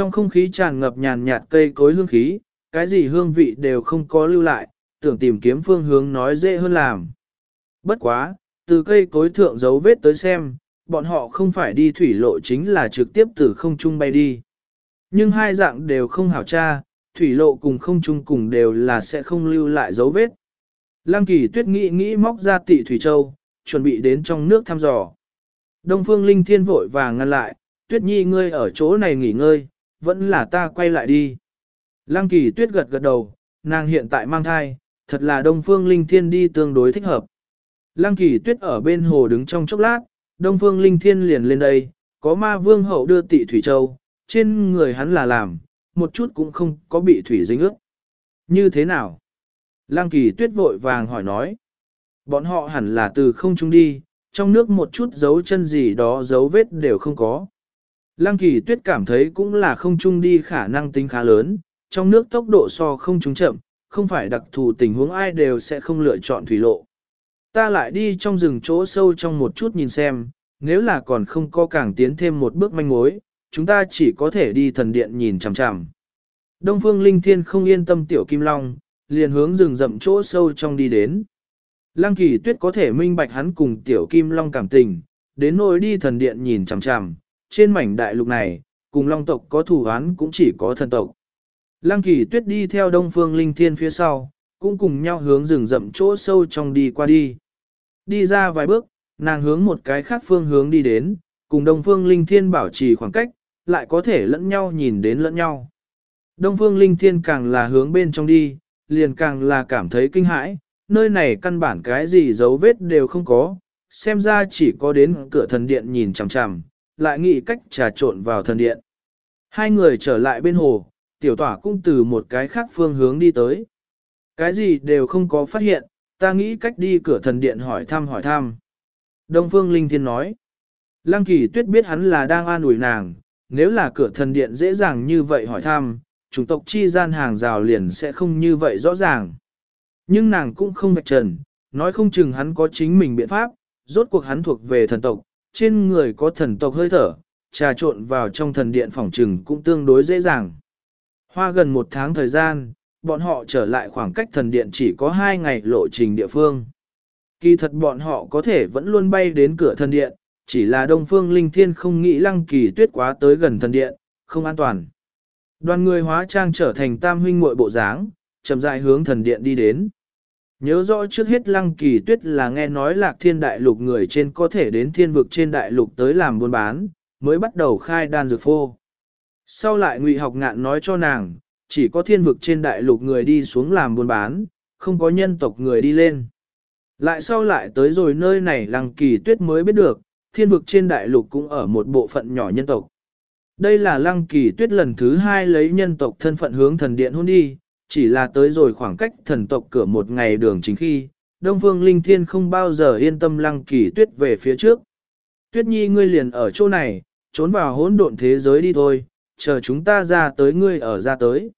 Trong không khí tràn ngập nhàn nhạt cây cối hương khí, cái gì hương vị đều không có lưu lại, tưởng tìm kiếm phương hướng nói dễ hơn làm. Bất quá, từ cây cối thượng dấu vết tới xem, bọn họ không phải đi thủy lộ chính là trực tiếp từ không trung bay đi. Nhưng hai dạng đều không hảo tra, thủy lộ cùng không trung cùng đều là sẽ không lưu lại dấu vết. Lăng kỳ tuyết nghĩ nghĩ móc ra tị thủy châu, chuẩn bị đến trong nước thăm dò. Đông phương linh thiên vội vàng ngăn lại, tuyết nhi ngươi ở chỗ này nghỉ ngơi, vẫn là ta quay lại đi. Lăng kỳ tuyết gật gật đầu, nàng hiện tại mang thai, thật là đông phương linh thiên đi tương đối thích hợp. Lăng kỳ tuyết ở bên hồ đứng trong chốc lát, đông phương linh thiên liền lên đây, có ma vương hậu đưa tị thủy châu, trên người hắn là làm, một chút cũng không có bị thủy dính ướt. Như thế nào? Lăng kỳ tuyết vội vàng hỏi nói. Bọn họ hẳn là từ không trung đi, trong nước một chút dấu chân gì đó dấu vết đều không có. Lăng kỳ tuyết cảm thấy cũng là không trung đi khả năng tính khá lớn, trong nước tốc độ so không trung chậm, không phải đặc thù tình huống ai đều sẽ không lựa chọn thủy lộ. Ta lại đi trong rừng chỗ sâu trong một chút nhìn xem, nếu là còn không có càng tiến thêm một bước manh mối, chúng ta chỉ có thể đi thần điện nhìn chằm chằm. Đông Phương Linh Thiên không yên tâm Tiểu Kim Long, liền hướng rừng rậm chỗ sâu trong đi đến. Lăng Kỳ Tuyết có thể minh bạch hắn cùng Tiểu Kim Long cảm tình, đến nỗi đi thần điện nhìn chằm chằm, trên mảnh đại lục này, cùng Long tộc có thủ án cũng chỉ có thần tộc. Lăng Kỳ Tuyết đi theo Đông Phương Linh Thiên phía sau, cũng cùng nhau hướng rừng rậm chỗ sâu trong đi qua đi. Đi ra vài bước, nàng hướng một cái khác phương hướng đi đến, cùng Đông Phương Linh Thiên bảo trì khoảng cách, lại có thể lẫn nhau nhìn đến lẫn nhau. Đông Phương Linh Thiên càng là hướng bên trong đi, liền càng là cảm thấy kinh hãi, nơi này căn bản cái gì dấu vết đều không có, xem ra chỉ có đến cửa thần điện nhìn chằm chằm, lại nghĩ cách trà trộn vào thần điện. Hai người trở lại bên hồ, tiểu tỏa cũng từ một cái khác phương hướng đi tới. Cái gì đều không có phát hiện, ta nghĩ cách đi cửa thần điện hỏi thăm hỏi thăm. Đông Phương Linh Thiên nói, Lăng Kỳ Tuyết biết hắn là đang an ủi nàng, nếu là cửa thần điện dễ dàng như vậy hỏi thăm, chủng tộc chi gian hàng rào liền sẽ không như vậy rõ ràng. Nhưng nàng cũng không vạch trần, nói không chừng hắn có chính mình biện pháp, rốt cuộc hắn thuộc về thần tộc, trên người có thần tộc hơi thở, trà trộn vào trong thần điện phòng trừng cũng tương đối dễ dàng. Hoa gần một tháng thời gian, bọn họ trở lại khoảng cách thần điện chỉ có hai ngày lộ trình địa phương. Kỳ thật bọn họ có thể vẫn luôn bay đến cửa thần điện, chỉ là Đông Phương Linh Thiên không nghĩ lăng kỳ tuyết quá tới gần thần điện, không an toàn. Đoàn người hóa trang trở thành tam huynh muội bộ dáng, chậm rãi hướng thần điện đi đến. Nhớ rõ trước hết lăng kỳ tuyết là nghe nói lạc thiên đại lục người trên có thể đến thiên vực trên đại lục tới làm buôn bán, mới bắt đầu khai đan dược phô. Sau lại ngụy học ngạn nói cho nàng, chỉ có thiên vực trên đại lục người đi xuống làm buôn bán, không có nhân tộc người đi lên. Lại sau lại tới rồi nơi này lăng kỳ tuyết mới biết được, thiên vực trên đại lục cũng ở một bộ phận nhỏ nhân tộc. Đây là lăng kỳ tuyết lần thứ hai lấy nhân tộc thân phận hướng thần điện hôn đi, chỉ là tới rồi khoảng cách thần tộc cửa một ngày đường chính khi, Đông Phương Linh Thiên không bao giờ yên tâm lăng kỳ tuyết về phía trước. Tuyết nhi ngươi liền ở chỗ này, trốn vào hỗn độn thế giới đi thôi, chờ chúng ta ra tới ngươi ở ra tới.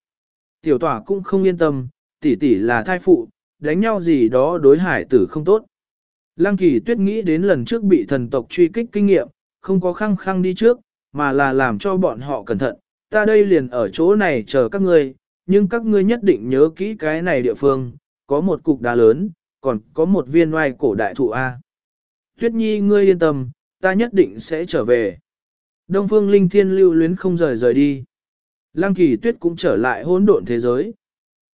Tiểu tỏa cũng không yên tâm, tỷ tỷ là thai phụ, đánh nhau gì đó đối hải tử không tốt. Lăng kỳ tuyết nghĩ đến lần trước bị thần tộc truy kích kinh nghiệm, không có khăng khăng đi trước, mà là làm cho bọn họ cẩn thận. Ta đây liền ở chỗ này chờ các ngươi, nhưng các ngươi nhất định nhớ kỹ cái này địa phương, có một cục đá lớn, còn có một viên oai cổ đại thụ A. Tuyết nhi ngươi yên tâm, ta nhất định sẽ trở về. Đông phương linh thiên lưu luyến không rời rời đi. Lăng kỳ tuyết cũng trở lại hỗn độn thế giới.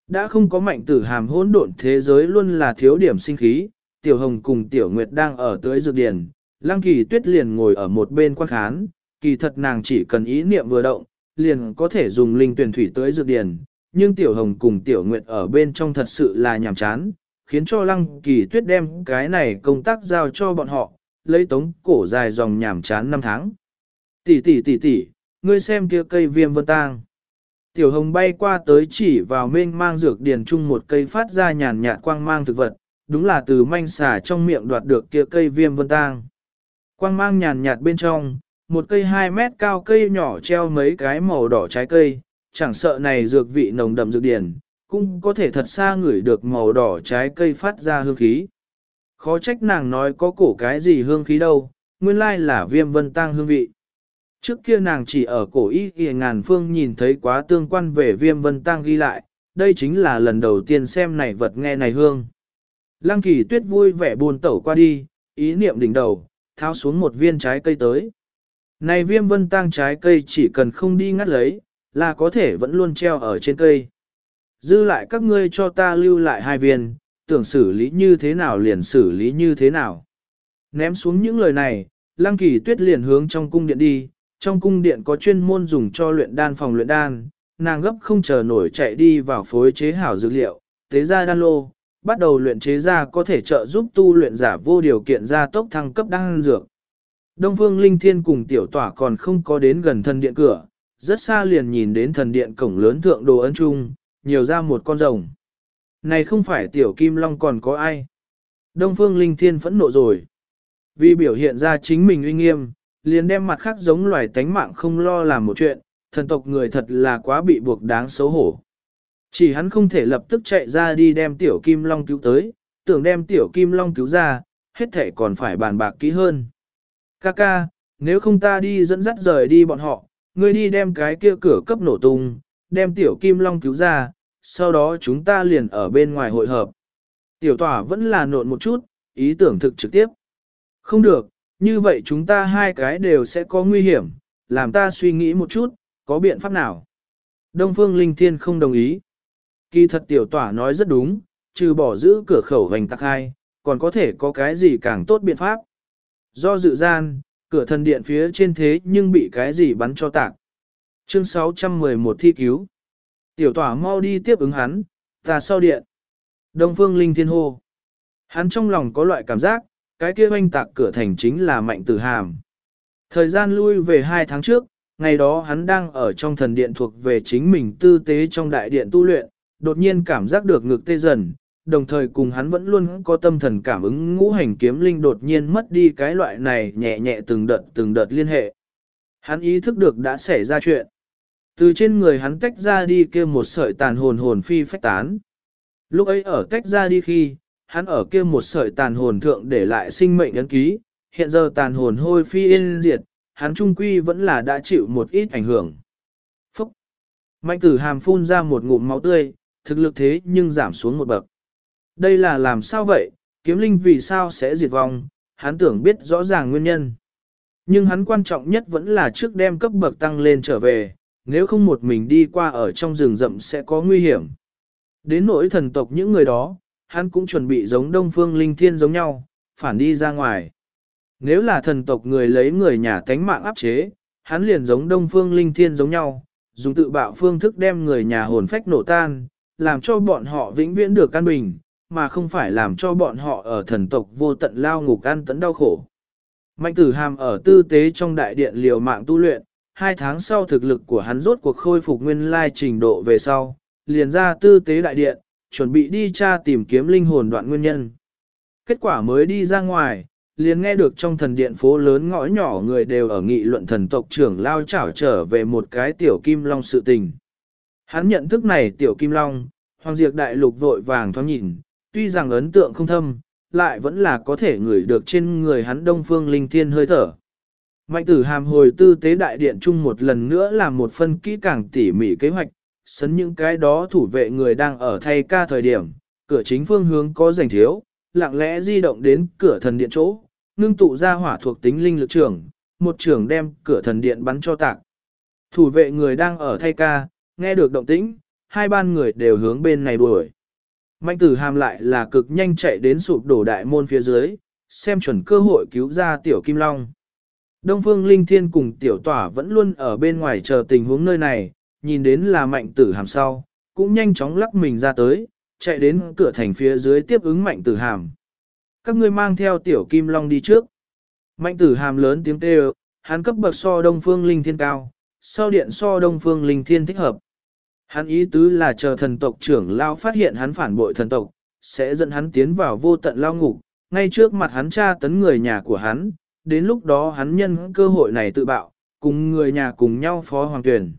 Đã không có mạnh tử hàm hỗn độn thế giới luôn là thiếu điểm sinh khí, tiểu hồng cùng tiểu nguyệt đang ở tới dược điển, lăng kỳ tuyết liền ngồi ở một bên quan khán, kỳ thật nàng chỉ cần ý niệm vừa động, liền có thể dùng linh tuyển thủy tới dược điển, nhưng tiểu hồng cùng tiểu nguyệt ở bên trong thật sự là nhàm chán, khiến cho lăng kỳ tuyết đem cái này công tác giao cho bọn họ, lấy tống cổ dài dòng nhàm chán năm tháng. Tỷ tỷ tỷ tỷ, ngươi xem kia cây viêm vân tang. Tiểu hồng bay qua tới chỉ vào mênh mang dược điền chung một cây phát ra nhàn nhạt quang mang thực vật, đúng là từ manh xả trong miệng đoạt được kia cây viêm vân tang. Quang mang nhàn nhạt bên trong, một cây 2 mét cao cây nhỏ treo mấy cái màu đỏ trái cây, chẳng sợ này dược vị nồng đậm dược điển, cũng có thể thật xa ngửi được màu đỏ trái cây phát ra hương khí. Khó trách nàng nói có cổ cái gì hương khí đâu, nguyên lai là viêm vân tăng hương vị. Trước kia nàng chỉ ở cổ y kìa ngàn phương nhìn thấy quá tương quan về viêm vân tăng ghi lại, đây chính là lần đầu tiên xem này vật nghe này hương. Lăng kỳ tuyết vui vẻ buồn tẩu qua đi, ý niệm đỉnh đầu, tháo xuống một viên trái cây tới. Này viêm vân tăng trái cây chỉ cần không đi ngắt lấy, là có thể vẫn luôn treo ở trên cây. Dư lại các ngươi cho ta lưu lại hai viên, tưởng xử lý như thế nào liền xử lý như thế nào. Ném xuống những lời này, Lăng Kỳ Tuyết liền hướng trong cung điện đi, trong cung điện có chuyên môn dùng cho luyện đan phòng luyện đan, nàng gấp không chờ nổi chạy đi vào phối chế hảo dược liệu, tế ra đan lô, bắt đầu luyện chế ra có thể trợ giúp tu luyện giả vô điều kiện ra tốc thăng cấp đan dược. Đông Phương Linh Thiên cùng tiểu tỏa còn không có đến gần thần điện cửa, rất xa liền nhìn đến thần điện cổng lớn thượng đồ ấn trung, nhiều ra một con rồng. Này không phải tiểu kim long còn có ai. Đông Phương Linh Thiên phẫn nộ rồi. Vì biểu hiện ra chính mình uy nghiêm, liền đem mặt khác giống loài tánh mạng không lo làm một chuyện, thần tộc người thật là quá bị buộc đáng xấu hổ. Chỉ hắn không thể lập tức chạy ra đi đem tiểu kim long cứu tới, tưởng đem tiểu kim long cứu ra, hết thể còn phải bàn bạc kỹ hơn. Kaka, nếu không ta đi dẫn dắt rời đi bọn họ, ngươi đi đem cái kia cửa cấp nổ tung, đem tiểu kim long cứu ra, sau đó chúng ta liền ở bên ngoài hội hợp. Tiểu tỏa vẫn là nộn một chút, ý tưởng thực trực tiếp. Không được, như vậy chúng ta hai cái đều sẽ có nguy hiểm, làm ta suy nghĩ một chút, có biện pháp nào? Đông Phương Linh Thiên không đồng ý. Kỳ thật tiểu tỏa nói rất đúng, trừ bỏ giữ cửa khẩu hành tắc hai, còn có thể có cái gì càng tốt biện pháp. Do dự gian, cửa thần điện phía trên thế nhưng bị cái gì bắn cho tạc. Chương 611 thi cứu. Tiểu tỏa mau đi tiếp ứng hắn, ta sau điện. Đông Phương Linh Thiên hô. Hắn trong lòng có loại cảm giác, cái kia oanh tạc cửa thành chính là mạnh tử hàm. Thời gian lui về hai tháng trước, ngày đó hắn đang ở trong thần điện thuộc về chính mình tư tế trong đại điện tu luyện, đột nhiên cảm giác được ngực tê dần, đồng thời cùng hắn vẫn luôn có tâm thần cảm ứng ngũ hành kiếm linh đột nhiên mất đi cái loại này nhẹ nhẹ từng đợt từng đợt liên hệ. Hắn ý thức được đã xảy ra chuyện. Từ trên người hắn tách ra đi kia một sợi tàn hồn hồn phi phách tán. Lúc ấy ở tách ra đi khi, hắn ở kia một sợi tàn hồn thượng để lại sinh mệnh ấn ký, hiện giờ tàn hồn hôi phi yên diệt, hắn trung quy vẫn là đã chịu một ít ảnh hưởng. Phúc! Mạnh tử hàm phun ra một ngụm máu tươi, thực lực thế nhưng giảm xuống một bậc. Đây là làm sao vậy, kiếm linh vì sao sẽ diệt vong, hắn tưởng biết rõ ràng nguyên nhân. Nhưng hắn quan trọng nhất vẫn là trước đem cấp bậc tăng lên trở về, nếu không một mình đi qua ở trong rừng rậm sẽ có nguy hiểm. Đến nỗi thần tộc những người đó, hắn cũng chuẩn bị giống Đông Phương Linh Thiên giống nhau, phản đi ra ngoài. Nếu là thần tộc người lấy người nhà tánh mạng áp chế, hắn liền giống Đông Phương Linh Thiên giống nhau, dùng tự bạo phương thức đem người nhà hồn phách nổ tan, làm cho bọn họ vĩnh viễn được căn bình, mà không phải làm cho bọn họ ở thần tộc vô tận lao ngục ăn tấn đau khổ. Mạnh tử hàm ở tư tế trong đại điện liều mạng tu luyện, hai tháng sau thực lực của hắn rốt cuộc khôi phục nguyên lai trình độ về sau, liền ra tư tế đại điện, chuẩn bị đi tra tìm kiếm linh hồn đoạn nguyên nhân. Kết quả mới đi ra ngoài, liền nghe được trong thần điện phố lớn ngõ nhỏ người đều ở nghị luận thần tộc trưởng lao chảo trở về một cái tiểu kim long sự tình. Hắn nhận thức này tiểu kim long, hoàng diệt đại lục vội vàng thoáng nhìn, tuy rằng ấn tượng không thâm, lại vẫn là có thể ngửi được trên người hắn đông phương linh thiên hơi thở. Mạnh tử hàm hồi tư tế đại điện chung một lần nữa làm một phân kỹ càng tỉ mỉ kế hoạch, sấn những cái đó thủ vệ người đang ở thay ca thời điểm, cửa chính phương hướng có rảnh thiếu, lặng lẽ di động đến cửa thần điện chỗ, ngưng tụ ra hỏa thuộc tính linh lực trưởng, một trưởng đem cửa thần điện bắn cho tạc. Thủ vệ người đang ở thay ca, nghe được động tĩnh, hai ban người đều hướng bên này đuổi. Mạnh tử hàm lại là cực nhanh chạy đến sụp đổ đại môn phía dưới, xem chuẩn cơ hội cứu ra tiểu kim long. Đông phương linh thiên cùng tiểu tỏa vẫn luôn ở bên ngoài chờ tình huống nơi này, nhìn đến là mạnh tử hàm sau, cũng nhanh chóng lắc mình ra tới, chạy đến cửa thành phía dưới tiếp ứng mạnh tử hàm. Các ngươi mang theo tiểu kim long đi trước. Mạnh tử hàm lớn tiếng kêu, hắn cấp bậc so đông phương linh thiên cao, sau điện so đông phương linh thiên thích hợp. Hắn ý tứ là chờ thần tộc trưởng lao phát hiện hắn phản bội thần tộc, sẽ dẫn hắn tiến vào vô tận lao ngục, ngay trước mặt hắn tra tấn người nhà của hắn, đến lúc đó hắn nhân cơ hội này tự bạo, cùng người nhà cùng nhau phó hoàng tuyển.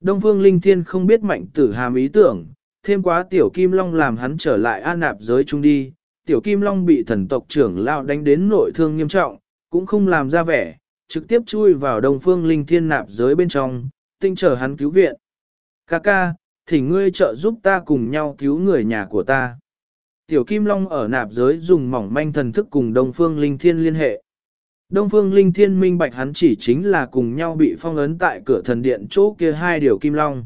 Đông Phương Linh Thiên không biết mạnh tử hàm ý tưởng, thêm quá tiểu kim long làm hắn trở lại an nạp giới chung đi, tiểu kim long bị thần tộc trưởng lao đánh đến nội thương nghiêm trọng, cũng không làm ra vẻ, trực tiếp chui vào đông phương linh thiên nạp giới bên trong, tinh chờ hắn cứu viện. Ca ca, thỉnh ngươi trợ giúp ta cùng nhau cứu người nhà của ta. Tiểu Kim Long ở nạp giới dùng mỏng manh thần thức cùng Đông Phương Linh Thiên liên hệ. Đông Phương Linh Thiên minh bạch hắn chỉ chính là cùng nhau bị phong ấn tại cửa thần điện chỗ kia hai điều Kim Long.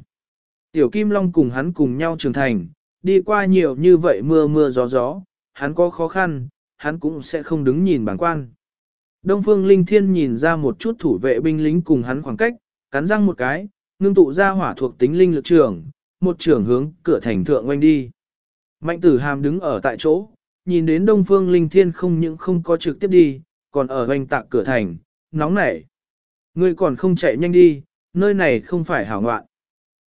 Tiểu Kim Long cùng hắn cùng nhau trưởng thành, đi qua nhiều như vậy mưa mưa gió gió, hắn có khó khăn, hắn cũng sẽ không đứng nhìn bản quan. Đông Phương Linh Thiên nhìn ra một chút thủ vệ binh lính cùng hắn khoảng cách, cắn răng một cái, ngưng tụ ra hỏa thuộc tính linh lực trường, một trưởng hướng cửa thành thượng oanh đi. Mạnh tử hàm đứng ở tại chỗ, nhìn đến Đông Phương Linh Thiên không những không có trực tiếp đi, còn ở oanh tạc cửa thành, nóng nảy. Ngươi còn không chạy nhanh đi, nơi này không phải hảo ngoạn.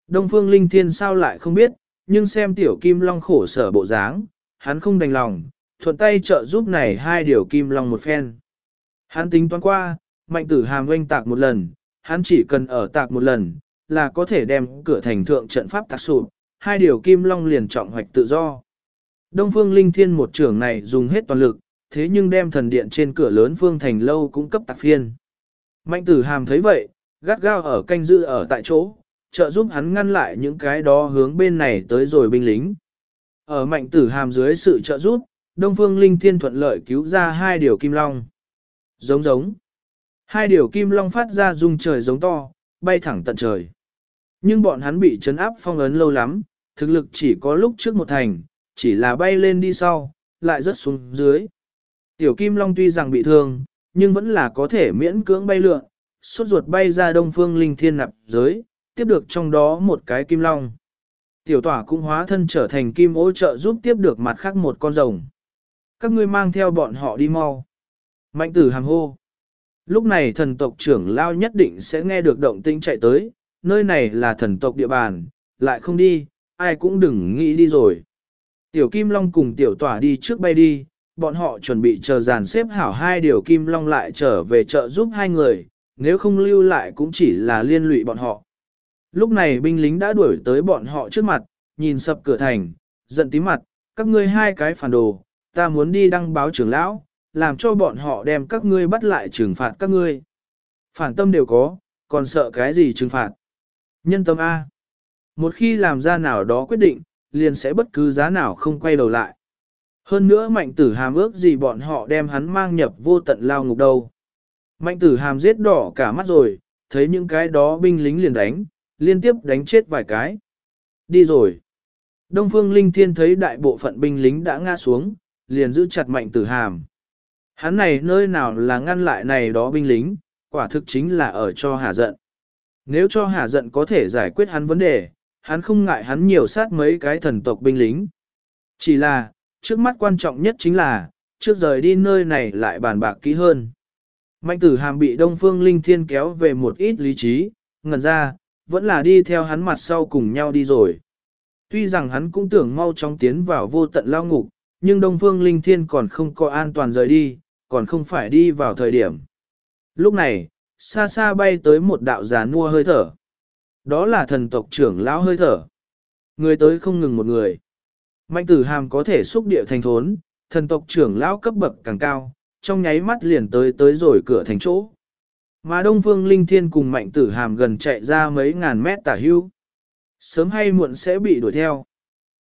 Đông Phương Linh Thiên sao lại không biết, nhưng xem tiểu kim long khổ sở bộ dáng, hắn không đành lòng, thuận tay trợ giúp này hai điều kim long một phen. Hắn tính toán qua, mạnh tử hàm oanh tạc một lần, hắn chỉ cần ở tạc một lần, là có thể đem cửa thành thượng trận pháp tạc sụp, hai điều kim long liền trọng hoạch tự do. Đông phương linh thiên một trưởng này dùng hết toàn lực, thế nhưng đem thần điện trên cửa lớn phương thành lâu cũng cấp tạc phiên. Mạnh tử hàm thấy vậy, gắt gao ở canh giữ ở tại chỗ, trợ giúp hắn ngăn lại những cái đó hướng bên này tới rồi binh lính. Ở mạnh tử hàm dưới sự trợ giúp, Đông Phương Linh Thiên thuận lợi cứu ra hai điều kim long. Giống giống. Hai điều kim long phát ra rung trời giống to, bay thẳng tận trời. Nhưng bọn hắn bị chấn áp phong ấn lâu lắm, thực lực chỉ có lúc trước một thành, chỉ là bay lên đi sau, lại rớt xuống dưới. Tiểu kim long tuy rằng bị thương, nhưng vẫn là có thể miễn cưỡng bay lượn, suốt ruột bay ra đông phương linh thiên nạp giới, tiếp được trong đó một cái kim long. Tiểu tỏa cũng hóa thân trở thành kim ô trợ giúp tiếp được mặt khác một con rồng. Các ngươi mang theo bọn họ đi mau. Mạnh tử hàm hô. Lúc này thần tộc trưởng lao nhất định sẽ nghe được động tĩnh chạy tới, nơi này là thần tộc địa bàn, lại không đi, ai cũng đừng nghĩ đi rồi. Tiểu Kim Long cùng tiểu tỏa đi trước bay đi, bọn họ chuẩn bị chờ dàn xếp hảo hai điều Kim Long lại trở về trợ giúp hai người, nếu không lưu lại cũng chỉ là liên lụy bọn họ. Lúc này binh lính đã đuổi tới bọn họ trước mặt, nhìn sập cửa thành, giận tím mặt, các ngươi hai cái phản đồ, ta muốn đi đăng báo trưởng lão, làm cho bọn họ đem các ngươi bắt lại trừng phạt các ngươi. Phản tâm đều có, còn sợ cái gì trừng phạt? Nhân tâm A. Một khi làm ra nào đó quyết định, liền sẽ bất cứ giá nào không quay đầu lại. Hơn nữa mạnh tử hàm ước gì bọn họ đem hắn mang nhập vô tận lao ngục đâu. Mạnh tử hàm giết đỏ cả mắt rồi, thấy những cái đó binh lính liền đánh, liên tiếp đánh chết vài cái. Đi rồi. Đông Phương Linh Thiên thấy đại bộ phận binh lính đã ngã xuống, liền giữ chặt mạnh tử hàm. Hắn này nơi nào là ngăn lại này đó binh lính, quả thực chính là ở cho hà giận. Nếu cho hà giận có thể giải quyết hắn vấn đề, hắn không ngại hắn nhiều sát mấy cái thần tộc binh lính. Chỉ là, trước mắt quan trọng nhất chính là, trước rời đi nơi này lại bàn bạc kỹ hơn. Mạnh tử hàm bị Đông Phương Linh Thiên kéo về một ít lý trí, ngần ra, vẫn là đi theo hắn mặt sau cùng nhau đi rồi. Tuy rằng hắn cũng tưởng mau chóng tiến vào vô tận lao ngục, nhưng Đông Phương Linh Thiên còn không có an toàn rời đi, còn không phải đi vào thời điểm. Lúc này, xa xa bay tới một đạo già nua hơi thở. Đó là thần tộc trưởng lão hơi thở. Người tới không ngừng một người. Mạnh tử hàm có thể xúc địa thành thốn, thần tộc trưởng lão cấp bậc càng cao, trong nháy mắt liền tới tới rồi cửa thành chỗ. Mà Đông Phương Linh Thiên cùng mạnh tử hàm gần chạy ra mấy ngàn mét tả hưu. Sớm hay muộn sẽ bị đuổi theo.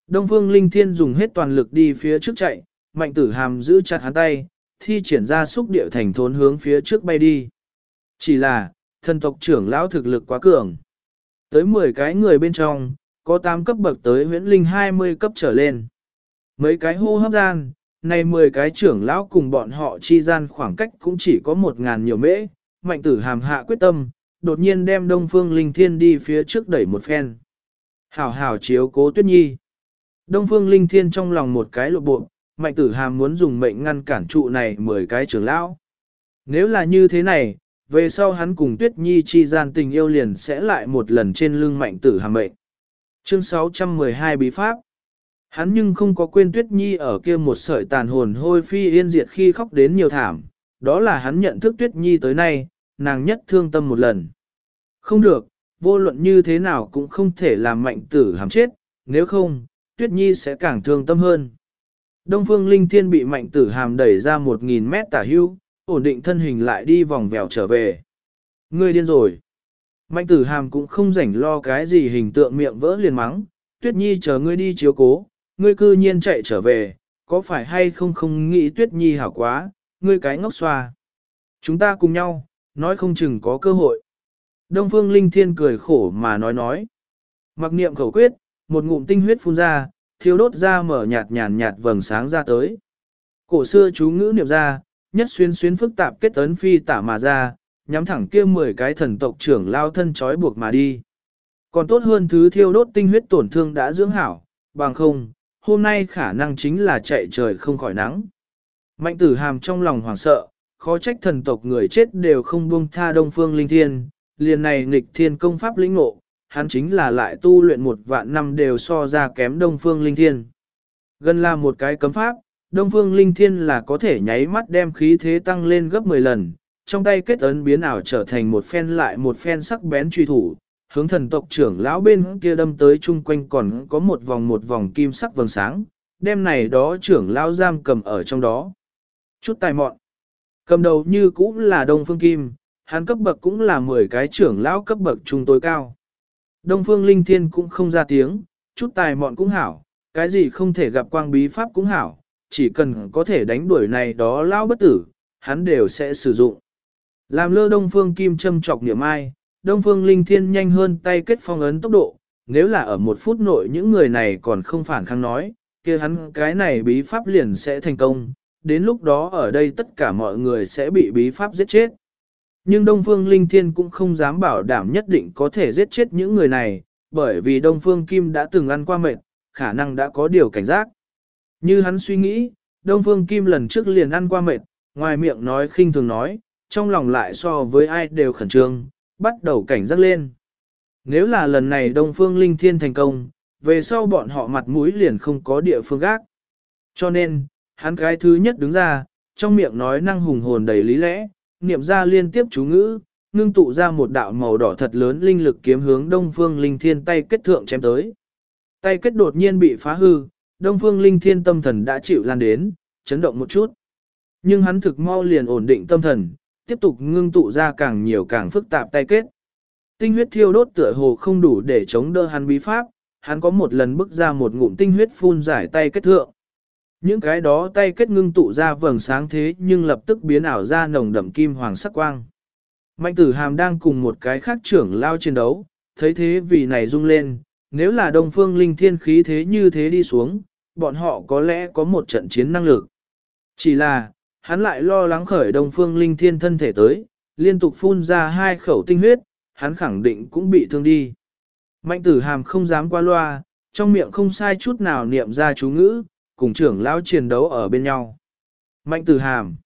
Đông Phương Linh Thiên dùng hết toàn lực đi phía trước chạy, mạnh tử hàm giữ chặt hắn tay, thi triển ra xúc địa thành thốn hướng phía trước bay đi. Chỉ là, thần tộc trưởng lão thực lực quá cường. Tới 10 cái người bên trong, có 8 cấp bậc tới huyễn linh 20 cấp trở lên. Mấy cái hô hấp gian, này 10 cái trưởng lão cùng bọn họ chi gian khoảng cách cũng chỉ có 1.000 nhiều mễ, mạnh tử hàm hạ quyết tâm, đột nhiên đem đông phương linh thiên đi phía trước đẩy một phen. Hảo hảo chiếu cố tuyết nhi. Đông phương linh thiên trong lòng một cái lộ bộ, mạnh tử hàm muốn dùng mệnh ngăn cản trụ này 10 cái trưởng lão. Nếu là như thế này, về sau hắn cùng tuyết nhi chi gian tình yêu liền sẽ lại một lần trên lưng mạnh tử hàm mệnh. Chương 612 Bí Pháp Hắn nhưng không có quên tuyết nhi ở kia một sợi tàn hồn hôi phi yên diệt khi khóc đến nhiều thảm, đó là hắn nhận thức tuyết nhi tới nay, nàng nhất thương tâm một lần. Không được, vô luận như thế nào cũng không thể làm mạnh tử hàm chết, nếu không, tuyết nhi sẽ càng thương tâm hơn. Đông phương linh thiên bị mạnh tử hàm đẩy ra một nghìn mét tả hưu, ổn định thân hình lại đi vòng vèo trở về. Ngươi điên rồi. Mạnh tử hàm cũng không rảnh lo cái gì hình tượng miệng vỡ liền mắng, tuyết nhi chờ ngươi đi chiếu cố, ngươi cư nhiên chạy trở về, có phải hay không không nghĩ tuyết nhi hảo quá, ngươi cái ngốc xoa. Chúng ta cùng nhau, nói không chừng có cơ hội. Đông phương linh thiên cười khổ mà nói nói. Mặc niệm khẩu quyết, một ngụm tinh huyết phun ra, thiếu đốt ra mở nhạt nhàn nhạt vầng sáng ra tới. Cổ xưa chú ngữ niệm ra, nhất xuyên xuyên phức tạp kết ấn phi tả mà ra, nhắm thẳng kia 10 cái thần tộc trưởng lao thân trói buộc mà đi. Còn tốt hơn thứ thiêu đốt tinh huyết tổn thương đã dưỡng hảo, bằng không, hôm nay khả năng chính là chạy trời không khỏi nắng. Mạnh tử hàm trong lòng hoảng sợ, khó trách thần tộc người chết đều không buông tha đông phương linh thiên, liền này nghịch thiên công pháp lĩnh ngộ, hắn chính là lại tu luyện một vạn năm đều so ra kém đông phương linh thiên. Gần là một cái cấm pháp, đông phương linh thiên là có thể nháy mắt đem khí thế tăng lên gấp 10 lần, trong tay kết ấn biến ảo trở thành một phen lại một phen sắc bén truy thủ, hướng thần tộc trưởng lão bên kia đâm tới chung quanh còn có một vòng một vòng kim sắc vầng sáng, đem này đó trưởng lão giam cầm ở trong đó. Chút tài mọn, cầm đầu như cũng là Đông Phương Kim, hắn cấp bậc cũng là 10 cái trưởng lão cấp bậc trung tối cao. Đông Phương Linh Thiên cũng không ra tiếng, chút tài mọn cũng hảo, cái gì không thể gặp quang bí pháp cũng hảo, chỉ cần có thể đánh đuổi này đó lão bất tử, hắn đều sẽ sử dụng. Làm lơ Đông Phương Kim châm chọc niệm ai, Đông Phương Linh Thiên nhanh hơn tay kết phong ấn tốc độ, nếu là ở một phút nội những người này còn không phản kháng nói, kia hắn cái này bí pháp liền sẽ thành công, đến lúc đó ở đây tất cả mọi người sẽ bị bí pháp giết chết. Nhưng Đông Phương Linh Thiên cũng không dám bảo đảm nhất định có thể giết chết những người này, bởi vì Đông Phương Kim đã từng ăn qua mệt, khả năng đã có điều cảnh giác. Như hắn suy nghĩ, Đông Phương Kim lần trước liền ăn qua mệt, ngoài miệng nói khinh thường nói, trong lòng lại so với ai đều khẩn trương, bắt đầu cảnh giác lên. Nếu là lần này Đông Phương Linh Thiên thành công, về sau bọn họ mặt mũi liền không có địa phương gác. Cho nên, hắn cái thứ nhất đứng ra, trong miệng nói năng hùng hồn đầy lý lẽ, niệm ra liên tiếp chú ngữ, ngưng tụ ra một đạo màu đỏ thật lớn linh lực kiếm hướng Đông Phương Linh Thiên tay kết thượng chém tới. Tay kết đột nhiên bị phá hư, Đông Phương Linh Thiên tâm thần đã chịu lan đến, chấn động một chút. Nhưng hắn thực mau liền ổn định tâm thần, tiếp tục ngưng tụ ra càng nhiều càng phức tạp tay kết. Tinh huyết thiêu đốt tựa hồ không đủ để chống đỡ hắn bí pháp, hắn có một lần bức ra một ngụm tinh huyết phun giải tay kết thượng. Những cái đó tay kết ngưng tụ ra vầng sáng thế nhưng lập tức biến ảo ra nồng đậm kim hoàng sắc quang. Mạnh tử hàm đang cùng một cái khác trưởng lao chiến đấu, thấy thế vì này rung lên, nếu là đông phương linh thiên khí thế như thế đi xuống, bọn họ có lẽ có một trận chiến năng lực. Chỉ là, hắn lại lo lắng khởi đông phương linh thiên thân thể tới, liên tục phun ra hai khẩu tinh huyết, hắn khẳng định cũng bị thương đi. Mạnh tử hàm không dám qua loa, trong miệng không sai chút nào niệm ra chú ngữ, cùng trưởng lão chiến đấu ở bên nhau. Mạnh tử hàm,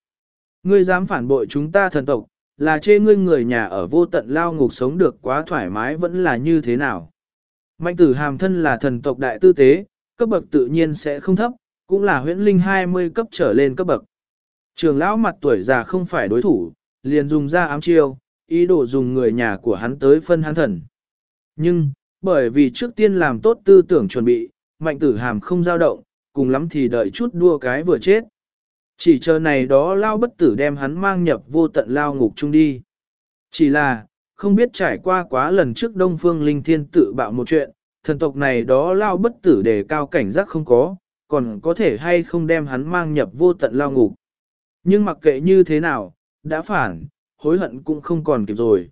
ngươi dám phản bội chúng ta thần tộc, là chê ngươi người nhà ở vô tận lao ngục sống được quá thoải mái vẫn là như thế nào. Mạnh tử hàm thân là thần tộc đại tư tế, cấp bậc tự nhiên sẽ không thấp, cũng là huyễn linh 20 cấp trở lên cấp bậc. Trường lão mặt tuổi già không phải đối thủ, liền dùng ra ám chiêu, ý đồ dùng người nhà của hắn tới phân hắn thần. Nhưng, bởi vì trước tiên làm tốt tư tưởng chuẩn bị, mạnh tử hàm không dao động, cùng lắm thì đợi chút đua cái vừa chết. Chỉ chờ này đó lao bất tử đem hắn mang nhập vô tận lao ngục chung đi. Chỉ là, không biết trải qua quá lần trước Đông Phương Linh Thiên tự bạo một chuyện, thần tộc này đó lao bất tử để cao cảnh giác không có, còn có thể hay không đem hắn mang nhập vô tận lao ngục. Nhưng mặc kệ như thế nào, đã phản, hối hận cũng không còn kịp rồi.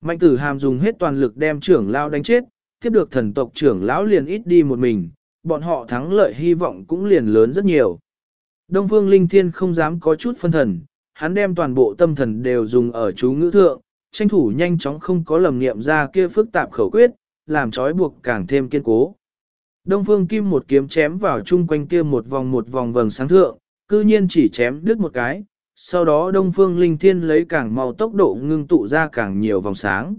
Mạnh tử hàm dùng hết toàn lực đem trưởng lao đánh chết, tiếp được thần tộc trưởng lão liền ít đi một mình, bọn họ thắng lợi hy vọng cũng liền lớn rất nhiều. Đông phương linh thiên không dám có chút phân thần, hắn đem toàn bộ tâm thần đều dùng ở chú ngữ thượng, tranh thủ nhanh chóng không có lầm niệm ra kia phức tạp khẩu quyết, làm trói buộc càng thêm kiên cố. Đông phương kim một kiếm chém vào chung quanh kia một vòng một vòng vầng sáng thượng, cư nhiên chỉ chém đứt một cái, sau đó Đông Phương Linh Thiên lấy càng mau tốc độ ngưng tụ ra càng nhiều vòng sáng.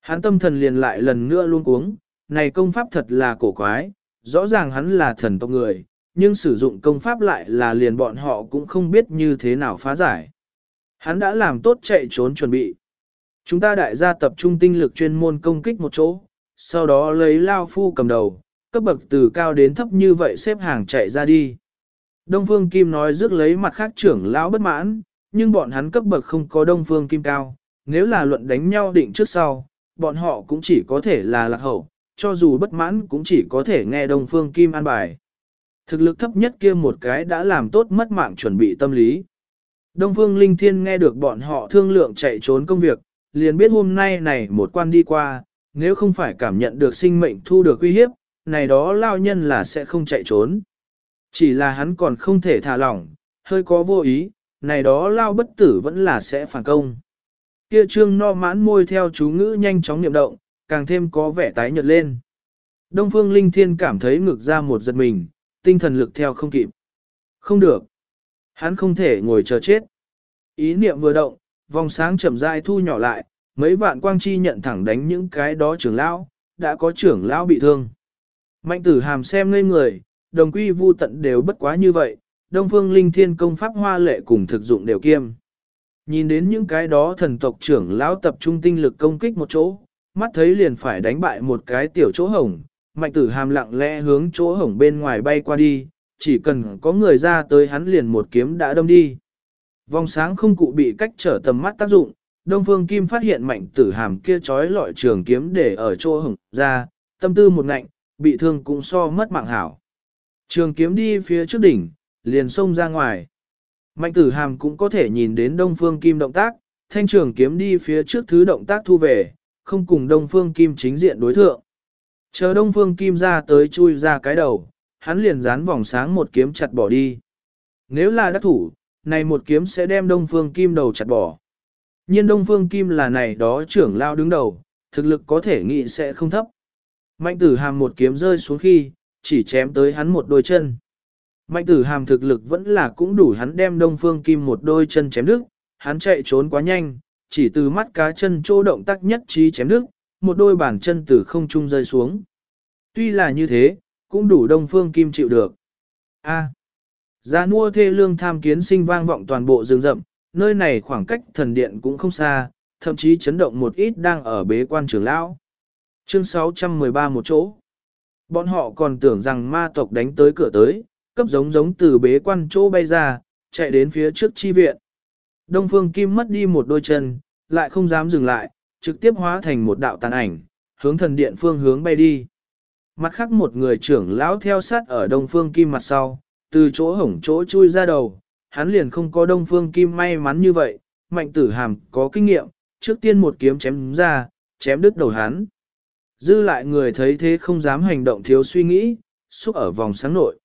Hắn tâm thần liền lại lần nữa luôn cuống, này công pháp thật là cổ quái, rõ ràng hắn là thần tộc người, nhưng sử dụng công pháp lại là liền bọn họ cũng không biết như thế nào phá giải. Hắn đã làm tốt chạy trốn chuẩn bị. Chúng ta đại gia tập trung tinh lực chuyên môn công kích một chỗ, sau đó lấy Lao Phu cầm đầu, cấp bậc từ cao đến thấp như vậy xếp hàng chạy ra đi. Đông Phương Kim nói rước lấy mặt khác trưởng lão bất mãn, nhưng bọn hắn cấp bậc không có đông phương kim cao, nếu là luận đánh nhau định trước sau, bọn họ cũng chỉ có thể là lạc hậu, cho dù bất mãn cũng chỉ có thể nghe đông phương kim an bài. Thực lực thấp nhất kia một cái đã làm tốt mất mạng chuẩn bị tâm lý. Đông phương linh thiên nghe được bọn họ thương lượng chạy trốn công việc, liền biết hôm nay này một quan đi qua, nếu không phải cảm nhận được sinh mệnh thu được uy hiếp, này đó lao nhân là sẽ không chạy trốn. Chỉ là hắn còn không thể thả lỏng, hơi có vô ý, này đó lao bất tử vẫn là sẽ phản công. Kia trương no mãn môi theo chú ngữ nhanh chóng niệm động, càng thêm có vẻ tái nhợt lên. Đông phương linh thiên cảm thấy ngực ra một giật mình, tinh thần lực theo không kịp. Không được. Hắn không thể ngồi chờ chết. Ý niệm vừa động, vòng sáng chậm rãi thu nhỏ lại, mấy vạn quang chi nhận thẳng đánh những cái đó trưởng lão, đã có trưởng lão bị thương. Mạnh tử hàm xem ngây người, đồng quy vu tận đều bất quá như vậy, đông phương linh thiên công pháp hoa lệ cùng thực dụng đều kiêm. Nhìn đến những cái đó thần tộc trưởng lão tập trung tinh lực công kích một chỗ, mắt thấy liền phải đánh bại một cái tiểu chỗ hổng, mạnh tử hàm lặng lẽ hướng chỗ hổng bên ngoài bay qua đi, chỉ cần có người ra tới hắn liền một kiếm đã đâm đi. Vòng sáng không cụ bị cách trở tầm mắt tác dụng, Đông Phương Kim phát hiện mạnh tử hàm kia trói lọi trường kiếm để ở chỗ hửng ra, tâm tư một ngạnh, bị thương cũng so mất mạng hảo. Trường kiếm đi phía trước đỉnh, liền xông ra ngoài. Mạnh tử hàm cũng có thể nhìn đến Đông Phương Kim động tác, thanh trường kiếm đi phía trước thứ động tác thu về, không cùng Đông Phương Kim chính diện đối thượng. Chờ Đông Phương Kim ra tới chui ra cái đầu, hắn liền dán vòng sáng một kiếm chặt bỏ đi. Nếu là đắc thủ, này một kiếm sẽ đem Đông Phương Kim đầu chặt bỏ. Nhiên Đông Phương Kim là này đó trưởng lao đứng đầu, thực lực có thể nghĩ sẽ không thấp. Mạnh tử hàm một kiếm rơi xuống khi, chỉ chém tới hắn một đôi chân. Mạnh tử hàm thực lực vẫn là cũng đủ hắn đem Đông Phương Kim một đôi chân chém đứt, hắn chạy trốn quá nhanh, chỉ từ mắt cá chân chỗ động tác nhất trí chém đứt, một đôi bàn chân từ không trung rơi xuống. Tuy là như thế, cũng đủ Đông Phương Kim chịu được. A. Giá nua thê lương tham kiến sinh vang vọng toàn bộ rừng rậm, nơi này khoảng cách thần điện cũng không xa, thậm chí chấn động một ít đang ở bế quan trưởng lão. Chương 613 một chỗ. Bọn họ còn tưởng rằng ma tộc đánh tới cửa tới, cấp giống giống từ bế quan chỗ bay ra, chạy đến phía trước chi viện. Đông Phương Kim mất đi một đôi chân, lại không dám dừng lại, trực tiếp hóa thành một đạo tàn ảnh, hướng thần điện phương hướng bay đi. Mặt khác một người trưởng lão theo sát ở Đông Phương Kim mặt sau, từ chỗ hổng chỗ chui ra đầu, hắn liền không có Đông Phương Kim may mắn như vậy, mạnh tử hàm có kinh nghiệm, trước tiên một kiếm chém ra, chém đứt đầu hắn. Dư lại người thấy thế không dám hành động thiếu suy nghĩ, xúc ở vòng sáng nội.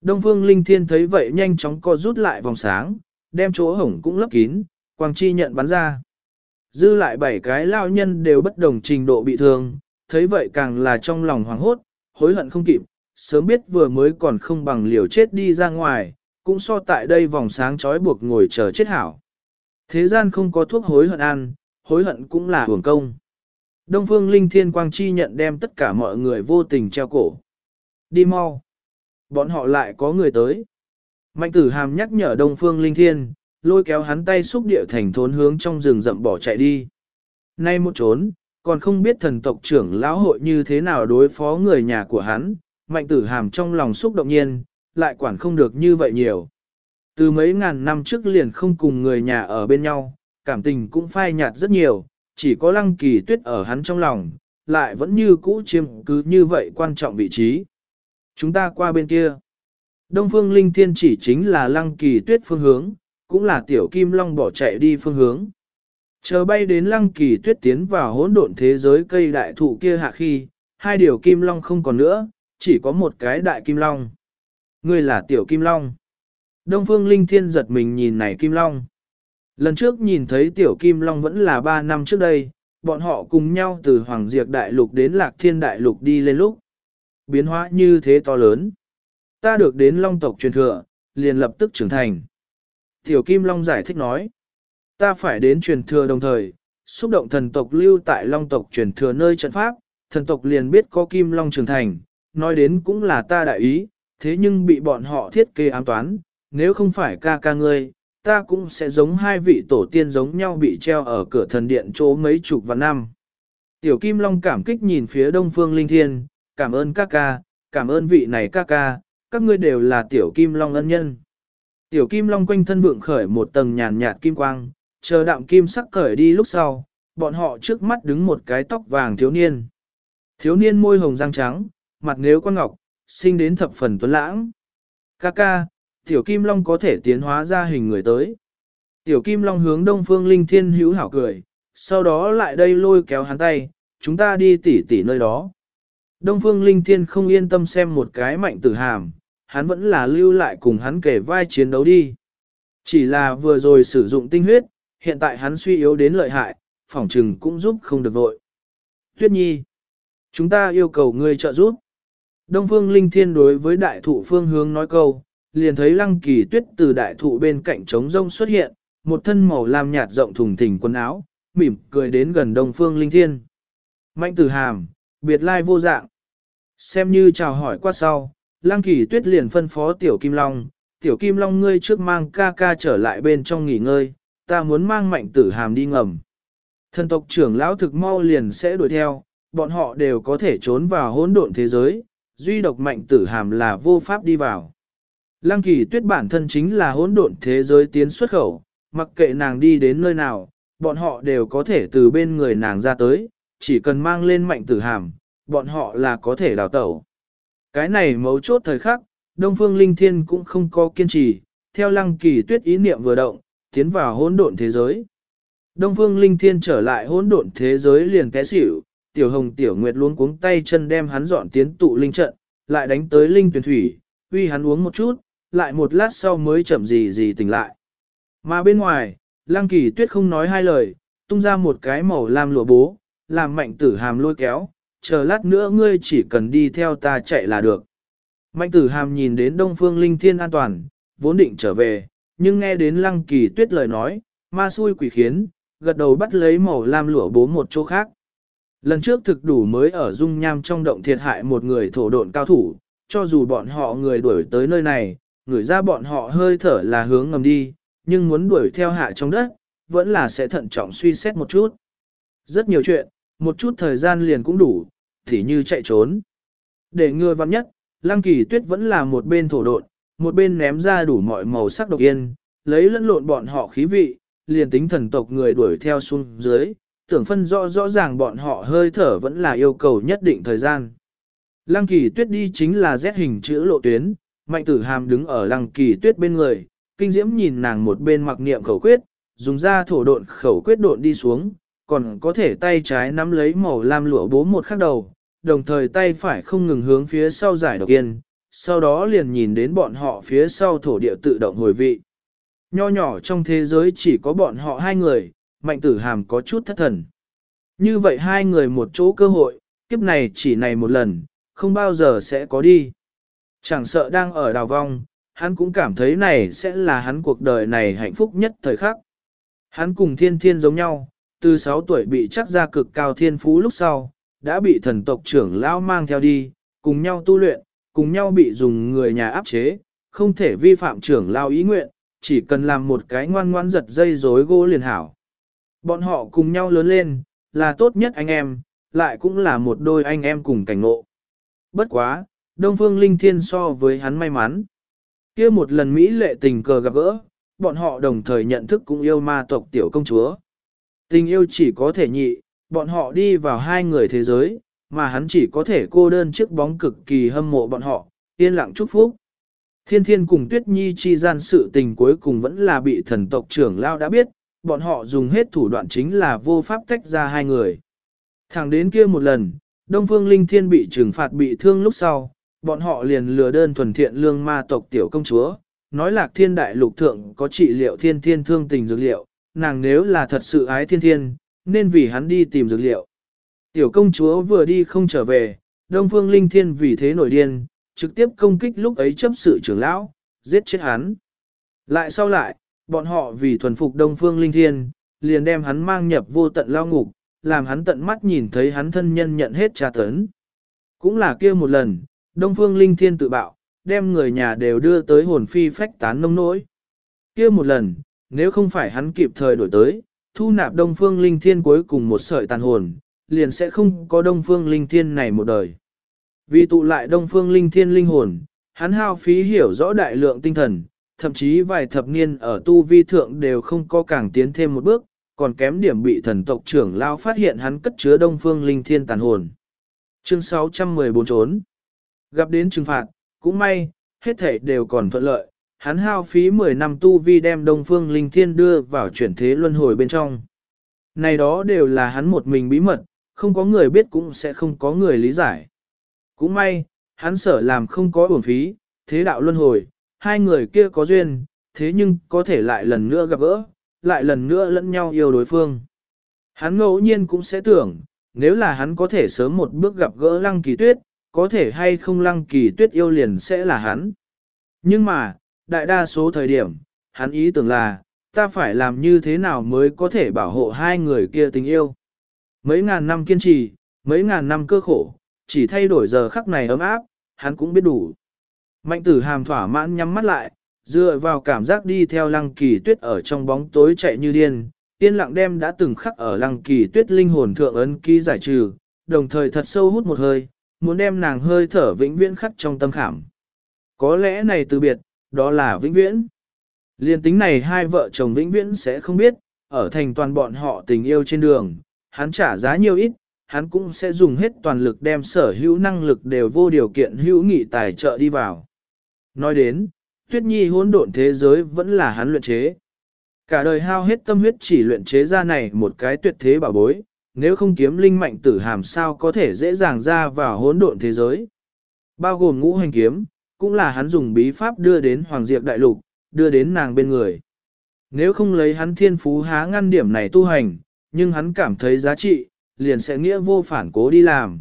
Đông Phương Linh Thiên thấy vậy nhanh chóng co rút lại vòng sáng, đem chỗ hổng cũng lấp kín, quang chi nhận bắn ra. Dư lại bảy cái lao nhân đều bất đồng trình độ bị thương, thấy vậy càng là trong lòng hoảng hốt, hối hận không kịp, sớm biết vừa mới còn không bằng liều chết đi ra ngoài, cũng so tại đây vòng sáng trói buộc ngồi chờ chết hảo. Thế gian không có thuốc hối hận ăn, hối hận cũng là hưởng công. Đông Phương Linh Thiên Quang Chi nhận đem tất cả mọi người vô tình treo cổ. Đi mau. Bọn họ lại có người tới. Mạnh tử hàm nhắc nhở Đông Phương Linh Thiên, lôi kéo hắn tay xúc địa thành thốn hướng trong rừng rậm bỏ chạy đi. Nay một trốn, còn không biết thần tộc trưởng lão hội như thế nào đối phó người nhà của hắn, mạnh tử hàm trong lòng xúc động nhiên, lại quản không được như vậy nhiều. Từ mấy ngàn năm trước liền không cùng người nhà ở bên nhau, cảm tình cũng phai nhạt rất nhiều, chỉ có lăng kỳ tuyết ở hắn trong lòng, lại vẫn như cũ chiếm cứ như vậy quan trọng vị trí. Chúng ta qua bên kia. Đông phương linh thiên chỉ chính là lăng kỳ tuyết phương hướng, cũng là tiểu kim long bỏ chạy đi phương hướng. Chờ bay đến lăng kỳ tuyết tiến vào hỗn độn thế giới cây đại thụ kia hạ khi, hai điều kim long không còn nữa, chỉ có một cái đại kim long. Ngươi là tiểu kim long. Đông phương linh thiên giật mình nhìn này kim long. Lần trước nhìn thấy tiểu kim long vẫn là ba năm trước đây, bọn họ cùng nhau từ Hoàng Diệp Đại Lục đến Lạc Thiên Đại Lục đi lên lúc. Biến hóa như thế to lớn. Ta được đến long tộc truyền thừa, liền lập tức trưởng thành. Tiểu Kim Long giải thích nói. Ta phải đến truyền thừa đồng thời, xúc động thần tộc lưu tại long tộc truyền thừa nơi trận pháp, thần tộc liền biết có Kim Long trưởng thành, nói đến cũng là ta đại ý, thế nhưng bị bọn họ thiết kế ám toán, nếu không phải ca ca ngươi, ta cũng sẽ giống hai vị tổ tiên giống nhau bị treo ở cửa thần điện chỗ mấy chục vạn năm. Tiểu Kim Long cảm kích nhìn phía Đông Phương Linh Thiên, cảm ơn ca ca, cảm ơn vị này ca ca, các ngươi đều là Tiểu Kim Long ân nhân. Tiểu kim long quanh thân vượng khởi một tầng nhàn nhạt kim quang, chờ đạm kim sắc khởi đi lúc sau, bọn họ trước mắt đứng một cái tóc vàng thiếu niên. Thiếu niên môi hồng răng trắng, mặt nếu con ngọc, sinh đến thập phần tuấn lãng. Ca ca, tiểu kim long có thể tiến hóa ra hình người tới. Tiểu kim long hướng đông phương linh thiên hữu hảo cười, sau đó lại đây lôi kéo hắn tay, chúng ta đi tỉ tỉ nơi đó. Đông phương linh thiên không yên tâm xem một cái mạnh tử hàm, hắn vẫn là lưu lại cùng hắn kể vai chiến đấu đi. Chỉ là vừa rồi sử dụng tinh huyết, hiện tại hắn suy yếu đến lợi hại, phỏng trừng cũng giúp không được vội. Tuyết nhi, chúng ta yêu cầu ngươi trợ giúp. Đông phương linh thiên đối với đại thụ phương hướng nói câu, liền thấy lăng kỳ tuyết từ đại thụ bên cạnh trống rông xuất hiện, một thân màu lam nhạt rộng thùng thình quần áo, mỉm cười đến gần đông phương linh thiên. Mạnh tử hàm, biệt lai vô dạng. Xem như chào hỏi qua sau, lăng kỳ tuyết liền phân phó tiểu kim long, tiểu kim long ngươi trước mang ca ca trở lại bên trong nghỉ ngơi, ta muốn mang mạnh tử hàm đi ngầm. Thần tộc trưởng lão thực mau liền sẽ đuổi theo, bọn họ đều có thể trốn vào hỗn độn thế giới, duy độc mạnh tử hàm là vô pháp đi vào. Lăng kỳ tuyết bản thân chính là hỗn độn thế giới tiến xuất khẩu, mặc kệ nàng đi đến nơi nào, bọn họ đều có thể từ bên người nàng ra tới, chỉ cần mang lên mạnh tử hàm, bọn họ là có thể đào tẩu. Cái này mấu chốt thời khắc, Đông Phương Linh Thiên cũng không có kiên trì, theo lăng kỳ tuyết ý niệm vừa động, tiến vào hỗn độn thế giới. Đông Phương Linh Thiên trở lại hỗn độn thế giới liền té xỉu, Tiểu Hồng Tiểu Nguyệt luôn cuống tay chân đem hắn dọn tiến tụ linh trận, lại đánh tới linh tuyển thủy, uy hắn uống một chút, lại một lát sau mới chậm gì gì tỉnh lại. Mà bên ngoài, Lăng Kỳ Tuyết không nói hai lời, tung ra một cái màu lam lụa bố, làm mạnh tử hàm lôi kéo, chờ lát nữa ngươi chỉ cần đi theo ta chạy là được. Mạnh tử hàm nhìn đến Đông Phương Linh Thiên an toàn, vốn định trở về, nhưng nghe đến Lăng Kỳ Tuyết lời nói, ma xui quỷ khiến, gật đầu bắt lấy màu lam lụa bố một chỗ khác. Lần trước thực đủ mới ở dung nham trong động thiệt hại một người thổ độn cao thủ, cho dù bọn họ người đuổi tới nơi này, người ra bọn họ hơi thở là hướng ngầm đi, nhưng muốn đuổi theo hạ trong đất, vẫn là sẽ thận trọng suy xét một chút. Rất nhiều chuyện, một chút thời gian liền cũng đủ, thì như chạy trốn. Để ngừa vắng nhất, Lăng Kỳ Tuyết vẫn là một bên thổ độn, một bên ném ra đủ mọi màu sắc độc yên, lấy lẫn lộn bọn họ khí vị, liền tính thần tộc người đuổi theo xuống dưới, tưởng phân rõ rõ ràng bọn họ hơi thở vẫn là yêu cầu nhất định thời gian. Lăng kỳ tuyết đi chính là Z hình chữ lộ tuyến, mạnh tử hàm đứng ở lăng kỳ tuyết bên người, kinh diễm nhìn nàng một bên mặc niệm khẩu quyết, dùng ra thổ độn khẩu quyết độn đi xuống, còn có thể tay trái nắm lấy màu lam lụa bố một khắc đầu, đồng thời tay phải không ngừng hướng phía sau giải độc yên, sau đó liền nhìn đến bọn họ phía sau thổ địa tự động hồi vị. Nho nhỏ trong thế giới chỉ có bọn họ hai người, mạnh tử hàm có chút thất thần. Như vậy hai người một chỗ cơ hội, kiếp này chỉ này một lần, không bao giờ sẽ có đi. Chẳng sợ đang ở đào vong, hắn cũng cảm thấy này sẽ là hắn cuộc đời này hạnh phúc nhất thời khắc. Hắn cùng thiên thiên giống nhau, từ 6 tuổi bị chắc ra cực cao thiên phú lúc sau, đã bị thần tộc trưởng lão mang theo đi, cùng nhau tu luyện, cùng nhau bị dùng người nhà áp chế, không thể vi phạm trưởng lao ý nguyện, chỉ cần làm một cái ngoan ngoãn giật dây rối gỗ liền hảo. Bọn họ cùng nhau lớn lên, là tốt nhất anh em, lại cũng là một đôi anh em cùng cảnh ngộ. Bất quá, Đông Phương Linh Thiên so với hắn may mắn. kia một lần Mỹ lệ tình cờ gặp gỡ, bọn họ đồng thời nhận thức cũng yêu ma tộc tiểu công chúa. Tình yêu chỉ có thể nhị, bọn họ đi vào hai người thế giới, mà hắn chỉ có thể cô đơn chiếc bóng cực kỳ hâm mộ bọn họ, yên lặng chúc phúc. Thiên thiên cùng tuyết nhi chi gian sự tình cuối cùng vẫn là bị thần tộc trưởng lao đã biết, bọn họ dùng hết thủ đoạn chính là vô pháp tách ra hai người. Thẳng đến kia một lần, Đông Phương Linh Thiên bị trừng phạt bị thương lúc sau, bọn họ liền lừa đơn thuần thiện lương ma tộc tiểu công chúa, nói lạc thiên đại lục thượng có trị liệu thiên thiên thương tình dược liệu, nàng nếu là thật sự ái thiên thiên, nên vì hắn đi tìm dược liệu. Tiểu công chúa vừa đi không trở về, Đông Phương Linh Thiên vì thế nổi điên, trực tiếp công kích lúc ấy chấp sự trưởng lão, giết chết hắn. Lại sau lại, bọn họ vì thuần phục Đông Phương Linh Thiên, liền đem hắn mang nhập vô tận lao ngục, làm hắn tận mắt nhìn thấy hắn thân nhân nhận hết tra tấn. Cũng là kia một lần, Đông Phương Linh Thiên tự bạo, đem người nhà đều đưa tới hồn phi phách tán nông nỗi. Kia một lần, nếu không phải hắn kịp thời đổi tới, thu nạp Đông Phương Linh Thiên cuối cùng một sợi tàn hồn, liền sẽ không có Đông Phương Linh Thiên này một đời. Vì tụ lại Đông Phương Linh Thiên linh hồn, hắn hao phí hiểu rõ đại lượng tinh thần, thậm chí vài thập niên ở tu vi thượng đều không có càng tiến thêm một bước, còn kém điểm bị thần tộc trưởng lao phát hiện hắn cất chứa đông phương linh thiên tàn hồn. Chương 614 trốn. Gặp đến trừng phạt, cũng may, hết thảy đều còn thuận lợi, hắn hao phí 10 năm tu vi đem đông phương linh thiên đưa vào chuyển thế luân hồi bên trong. Này đó đều là hắn một mình bí mật, không có người biết cũng sẽ không có người lý giải. Cũng may, hắn sở làm không có uổng phí, thế đạo luân hồi, hai người kia có duyên, thế nhưng có thể lại lần nữa gặp gỡ, lại lần nữa lẫn nhau yêu đối phương. Hắn ngẫu nhiên cũng sẽ tưởng, nếu là hắn có thể sớm một bước gặp gỡ lăng kỳ tuyết, có thể hay không lăng kỳ tuyết yêu liền sẽ là hắn. Nhưng mà, đại đa số thời điểm, hắn ý tưởng là, ta phải làm như thế nào mới có thể bảo hộ hai người kia tình yêu. Mấy ngàn năm kiên trì, mấy ngàn năm cơ khổ, chỉ thay đổi giờ khắc này ấm áp, hắn cũng biết đủ. Mạnh tử hàm thỏa mãn nhắm mắt lại, dựa vào cảm giác đi theo lăng kỳ tuyết ở trong bóng tối chạy như điên, yên lặng đem đã từng khắc ở lăng kỳ tuyết linh hồn thượng ấn ký giải trừ, đồng thời thật sâu hút một hơi, muốn đem nàng hơi thở vĩnh viễn khắc trong tâm khảm. Có lẽ này từ biệt, đó là vĩnh viễn. Liên tính này hai vợ chồng vĩnh viễn sẽ không biết, ở thành toàn bọn họ tình yêu trên đường, hắn trả giá nhiều ít, hắn cũng sẽ dùng hết toàn lực đem sở hữu năng lực đều vô điều kiện hữu nghị tài trợ đi vào. Nói đến, tuyết nhi hỗn độn thế giới vẫn là hắn luyện chế. Cả đời hao hết tâm huyết chỉ luyện chế ra này một cái tuyệt thế bảo bối, nếu không kiếm linh mạnh tử hàm sao có thể dễ dàng ra vào hỗn độn thế giới. Bao gồm ngũ hành kiếm, cũng là hắn dùng bí pháp đưa đến Hoàng Diệp Đại Lục, đưa đến nàng bên người. Nếu không lấy hắn thiên phú há ngăn điểm này tu hành, nhưng hắn cảm thấy giá trị, liền sẽ nghĩa vô phản cố đi làm.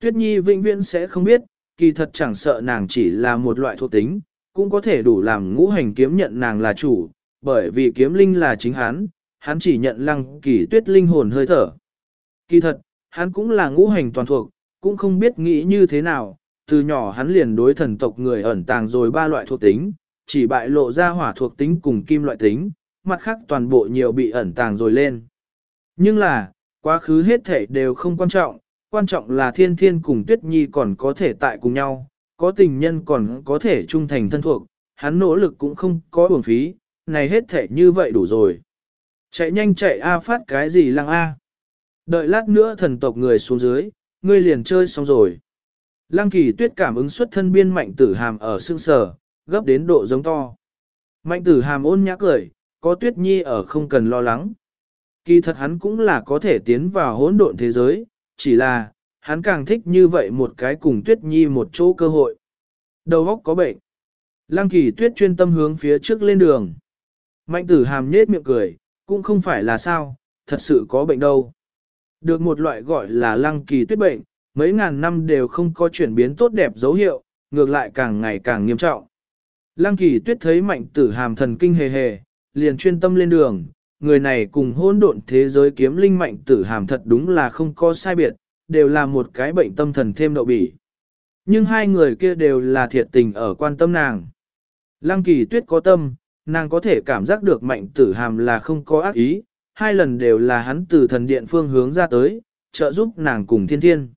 Tuyết Nhi vĩnh viễn sẽ không biết, kỳ thật chẳng sợ nàng chỉ là một loại thuộc tính, cũng có thể đủ làm ngũ hành kiếm nhận nàng là chủ, bởi vì kiếm linh là chính hắn, hắn chỉ nhận lăng kỳ tuyết linh hồn hơi thở. Kỳ thật, hắn cũng là ngũ hành toàn thuộc, cũng không biết nghĩ như thế nào, từ nhỏ hắn liền đối thần tộc người ẩn tàng rồi ba loại thuộc tính, chỉ bại lộ ra hỏa thuộc tính cùng kim loại tính, mặt khác toàn bộ nhiều bị ẩn tàng rồi lên. Nhưng là, quá khứ hết thể đều không quan trọng, quan trọng là thiên thiên cùng tuyết nhi còn có thể tại cùng nhau, có tình nhân còn có thể trung thành thân thuộc, hắn nỗ lực cũng không có uổng phí, này hết thể như vậy đủ rồi. Chạy nhanh chạy A phát cái gì lăng A. Đợi lát nữa thần tộc người xuống dưới, ngươi liền chơi xong rồi. Lăng kỳ tuyết cảm ứng xuất thân biên mạnh tử hàm ở xương sở, gấp đến độ giống to. Mạnh tử hàm ôn nhã cười, có tuyết nhi ở không cần lo lắng. Kỳ thật hắn cũng là có thể tiến vào hỗn độn thế giới, chỉ là, hắn càng thích như vậy một cái cùng tuyết nhi một chỗ cơ hội. Đầu óc có bệnh. Lăng kỳ tuyết chuyên tâm hướng phía trước lên đường. Mạnh tử hàm nhết miệng cười, cũng không phải là sao, thật sự có bệnh đâu. Được một loại gọi là lăng kỳ tuyết bệnh, mấy ngàn năm đều không có chuyển biến tốt đẹp dấu hiệu, ngược lại càng ngày càng nghiêm trọng. Lăng kỳ tuyết thấy mạnh tử hàm thần kinh hề hề, liền chuyên tâm lên đường, người này cùng hỗn độn thế giới kiếm linh mạnh tử hàm thật đúng là không có sai biệt, đều là một cái bệnh tâm thần thêm đậu bỉ. Nhưng hai người kia đều là thiệt tình ở quan tâm nàng. Lăng kỳ tuyết có tâm, nàng có thể cảm giác được mạnh tử hàm là không có ác ý, hai lần đều là hắn từ thần điện phương hướng ra tới, trợ giúp nàng cùng thiên thiên.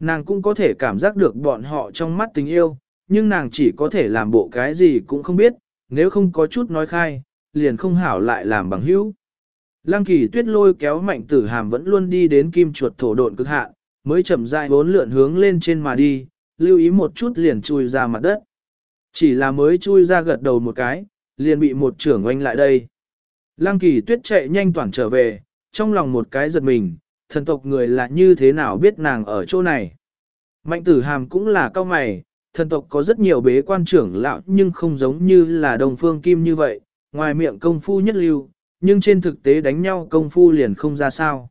Nàng cũng có thể cảm giác được bọn họ trong mắt tình yêu, nhưng nàng chỉ có thể làm bộ cái gì cũng không biết, nếu không có chút nói khai, liền không hảo lại làm bằng hữu. Lăng kỳ tuyết lôi kéo mạnh tử hàm vẫn luôn đi đến kim chuột thổ độn cực hạn, mới chậm rãi vốn lượn hướng lên trên mà đi, lưu ý một chút liền chui ra mặt đất. Chỉ là mới chui ra gật đầu một cái, liền bị một trưởng oanh lại đây. Lăng kỳ tuyết chạy nhanh toàn trở về, trong lòng một cái giật mình, thần tộc người là như thế nào biết nàng ở chỗ này. Mạnh tử hàm cũng là cao mày, thần tộc có rất nhiều bế quan trưởng lão nhưng không giống như là đồng phương kim như vậy, ngoài miệng công phu nhất lưu, nhưng trên thực tế đánh nhau công phu liền không ra sao.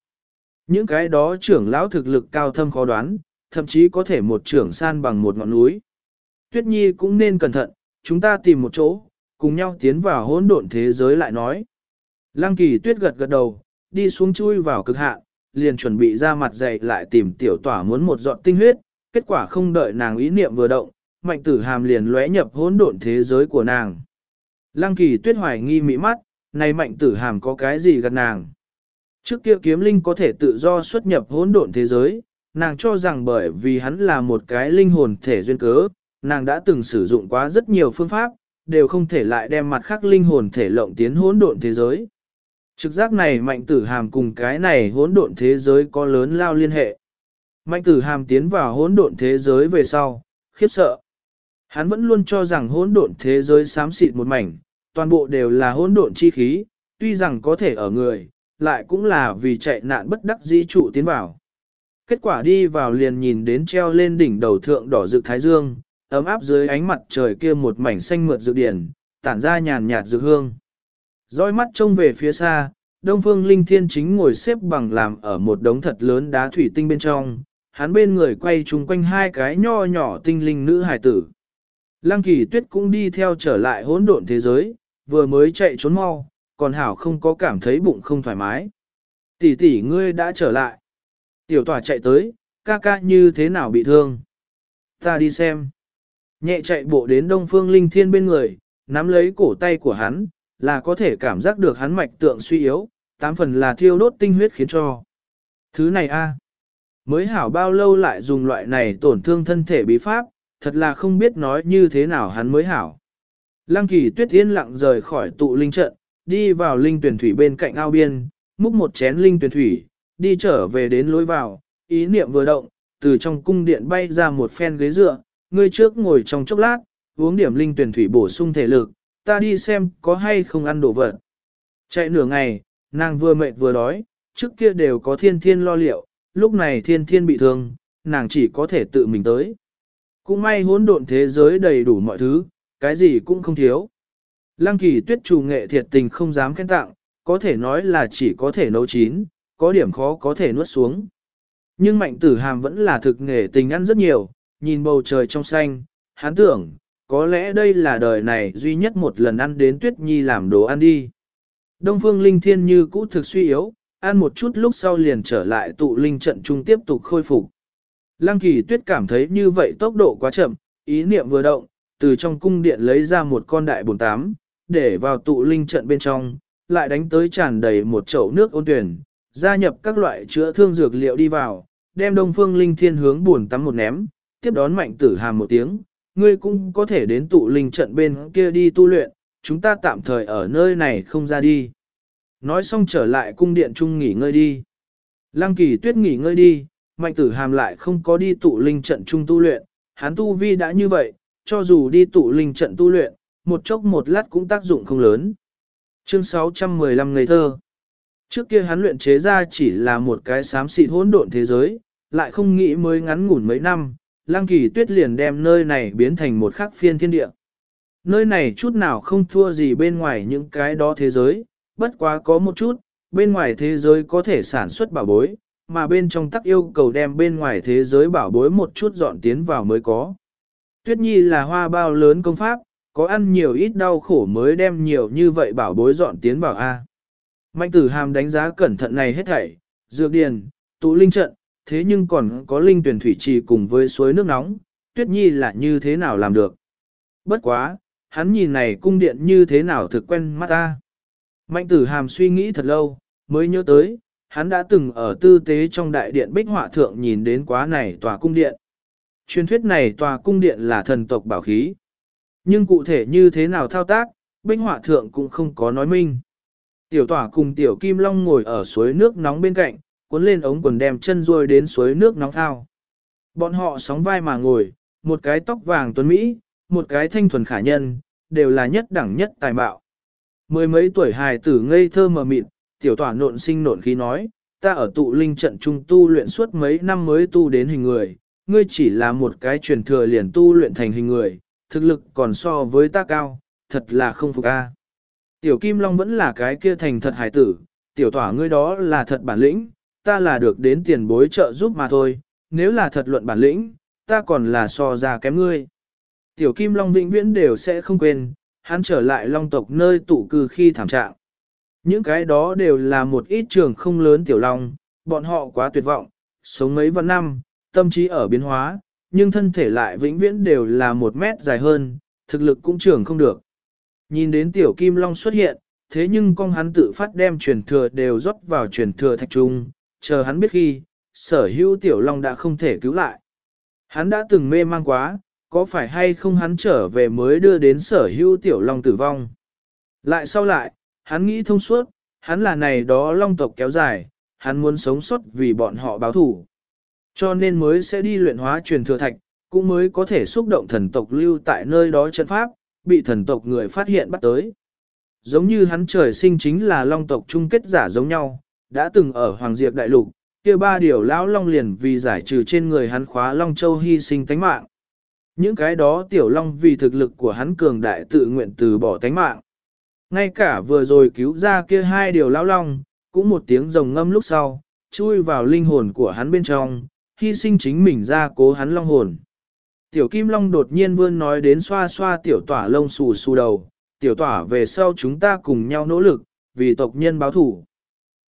Những cái đó trưởng lão thực lực cao thâm khó đoán, thậm chí có thể một trưởng san bằng một ngọn núi. Tuyết Nhi cũng nên cẩn thận, chúng ta tìm một chỗ, cùng nhau tiến vào hỗn độn thế giới lại nói. Lăng kỳ tuyết gật gật đầu, đi xuống chui vào cực hạn, liền chuẩn bị ra mặt dậy lại tìm tiểu tỏa muốn một giọt tinh huyết, kết quả không đợi nàng ý niệm vừa động, mạnh tử hàm liền lóe nhập hỗn độn thế giới của nàng. Lăng kỳ tuyết hoài nghi mỹ mắt, này mạnh tử hàm có cái gì gần nàng. Trước kia kiếm linh có thể tự do xuất nhập hỗn độn thế giới, nàng cho rằng bởi vì hắn là một cái linh hồn thể duyên cớ, nàng đã từng sử dụng quá rất nhiều phương pháp, đều không thể lại đem mặt khác linh hồn thể lộng tiến hỗn độn thế giới. Trực giác này mạnh tử hàm cùng cái này hỗn độn thế giới có lớn lao liên hệ. Mạnh tử hàm tiến vào hỗn độn thế giới về sau, khiếp sợ. Hắn vẫn luôn cho rằng hỗn độn thế giới xám xịt một mảnh, toàn bộ đều là hỗn độn chi khí, tuy rằng có thể ở người, lại cũng là vì chạy nạn bất đắc dĩ trụ tiến vào. Kết quả đi vào liền nhìn đến treo lên đỉnh đầu thượng đỏ rực thái dương, ấm áp dưới ánh mặt trời kia một mảnh xanh mượt dự điển, tản ra nhàn nhạt dự hương. Dõi mắt trông về phía xa, Đông Phương Linh Thiên chính ngồi xếp bằng làm ở một đống thật lớn đá thủy tinh bên trong, hắn bên người quay chung quanh hai cái nho nhỏ tinh linh nữ hài tử. Lăng kỳ tuyết cũng đi theo trở lại hỗn độn thế giới, vừa mới chạy trốn mau, còn hảo không có cảm thấy bụng không thoải mái. Tỷ tỷ ngươi đã trở lại. Tiểu tỏa chạy tới, ca ca như thế nào bị thương. Ta đi xem. Nhẹ chạy bộ đến Đông Phương Linh Thiên bên người, nắm lấy cổ tay của hắn, là có thể cảm giác được hắn mạch tượng suy yếu, tám phần là thiêu đốt tinh huyết khiến cho. Thứ này a, mới hảo bao lâu lại dùng loại này tổn thương thân thể bí pháp, thật là không biết nói như thế nào hắn mới hảo. Lăng kỳ tuyết yên lặng rời khỏi tụ linh trận, đi vào linh tuyển thủy bên cạnh ao biên, múc một chén linh tuyển thủy, đi trở về đến lối vào, ý niệm vừa động, từ trong cung điện bay ra một phen ghế dựa, ngươi trước ngồi trong chốc lát, uống điểm linh tuyển thủy bổ sung thể lực, ta đi xem có hay không ăn đồ vật. Chạy nửa ngày, nàng vừa mệt vừa đói, trước kia đều có thiên thiên lo liệu, lúc này thiên thiên bị thương, nàng chỉ có thể tự mình tới. Cũng may hỗn độn thế giới đầy đủ mọi thứ, cái gì cũng không thiếu. Lăng kỳ tuyết chủ nghệ thiệt tình không dám khen tặng, có thể nói là chỉ có thể nấu chín, có điểm khó có thể nuốt xuống. Nhưng mạnh tử hàm vẫn là thực nghề tình ăn rất nhiều, nhìn bầu trời trong xanh, hắn tưởng, có lẽ đây là đời này duy nhất một lần ăn đến tuyết nhi làm đồ ăn đi. Đông phương linh thiên như cũ thực suy yếu, ăn một chút lúc sau liền trở lại tụ linh trận trung tiếp tục khôi phục. Lăng kỳ tuyết cảm thấy như vậy tốc độ quá chậm, ý niệm vừa động, từ trong cung điện lấy ra một con đại bồn tám, để vào tụ linh trận bên trong, lại đánh tới tràn đầy một chậu nước ôn tuyển, gia nhập các loại chữa thương dược liệu đi vào, đem đông phương linh thiên hướng buồn tắm một ném, tiếp đón mạnh tử hàm một tiếng, ngươi cũng có thể đến tụ linh trận bên kia đi tu luyện, chúng ta tạm thời ở nơi này không ra đi. Nói xong trở lại cung điện chung nghỉ ngơi đi. Lăng kỳ tuyết nghỉ ngơi đi, mạnh tử hàm lại không có đi tụ linh trận chung tu luyện, hắn tu vi đã như vậy, cho dù đi tụ linh trận tu luyện, một chốc một lát cũng tác dụng không lớn. Chương 615 ngày thơ Trước kia hắn luyện chế ra chỉ là một cái xám xịt hỗn độn thế giới, lại không nghĩ mới ngắn ngủn mấy năm, Lang Kỳ Tuyết liền đem nơi này biến thành một khắc phiên thiên địa. Nơi này chút nào không thua gì bên ngoài những cái đó thế giới, bất quá có một chút, bên ngoài thế giới có thể sản xuất bảo bối, mà bên trong tắc yêu cầu đem bên ngoài thế giới bảo bối một chút dọn tiến vào mới có. Tuyết Nhi là hoa bao lớn công pháp, có ăn nhiều ít đau khổ mới đem nhiều như vậy bảo bối dọn tiến vào A. Mạnh tử hàm đánh giá cẩn thận này hết thảy, dược điền, tụ linh trận, thế nhưng còn có linh tuyển thủy trì cùng với suối nước nóng, tuyết nhi là như thế nào làm được. Bất quá, hắn nhìn này cung điện như thế nào thực quen mắt ta. Mạnh tử hàm suy nghĩ thật lâu, mới nhớ tới, hắn đã từng ở tư tế trong đại điện bích họa thượng nhìn đến quá này tòa cung điện. Truyền thuyết này tòa cung điện là thần tộc bảo khí. Nhưng cụ thể như thế nào thao tác, bích họa thượng cũng không có nói minh. Tiểu tỏa cùng tiểu kim long ngồi ở suối nước nóng bên cạnh, cuốn lên ống quần đem chân ruôi đến suối nước nóng thao. Bọn họ sóng vai mà ngồi, một cái tóc vàng tuấn Mỹ, một cái thanh thuần khả nhân, đều là nhất đẳng nhất tài bạo. Mười mấy tuổi hài tử ngây thơ mờ mịt, tiểu tỏa nộn sinh nộn khí nói, ta ở tụ linh trận trung tu luyện suốt mấy năm mới tu đến hình người, ngươi chỉ là một cái truyền thừa liền tu luyện thành hình người, thực lực còn so với ta cao, thật là không phục a. Tiểu Kim Long vẫn là cái kia thành thật Hải tử, tiểu tỏa ngươi đó là thật bản lĩnh, ta là được đến tiền bối trợ giúp mà thôi, nếu là thật luận bản lĩnh, ta còn là so ra kém ngươi. Tiểu Kim Long vĩnh viễn đều sẽ không quên, hắn trở lại Long tộc nơi tụ cư khi thảm trạng. Những cái đó đều là một ít trường không lớn tiểu long, bọn họ quá tuyệt vọng, sống mấy vạn năm, tâm trí ở biến hóa, nhưng thân thể lại vĩnh viễn đều là một mét dài hơn, thực lực cũng trường không được. Nhìn đến tiểu kim long xuất hiện, thế nhưng con hắn tự phát đem truyền thừa đều rót vào truyền thừa thạch trung, chờ hắn biết khi, sở hữu tiểu long đã không thể cứu lại. Hắn đã từng mê mang quá, có phải hay không hắn trở về mới đưa đến sở hữu tiểu long tử vong. Lại sau lại, hắn nghĩ thông suốt, hắn là này đó long tộc kéo dài, hắn muốn sống sót vì bọn họ báo thủ. Cho nên mới sẽ đi luyện hóa truyền thừa thạch, cũng mới có thể xúc động thần tộc lưu tại nơi đó chân pháp, bị thần tộc người phát hiện bắt tới. Giống như hắn trời sinh chính là long tộc chung kết giả giống nhau, đã từng ở Hoàng Diệp Đại Lục, kia ba điều lão long liền vì giải trừ trên người hắn khóa long châu hy sinh tánh mạng. Những cái đó tiểu long vì thực lực của hắn cường đại tự nguyện từ bỏ tánh mạng. Ngay cả vừa rồi cứu ra kia hai điều lão long, cũng một tiếng rồng ngâm lúc sau, chui vào linh hồn của hắn bên trong, hy sinh chính mình ra cố hắn long hồn. Tiểu Kim Long đột nhiên vươn nói đến xoa xoa tiểu tỏa lông xù xù đầu, tiểu tỏa về sau chúng ta cùng nhau nỗ lực, vì tộc nhân báo thủ.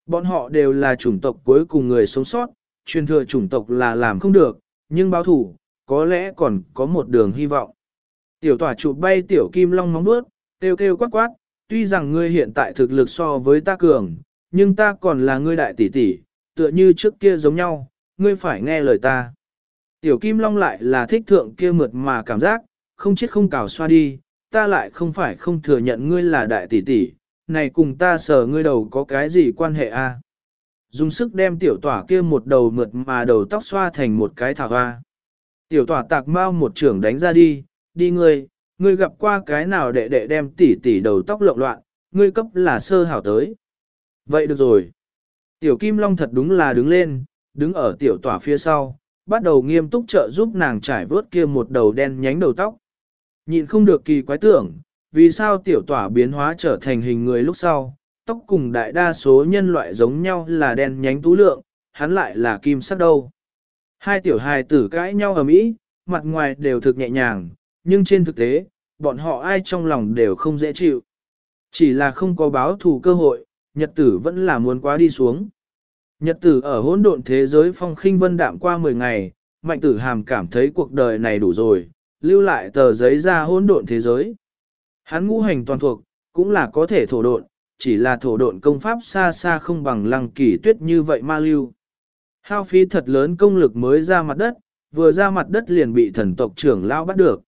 Bọn họ đều là chủng tộc cuối cùng người sống sót, truyền thừa chủng tộc là làm không được, nhưng báo thủ, có lẽ còn có một đường hy vọng. Tiểu tỏa chụp bay tiểu Kim Long móng bước, kêu kêu quát quát, tuy rằng ngươi hiện tại thực lực so với ta cường, nhưng ta còn là ngươi đại tỷ tỷ, tựa như trước kia giống nhau, ngươi phải nghe lời ta. Tiểu Kim Long lại là thích thượng kia mượt mà cảm giác, không chết không cào xoa đi, ta lại không phải không thừa nhận ngươi là đại tỷ tỷ, này cùng ta sờ ngươi đầu có cái gì quan hệ a? À? Dùng sức đem tiểu tỏa kia một đầu mượt mà đầu tóc xoa thành một cái thảo hoa. Tiểu tỏa tạc mau một trưởng đánh ra đi, đi ngươi, ngươi gặp qua cái nào đệ đệ đem tỉ tỉ đầu tóc lộn loạn, ngươi cấp là sơ hảo tới. Vậy được rồi. Tiểu Kim Long thật đúng là đứng lên, đứng ở tiểu tỏa phía sau, bắt đầu nghiêm túc trợ giúp nàng trải vớt kia một đầu đen nhánh đầu tóc. Nhìn không được kỳ quái tưởng, vì sao tiểu tỏa biến hóa trở thành hình người lúc sau, tóc cùng đại đa số nhân loại giống nhau là đen nhánh tú lượng, hắn lại là kim sắc đâu. Hai tiểu hài tử cãi nhau ở mỹ, mặt ngoài đều thực nhẹ nhàng, nhưng trên thực tế, bọn họ ai trong lòng đều không dễ chịu. Chỉ là không có báo thù cơ hội, nhật tử vẫn là muốn quá đi xuống. Nhật tử ở hỗn độn thế giới phong khinh vân đạm qua 10 ngày, mạnh tử hàm cảm thấy cuộc đời này đủ rồi, lưu lại tờ giấy ra hỗn độn thế giới. Hắn ngũ hành toàn thuộc, cũng là có thể thổ độn, chỉ là thổ độn công pháp xa xa không bằng lăng kỳ tuyết như vậy ma lưu. Hao phí thật lớn công lực mới ra mặt đất, vừa ra mặt đất liền bị thần tộc trưởng lao bắt được.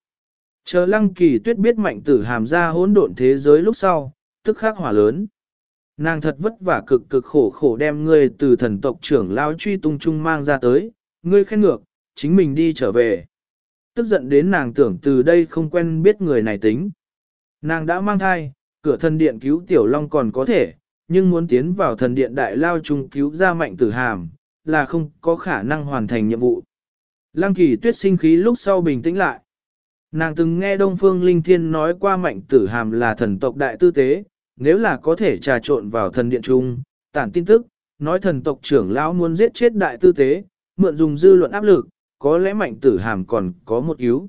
Chờ lăng kỳ tuyết biết mạnh tử hàm ra hỗn độn thế giới lúc sau, tức khắc hỏa lớn. Nàng thật vất vả cực cực khổ khổ đem ngươi từ thần tộc trưởng lao truy tung chung mang ra tới, ngươi khen ngược, chính mình đi trở về. Tức giận đến nàng tưởng từ đây không quen biết người này tính. Nàng đã mang thai, cửa thần điện cứu tiểu long còn có thể, nhưng muốn tiến vào thần điện đại lao chung cứu ra mạnh tử hàm, là không có khả năng hoàn thành nhiệm vụ. Lăng kỳ tuyết sinh khí lúc sau bình tĩnh lại. Nàng từng nghe Đông Phương Linh Thiên nói qua mạnh tử hàm là thần tộc đại tư tế, nếu là có thể trà trộn vào thần điện trung, tản tin tức, nói thần tộc trưởng lão muốn giết chết đại tư tế, mượn dùng dư luận áp lực, có lẽ mạnh tử hàm còn có một yếu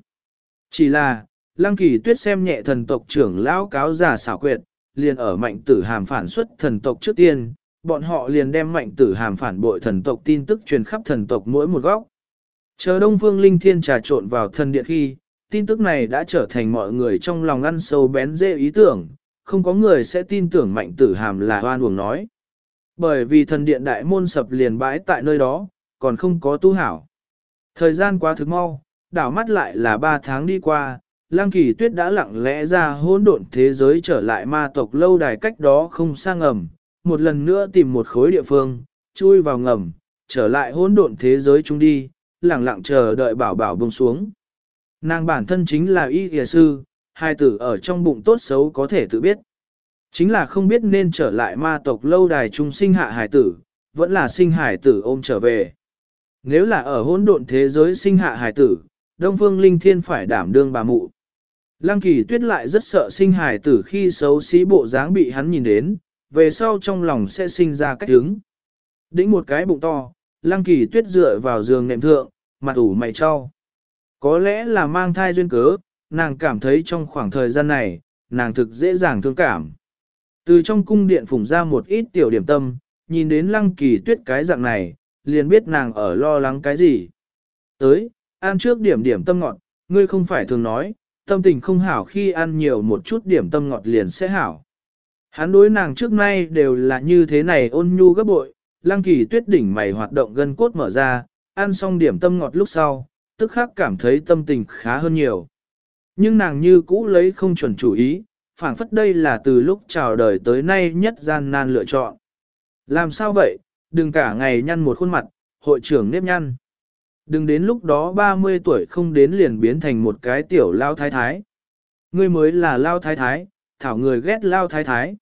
Chỉ là, lăng kỳ tuyết xem nhẹ thần tộc trưởng lão cáo giả xảo quyệt, liền ở mạnh tử hàm phản xuất thần tộc trước tiên, bọn họ liền đem mạnh tử hàm phản bội thần tộc tin tức truyền khắp thần tộc mỗi một góc. Chờ Đông Phương Linh Thiên trà trộn vào thần điện khi, tin tức này đã trở thành mọi người trong lòng ăn sâu bén dễ ý tưởng, không có người sẽ tin tưởng mạnh tử hàm là hoan uổng nói. Bởi vì thần điện đại môn sập liền bãi tại nơi đó, còn không có tu hảo. Thời gian quá thực mau, đảo mắt lại là 3 tháng đi qua, lang kỳ tuyết đã lặng lẽ ra hỗn độn thế giới trở lại ma tộc lâu đài cách đó không xa ngầm, một lần nữa tìm một khối địa phương, chui vào ngầm, trở lại hỗn độn thế giới chung đi, lặng lặng chờ đợi bảo bảo bông xuống. Nàng bản thân chính là y kìa sư, hai tử ở trong bụng tốt xấu có thể tự biết. Chính là không biết nên trở lại ma tộc lâu đài trung sinh hạ hải tử, vẫn là sinh hải tử ôm trở về. Nếu là ở hỗn độn thế giới sinh hạ hải tử, Đông Phương Linh Thiên phải đảm đương bà mụ. Lăng kỳ tuyết lại rất sợ sinh hải tử khi xấu xí bộ dáng bị hắn nhìn đến, về sau trong lòng sẽ sinh ra cách hứng. Đĩnh một cái bụng to, lăng kỳ tuyết dựa vào giường nệm thượng, mặt ủ mày cho. Có lẽ là mang thai duyên cớ, nàng cảm thấy trong khoảng thời gian này, nàng thực dễ dàng thương cảm. Từ trong cung điện phủng ra một ít tiểu điểm tâm, nhìn đến lăng kỳ tuyết cái dạng này, liền biết nàng ở lo lắng cái gì. Tới, ăn trước điểm điểm tâm ngọt, ngươi không phải thường nói, tâm tình không hảo khi ăn nhiều một chút điểm tâm ngọt liền sẽ hảo. Hắn đối nàng trước nay đều là như thế này ôn nhu gấp bội, lăng kỳ tuyết đỉnh mày hoạt động gân cốt mở ra, ăn xong điểm tâm ngọt lúc sau, tức khắc cảm thấy tâm tình khá hơn nhiều. Nhưng nàng như cũ lấy không chuẩn chủ ý, phảng phất đây là từ lúc chào đời tới nay nhất gian nan lựa chọn. Làm sao vậy, đừng cả ngày nhăn một khuôn mặt, hội trưởng nếp nhăn. Đừng đến lúc đó 30 tuổi không đến liền biến thành một cái tiểu lao thái thái. Ngươi mới là lao thái thái, thảo người ghét lao thái thái.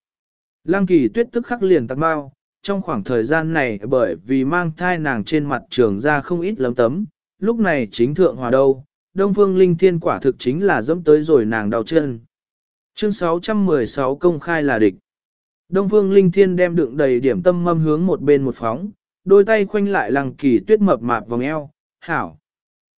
Lăng kỳ tuyết tức khắc liền tắc bao, trong khoảng thời gian này bởi vì mang thai nàng trên mặt trường ra không ít lấm tấm, lúc này chính thượng hòa đâu, Đông Phương Linh Thiên quả thực chính là dẫm tới rồi nàng đau chân. Chương 616 công khai là địch. Đông Phương Linh Thiên đem đựng đầy điểm tâm mâm hướng một bên một phóng, đôi tay khoanh lại lăng kỳ tuyết mập mạp vòng eo, hảo.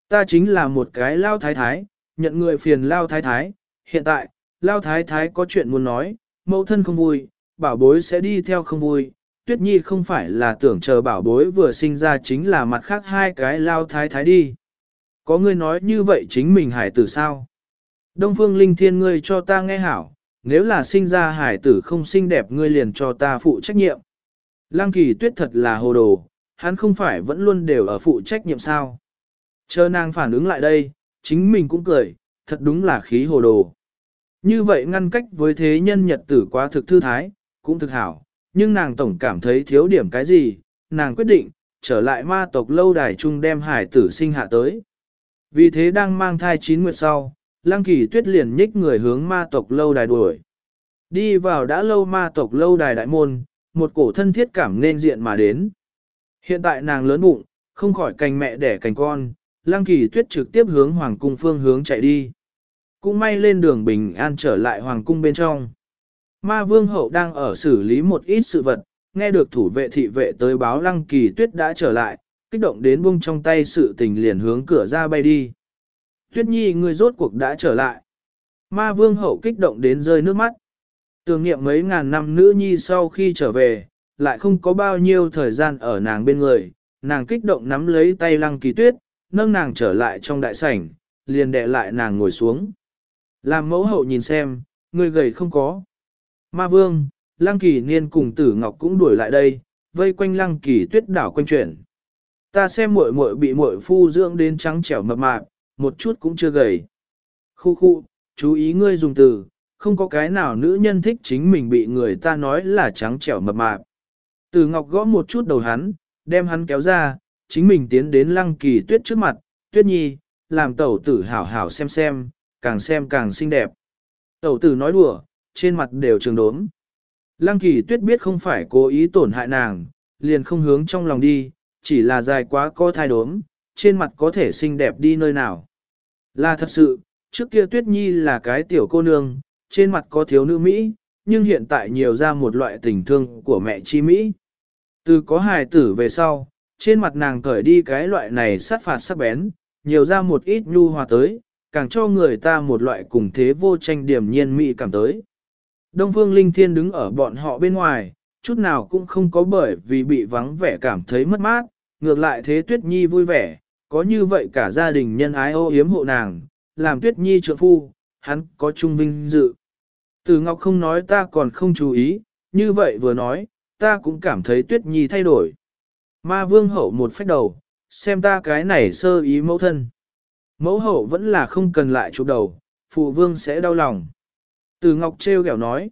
Ta chính là một cái lao thái thái, nhận người phiền lao thái thái, hiện tại, lao thái thái có chuyện muốn nói, mẫu thân không vui, bảo bối sẽ đi theo không vui. Tuyết Nhi không phải là tưởng chờ bảo bối vừa sinh ra chính là mặt khác hai cái lao thái thái đi. Có người nói như vậy chính mình hải tử sao? Đông phương linh thiên ngươi cho ta nghe hảo, nếu là sinh ra hải tử không xinh đẹp ngươi liền cho ta phụ trách nhiệm. Lăng kỳ tuyết thật là hồ đồ, hắn không phải vẫn luôn đều ở phụ trách nhiệm sao. Chờ nàng phản ứng lại đây, chính mình cũng cười, thật đúng là khí hồ đồ. Như vậy ngăn cách với thế nhân nhật tử quá thực thư thái, cũng thực hảo, nhưng nàng tổng cảm thấy thiếu điểm cái gì, nàng quyết định, trở lại ma tộc lâu đài chung đem hải tử sinh hạ tới. Vì thế đang mang thai chín nguyệt sau, lăng kỳ tuyết liền nhích người hướng ma tộc lâu đài đuổi. Đi vào đã lâu ma tộc lâu đài đại môn, một cổ thân thiết cảm nên diện mà đến. Hiện tại nàng lớn bụng, không khỏi cành mẹ đẻ cành con, lăng kỳ tuyết trực tiếp hướng hoàng cung phương hướng chạy đi. Cũng may lên đường bình an trở lại hoàng cung bên trong. Ma vương hậu đang ở xử lý một ít sự vật, nghe được thủ vệ thị vệ tới báo lăng kỳ tuyết đã trở lại, kích động đến buông trong tay sự tình liền hướng cửa ra bay đi. Tuyết nhi người rốt cuộc đã trở lại. Ma vương hậu kích động đến rơi nước mắt. Tưởng niệm mấy ngàn năm nữ nhi sau khi trở về, lại không có bao nhiêu thời gian ở nàng bên người, nàng kích động nắm lấy tay lăng kỳ tuyết, nâng nàng trở lại trong đại sảnh, liền đè lại nàng ngồi xuống. Làm mẫu hậu nhìn xem, người gầy không có. Ma vương, lăng kỳ niên cùng tử ngọc cũng đuổi lại đây, vây quanh lăng kỳ tuyết đảo quanh chuyển. Ta xem muội muội bị muội phu dưỡng đến trắng trẻo mập mạp, một chút cũng chưa gầy. Khu khu, chú ý ngươi dùng từ, không có cái nào nữ nhân thích chính mình bị người ta nói là trắng trẻo mập mạp. Từ ngọc gõ một chút đầu hắn, đem hắn kéo ra, chính mình tiến đến lăng kỳ tuyết trước mặt, tuyết nhi, làm tẩu tử hảo hảo xem xem, càng xem càng xinh đẹp. Tẩu tử nói đùa, trên mặt đều trường đốm. Lăng kỳ tuyết biết không phải cố ý tổn hại nàng, liền không hướng trong lòng đi, chỉ là dài quá có thai đốm, trên mặt có thể xinh đẹp đi nơi nào. Là thật sự, trước kia tuyết nhi là cái tiểu cô nương, trên mặt có thiếu nữ Mỹ, nhưng hiện tại nhiều ra một loại tình thương của mẹ chi Mỹ. Từ có hài tử về sau, trên mặt nàng cởi đi cái loại này sát phạt sắc bén, nhiều ra một ít nhu hòa tới, càng cho người ta một loại cùng thế vô tranh điểm nhiên Mỹ cảm tới. Đông Phương Linh Thiên đứng ở bọn họ bên ngoài, chút nào cũng không có bởi vì bị vắng vẻ cảm thấy mất mát, ngược lại thế Tuyết Nhi vui vẻ, có như vậy cả gia đình nhân ái ô yếm hộ nàng, làm Tuyết Nhi trượng phu, hắn có trung vinh dự. Từ Ngọc không nói ta còn không chú ý, như vậy vừa nói, ta cũng cảm thấy Tuyết Nhi thay đổi. Ma Vương Hậu một phách đầu, xem ta cái này sơ ý mẫu thân. Mẫu hậu vẫn là không cần lại chụp đầu, phụ vương sẽ đau lòng. Từ Ngọc treo kẹo nói,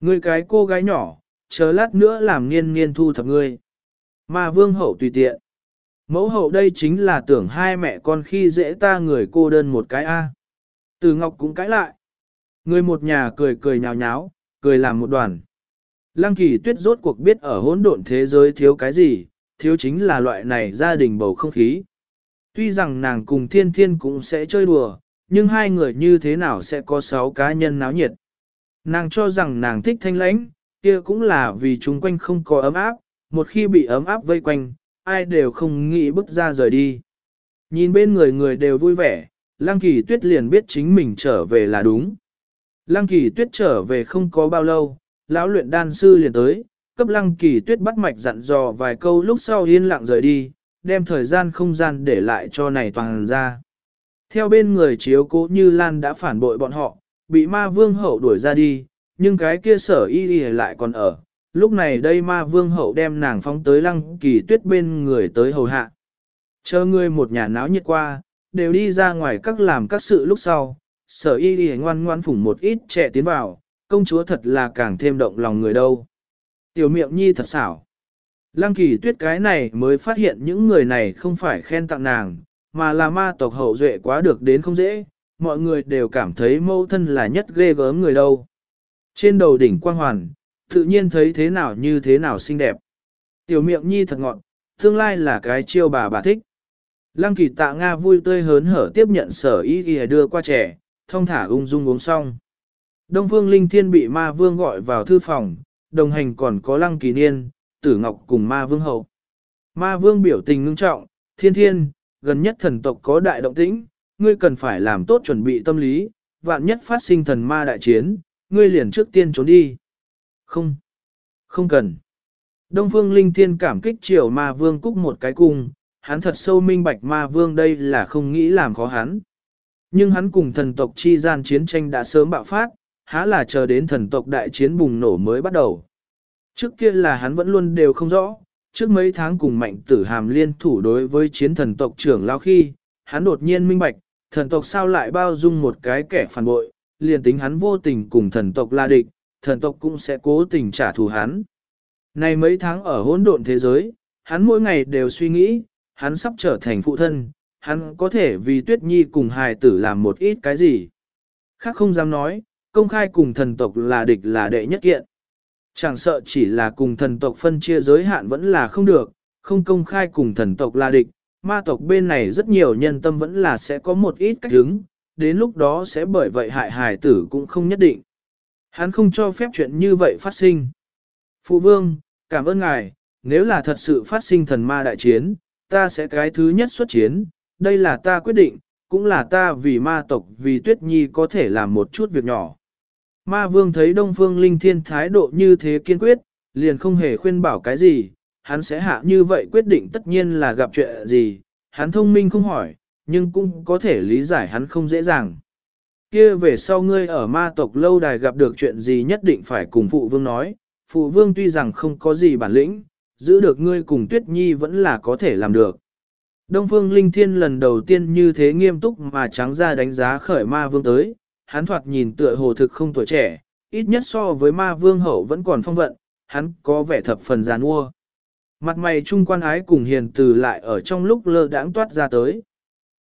ngươi cái cô gái nhỏ, chờ lát nữa làm niên niên thu thập ngươi. mà vương hậu tùy tiện. Mẫu hậu đây chính là tưởng hai mẹ con khi dễ ta người cô đơn một cái A. Từ Ngọc cũng cãi lại. Người một nhà cười cười nhào nháo, cười làm một đoàn. Lăng kỳ tuyết rốt cuộc biết ở hỗn độn thế giới thiếu cái gì, thiếu chính là loại này gia đình bầu không khí. Tuy rằng nàng cùng thiên thiên cũng sẽ chơi đùa, nhưng hai người như thế nào sẽ có sáu cá nhân náo nhiệt. Nàng cho rằng nàng thích thanh lãnh, kia cũng là vì chúng quanh không có ấm áp, một khi bị ấm áp vây quanh, ai đều không nghĩ bước ra rời đi. Nhìn bên người người đều vui vẻ, Lăng Kỳ Tuyết liền biết chính mình trở về là đúng. Lăng Kỳ Tuyết trở về không có bao lâu, lão luyện đan sư liền tới, cấp Lăng Kỳ Tuyết bắt mạch dặn dò vài câu lúc sau yên lặng rời đi, đem thời gian không gian để lại cho này toàn ra. Theo bên người chiếu cố như Lan đã phản bội bọn họ, bị ma vương hậu đuổi ra đi, nhưng cái kia sở y y lại còn ở. Lúc này đây ma vương hậu đem nàng phóng tới lăng kỳ tuyết bên người tới hầu hạ. Chờ ngươi một nhà náo nhiệt qua, đều đi ra ngoài các làm các sự lúc sau, sở y y ngoan ngoan phủng một ít trẻ tiến vào, công chúa thật là càng thêm động lòng người đâu. Tiểu miệng nhi thật xảo. Lăng kỳ tuyết cái này mới phát hiện những người này không phải khen tặng nàng, mà là ma tộc hậu duệ quá được đến không dễ, mọi người đều cảm thấy mâu thân là nhất ghê gớm người đâu. Trên đầu đỉnh quang hoàn, tự nhiên thấy thế nào như thế nào xinh đẹp. Tiểu miệng nhi thật ngọn, tương lai là cái chiêu bà bà thích. Lăng kỳ tạ Nga vui tươi hớn hở tiếp nhận sở ý ghi đưa qua trẻ, thông thả ung dung uống xong. Đông Phương Linh Thiên bị ma vương gọi vào thư phòng, đồng hành còn có lăng kỳ niên, tử ngọc cùng ma vương hậu. Ma vương biểu tình ngưng trọng, thiên thiên, gần nhất thần tộc có đại động tĩnh, ngươi cần phải làm tốt chuẩn bị tâm lý, vạn nhất phát sinh thần ma đại chiến, ngươi liền trước tiên trốn đi. Không, không cần. Đông Phương Linh Thiên cảm kích triều ma vương cúc một cái cung, hắn thật sâu minh bạch ma vương đây là không nghĩ làm khó hắn. Nhưng hắn cùng thần tộc chi gian chiến tranh đã sớm bạo phát, há là chờ đến thần tộc đại chiến bùng nổ mới bắt đầu. Trước kia là hắn vẫn luôn đều không rõ, trước mấy tháng cùng mạnh tử hàm liên thủ đối với chiến thần tộc trưởng lao khi, hắn đột nhiên minh bạch, thần tộc sao lại bao dung một cái kẻ phản bội, liền tính hắn vô tình cùng thần tộc la địch, thần tộc cũng sẽ cố tình trả thù hắn. Này mấy tháng ở hỗn độn thế giới, hắn mỗi ngày đều suy nghĩ, hắn sắp trở thành phụ thân, hắn có thể vì tuyết nhi cùng hài tử làm một ít cái gì. Khác không dám nói, công khai cùng thần tộc là địch là đệ nhất kiện. Chẳng sợ chỉ là cùng thần tộc phân chia giới hạn vẫn là không được, không công khai cùng thần tộc là địch, ma tộc bên này rất nhiều nhân tâm vẫn là sẽ có một ít cách hứng, đến lúc đó sẽ bởi vậy hại hài tử cũng không nhất định. Hắn không cho phép chuyện như vậy phát sinh. Phụ vương, cảm ơn ngài, nếu là thật sự phát sinh thần ma đại chiến, ta sẽ cái thứ nhất xuất chiến, đây là ta quyết định, cũng là ta vì ma tộc vì tuyết nhi có thể làm một chút việc nhỏ. Ma vương thấy Đông Phương Linh Thiên thái độ như thế kiên quyết, liền không hề khuyên bảo cái gì, hắn sẽ hạ như vậy quyết định tất nhiên là gặp chuyện gì, hắn thông minh không hỏi, nhưng cũng có thể lý giải hắn không dễ dàng. Kia về sau ngươi ở ma tộc lâu đài gặp được chuyện gì nhất định phải cùng phụ vương nói, phụ vương tuy rằng không có gì bản lĩnh, giữ được ngươi cùng tuyết nhi vẫn là có thể làm được. Đông Phương Linh Thiên lần đầu tiên như thế nghiêm túc mà trắng ra đánh giá khởi ma vương tới, hắn thoạt nhìn tựa hồ thực không tuổi trẻ, ít nhất so với ma vương hậu vẫn còn phong vận, hắn có vẻ thập phần giàn ua. Mặt mày trung quan ái cùng hiền từ lại ở trong lúc lơ đãng toát ra tới.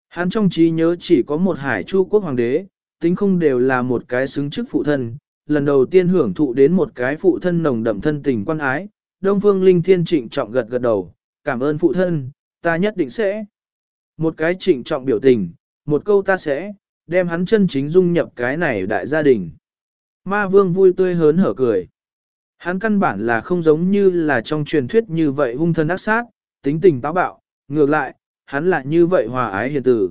Hắn trong trí nhớ chỉ có một hải chu quốc hoàng đế, tính không đều là một cái xứng chức phụ thân, lần đầu tiên hưởng thụ đến một cái phụ thân nồng đậm thân tình quan ái, Đông Phương Linh Thiên trịnh trọng gật gật đầu, cảm ơn phụ thân, ta nhất định sẽ. Một cái trịnh trọng biểu tình, một câu ta sẽ, đem hắn chân chính dung nhập cái này đại gia đình. Ma vương vui tươi hớn hở cười. Hắn căn bản là không giống như là trong truyền thuyết như vậy hung thân ác sát, tính tình táo bạo, ngược lại, hắn lại như vậy hòa ái hiền tử.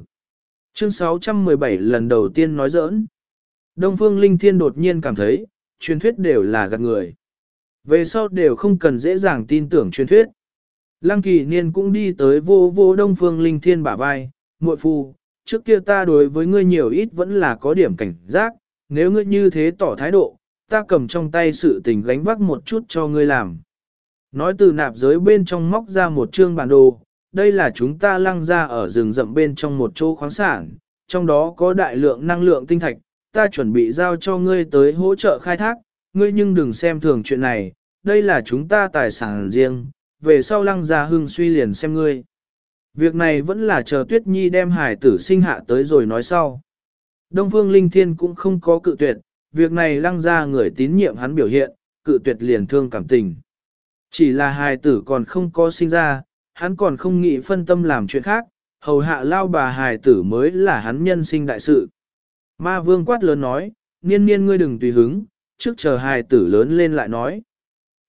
Chương 617 lần đầu tiên nói giỡn. Đông Phương Linh Thiên đột nhiên cảm thấy, truyền thuyết đều là gạt người. Về sau đều không cần dễ dàng tin tưởng truyền thuyết. Lăng kỳ niên cũng đi tới vô vô Đông Phương Linh Thiên bả vai, muội phu, trước kia ta đối với ngươi nhiều ít vẫn là có điểm cảnh giác, nếu ngươi như thế tỏ thái độ, ta cầm trong tay sự tình gánh vác một chút cho ngươi làm. Nói từ nạp giới bên trong móc ra một chương bản đồ, đây là chúng ta lăng ra ở rừng rậm bên trong một chỗ khoáng sản, trong đó có đại lượng năng lượng tinh thạch, ta chuẩn bị giao cho ngươi tới hỗ trợ khai thác, ngươi nhưng đừng xem thường chuyện này, đây là chúng ta tài sản riêng, về sau lăng ra hưng suy liền xem ngươi. Việc này vẫn là chờ Tuyết Nhi đem hải tử sinh hạ tới rồi nói sau. Đông Phương Linh Thiên cũng không có cự tuyệt, việc này lăng ra người tín nhiệm hắn biểu hiện, cự tuyệt liền thương cảm tình. Chỉ là hài tử còn không có sinh ra, hắn còn không nghĩ phân tâm làm chuyện khác, hầu hạ lao bà hài tử mới là hắn nhân sinh đại sự. Ma vương quát lớn nói, niên niên ngươi đừng tùy hứng, trước chờ hài tử lớn lên lại nói.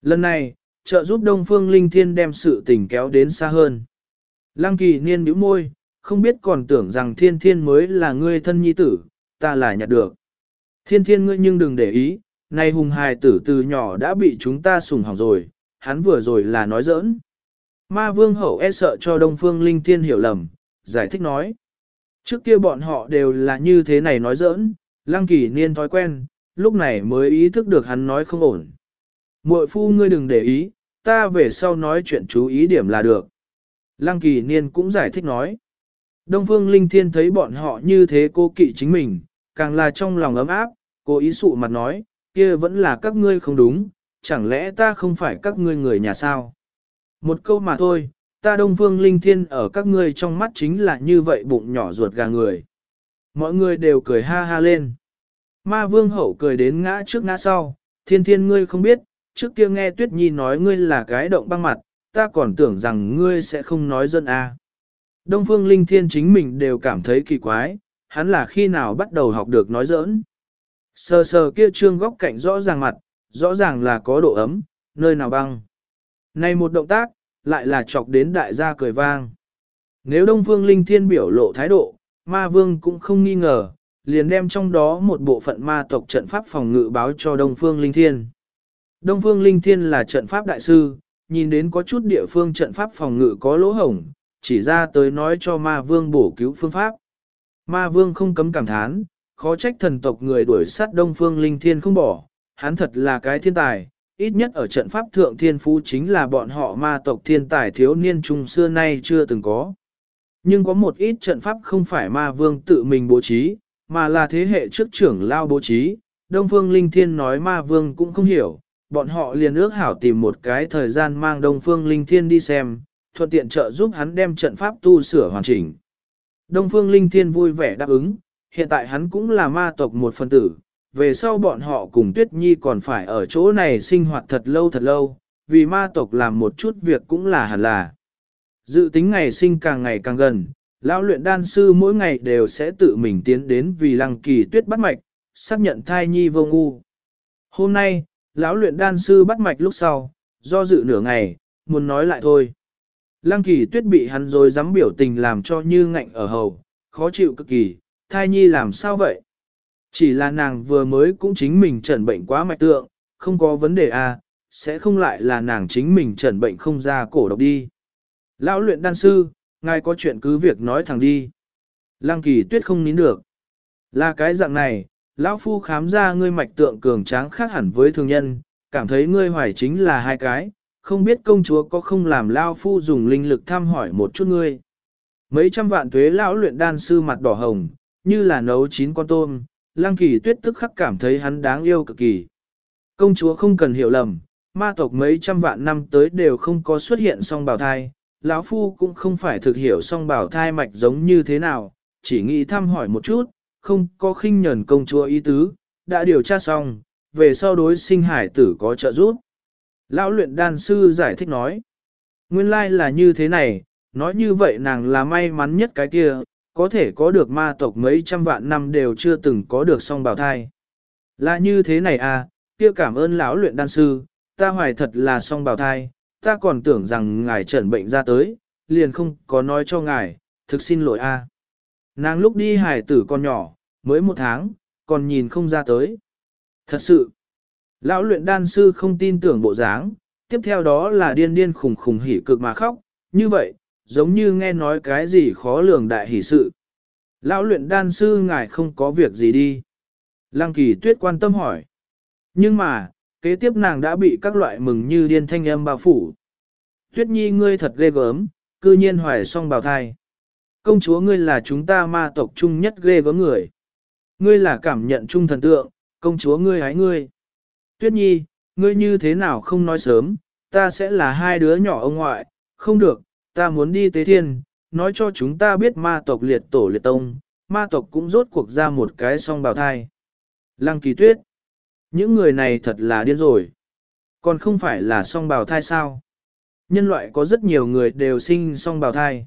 Lần này, trợ giúp Đông Phương Linh Thiên đem sự tình kéo đến xa hơn. Lăng kỳ niên bĩu môi, không biết còn tưởng rằng thiên thiên mới là ngươi thân nhi tử, ta là nhặt được. Thiên thiên ngươi nhưng đừng để ý, nay hùng hài tử từ nhỏ đã bị chúng ta sùng hỏng rồi, hắn vừa rồi là nói giỡn. Ma vương hậu e sợ cho Đông Phương Linh Thiên hiểu lầm, giải thích nói. Trước kia bọn họ đều là như thế này nói giỡn, lăng kỳ niên thói quen, lúc này mới ý thức được hắn nói không ổn. Muội phu ngươi đừng để ý, ta về sau nói chuyện chú ý điểm là được. Lăng kỳ niên cũng giải thích nói. Đông Phương Linh Thiên thấy bọn họ như thế cô kỵ chính mình, càng là trong lòng ấm áp, cô ý sụ mặt nói, kia vẫn là các ngươi không đúng, chẳng lẽ ta không phải các ngươi người nhà sao? Một câu mà thôi, ta Đông Phương Linh Thiên ở các ngươi trong mắt chính là như vậy bụng nhỏ ruột gà người. Mọi người đều cười ha ha lên. Ma Vương Hậu cười đến ngã trước ngã sau, thiên thiên ngươi không biết, trước kia nghe Tuyết Nhi nói ngươi là cái động băng mặt, ta còn tưởng rằng ngươi sẽ không nói dân a. À. Đông Phương Linh Thiên chính mình đều cảm thấy kỳ quái, hắn là khi nào bắt đầu học được nói giỡn. Sờ sờ kia trương góc cạnh rõ ràng mặt, rõ ràng là có độ ấm, nơi nào băng. Này một động tác, lại là chọc đến đại gia cười vang. Nếu Đông Phương Linh Thiên biểu lộ thái độ, ma vương cũng không nghi ngờ, liền đem trong đó một bộ phận ma tộc trận pháp phòng ngự báo cho Đông Phương Linh Thiên. Đông Phương Linh Thiên là trận pháp đại sư, nhìn đến có chút địa phương trận pháp phòng ngự có lỗ hổng, chỉ ra tới nói cho ma vương bổ cứu phương pháp. Ma vương không cấm cảm thán, khó trách thần tộc người đuổi sát Đông Phương Linh Thiên không bỏ, hắn thật là cái thiên tài, ít nhất ở trận pháp thượng thiên phú chính là bọn họ ma tộc thiên tài thiếu niên trung xưa nay chưa từng có. Nhưng có một ít trận pháp không phải ma vương tự mình bố trí, mà là thế hệ trước trưởng lao bố trí, Đông Phương Linh Thiên nói ma vương cũng không hiểu, bọn họ liền ước hảo tìm một cái thời gian mang Đông Phương Linh Thiên đi xem, thuận tiện trợ giúp hắn đem trận pháp tu sửa hoàn chỉnh. Đông Phương Linh Thiên vui vẻ đáp ứng, hiện tại hắn cũng là ma tộc một phần tử, về sau bọn họ cùng Tuyết Nhi còn phải ở chỗ này sinh hoạt thật lâu thật lâu, vì ma tộc làm một chút việc cũng là hẳn là. Dự tính ngày sinh càng ngày càng gần, lão luyện đan sư mỗi ngày đều sẽ tự mình tiến đến vì lăng kỳ tuyết bắt mạch, xác nhận thai nhi vô ngu. Hôm nay, lão luyện đan sư bắt mạch lúc sau, do dự nửa ngày, muốn nói lại thôi. Lăng kỳ tuyết bị hắn rồi dám biểu tình làm cho như ngạnh ở hầu, khó chịu cực kỳ, thai nhi làm sao vậy? Chỉ là nàng vừa mới cũng chính mình trần bệnh quá mạch tượng, không có vấn đề à, sẽ không lại là nàng chính mình trần bệnh không ra cổ độc đi. Lão luyện đan sư, ngài có chuyện cứ việc nói thẳng đi. Lăng kỳ tuyết không nín được. Là cái dạng này, lão phu khám ra ngươi mạch tượng cường tráng khác hẳn với thường nhân, cảm thấy ngươi hoài chính là hai cái, không biết công chúa có không làm lão phu dùng linh lực thăm hỏi một chút ngươi. Mấy trăm vạn tuế lão luyện đan sư mặt đỏ hồng, như là nấu chín con tôm, lăng kỳ tuyết tức khắc cảm thấy hắn đáng yêu cực kỳ. Công chúa không cần hiểu lầm, ma tộc mấy trăm vạn năm tới đều không có xuất hiện song bào thai, lão phu cũng không phải thực hiểu song bảo thai mạch giống như thế nào, chỉ nghĩ thăm hỏi một chút, không có khinh nhẫn công chúa ý tứ, đã điều tra xong, về sau đối sinh hải tử có trợ giúp. Lão luyện đan sư giải thích nói, nguyên lai là như thế này, nói như vậy nàng là may mắn nhất cái kia, có thể có được ma tộc mấy trăm vạn năm đều chưa từng có được song bào thai. Là như thế này à, kia cảm ơn lão luyện đan sư, ta hoài thật là song bào thai, ta còn tưởng rằng ngài trần bệnh ra tới, liền không có nói cho ngài, thực xin lỗi a. Nàng lúc đi hải tử con nhỏ, mới một tháng, còn nhìn không ra tới. Thật sự, lão luyện đan sư không tin tưởng bộ dáng, tiếp theo đó là điên điên khùng khùng hỉ cực mà khóc, như vậy, giống như nghe nói cái gì khó lường đại hỉ sự. Lão luyện đan sư ngài không có việc gì đi. Lăng kỳ tuyết quan tâm hỏi. Nhưng mà, kế tiếp nàng đã bị các loại mừng như điên thanh âm bao phủ. Tuyết nhi ngươi thật ghê gớm, cư nhiên hoài song bào thai. Công chúa ngươi là chúng ta ma tộc chung nhất ghê gớm người. Ngươi là cảm nhận chung thần tượng, công chúa ngươi hái ngươi. Tuyết nhi, ngươi như thế nào không nói sớm, ta sẽ là hai đứa nhỏ ông ngoại, không được, ta muốn đi tế thiên, nói cho chúng ta biết ma tộc liệt tổ liệt tông, ma tộc cũng rốt cuộc ra một cái song bào thai. Lăng kỳ tuyết. Những người này thật là điên rồi. Còn không phải là song bào thai sao? Nhân loại có rất nhiều người đều sinh song bào thai.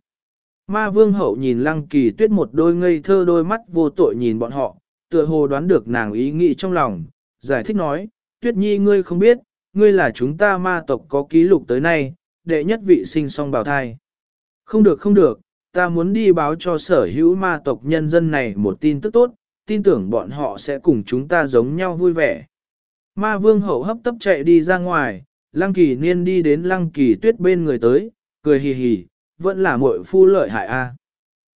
Ma vương hậu nhìn lăng kỳ tuyết một đôi ngây thơ đôi mắt vô tội nhìn bọn họ, tựa hồ đoán được nàng ý nghĩ trong lòng, giải thích nói, tuyết nhi ngươi không biết, ngươi là chúng ta ma tộc có ký lục tới nay, đệ nhất vị sinh song bào thai. Không được không được, ta muốn đi báo cho sở hữu ma tộc nhân dân này một tin tức tốt, tin tưởng bọn họ sẽ cùng chúng ta giống nhau vui vẻ. Ma vương hậu hấp tấp chạy đi ra ngoài, lăng kỳ niên đi đến lăng kỳ tuyết bên người tới, cười hì hì, vẫn là muội phu lợi hại a.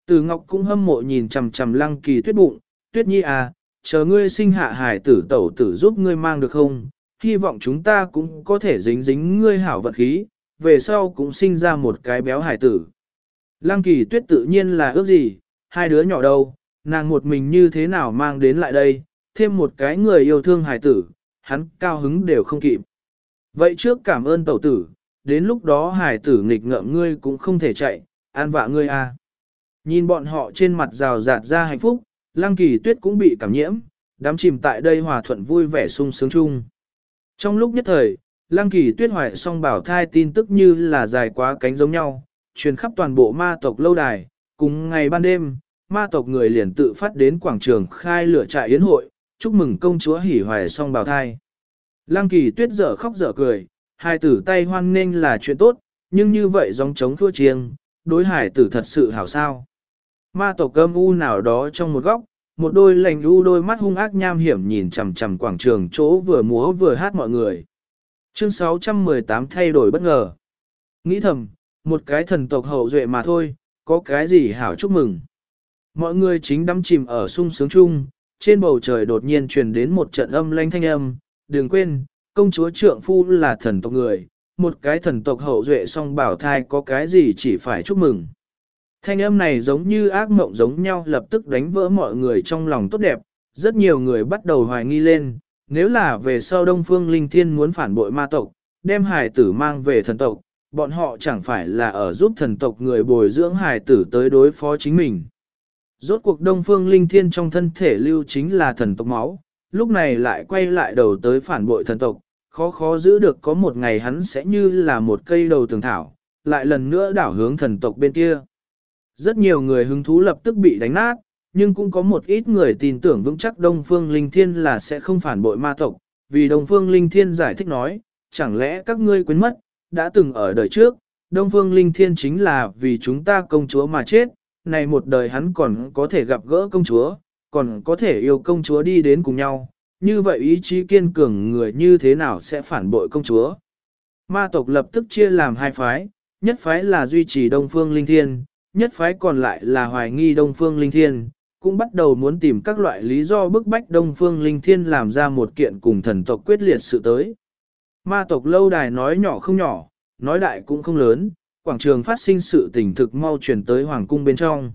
Từ Ngọc cũng hâm mộ nhìn chằm chằm lăng kỳ tuyết bụng, tuyết nhi à, chờ ngươi sinh hạ hải tử tẩu tử giúp ngươi mang được không, hy vọng chúng ta cũng có thể dính dính ngươi hảo vật khí, về sau cũng sinh ra một cái béo hải tử. Lăng kỳ tuyết tự nhiên là ước gì, hai đứa nhỏ đâu, nàng một mình như thế nào mang đến lại đây, thêm một cái người yêu thương hải tử, hắn cao hứng đều không kịp. Vậy trước cảm ơn tẩu tử, đến lúc đó hải tử nghịch ngợm ngươi cũng không thể chạy, an vạ ngươi à. Nhìn bọn họ trên mặt rào rạt ra hạnh phúc, lăng kỳ tuyết cũng bị cảm nhiễm, đám chìm tại đây hòa thuận vui vẻ sung sướng chung. Trong lúc nhất thời, lăng kỳ tuyết hoài song bảo thai tin tức như là dài quá cánh giống nhau, truyền khắp toàn bộ ma tộc lâu đài, cùng ngày ban đêm, ma tộc người liền tự phát đến quảng trường khai lửa trại yến hội, chúc mừng công chúa hỉ hoài song bảo thai. Lăng kỳ tuyết dở khóc dở cười, hai tử tay hoan nghênh là chuyện tốt, nhưng như vậy giống chống thua chiêng, đối hải tử thật sự hảo sao. Ma tộc cơm u nào đó trong một góc, một đôi lành u đôi mắt hung ác nham hiểm nhìn chằm chằm quảng trường chỗ vừa múa vừa hát mọi người. Chương 618 thay đổi bất ngờ. Nghĩ thầm, một cái thần tộc hậu duệ mà thôi, có cái gì hảo chúc mừng. Mọi người chính đắm chìm ở sung sướng chung, trên bầu trời đột nhiên truyền đến một trận âm lanh thanh âm, đừng quên, công chúa trượng phu là thần tộc người, một cái thần tộc hậu duệ song bảo thai có cái gì chỉ phải chúc mừng. Thanh âm này giống như ác mộng giống nhau lập tức đánh vỡ mọi người trong lòng tốt đẹp, rất nhiều người bắt đầu hoài nghi lên, nếu là về sau Đông Phương Linh Thiên muốn phản bội ma tộc, đem hài tử mang về thần tộc, bọn họ chẳng phải là ở giúp thần tộc người bồi dưỡng hài tử tới đối phó chính mình. Rốt cuộc Đông Phương Linh Thiên trong thân thể lưu chính là thần tộc máu, lúc này lại quay lại đầu tới phản bội thần tộc, khó khó giữ được có một ngày hắn sẽ như là một cây đầu tường thảo, lại lần nữa đảo hướng thần tộc bên kia. Rất nhiều người hứng thú lập tức bị đánh nát, nhưng cũng có một ít người tin tưởng vững chắc Đông Phương Linh Thiên là sẽ không phản bội ma tộc, vì Đông Phương Linh Thiên giải thích nói, chẳng lẽ các ngươi quên mất, đã từng ở đời trước, Đông Phương Linh Thiên chính là vì chúng ta công chúa mà chết, này một đời hắn còn có thể gặp gỡ công chúa, còn có thể yêu công chúa đi đến cùng nhau, như vậy ý chí kiên cường người như thế nào sẽ phản bội công chúa. Ma tộc lập tức chia làm hai phái, nhất phái là duy trì Đông Phương Linh Thiên, nhất phái còn lại là hoài nghi Đông Phương Linh Thiên, cũng bắt đầu muốn tìm các loại lý do bức bách Đông Phương Linh Thiên làm ra một kiện cùng thần tộc quyết liệt sự tới. Ma tộc lâu đài nói nhỏ không nhỏ, nói đại cũng không lớn, quảng trường phát sinh sự tình thực mau chuyển tới hoàng cung bên trong.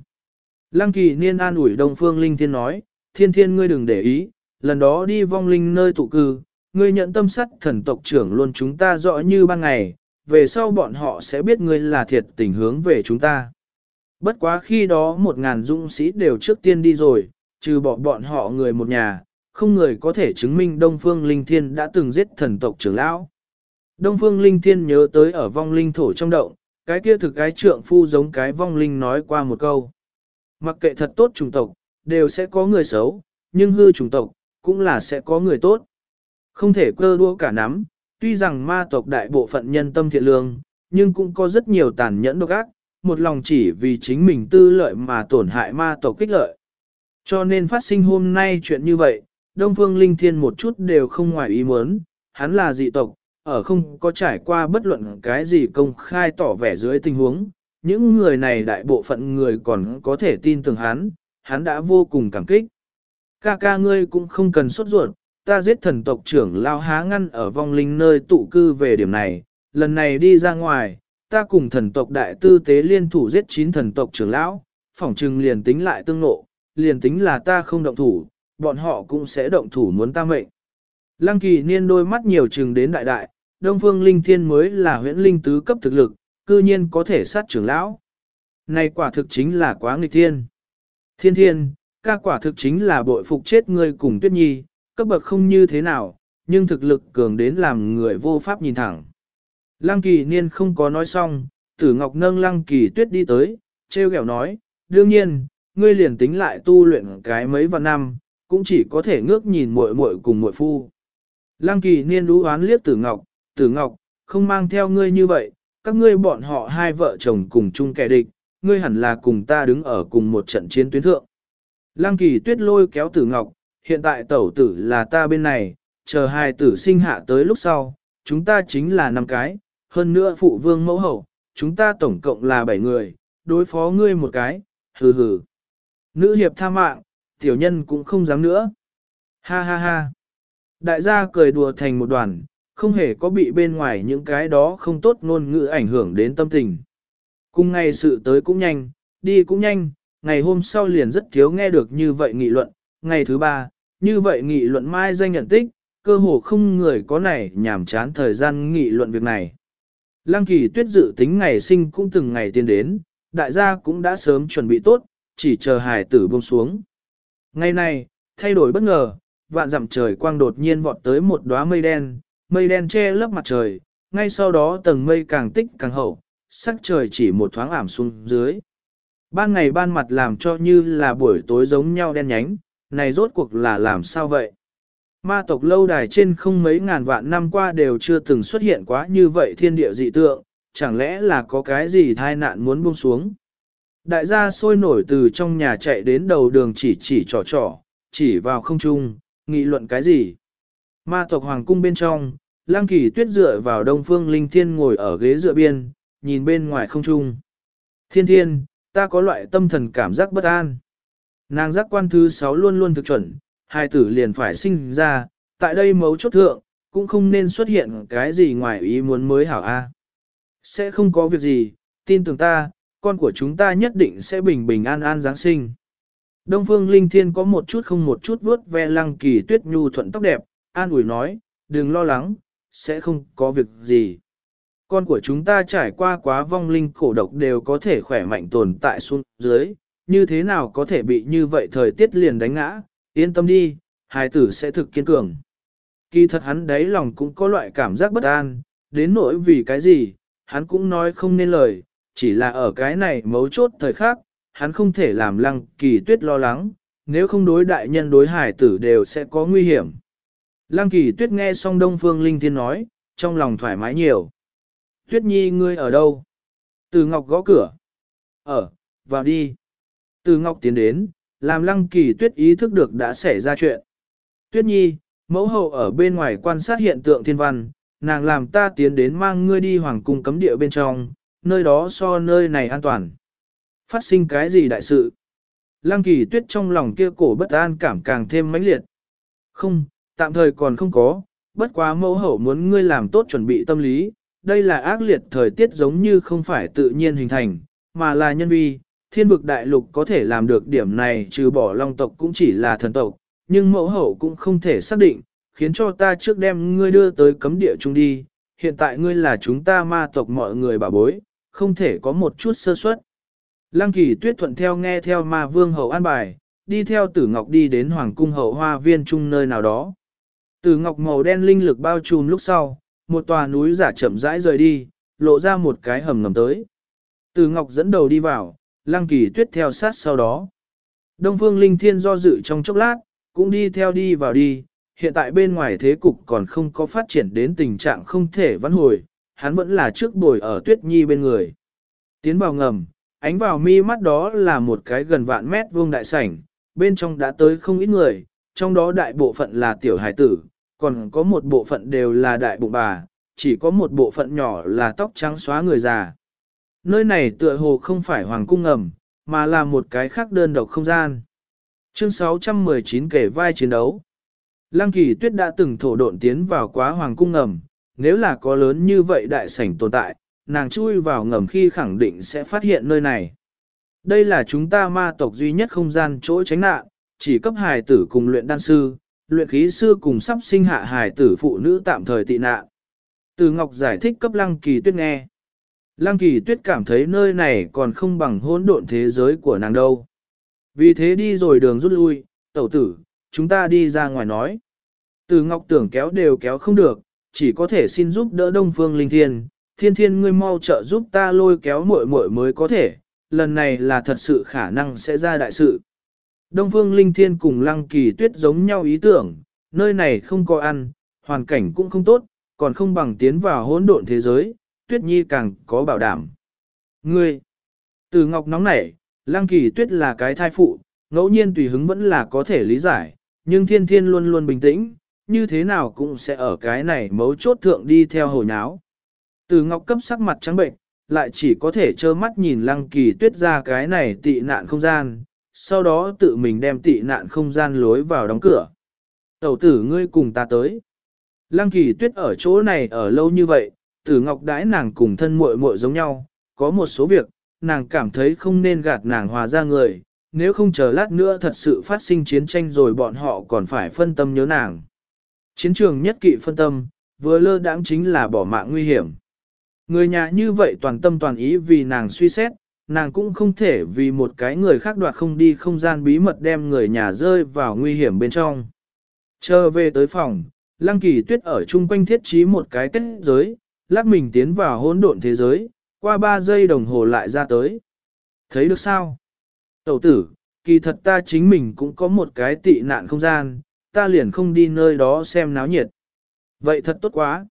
Lăng kỳ niên an ủi Đông Phương Linh Thiên nói, thiên thiên ngươi đừng để ý, lần đó đi vong linh nơi tụ cư, ngươi nhận tâm sắt thần tộc trưởng luôn chúng ta rõ như ban ngày, về sau bọn họ sẽ biết ngươi là thiệt tình hướng về chúng ta. Bất quá khi đó một ngàn dũng sĩ đều trước tiên đi rồi, trừ bỏ bọn họ người một nhà, không người có thể chứng minh Đông Phương Linh Thiên đã từng giết thần tộc trưởng lão. Đông Phương Linh Thiên nhớ tới ở vong linh thổ trong động, cái kia thực cái trượng phu giống cái vong linh nói qua một câu. Mặc kệ thật tốt chủng tộc, đều sẽ có người xấu, nhưng hư chủng tộc, cũng là sẽ có người tốt. Không thể cơ đua cả nắm, tuy rằng ma tộc đại bộ phận nhân tâm thiện lương, nhưng cũng có rất nhiều tàn nhẫn độc ác, một lòng chỉ vì chính mình tư lợi mà tổn hại ma tộc kích lợi. Cho nên phát sinh hôm nay chuyện như vậy, Đông Phương Linh Thiên một chút đều không ngoài ý muốn, hắn là dị tộc, ở không có trải qua bất luận cái gì công khai tỏ vẻ dưới tình huống, những người này đại bộ phận người còn có thể tin tưởng hắn, hắn đã vô cùng cảm kích. Ca ca ngươi cũng không cần sốt ruột, ta giết thần tộc trưởng lao há ngăn ở vong linh nơi tụ cư về điểm này, lần này đi ra ngoài, ta cùng thần tộc đại tư tế liên thủ giết chín thần tộc trưởng lão, phỏng trừng liền tính lại tương nộ, liền tính là ta không động thủ, bọn họ cũng sẽ động thủ muốn ta mệnh. Lăng kỳ niên đôi mắt nhiều trừng đến đại đại, Đông Phương Linh Thiên mới là huyễn linh tứ cấp thực lực, cư nhiên có thể sát trưởng lão. Này quả thực chính là quá nghịch thiên. Thiên thiên, ca quả thực chính là bội phục chết người cùng tuyết nhi, cấp bậc không như thế nào, nhưng thực lực cường đến làm người vô pháp nhìn thẳng. Lăng kỳ niên không có nói xong, tử ngọc nâng lăng kỳ tuyết đi tới, treo kẹo nói, đương nhiên, ngươi liền tính lại tu luyện cái mấy vạn năm, cũng chỉ có thể ngước nhìn muội muội cùng muội phu. Lăng kỳ niên đú oán liếc tử ngọc, tử ngọc, không mang theo ngươi như vậy, các ngươi bọn họ hai vợ chồng cùng chung kẻ địch, ngươi hẳn là cùng ta đứng ở cùng một trận chiến tuyến thượng. Lăng kỳ tuyết lôi kéo tử ngọc, hiện tại tẩu tử là ta bên này, chờ hai tử sinh hạ tới lúc sau, chúng ta chính là năm cái, hơn nữa phụ vương mẫu hậu, chúng ta tổng cộng là bảy người, đối phó ngươi một cái, hừ hừ. Nữ hiệp tha mạng, tiểu nhân cũng không dám nữa. Ha ha ha. Đại gia cười đùa thành một đoàn, không hề có bị bên ngoài những cái đó không tốt ngôn ngữ ảnh hưởng đến tâm tình. Cùng ngày sự tới cũng nhanh, đi cũng nhanh, ngày hôm sau liền rất thiếu nghe được như vậy nghị luận, ngày thứ ba, như vậy nghị luận mai danh nhận tích, cơ hồ không người có này nhảm chán thời gian nghị luận việc này. Lăng kỳ tuyết dự tính ngày sinh cũng từng ngày tiến đến, đại gia cũng đã sớm chuẩn bị tốt, chỉ chờ hải tử buông xuống. Ngày này, thay đổi bất ngờ, vạn dặm trời quang đột nhiên vọt tới một đóa mây đen, mây đen che lớp mặt trời, ngay sau đó tầng mây càng tích càng hậu, sắc trời chỉ một thoáng ảm xuống dưới. Ban ngày ban mặt làm cho như là buổi tối giống nhau đen nhánh, này rốt cuộc là làm sao vậy? Ma tộc lâu đài trên không mấy ngàn vạn năm qua đều chưa từng xuất hiện quá như vậy thiên địa dị tượng, chẳng lẽ là có cái gì thai nạn muốn buông xuống? Đại gia sôi nổi từ trong nhà chạy đến đầu đường chỉ chỉ trò trò, chỉ vào không trung, nghị luận cái gì? Ma tộc hoàng cung bên trong, lang kỳ tuyết dựa vào đông phương linh thiên ngồi ở ghế dựa biên, nhìn bên ngoài không trung. Thiên thiên, ta có loại tâm thần cảm giác bất an. Nàng giác quan thứ sáu luôn luôn thực chuẩn, hai tử liền phải sinh ra, tại đây mấu chốt thượng, cũng không nên xuất hiện cái gì ngoài ý muốn mới hảo a. Sẽ không có việc gì, tin tưởng ta, con của chúng ta nhất định sẽ bình bình an an Giáng sinh. Đông Phương Linh Thiên có một chút không một chút vuốt ve lăng kỳ tuyết nhu thuận tóc đẹp, an ủi nói, đừng lo lắng, sẽ không có việc gì. Con của chúng ta trải qua quá vong linh cổ độc đều có thể khỏe mạnh tồn tại xuống dưới, như thế nào có thể bị như vậy thời tiết liền đánh ngã, yên tâm đi, hài tử sẽ thực kiên cường. Kỳ thật hắn đấy lòng cũng có loại cảm giác bất an, đến nỗi vì cái gì, hắn cũng nói không nên lời, chỉ là ở cái này mấu chốt thời khắc, hắn không thể làm lăng kỳ tuyết lo lắng, nếu không đối đại nhân đối hải tử đều sẽ có nguy hiểm. Lăng kỳ tuyết nghe xong Đông Phương Linh Thiên nói, trong lòng thoải mái nhiều. Tuyết nhi ngươi ở đâu? Từ Ngọc gõ cửa. Ở, vào đi. Từ Ngọc tiến đến, làm lăng kỳ tuyết ý thức được đã xảy ra chuyện. Tuyết nhi, mẫu hậu ở bên ngoài quan sát hiện tượng thiên văn, nàng làm ta tiến đến mang ngươi đi hoàng cung cấm địa bên trong, nơi đó so nơi này an toàn. Phát sinh cái gì đại sự? Lăng kỳ tuyết trong lòng kia cổ bất an cảm càng thêm mãnh liệt. Không, tạm thời còn không có, bất quá mẫu hậu muốn ngươi làm tốt chuẩn bị tâm lý, đây là ác liệt thời tiết giống như không phải tự nhiên hình thành, mà là nhân vi, thiên vực đại lục có thể làm được điểm này trừ bỏ long tộc cũng chỉ là thần tộc, nhưng mẫu hậu cũng không thể xác định, khiến cho ta trước đem ngươi đưa tới cấm địa chung đi, hiện tại ngươi là chúng ta ma tộc mọi người bà bối, không thể có một chút sơ suất. Lăng kỳ tuyết thuận theo nghe theo ma vương hậu an bài, đi theo tử ngọc đi đến hoàng cung hậu hoa viên chung nơi nào đó. Tử ngọc màu đen linh lực bao trùm lúc sau, một tòa núi giả chậm rãi rời đi, lộ ra một cái hầm ngầm tới. Tử ngọc dẫn đầu đi vào, lăng kỳ tuyết theo sát sau đó. Đông phương linh thiên do dự trong chốc lát, cũng đi theo đi vào đi, hiện tại bên ngoài thế cục còn không có phát triển đến tình trạng không thể vãn hồi, hắn vẫn là trước bồi ở tuyết nhi bên người. Tiến vào ngầm, ánh vào mi mắt đó là một cái gần vạn mét vuông đại sảnh, bên trong đã tới không ít người, trong đó đại bộ phận là tiểu hải tử, còn có một bộ phận đều là đại bụng bà, chỉ có một bộ phận nhỏ là tóc trắng xóa người già. Nơi này tựa hồ không phải hoàng cung ngầm, mà là một cái khác đơn độc không gian. Chương 619 kể vai chiến đấu. Lăng kỳ tuyết đã từng thổ độn tiến vào quá hoàng cung ngầm, nếu là có lớn như vậy đại sảnh tồn tại, nàng chui vào ngầm khi khẳng định sẽ phát hiện nơi này. Đây là chúng ta ma tộc duy nhất không gian chỗ tránh nạn, chỉ cấp hài tử cùng luyện đan sư, luyện khí sư cùng sắp sinh hạ hài tử phụ nữ tạm thời tị nạn. Từ Ngọc giải thích cấp Lăng Kỳ Tuyết nghe. Lăng Kỳ Tuyết cảm thấy nơi này còn không bằng hỗn độn thế giới của nàng đâu. Vì thế đi rồi đường rút lui, tẩu tử, chúng ta đi ra ngoài nói. Từ Ngọc tưởng kéo đều kéo không được, chỉ có thể xin giúp đỡ Đông Phương Linh Thiên, thiên thiên ngươi mau trợ giúp ta lôi kéo muội muội mới có thể, lần này là thật sự khả năng sẽ ra đại sự. Đông Phương Linh Thiên cùng Lăng Kỳ Tuyết giống nhau ý tưởng, nơi này không có ăn, hoàn cảnh cũng không tốt, còn không bằng tiến vào hỗn độn thế giới, Tuyết Nhi càng có bảo đảm. Ngươi, từ ngọc nóng nảy, Lăng Kỳ Tuyết là cái thai phụ, ngẫu nhiên tùy hứng vẫn là có thể lý giải, nhưng thiên thiên luôn luôn bình tĩnh, như thế nào cũng sẽ ở cái này mấu chốt thượng đi theo hồi nháo. Từ ngọc cấp sắc mặt trắng bệnh, lại chỉ có thể trơ mắt nhìn lăng kỳ tuyết ra cái này tị nạn không gian, sau đó tự mình đem tị nạn không gian lối vào đóng cửa. Tẩu tử ngươi cùng ta tới. Lăng kỳ tuyết ở chỗ này ở lâu như vậy, tử ngọc đãi nàng cùng thân muội muội giống nhau, có một số việc, nàng cảm thấy không nên gạt nàng hòa ra người, nếu không chờ lát nữa thật sự phát sinh chiến tranh rồi bọn họ còn phải phân tâm nhớ nàng. Chiến trường nhất kỵ phân tâm, vừa lơ đãng chính là bỏ mạng nguy hiểm. Người nhà như vậy toàn tâm toàn ý vì nàng suy xét, nàng cũng không thể vì một cái người khác đoạt không đi không gian bí mật đem người nhà rơi vào nguy hiểm bên trong. Chờ về tới phòng, Lăng Kỳ Tuyết ở chung quanh thiết trí một cái kết giới, lắc mình tiến vào hỗn độn thế giới, qua 3 giây đồng hồ lại ra tới. Thấy được sao? Tẩu tử, kỳ thật ta chính mình cũng có một cái tị nạn không gian, ta liền không đi nơi đó xem náo nhiệt. Vậy thật tốt quá.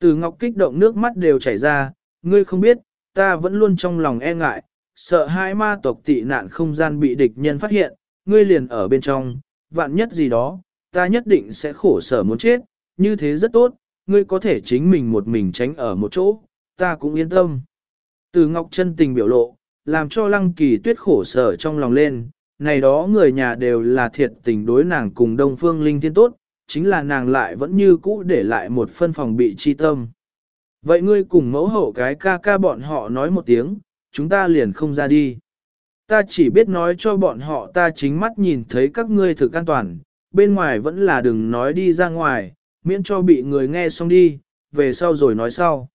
Từ Ngọc kích động nước mắt đều chảy ra, ngươi không biết, ta vẫn luôn trong lòng e ngại, sợ hai ma tộc tị nạn không gian bị địch nhân phát hiện, ngươi liền ở bên trong, vạn nhất gì đó, ta nhất định sẽ khổ sở muốn chết, như thế rất tốt, ngươi có thể chính mình một mình tránh ở một chỗ, ta cũng yên tâm. Từ Ngọc chân tình biểu lộ, làm cho lăng kỳ tuyết khổ sở trong lòng lên, này đó người nhà đều là thiệt tình đối nàng cùng Đông Phương Linh Thiên tốt, chính là nàng lại vẫn như cũ để lại một phân phòng bị chi tâm. Vậy ngươi cùng mẫu hậu cái ca ca bọn họ nói một tiếng, chúng ta liền không ra đi. Ta chỉ biết nói cho bọn họ ta chính mắt nhìn thấy các ngươi thực an toàn, bên ngoài vẫn là đừng nói đi ra ngoài, miễn cho bị người nghe xong đi, về sau rồi nói sau.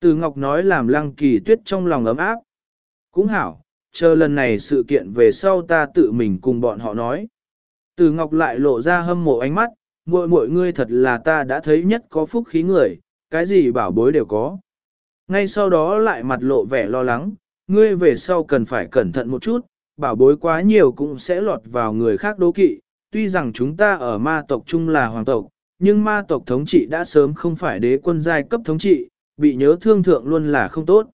Từ Ngọc nói làm lăng kỳ tuyết trong lòng ấm áp. Cũng hảo, chờ lần này sự kiện về sau ta tự mình cùng bọn họ nói. Từ Ngọc lại lộ ra hâm mộ ánh mắt, muội muội ngươi thật là ta đã thấy nhất có phúc khí người, cái gì bảo bối đều có. Ngay sau đó lại mặt lộ vẻ lo lắng, ngươi về sau cần phải cẩn thận một chút, bảo bối quá nhiều cũng sẽ lọt vào người khác đố kỵ. Tuy rằng chúng ta ở ma tộc chung là hoàng tộc, nhưng ma tộc thống trị đã sớm không phải đế quân giai cấp thống trị, bị nhớ thương thượng luôn là không tốt.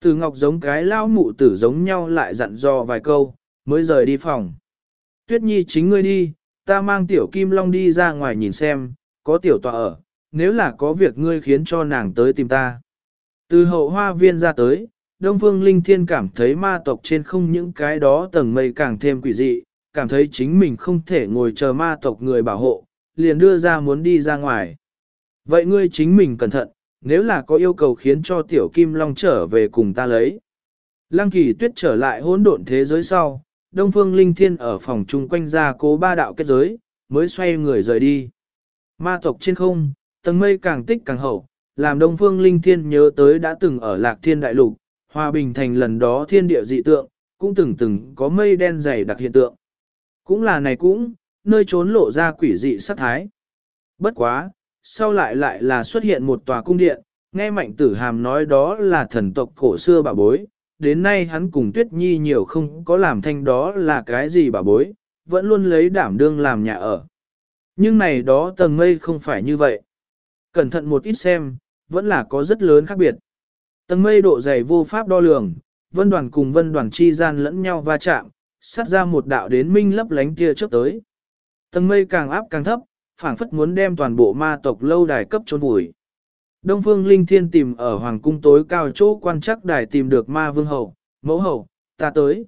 Từ Ngọc giống cái lao mụ tử giống nhau lại dặn dò vài câu, mới rời đi phòng. Tuyết Nhi chính ngươi đi, ta mang tiểu kim long đi ra ngoài nhìn xem, có tiểu tọa ở, nếu là có việc ngươi khiến cho nàng tới tìm ta. Từ hậu hoa viên ra tới, Đông Phương Linh Thiên cảm thấy ma tộc trên không những cái đó tầng mây càng thêm quỷ dị, cảm thấy chính mình không thể ngồi chờ ma tộc người bảo hộ, liền đưa ra muốn đi ra ngoài. Vậy ngươi chính mình cẩn thận, nếu là có yêu cầu khiến cho tiểu kim long trở về cùng ta lấy. Lăng kỳ tuyết trở lại hỗn độn thế giới sau, Đông Phương Linh Thiên ở phòng chung quanh ra cố ba đạo kết giới, mới xoay người rời đi. Ma tộc trên không, tầng mây càng tích càng hậu, làm Đông Phương Linh Thiên nhớ tới đã từng ở Lạc Thiên Đại Lục, Hòa Bình thành lần đó thiên địa dị tượng, cũng từng từng có mây đen dày đặc hiện tượng. Cũng là này cũng, nơi trốn lộ ra quỷ dị sắc thái. Bất quá, sau lại lại là xuất hiện một tòa cung điện, nghe mạnh tử hàm nói đó là thần tộc cổ xưa bà bối, đến nay hắn cùng Tuyết Nhi nhiều không có làm thanh đó là cái gì bà bối, vẫn luôn lấy đảm đương làm nhà ở. Nhưng này đó tầng mây không phải như vậy. Cẩn thận một ít xem, vẫn là có rất lớn khác biệt. Tầng mây độ dày vô pháp đo lường, vân đoàn cùng vân đoàn chi gian lẫn nhau va chạm, sát ra một đạo đến minh lấp lánh tia trước tới. Tầng mây càng áp càng thấp, phảng phất muốn đem toàn bộ ma tộc lâu đài cấp trốn vùi. Đông Phương Linh Thiên tìm ở Hoàng cung tối cao chỗ quan chắc đài tìm được ma vương hậu, mẫu hậu, ta tới.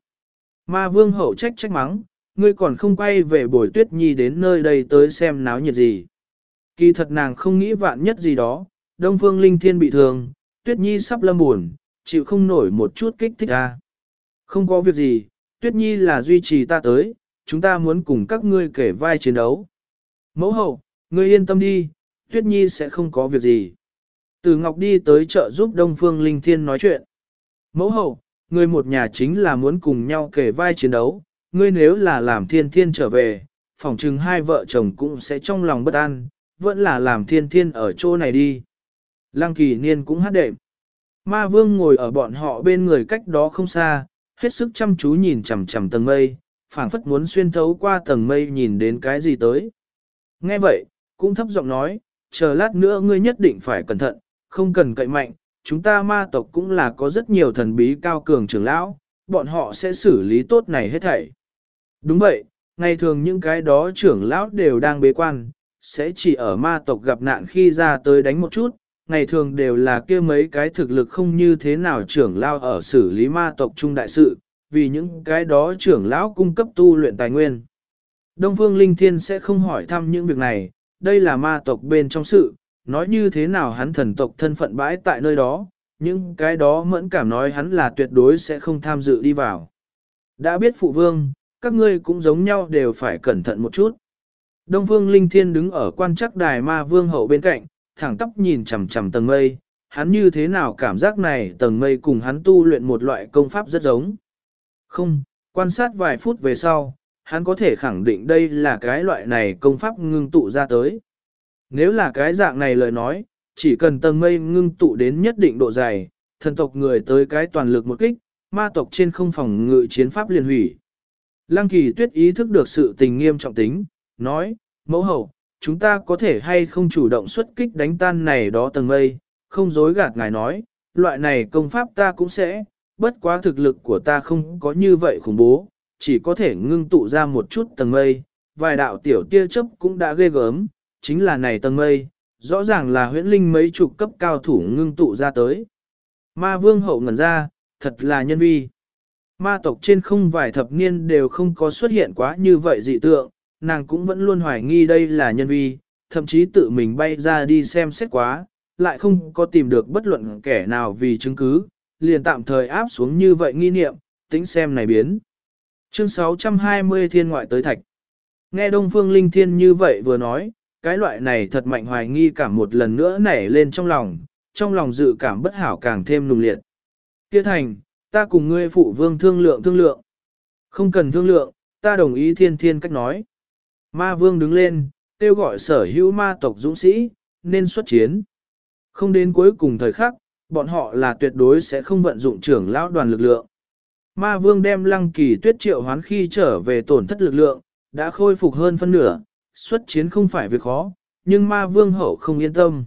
Ma vương hậu trách trách mắng, ngươi còn không quay về buổi tuyết nhi đến nơi đây tới xem náo nhiệt gì. Kỳ thật nàng không nghĩ vạn nhất gì đó, Đông Phương Linh Thiên bị thương, tuyết nhi sắp lâm buồn, chịu không nổi một chút kích thích ra. Không có việc gì, tuyết nhi là duy trì ta tới, chúng ta muốn cùng các ngươi kể vai chiến đấu. Mẫu hậu, ngươi yên tâm đi, tuyết nhi sẽ không có việc gì. Từ Ngọc đi tới chợ giúp Đông Phương Linh Thiên nói chuyện. Mẫu hậu, ngươi một nhà chính là muốn cùng nhau kể vai chiến đấu, ngươi nếu là làm thiên thiên trở về, phỏng chừng hai vợ chồng cũng sẽ trong lòng bất an, vẫn là làm thiên thiên ở chỗ này đi. Lăng kỳ niên cũng hát đệm. Ma vương ngồi ở bọn họ bên người cách đó không xa, hết sức chăm chú nhìn chằm chằm tầng mây, phảng phất muốn xuyên thấu qua tầng mây nhìn đến cái gì tới. Nghe vậy, cũng thấp giọng nói, chờ lát nữa ngươi nhất định phải cẩn thận, không cần cậy mạnh, chúng ta ma tộc cũng là có rất nhiều thần bí cao cường trưởng lão, bọn họ sẽ xử lý tốt này hết thảy. Đúng vậy, ngày thường những cái đó trưởng lão đều đang bế quan, sẽ chỉ ở ma tộc gặp nạn khi ra tới đánh một chút, ngày thường đều là kia mấy cái thực lực không như thế nào trưởng lão ở xử lý ma tộc trung đại sự, vì những cái đó trưởng lão cung cấp tu luyện tài nguyên. Đông Phương Linh Thiên sẽ không hỏi thăm những việc này, đây là ma tộc bên trong sự, nói như thế nào hắn thần tộc thân phận bãi tại nơi đó, những cái đó mẫn cảm nói hắn là tuyệt đối sẽ không tham dự đi vào. Đã biết phụ vương, các ngươi cũng giống nhau đều phải cẩn thận một chút. Đông Phương Linh Thiên đứng ở quan chắc đài ma vương hậu bên cạnh, thẳng tóc nhìn chằm chằm tầng mây, hắn như thế nào cảm giác này tầng mây cùng hắn tu luyện một loại công pháp rất giống. Không, quan sát vài phút về sau, hắn có thể khẳng định đây là cái loại này công pháp ngưng tụ ra tới. Nếu là cái dạng này lời nói, chỉ cần tầng mây ngưng tụ đến nhất định độ dày, thần tộc người tới cái toàn lực một kích, ma tộc trên không phòng ngự chiến pháp liền hủy. Lăng kỳ tuyết ý thức được sự tình nghiêm trọng tính, nói, mẫu hậu, chúng ta có thể hay không chủ động xuất kích đánh tan này đó tầng mây, không dối gạt ngài nói, loại này công pháp ta cũng sẽ, bất quá thực lực của ta không có như vậy khủng bố, chỉ có thể ngưng tụ ra một chút tầng mây, vài đạo tiểu tia chấp cũng đã ghê gớm, chính là này tầng mây, rõ ràng là huyễn linh mấy chục cấp cao thủ ngưng tụ ra tới. Ma vương hậu ngẩn ra, thật là nhân vi. Ma tộc trên không vài thập niên đều không có xuất hiện quá như vậy dị tượng, nàng cũng vẫn luôn hoài nghi đây là nhân vi, thậm chí tự mình bay ra đi xem xét quá, lại không có tìm được bất luận kẻ nào vì chứng cứ, liền tạm thời áp xuống như vậy nghi niệm, tính xem này biến. Chương 620 Thiên ngoại tới thạch. Nghe Đông Phương Linh Thiên như vậy vừa nói, cái loại này thật mạnh hoài nghi cảm một lần nữa nảy lên trong lòng, trong lòng dự cảm bất hảo càng thêm nùng liệt. Kia thành, ta cùng ngươi phụ vương thương lượng thương lượng. Không cần thương lượng, ta đồng ý thiên thiên cách nói. Ma vương đứng lên, kêu gọi sở hữu ma tộc dũng sĩ, nên xuất chiến. Không đến cuối cùng thời khắc, bọn họ là tuyệt đối sẽ không vận dụng trưởng lão đoàn lực lượng. Ma vương đem lăng kỳ tuyết triệu hoán khi trở về tổn thất lực lượng, đã khôi phục hơn phân nửa, xuất chiến không phải việc khó, nhưng ma vương hậu không yên tâm.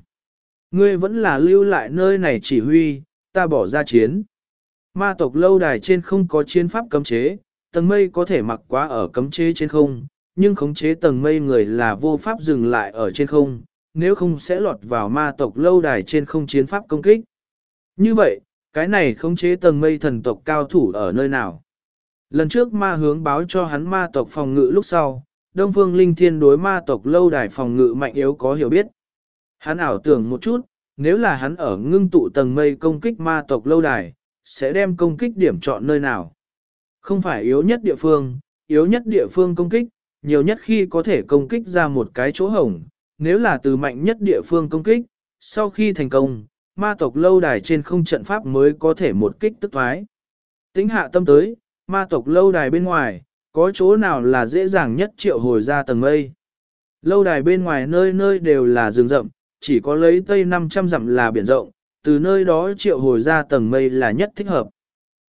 Ngươi vẫn là lưu lại nơi này chỉ huy, ta bỏ ra chiến. Ma tộc lâu đài trên không có chiến pháp cấm chế, tầng mây có thể mặc quá ở cấm chế trên không, nhưng khống chế tầng mây người là vô pháp dừng lại ở trên không, nếu không sẽ lọt vào ma tộc lâu đài trên không chiến pháp công kích. Như vậy, cái này khống chế tầng mây thần tộc cao thủ ở nơi nào? Lần trước ma hướng báo cho hắn ma tộc phòng ngự lúc sau, Đông Phương Linh Thiên đối ma tộc lâu đài phòng ngự mạnh yếu có hiểu biết. Hắn ảo tưởng một chút, nếu là hắn ở ngưng tụ tầng mây công kích ma tộc lâu đài, sẽ đem công kích điểm chọn nơi nào. Không phải yếu nhất địa phương, yếu nhất địa phương công kích, nhiều nhất khi có thể công kích ra một cái chỗ hổng, nếu là từ mạnh nhất địa phương công kích, sau khi thành công, ma tộc lâu đài trên không trận pháp mới có thể một kích tức thoái. Tính hạ tâm tới, ma tộc lâu đài bên ngoài, có chỗ nào là dễ dàng nhất triệu hồi ra tầng mây. Lâu đài bên ngoài nơi nơi đều là rừng rậm, chỉ có lấy tây 500 dặm là biển rộng, từ nơi đó triệu hồi ra tầng mây là nhất thích hợp.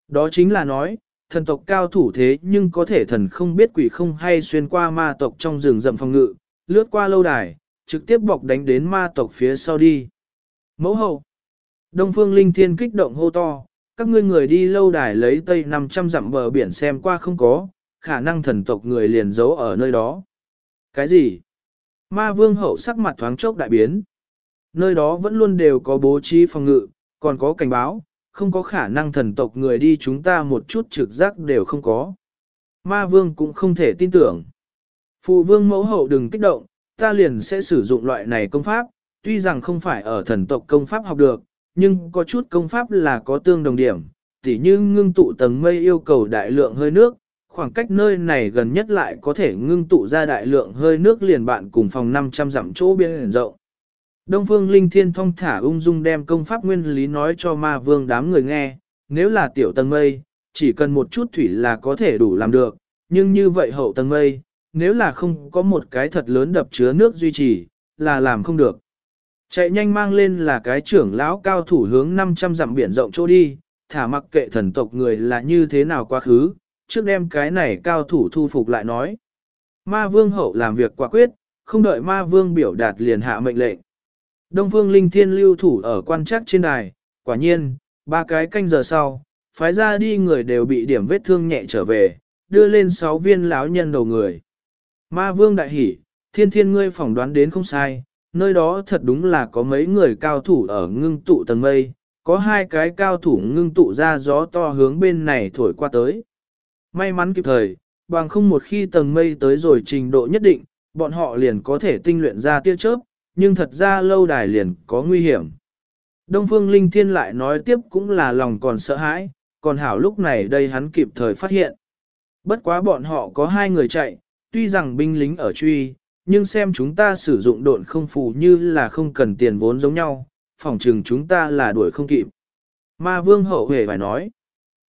Đó chính là nói, thần tộc cao thủ thế nhưng có thể thần không biết quỷ không hay xuyên qua ma tộc trong rừng rậm phòng ngự, lướt qua lâu đài, trực tiếp bọc đánh đến ma tộc phía sau đi. Mẫu hậu. Đông phương linh thiên kích động hô to, các ngươi người đi lâu đài lấy tây 500 dặm bờ biển xem qua không có, khả năng thần tộc người liền giấu ở nơi đó. Cái gì? Ma vương hậu sắc mặt thoáng chốc đại biến. Nơi đó vẫn luôn đều có bố trí phòng ngự, còn có cảnh báo, không có khả năng thần tộc người đi chúng ta một chút trực giác đều không có. Ma vương cũng không thể tin tưởng. Phụ vương mẫu hậu đừng kích động, ta liền sẽ sử dụng loại này công pháp, tuy rằng không phải ở thần tộc công pháp học được, nhưng có chút công pháp là có tương đồng điểm, tỉ như ngưng tụ tầng mây yêu cầu đại lượng hơi nước, khoảng cách nơi này gần nhất lại có thể ngưng tụ ra đại lượng hơi nước liền bạn cùng phòng 500 dặm chỗ biển rộng. Đông Phương Linh Thiên thông thả ung dung đem công pháp nguyên lý nói cho ma vương đám người nghe, nếu là tiểu tầng mây, chỉ cần một chút thủy là có thể đủ làm được, nhưng như vậy hậu tầng mây, nếu là không có một cái thật lớn đập chứa nước duy trì, là làm không được. Chạy nhanh mang lên là cái trưởng lão cao thủ hướng 500 dặm biển rộng chỗ đi, thả mặc kệ thần tộc người là như thế nào quá khứ, trước đem cái này cao thủ thu phục lại nói. Ma vương hậu làm việc quả quyết, không đợi ma vương biểu đạt liền hạ mệnh lệnh. Đông phương linh thiên lưu thủ ở quan chắc trên đài, quả nhiên, ba cái canh giờ sau, phái ra đi người đều bị điểm vết thương nhẹ trở về, đưa lên sáu viên lão nhân đầu người. Ma vương đại hỉ, thiên thiên ngươi phỏng đoán đến không sai, nơi đó thật đúng là có mấy người cao thủ ở ngưng tụ tầng mây, có hai cái cao thủ ngưng tụ ra gió to hướng bên này thổi qua tới. May mắn kịp thời, bằng không một khi tầng mây tới rồi trình độ nhất định, bọn họ liền có thể tinh luyện ra tia chớp, nhưng thật ra lâu đài liền có nguy hiểm. Đông Phương Linh Thiên lại nói tiếp cũng là lòng còn sợ hãi, còn hảo lúc này đây hắn kịp thời phát hiện. Bất quá bọn họ có hai người chạy, tuy rằng binh lính ở truy, nhưng xem chúng ta sử dụng độn không phù như là không cần tiền vốn giống nhau, phỏng chừng chúng ta là đuổi không kịp. Ma vương hậu hề phải nói,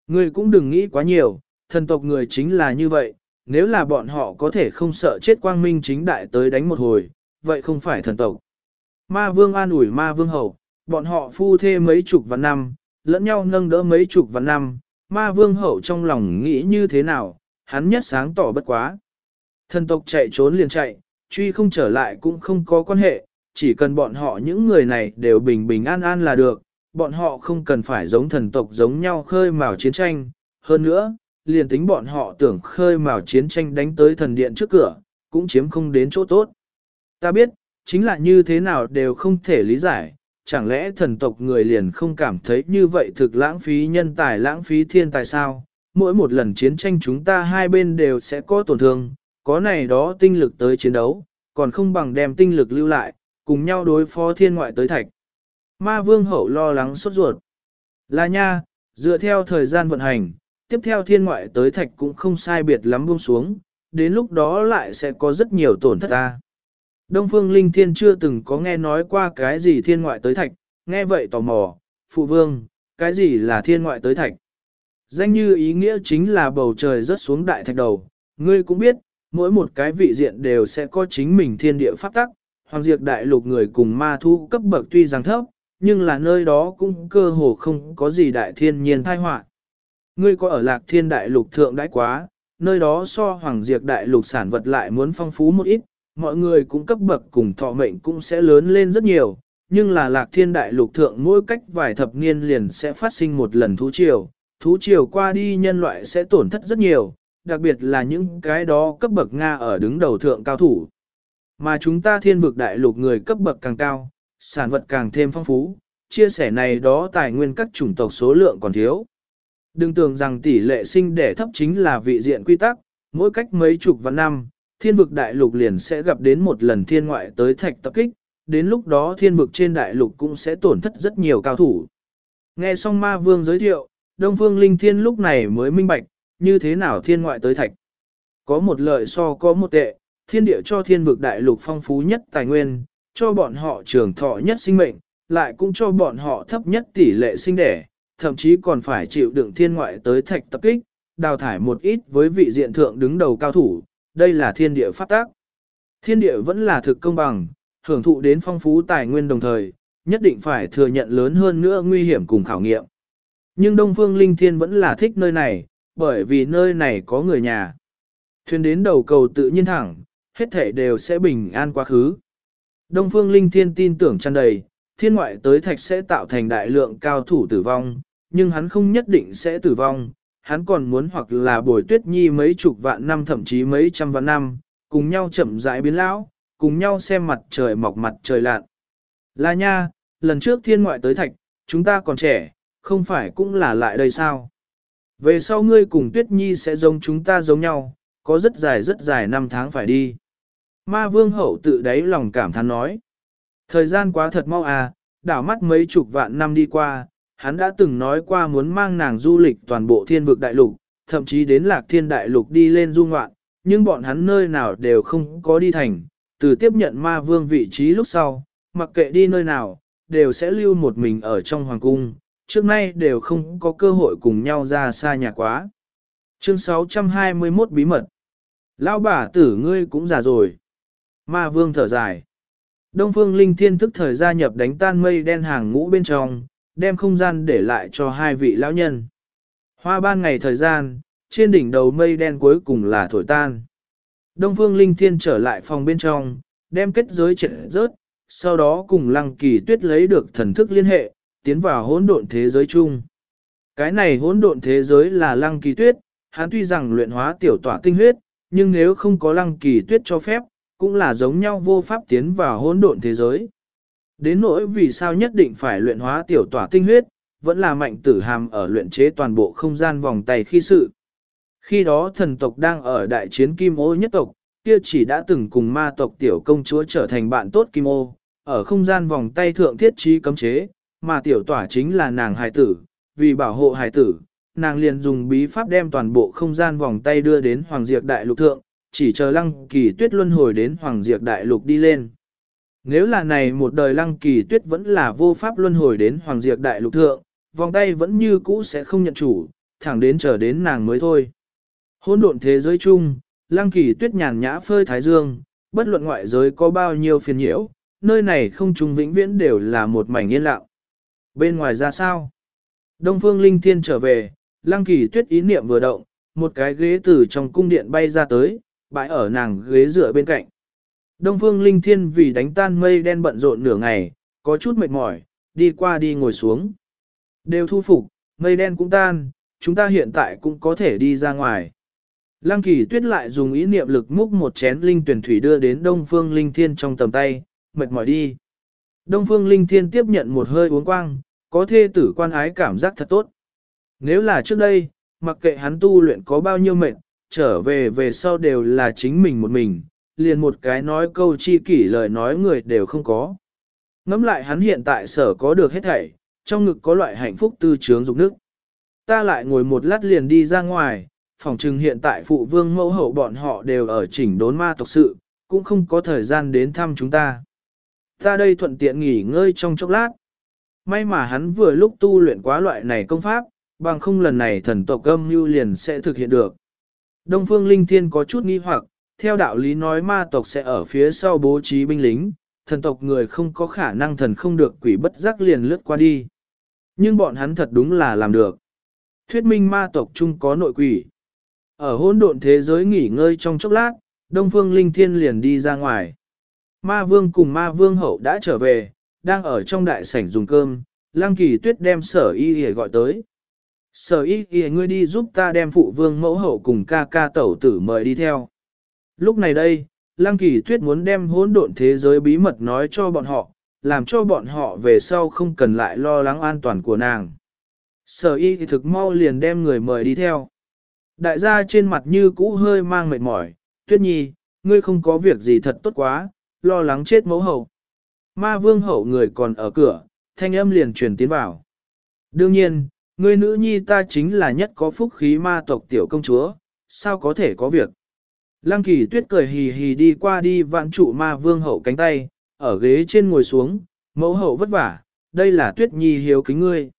người cũng đừng nghĩ quá nhiều, thần tộc người chính là như vậy, nếu là bọn họ có thể không sợ chết quang minh chính đại tới đánh một hồi, vậy không phải thần tộc. Ma vương an ủi ma vương hậu, bọn họ phu thê mấy chục vạn năm, lẫn nhau nâng đỡ mấy chục vạn năm, ma vương hậu trong lòng nghĩ như thế nào, hắn nhất sáng tỏ bất quá. Thần tộc chạy trốn liền chạy, truy không trở lại cũng không có quan hệ, chỉ cần bọn họ những người này đều bình bình an an là được, bọn họ không cần phải giống thần tộc giống nhau khơi mào chiến tranh. Hơn nữa, liền tính bọn họ tưởng khơi mào chiến tranh đánh tới thần điện trước cửa, cũng chiếm không đến chỗ tốt. Ta biết, chính là như thế nào đều không thể lý giải, chẳng lẽ thần tộc người liền không cảm thấy như vậy thực lãng phí nhân tài lãng phí thiên tài sao? Mỗi một lần chiến tranh chúng ta hai bên đều sẽ có tổn thương, có này đó tinh lực tới chiến đấu, còn không bằng đem tinh lực lưu lại, cùng nhau đối phó thiên ngoại tới thạch. Ma vương hậu lo lắng sốt ruột. Là nha, dựa theo thời gian vận hành, tiếp theo thiên ngoại tới thạch cũng không sai biệt lắm buông xuống, đến lúc đó lại sẽ có rất nhiều tổn thất ta. Đông Phương Linh Thiên chưa từng có nghe nói qua cái gì thiên ngoại tới thạch, nghe vậy tò mò, phụ vương, cái gì là thiên ngoại tới thạch? Danh như ý nghĩa chính là bầu trời rớt xuống đại thạch đầu, ngươi cũng biết, mỗi một cái vị diện đều sẽ có chính mình thiên địa pháp tắc, hoàng diệt đại lục người cùng ma thu cấp bậc tuy rằng thấp, nhưng là nơi đó cũng cơ hồ không có gì đại thiên nhiên thai họa. Ngươi có ở lạc thiên đại lục thượng đãi quá, nơi đó so hoàng diệt đại lục sản vật lại muốn phong phú một ít, mọi người cũng cấp bậc cùng thọ mệnh cũng sẽ lớn lên rất nhiều, nhưng là lạc thiên đại lục thượng mỗi cách vài thập niên liền sẽ phát sinh một lần thú triều, thú triều qua đi nhân loại sẽ tổn thất rất nhiều, đặc biệt là những cái đó cấp bậc Nga ở đứng đầu thượng cao thủ. Mà chúng ta thiên vực đại lục người cấp bậc càng cao, sản vật càng thêm phong phú, chia sẻ này đó tài nguyên các chủng tộc số lượng còn thiếu. Đừng tưởng rằng tỷ lệ sinh đẻ thấp chính là vị diện quy tắc, mỗi cách mấy chục vạn năm, thiên vực đại lục liền sẽ gặp đến một lần thiên ngoại tới thạch tập kích, đến lúc đó thiên vực trên đại lục cũng sẽ tổn thất rất nhiều cao thủ. Nghe xong ma vương giới thiệu, Đông Phương Linh Thiên lúc này mới minh bạch, như thế nào thiên ngoại tới thạch. Có một lợi so có một tệ, thiên địa cho thiên vực đại lục phong phú nhất tài nguyên, cho bọn họ trường thọ nhất sinh mệnh, lại cũng cho bọn họ thấp nhất tỷ lệ sinh đẻ, thậm chí còn phải chịu đựng thiên ngoại tới thạch tập kích, đào thải một ít với vị diện thượng đứng đầu cao thủ, đây là thiên địa phát tác. Thiên địa vẫn là thực công bằng, hưởng thụ đến phong phú tài nguyên đồng thời, nhất định phải thừa nhận lớn hơn nữa nguy hiểm cùng khảo nghiệm. Nhưng Đông Phương Linh Thiên vẫn là thích nơi này, bởi vì nơi này có người nhà. Thuyền đến đầu cầu tự nhiên thẳng, hết thể đều sẽ bình an quá khứ. Đông Phương Linh Thiên tin tưởng tràn đầy, thiên ngoại tới thạch sẽ tạo thành đại lượng cao thủ tử vong, nhưng hắn không nhất định sẽ tử vong, hắn còn muốn hoặc là bồi tuyết nhi mấy chục vạn năm thậm chí mấy trăm vạn năm, cùng nhau chậm rãi biến lão, cùng nhau xem mặt trời mọc mặt trời lặn. Là nha, lần trước thiên ngoại tới thạch, chúng ta còn trẻ, không phải cũng là lại đây sao? Về sau ngươi cùng tuyết nhi sẽ giống chúng ta giống nhau, có rất dài rất dài năm tháng phải đi. Ma vương hậu tự đáy lòng cảm thán nói. Thời gian quá thật mau à, đảo mắt mấy chục vạn năm đi qua, hắn đã từng nói qua muốn mang nàng du lịch toàn bộ thiên vực đại lục, thậm chí đến lạc thiên đại lục đi lên du ngoạn, nhưng bọn hắn nơi nào đều không có đi thành, từ tiếp nhận ma vương vị trí lúc sau, mặc kệ đi nơi nào, đều sẽ lưu một mình ở trong hoàng cung, trước nay đều không có cơ hội cùng nhau ra xa nhà quá. Chương 621 bí mật Lão bà tử ngươi cũng già rồi. Ma vương thở dài. Đông phương linh thiên thức thời gia nhập đánh tan mây đen hàng ngũ bên trong, đem không gian để lại cho hai vị lão nhân. Hoa ban ngày thời gian, trên đỉnh đầu mây đen cuối cùng là thổi tan. Đông phương linh thiên trở lại phòng bên trong, đem kết giới triệt rớt, sau đó cùng lăng kỳ tuyết lấy được thần thức liên hệ, tiến vào hỗn độn thế giới chung. Cái này hỗn độn thế giới là lăng kỳ tuyết, hắn tuy rằng luyện hóa tiểu tỏa tinh huyết, nhưng nếu không có lăng kỳ tuyết cho phép, cũng là giống nhau vô pháp tiến vào hỗn độn thế giới. Đến nỗi vì sao nhất định phải luyện hóa tiểu tỏa tinh huyết, vẫn là mạnh tử hàm ở luyện chế toàn bộ không gian vòng tay khi sự. Khi đó thần tộc đang ở đại chiến kim ô nhất tộc, kia chỉ đã từng cùng ma tộc tiểu công chúa trở thành bạn tốt kim ô, ở không gian vòng tay thượng thiết trí cấm chế, mà tiểu tỏa chính là nàng hài tử, vì bảo hộ hài tử, nàng liền dùng bí pháp đem toàn bộ không gian vòng tay đưa đến Hoàng Diệp Đại Lục Thượng, chỉ chờ lăng kỳ tuyết luân hồi đến Hoàng Diệp Đại Lục đi lên. Nếu là này một đời lăng kỳ tuyết vẫn là vô pháp luân hồi đến Hoàng Diệp Đại Lục Thượng, vòng tay vẫn như cũ sẽ không nhận chủ, thẳng đến chờ đến nàng mới thôi. Hôn độn thế giới chung, lăng kỳ tuyết nhàn nhã phơi thái dương, bất luận ngoại giới có bao nhiêu phiền nhiễu, nơi này không trùng vĩnh viễn đều là một mảnh yên lặng. Bên ngoài ra sao? Đông phương linh thiên trở về, lăng kỳ tuyết ý niệm vừa động, một cái ghế từ trong cung điện bay ra tới, bãi ở nàng ghế dựa bên cạnh. Đông phương linh thiên vì đánh tan mây đen bận rộn nửa ngày, có chút mệt mỏi, đi qua đi ngồi xuống. Đều thu phục, mây đen cũng tan, chúng ta hiện tại cũng có thể đi ra ngoài. Lăng kỳ tuyết lại dùng ý niệm lực múc một chén linh tuyển thủy đưa đến Đông Phương Linh Thiên trong tầm tay, mệt mỏi đi. Đông Phương Linh Thiên tiếp nhận một hơi uống quang, có thê tử quan ái cảm giác thật tốt. Nếu là trước đây, mặc kệ hắn tu luyện có bao nhiêu mệnh, trở về về sau đều là chính mình một mình, liền một cái nói câu chi kỷ lời nói người đều không có. Ngắm lại hắn hiện tại sở có được hết thảy, trong ngực có loại hạnh phúc tư trướng dục nước. Ta lại ngồi một lát liền đi ra ngoài, phòng trừng hiện tại phụ vương mẫu hậu bọn họ đều ở chỉnh đốn ma tộc sự, cũng không có thời gian đến thăm chúng ta. Ta đây thuận tiện nghỉ ngơi trong chốc lát. May mà hắn vừa lúc tu luyện quá loại này công pháp, bằng không lần này thần tộc âm mưu liền sẽ thực hiện được. Đông phương linh thiên có chút nghi hoặc, theo đạo lý nói ma tộc sẽ ở phía sau bố trí binh lính, thần tộc người không có khả năng thần không được quỷ bất giác liền lướt qua đi. Nhưng bọn hắn thật đúng là làm được. Thuyết minh ma tộc chung có nội quỷ. Ở hỗn độn thế giới nghỉ ngơi trong chốc lát, Đông Phương Linh Thiên liền đi ra ngoài. Ma Vương cùng Ma Vương hậu đã trở về, đang ở trong đại sảnh dùng cơm, Lăng Kỳ Tuyết đem sở y y gọi tới. Sở y y ngươi đi giúp ta đem phụ vương mẫu hậu cùng ca ca tẩu tử mời đi theo. Lúc này đây, Lăng Kỳ Tuyết muốn đem hỗn độn thế giới bí mật nói cho bọn họ, làm cho bọn họ về sau không cần lại lo lắng an toàn của nàng. Sở y thì thực mau liền đem người mời đi theo. Đại gia trên mặt như cũ hơi mang mệt mỏi, tuyết nhi, ngươi không có việc gì thật tốt quá, lo lắng chết mẫu hậu. Ma vương hậu người còn ở cửa, thanh âm liền truyền tiến vào. Đương nhiên, người nữ nhi ta chính là nhất có phúc khí ma tộc tiểu công chúa, sao có thể có việc. Lăng kỳ tuyết cười hì hì đi qua đi vạn trụ ma vương hậu cánh tay, ở ghế trên ngồi xuống, mẫu hậu vất vả, đây là tuyết nhi hiếu kính ngươi.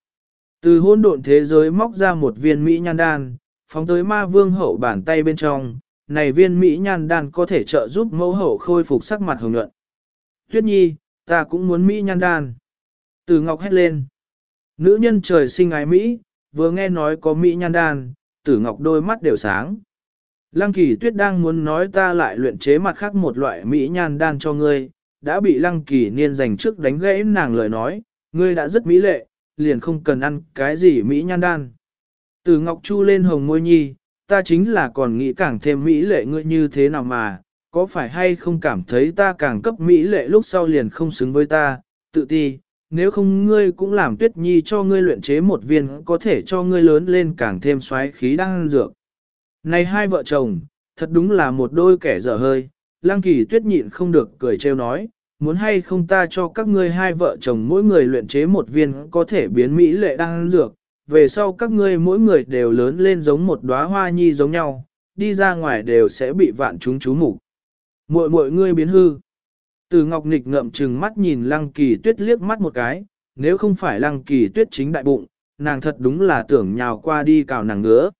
Từ hôn độn thế giới móc ra một viên Mỹ nhan đan, phóng tới ma vương hậu bàn tay bên trong, này viên Mỹ nhan đan có thể trợ giúp mẫu hậu khôi phục sắc mặt hồng nhuận. Tuyết nhi, ta cũng muốn Mỹ nhan đan. Từ ngọc hét lên. Nữ nhân trời sinh ái Mỹ, vừa nghe nói có Mỹ nhan đan, tử ngọc đôi mắt đều sáng. Lăng kỳ tuyết đang muốn nói ta lại luyện chế mặt khác một loại Mỹ nhan đan cho ngươi, đã bị lăng kỳ niên dành trước đánh gãy nàng lời nói, ngươi đã rất mỹ lệ, liền không cần ăn cái gì Mỹ nhan đan. Từ Ngọc Chu lên hồng môi nhi, ta chính là còn nghĩ càng thêm mỹ lệ ngươi như thế nào mà, có phải hay không cảm thấy ta càng cấp mỹ lệ lúc sau liền không xứng với ta, tự ti, nếu không ngươi cũng làm tuyết nhi cho ngươi luyện chế một viên có thể cho ngươi lớn lên càng thêm xoáy khí đang dược. Này hai vợ chồng, thật đúng là một đôi kẻ dở hơi, lang kỳ tuyết nhịn không được cười trêu nói, muốn hay không ta cho các ngươi hai vợ chồng mỗi người luyện chế một viên có thể biến mỹ lệ đang dược, về sau các ngươi mỗi người đều lớn lên giống một đóa hoa nhi giống nhau, đi ra ngoài đều sẽ bị vạn chúng chú mục. Muội muội ngươi biến hư. Từ Ngọc Nịch ngậm chừng mắt nhìn Lăng Kỳ Tuyết liếc mắt một cái, nếu không phải Lăng Kỳ Tuyết chính đại bụng, nàng thật đúng là tưởng nhào qua đi cào nàng ngứa.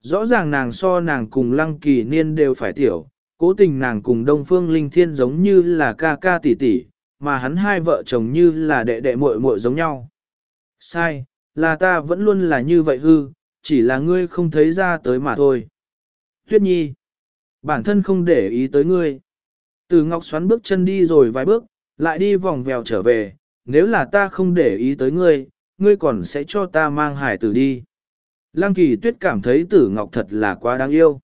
Rõ ràng nàng so nàng cùng Lăng Kỳ Niên đều phải tiểu, cố tình nàng cùng Đông Phương Linh Thiên giống như là ca ca tỷ tỷ, mà hắn hai vợ chồng như là đệ đệ muội muội giống nhau. Sai, là ta vẫn luôn là như vậy hư, chỉ là ngươi không thấy ra tới mà thôi. Tuyết nhi, bản thân không để ý tới ngươi. Từ Ngọc xoắn bước chân đi rồi vài bước, lại đi vòng vèo trở về, nếu là ta không để ý tới ngươi, ngươi còn sẽ cho ta mang hải tử đi. Lăng kỳ tuyết cảm thấy tử Ngọc thật là quá đáng yêu.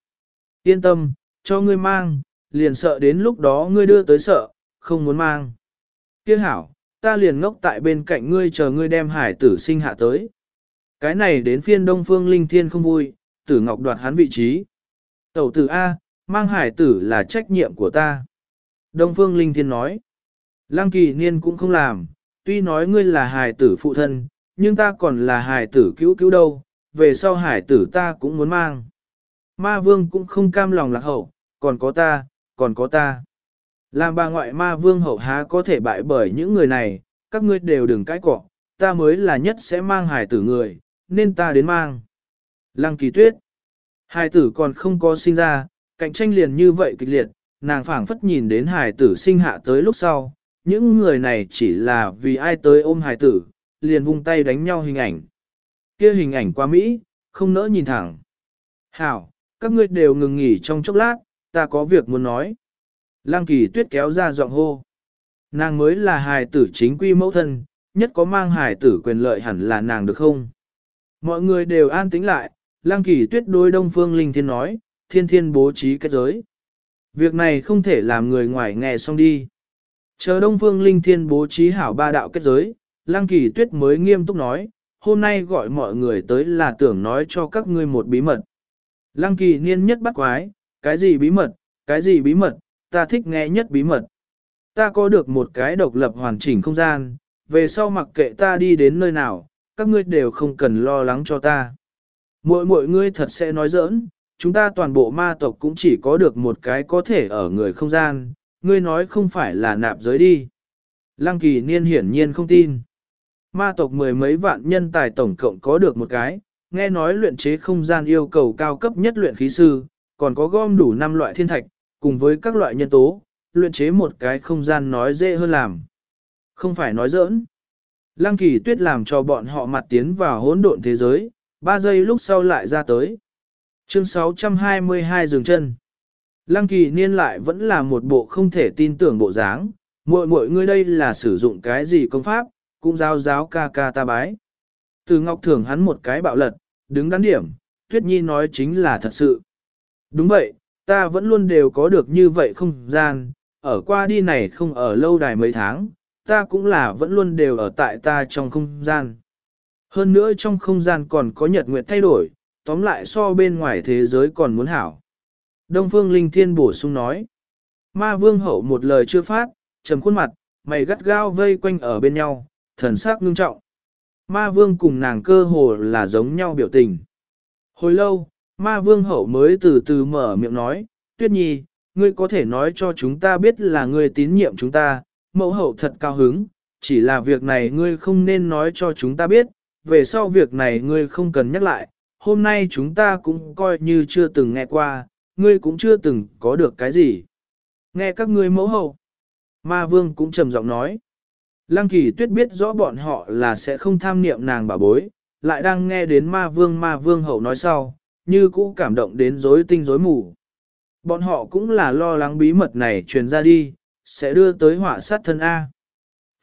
Yên tâm, cho ngươi mang, liền sợ đến lúc đó ngươi đưa tới sợ, không muốn mang. Kia hảo, ta liền ngốc tại bên cạnh ngươi chờ ngươi đem hải tử sinh hạ tới. Cái này đến phiên đông phương linh thiên không vui, tử ngọc đoạt hắn vị trí. Tẩu tử A, mang hải tử là trách nhiệm của ta. Đông phương linh thiên nói. Lăng kỳ niên cũng không làm, tuy nói ngươi là hải tử phụ thân, nhưng ta còn là hải tử cứu cứu đâu, về sau hải tử ta cũng muốn mang. Ma vương cũng không cam lòng lạc hậu, còn có ta, còn có ta. Làm bà ngoại ma vương hậu há có thể bại bởi những người này, các ngươi đều đừng cãi cọ, ta mới là nhất sẽ mang hài tử người, nên ta đến mang. Lăng kỳ tuyết. Hài tử còn không có sinh ra, cạnh tranh liền như vậy kịch liệt, nàng phảng phất nhìn đến hài tử sinh hạ tới lúc sau, những người này chỉ là vì ai tới ôm hài tử, liền vung tay đánh nhau hình ảnh. kia hình ảnh qua Mỹ, không nỡ nhìn thẳng. Hảo, các ngươi đều ngừng nghỉ trong chốc lát, ta có việc muốn nói. Lăng kỳ tuyết kéo ra giọng hô. Nàng mới là hài tử chính quy mẫu thân, nhất có mang hài tử quyền lợi hẳn là nàng được không? Mọi người đều an tĩnh lại, lăng kỳ tuyết đối đông phương linh thiên nói, thiên thiên bố trí kết giới. Việc này không thể làm người ngoài nghe xong đi. Chờ đông phương linh thiên bố trí hảo ba đạo kết giới, lăng kỳ tuyết mới nghiêm túc nói, hôm nay gọi mọi người tới là tưởng nói cho các ngươi một bí mật. Lăng kỳ niên nhất bắt quái, cái gì bí mật, cái gì bí mật, ta thích nghe nhất bí mật. Ta có được một cái độc lập hoàn chỉnh không gian, về sau mặc kệ ta đi đến nơi nào, các ngươi đều không cần lo lắng cho ta. Mỗi mỗi ngươi thật sẽ nói giỡn, chúng ta toàn bộ ma tộc cũng chỉ có được một cái có thể ở người không gian, ngươi nói không phải là nạp giới đi. Lăng kỳ niên hiển nhiên không tin. Ma tộc mười mấy vạn nhân tài tổng cộng có được một cái, nghe nói luyện chế không gian yêu cầu cao cấp nhất luyện khí sư, còn có gom đủ 5 loại thiên thạch, cùng với các loại nhân tố, luyện chế một cái không gian nói dễ hơn làm. Không phải nói giỡn. Lăng kỳ tuyết làm cho bọn họ mặt tiến vào hỗn độn thế giới, 3 giây lúc sau lại ra tới. Chương 622 dừng chân. Lăng kỳ niên lại vẫn là một bộ không thể tin tưởng bộ dáng, muội muội ngươi đây là sử dụng cái gì công pháp, cũng giáo giáo ca ca ta bái. Từ ngọc thưởng hắn một cái bạo lật, đứng đắn điểm, tuyết nhi nói chính là thật sự. Đúng vậy, ta vẫn luôn đều có được như vậy không gian, ở qua đi này không ở lâu đài mấy tháng, ta cũng là vẫn luôn đều ở tại ta trong không gian. Hơn nữa trong không gian còn có nhật nguyệt thay đổi, tóm lại so bên ngoài thế giới còn muốn hảo. Đông Phương Linh Thiên bổ sung nói. Ma Vương Hậu một lời chưa phát, trầm khuôn mặt, mày gắt gao vây quanh ở bên nhau, thần sắc ngưng trọng. Ma Vương cùng nàng cơ hồ là giống nhau biểu tình. Hồi lâu, Ma Vương Hậu mới từ từ mở miệng nói, Tuyết Nhi, ngươi có thể nói cho chúng ta biết là ngươi tín nhiệm chúng ta, mẫu hậu thật cao hứng, chỉ là việc này ngươi không nên nói cho chúng ta biết, về sau việc này ngươi không cần nhắc lại, hôm nay chúng ta cũng coi như chưa từng nghe qua, ngươi cũng chưa từng có được cái gì. Nghe các ngươi mẫu hậu. Ma vương cũng trầm giọng nói. Lăng kỳ tuyết biết rõ bọn họ là sẽ không tham niệm nàng bà bối, lại đang nghe đến ma vương ma vương hậu nói sau, như cũ cảm động đến rối tinh rối mù. Bọn họ cũng là lo lắng bí mật này truyền ra đi, sẽ đưa tới họa sát thân A.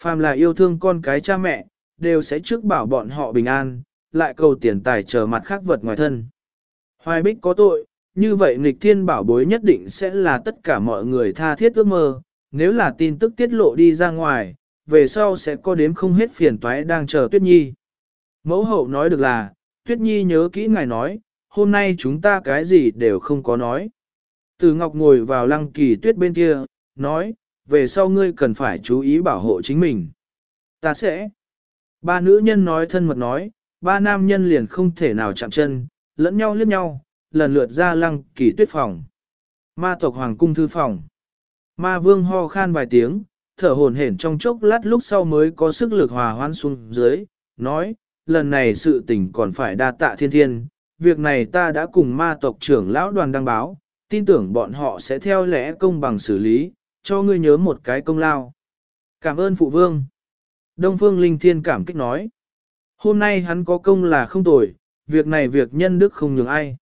Phàm là yêu thương con cái cha mẹ, đều sẽ trước bảo bọn họ bình an, lại cầu tiền tài chờ mặt khác vật ngoài thân. Hoài bích có tội, như vậy nghịch thiên bảo bối nhất định sẽ là tất cả mọi người tha thiết ước mơ, nếu là tin tức tiết lộ đi ra ngoài, về sau sẽ có đếm không hết phiền toái đang chờ Tuyết Nhi. Mẫu hậu nói được là, Tuyết Nhi nhớ kỹ ngài nói, hôm nay chúng ta cái gì đều không có nói. Từ Ngọc ngồi vào lăng kỳ tuyết bên kia, nói, về sau ngươi cần phải chú ý bảo hộ chính mình. Ta sẽ. Ba nữ nhân nói thân mật nói, ba nam nhân liền không thể nào chạm chân, lẫn nhau liếc nhau, lần lượt ra lăng kỳ tuyết phòng. Ma tộc hoàng cung thư phòng. Ma vương ho khan vài tiếng, thở hồn hển trong chốc lát lúc sau mới có sức lực hòa hoãn xuống dưới, nói, lần này sự tình còn phải đa tạ thiên thiên, việc này ta đã cùng ma tộc trưởng lão đoàn đăng báo, tin tưởng bọn họ sẽ theo lẽ công bằng xử lý, cho ngươi nhớ một cái công lao. Cảm ơn phụ vương. Đông Phương Linh Thiên cảm kích nói. Hôm nay hắn có công là không tồi, việc này việc nhân đức không nhường ai.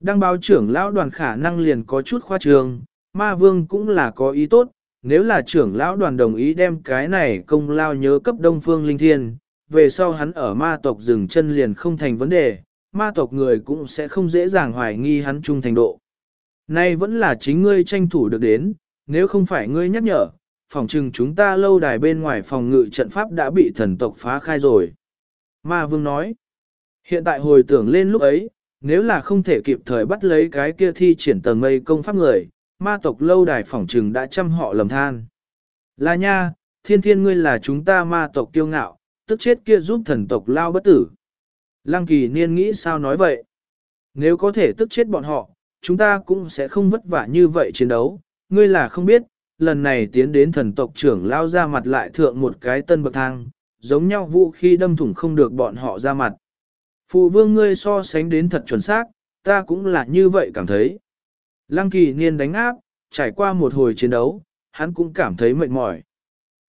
Đăng báo trưởng lão đoàn khả năng liền có chút khoa trường, ma vương cũng là có ý tốt, nếu là trưởng lão đoàn đồng ý đem cái này công lao nhớ cấp Đông Phương Linh Thiên, về sau hắn ở ma tộc dừng chân liền không thành vấn đề, ma tộc người cũng sẽ không dễ dàng hoài nghi hắn trung thành độ. Nay vẫn là chính ngươi tranh thủ được đến, nếu không phải ngươi nhắc nhở, phòng trừng chúng ta lâu đài bên ngoài phòng ngự trận pháp đã bị thần tộc phá khai rồi. Ma vương nói, hiện tại hồi tưởng lên lúc ấy, nếu là không thể kịp thời bắt lấy cái kia thi triển tầng mây công pháp người, ma tộc lâu đài phòng trừng đã chăm họ lầm than. Là nha, thiên thiên ngươi là chúng ta ma tộc kiêu ngạo, tức chết kia giúp thần tộc lao bất tử. Lăng kỳ niên nghĩ sao nói vậy? Nếu có thể tức chết bọn họ, chúng ta cũng sẽ không vất vả như vậy chiến đấu. Ngươi là không biết, lần này tiến đến thần tộc trưởng lao ra mặt lại thượng một cái tân bậc thang, giống nhau vũ khi đâm thủng không được bọn họ ra mặt. Phụ vương ngươi so sánh đến thật chuẩn xác, ta cũng là như vậy cảm thấy. Lăng kỳ niên đánh áp, trải qua một hồi chiến đấu, hắn cũng cảm thấy mệt mỏi.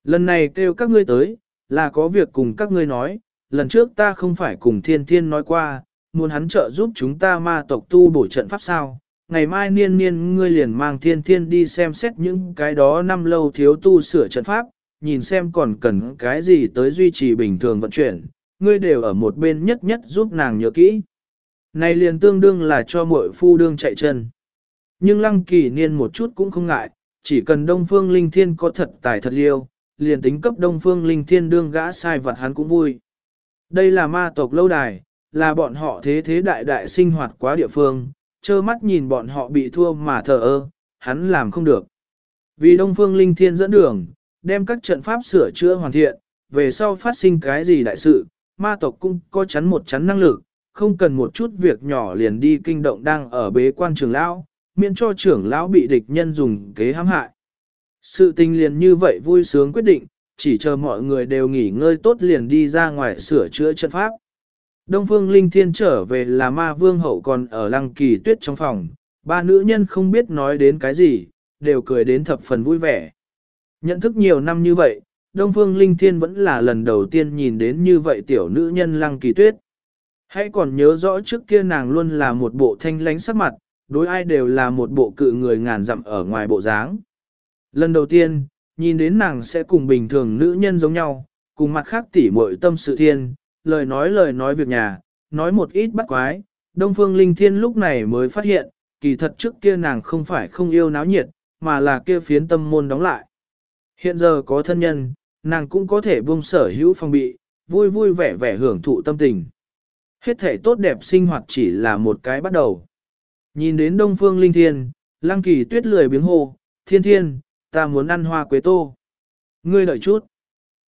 Lần này kêu các ngươi tới, là có việc cùng các ngươi nói, lần trước ta không phải cùng thiên thiên nói qua, muốn hắn trợ giúp chúng ta ma tộc tu bổ trận pháp sao. Ngày mai niên niên ngươi liền mang thiên thiên đi xem xét những cái đó năm lâu thiếu tu sửa trận pháp, nhìn xem còn cần cái gì tới duy trì bình thường vận chuyển, ngươi đều ở một bên nhất nhất giúp nàng nhớ kỹ. Này liền tương đương là cho muội phu đương chạy chân. Nhưng lăng kỳ niên một chút cũng không ngại, chỉ cần Đông Phương Linh Thiên có thật tài thật liêu, liền tính cấp Đông Phương Linh Thiên đương gã sai vật hắn cũng vui. Đây là ma tộc lâu đài, là bọn họ thế thế đại đại sinh hoạt quá địa phương, trơ mắt nhìn bọn họ bị thua mà thờ ơ, hắn làm không được. Vì Đông Phương Linh Thiên dẫn đường, đem các trận pháp sửa chữa hoàn thiện, về sau phát sinh cái gì đại sự, ma tộc cũng có chắn một chắn năng lực, không cần một chút việc nhỏ liền đi kinh động đang ở bế quan trường lão, miễn cho trưởng lão bị địch nhân dùng kế hãm hại. Sự tình liền như vậy vui sướng quyết định, chỉ chờ mọi người đều nghỉ ngơi tốt liền đi ra ngoài sửa chữa trận pháp. Đông Phương Linh Thiên trở về là ma vương hậu còn ở lăng kỳ tuyết trong phòng, ba nữ nhân không biết nói đến cái gì, đều cười đến thập phần vui vẻ. Nhận thức nhiều năm như vậy, Đông Phương Linh Thiên vẫn là lần đầu tiên nhìn đến như vậy tiểu nữ nhân lăng kỳ tuyết. Hãy còn nhớ rõ trước kia nàng luôn là một bộ thanh lánh sắc mặt, đối ai đều là một bộ cự người ngàn dặm ở ngoài bộ dáng. Lần đầu tiên, nhìn đến nàng sẽ cùng bình thường nữ nhân giống nhau, cùng mặt khác tỉ muội tâm sự thiên, lời nói lời nói việc nhà, nói một ít bắt quái. Đông Phương Linh Thiên lúc này mới phát hiện, kỳ thật trước kia nàng không phải không yêu náo nhiệt, mà là kia phiến tâm môn đóng lại. Hiện giờ có thân nhân, nàng cũng có thể buông sở hữu phong bị, vui vui vẻ vẻ hưởng thụ tâm tình. Hết thể tốt đẹp sinh hoạt chỉ là một cái bắt đầu. Nhìn đến Đông Phương Linh Thiên, Lăng Kỳ Tuyết lười biếng hô, Thiên Thiên, ta muốn ăn hoa quế tô. Ngươi đợi chút.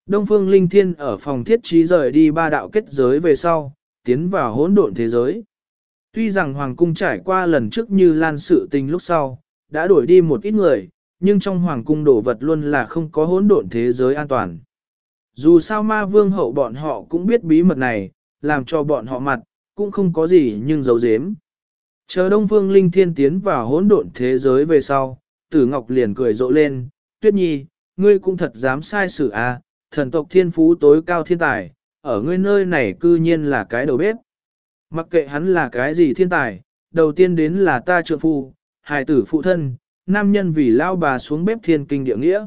Đông Phương Linh Thiên ở phòng thiết trí rời đi ba đạo kết giới về sau, tiến vào hỗn độn thế giới. Tuy rằng Hoàng cung trải qua lần trước như lan sự tình lúc sau, đã đổi đi một ít người, nhưng trong Hoàng cung đồ vật luôn là không có hỗn độn thế giới an toàn. Dù sao ma vương hậu bọn họ cũng biết bí mật này, làm cho bọn họ mặt, cũng không có gì nhưng giấu giếm. Chờ Đông Phương Linh Thiên tiến vào hỗn độn thế giới về sau, Tử Ngọc liền cười rộ lên, Tuyết Nhi, ngươi cũng thật dám sai sự à, thần tộc thiên phú tối cao thiên tài, ở ngươi nơi này cư nhiên là cái đầu bếp. Mặc kệ hắn là cái gì thiên tài, đầu tiên đến là ta trượng phu, hài tử phụ thân, nam nhân vì lao bà xuống bếp thiên kinh địa nghĩa.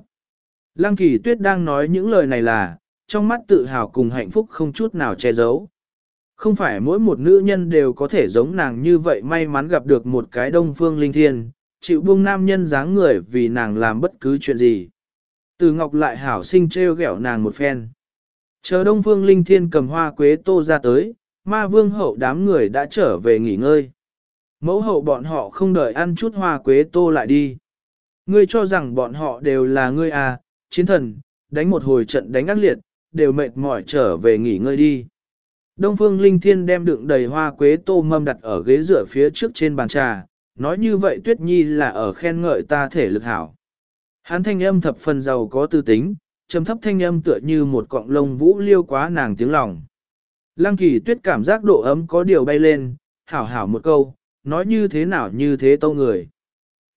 Lăng kỳ tuyết đang nói những lời này là, trong mắt tự hào cùng hạnh phúc không chút nào che giấu. Không phải mỗi một nữ nhân đều có thể giống nàng như vậy may mắn gặp được một cái đông phương linh thiên, chịu buông nam nhân dáng người vì nàng làm bất cứ chuyện gì. Từ Ngọc lại hảo sinh treo gẹo nàng một phen. Chờ Đông Phương Linh Thiên cầm hoa quế tô ra tới, ma vương hậu đám người đã trở về nghỉ ngơi. Mẫu hậu bọn họ không đợi ăn chút hoa quế tô lại đi. Ngươi cho rằng bọn họ đều là ngươi à, chiến thần, đánh một hồi trận đánh ác liệt, đều mệt mỏi trở về nghỉ ngơi đi. Đông Phương Linh Thiên đem đựng đầy hoa quế tô mâm đặt ở ghế dựa phía trước trên bàn trà, nói như vậy Tuyết Nhi là ở khen ngợi ta thể lực hảo. Hắn thanh âm thập phần giàu có tư tính, trầm thấp thanh âm tựa như một cọng lông vũ liêu quá nàng tiếng lòng. Lăng kỳ tuyết cảm giác độ ấm có điều bay lên, hảo hảo một câu, nói như thế nào như thế tâu người.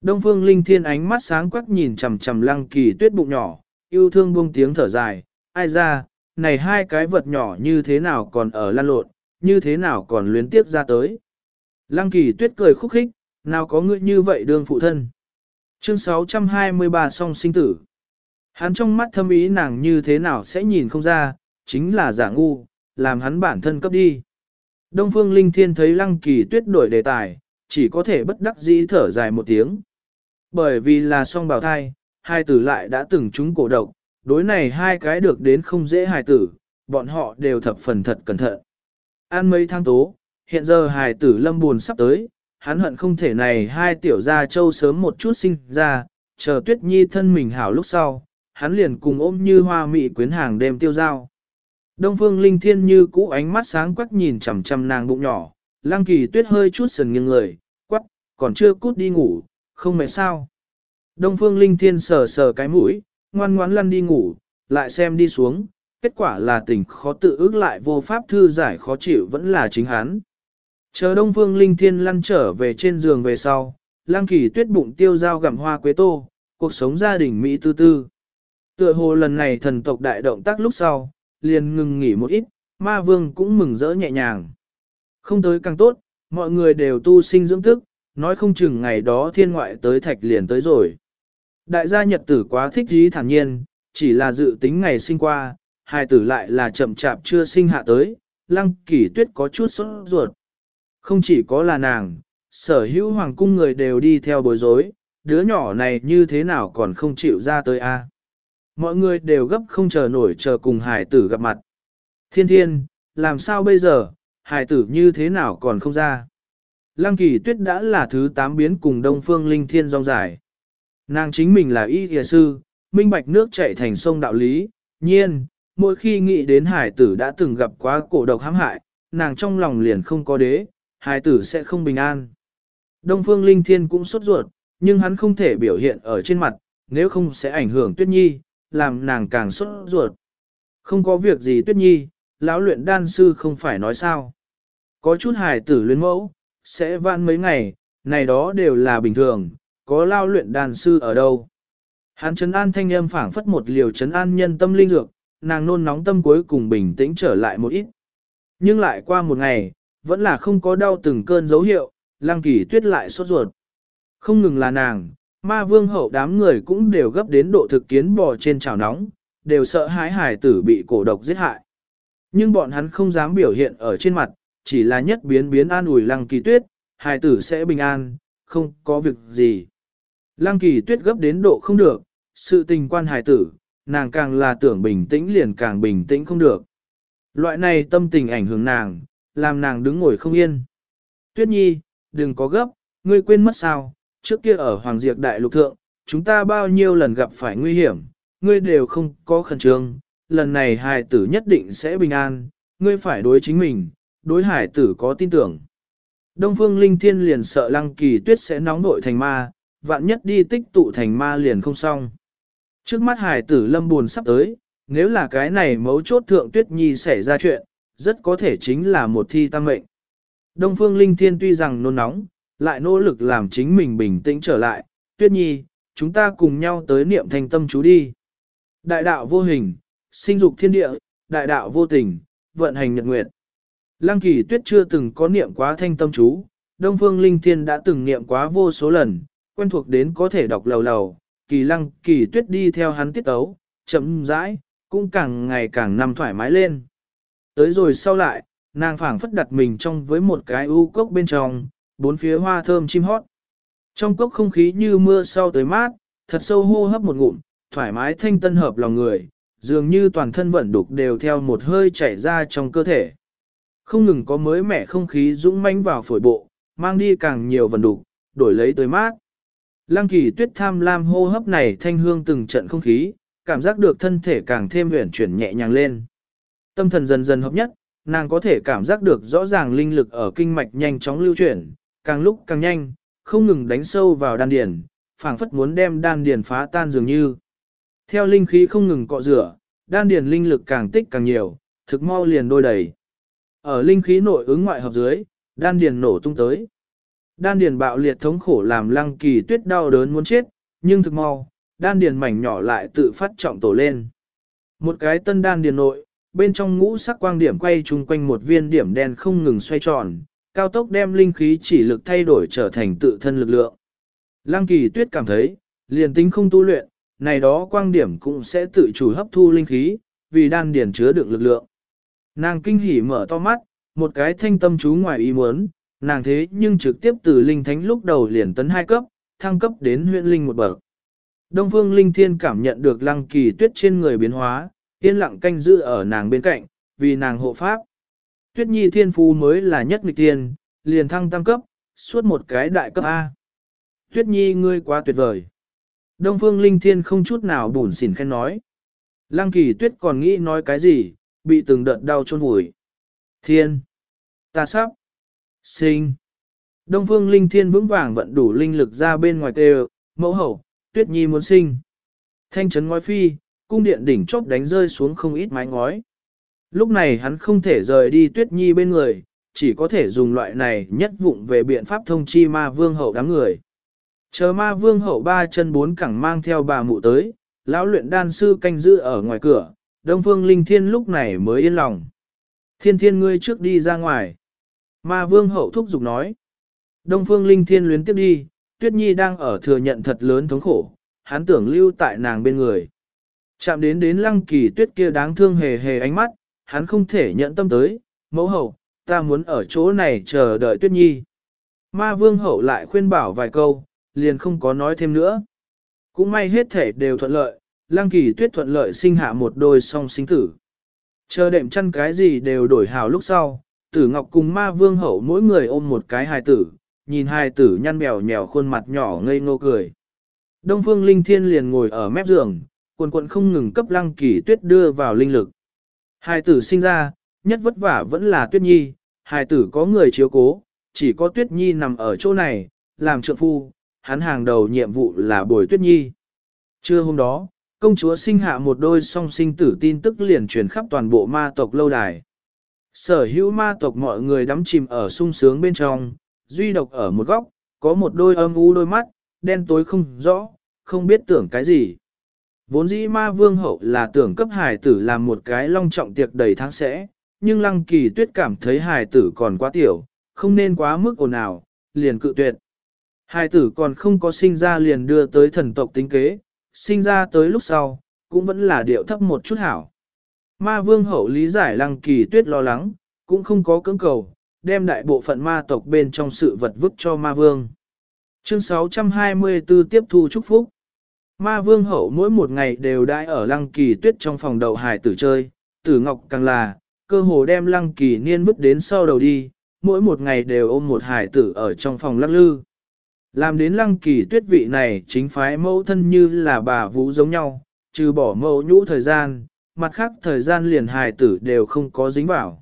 Đông phương linh thiên ánh mắt sáng quắc nhìn chầm chầm lăng kỳ tuyết bụng nhỏ, yêu thương buông tiếng thở dài, ai ra, này hai cái vật nhỏ như thế nào còn ở lan lộn, như thế nào còn luyến tiếp ra tới. Lăng kỳ tuyết cười khúc khích, nào có ngươi như vậy đương phụ thân. Chương 623 song sinh tử. Hắn trong mắt thâm ý nàng như thế nào sẽ nhìn không ra, chính là giả ngu, làm hắn bản thân cấp đi. Đông Phương Linh Thiên thấy Lăng Kỳ Tuyết đổi đề tài, chỉ có thể bất đắc dĩ thở dài một tiếng. Bởi vì là song bào thai, hai tử lại đã từng chúng cổ độc, đối này hai cái được đến không dễ hài tử, bọn họ đều thập phần thật cẩn thận. An mấy tháng tố, hiện giờ hài tử lâm buồn sắp tới, hắn hận không thể này hai tiểu gia châu sớm một chút sinh ra, chờ tuyết nhi thân mình hảo lúc sau, hắn liền cùng ôm như hoa mị quyến hàng đêm tiêu giao. Đông phương linh thiên như cũ ánh mắt sáng quắc nhìn chằm chằm nàng bụng nhỏ, Lang kỳ tuyết hơi chút sần nghiêng người, quắc, còn chưa cút đi ngủ, không mệt sao. Đông phương linh thiên sờ sờ cái mũi, ngoan ngoãn lăn đi ngủ, lại xem đi xuống, kết quả là tỉnh khó tự ước lại vô pháp thư giải khó chịu vẫn là chính hắn. Chờ Đông Phương Linh Thiên lăn trở về trên giường về sau, Lăng Kỳ Tuyết bụng tiêu dao gặm hoa quế tô, cuộc sống gia đình Mỹ tư tư. Tựa hồ lần này thần tộc đại động tác lúc sau, liền ngừng nghỉ một ít, ma vương cũng mừng rỡ nhẹ nhàng. Không tới càng tốt, mọi người đều tu sinh dưỡng thức, nói không chừng ngày đó thiên ngoại tới thạch liền tới rồi. Đại gia nhật tử quá thích dí thản nhiên, chỉ là dự tính ngày sinh qua, hai tử lại là chậm chạp chưa sinh hạ tới, lăng kỳ tuyết có chút sốt ruột. Không chỉ có là nàng, sở hữu hoàng cung người đều đi theo bối rối, đứa nhỏ này như thế nào còn không chịu ra tới a? Mọi người đều gấp không chờ nổi chờ cùng hải tử gặp mặt. Thiên thiên, làm sao bây giờ, hải tử như thế nào còn không ra? Lăng kỳ tuyết đã là thứ tám biến cùng đông phương linh thiên rong dài. Nàng chính mình là y thịa sư, minh bạch nước chảy thành sông đạo lý, nhiên, mỗi khi nghĩ đến hải tử đã từng gặp quá cổ độc hãm hại, nàng trong lòng liền không có đế, hải tử sẽ không bình an. Đông phương linh thiên cũng sốt ruột, nhưng hắn không thể biểu hiện ở trên mặt, nếu không sẽ ảnh hưởng tuyết nhi, làm nàng càng sốt ruột. Không có việc gì tuyết nhi, lão luyện đan sư không phải nói sao. Có chút hài tử luyến mẫu, sẽ van mấy ngày, này đó đều là bình thường, có lao luyện đan sư ở đâu. Hắn chấn an thanh âm phảng phất một liều chấn an nhân tâm linh dược, nàng nôn nóng tâm cuối cùng bình tĩnh trở lại một ít. Nhưng lại qua một ngày, vẫn là không có đau từng cơn dấu hiệu, lăng kỳ tuyết lại sốt ruột. Không ngừng là nàng, ma vương hậu đám người cũng đều gấp đến độ thực kiến bò trên chảo nóng, đều sợ hãi hải tử bị cổ độc giết hại. Nhưng bọn hắn không dám biểu hiện ở trên mặt, chỉ là nhất biến biến an ủi lăng kỳ tuyết, hải tử sẽ bình an, không có việc gì. Lăng kỳ tuyết gấp đến độ không được, sự tình quan hải tử, nàng càng là tưởng bình tĩnh liền càng bình tĩnh không được. Loại này tâm tình ảnh hưởng nàng, làm nàng đứng ngồi không yên. Tuyết nhi, đừng có gấp, ngươi quên mất sao, trước kia ở Hoàng Diệp Đại Lục Thượng, chúng ta bao nhiêu lần gặp phải nguy hiểm, ngươi đều không có khẩn trương, lần này hài tử nhất định sẽ bình an, ngươi phải đối chính mình, đối hải tử có tin tưởng. Đông Phương Linh Thiên liền sợ Lăng Kỳ Tuyết sẽ nóng nổi thành ma, vạn nhất đi tích tụ thành ma liền không xong. Trước mắt hải tử lâm buồn sắp tới, nếu là cái này mấu chốt thượng Tuyết Nhi xảy ra chuyện, rất có thể chính là một thi tam mệnh. Đông Phương Linh Thiên tuy rằng nôn nóng, lại nỗ lực làm chính mình bình tĩnh trở lại, tuyết nhi, chúng ta cùng nhau tới niệm thanh tâm chú đi. Đại đạo vô hình, sinh dục thiên địa, đại đạo vô tình, vận hành nhật nguyệt. Lăng kỳ tuyết chưa từng có niệm quá thanh tâm chú, Đông Phương Linh Thiên đã từng niệm quá vô số lần, quen thuộc đến có thể đọc lầu lầu, kỳ lăng kỳ tuyết đi theo hắn tiết tấu, chậm rãi, cũng càng ngày càng nằm thoải mái lên. Tới rồi sau lại, nàng phảng phất đặt mình trong với một cái u cốc bên trong, bốn phía hoa thơm chim hót. Trong cốc không khí như mưa sau tới mát, thật sâu hô hấp một ngụm, thoải mái thanh tân hợp lòng người, dường như toàn thân vận đục đều theo một hơi chảy ra trong cơ thể. Không ngừng có mới mẻ không khí dũng manh vào phổi bộ, mang đi càng nhiều vận đục, đổi lấy tới mát. Lăng kỳ tuyết tham lam hô hấp này thanh hương từng trận không khí, cảm giác được thân thể càng thêm huyển chuyển nhẹ nhàng lên. Tâm thần dần dần hợp nhất, nàng có thể cảm giác được rõ ràng linh lực ở kinh mạch nhanh chóng lưu chuyển, càng lúc càng nhanh, không ngừng đánh sâu vào đan điền, phảng phất muốn đem đan điền phá tan dường như. Theo linh khí không ngừng cọ rửa, đan điền linh lực càng tích càng nhiều, thực mau liền đôi đầy. Ở linh khí nội ứng ngoại hợp dưới, đan điền nổ tung tới. Đan điền bạo liệt thống khổ làm lăng kỳ tuyết đau đớn muốn chết, nhưng thực mau, đan điền mảnh nhỏ lại tự phát trọng tổ lên. Một cái tân đan điền nội, bên trong ngũ sắc quang điểm quay chung quanh một viên điểm đen không ngừng xoay tròn, cao tốc đem linh khí chỉ lực thay đổi trở thành tự thân lực lượng. Lăng kỳ tuyết cảm thấy, liền tính không tu luyện, này đó quang điểm cũng sẽ tự chủ hấp thu linh khí, vì đan điển chứa đựng lực lượng. Nàng kinh hỉ mở to mắt, một cái thanh tâm chú ngoài ý muốn, nàng thế nhưng trực tiếp từ linh thánh lúc đầu liền tấn hai cấp, thăng cấp đến huyện linh một bậc. Đông phương linh thiên cảm nhận được lăng kỳ tuyết trên người biến hóa, yên lặng canh giữ ở nàng bên cạnh, vì nàng hộ pháp. Tuyết Nhi thiên phú mới là nhất nghịch tiền, liền thăng tam cấp, suốt một cái đại cấp A. Tuyết Nhi ngươi quá tuyệt vời. Đông Phương Linh Thiên không chút nào bùn xỉn khen nói. Lăng kỳ tuyết còn nghĩ nói cái gì, bị từng đợt đau chôn vùi. Thiên! Ta sắp! Sinh! Đông Phương Linh Thiên vững vàng vận đủ linh lực ra bên ngoài tê mẫu hậu, tuyết nhi muốn sinh. Thanh trấn ngói phi, cung điện đỉnh chóp đánh rơi xuống không ít mái ngói. Lúc này hắn không thể rời đi tuyết nhi bên người, chỉ có thể dùng loại này nhất vụng về biện pháp thông chi ma vương hậu đám người. Chờ ma vương hậu ba chân bốn cẳng mang theo bà mụ tới, lão luyện đan sư canh giữ ở ngoài cửa, đông phương linh thiên lúc này mới yên lòng. Thiên thiên ngươi trước đi ra ngoài. Ma vương hậu thúc giục nói. Đông phương linh thiên luyến tiếp đi, tuyết nhi đang ở thừa nhận thật lớn thống khổ, hắn tưởng lưu tại nàng bên người. Chạm đến đến lăng kỳ tuyết kia đáng thương hề hề ánh mắt, hắn không thể nhận tâm tới, mẫu hậu, ta muốn ở chỗ này chờ đợi tuyết nhi. Ma vương hậu lại khuyên bảo vài câu, liền không có nói thêm nữa. Cũng may hết thể đều thuận lợi, lăng kỳ tuyết thuận lợi sinh hạ một đôi song sinh tử. Chờ đệm chăn cái gì đều đổi hào lúc sau, tử ngọc cùng ma vương hậu mỗi người ôm một cái hài tử, nhìn hài tử nhăn mèo nhèo khuôn mặt nhỏ ngây ngô cười. Đông phương linh thiên liền ngồi ở mép giường, quần quần không ngừng cấp lăng kỳ tuyết đưa vào linh lực. Hai tử sinh ra, nhất vất vả vẫn là tuyết nhi, Hai tử có người chiếu cố, chỉ có tuyết nhi nằm ở chỗ này, làm trượng phu, hắn hàng đầu nhiệm vụ là bồi tuyết nhi. Trưa hôm đó, công chúa sinh hạ một đôi song sinh tử tin tức liền truyền khắp toàn bộ ma tộc lâu đài. Sở hữu ma tộc mọi người đắm chìm ở sung sướng bên trong, duy độc ở một góc, có một đôi âm u đôi mắt, đen tối không rõ, không biết tưởng cái gì. Vốn dĩ ma vương hậu là tưởng cấp hài tử làm một cái long trọng tiệc đầy tháng sẽ, nhưng lăng kỳ tuyết cảm thấy hài tử còn quá tiểu, không nên quá mức ồn ào, liền cự tuyệt. Hài tử còn không có sinh ra liền đưa tới thần tộc tính kế, sinh ra tới lúc sau, cũng vẫn là điệu thấp một chút hảo. Ma vương hậu lý giải lăng kỳ tuyết lo lắng, cũng không có cưỡng cầu, đem đại bộ phận ma tộc bên trong sự vật vứt cho ma vương. Chương 624 tiếp thu chúc phúc. Ma vương hậu mỗi một ngày đều đãi ở lăng kỳ tuyết trong phòng đầu hài tử chơi, tử ngọc càng là, cơ hồ đem lăng kỳ niên vứt đến sau đầu đi, mỗi một ngày đều ôm một hài tử ở trong phòng lắc lư. Làm đến lăng kỳ tuyết vị này chính phái mẫu thân như là bà vũ giống nhau, trừ bỏ mẫu nhũ thời gian, mặt khác thời gian liền hài tử đều không có dính vào.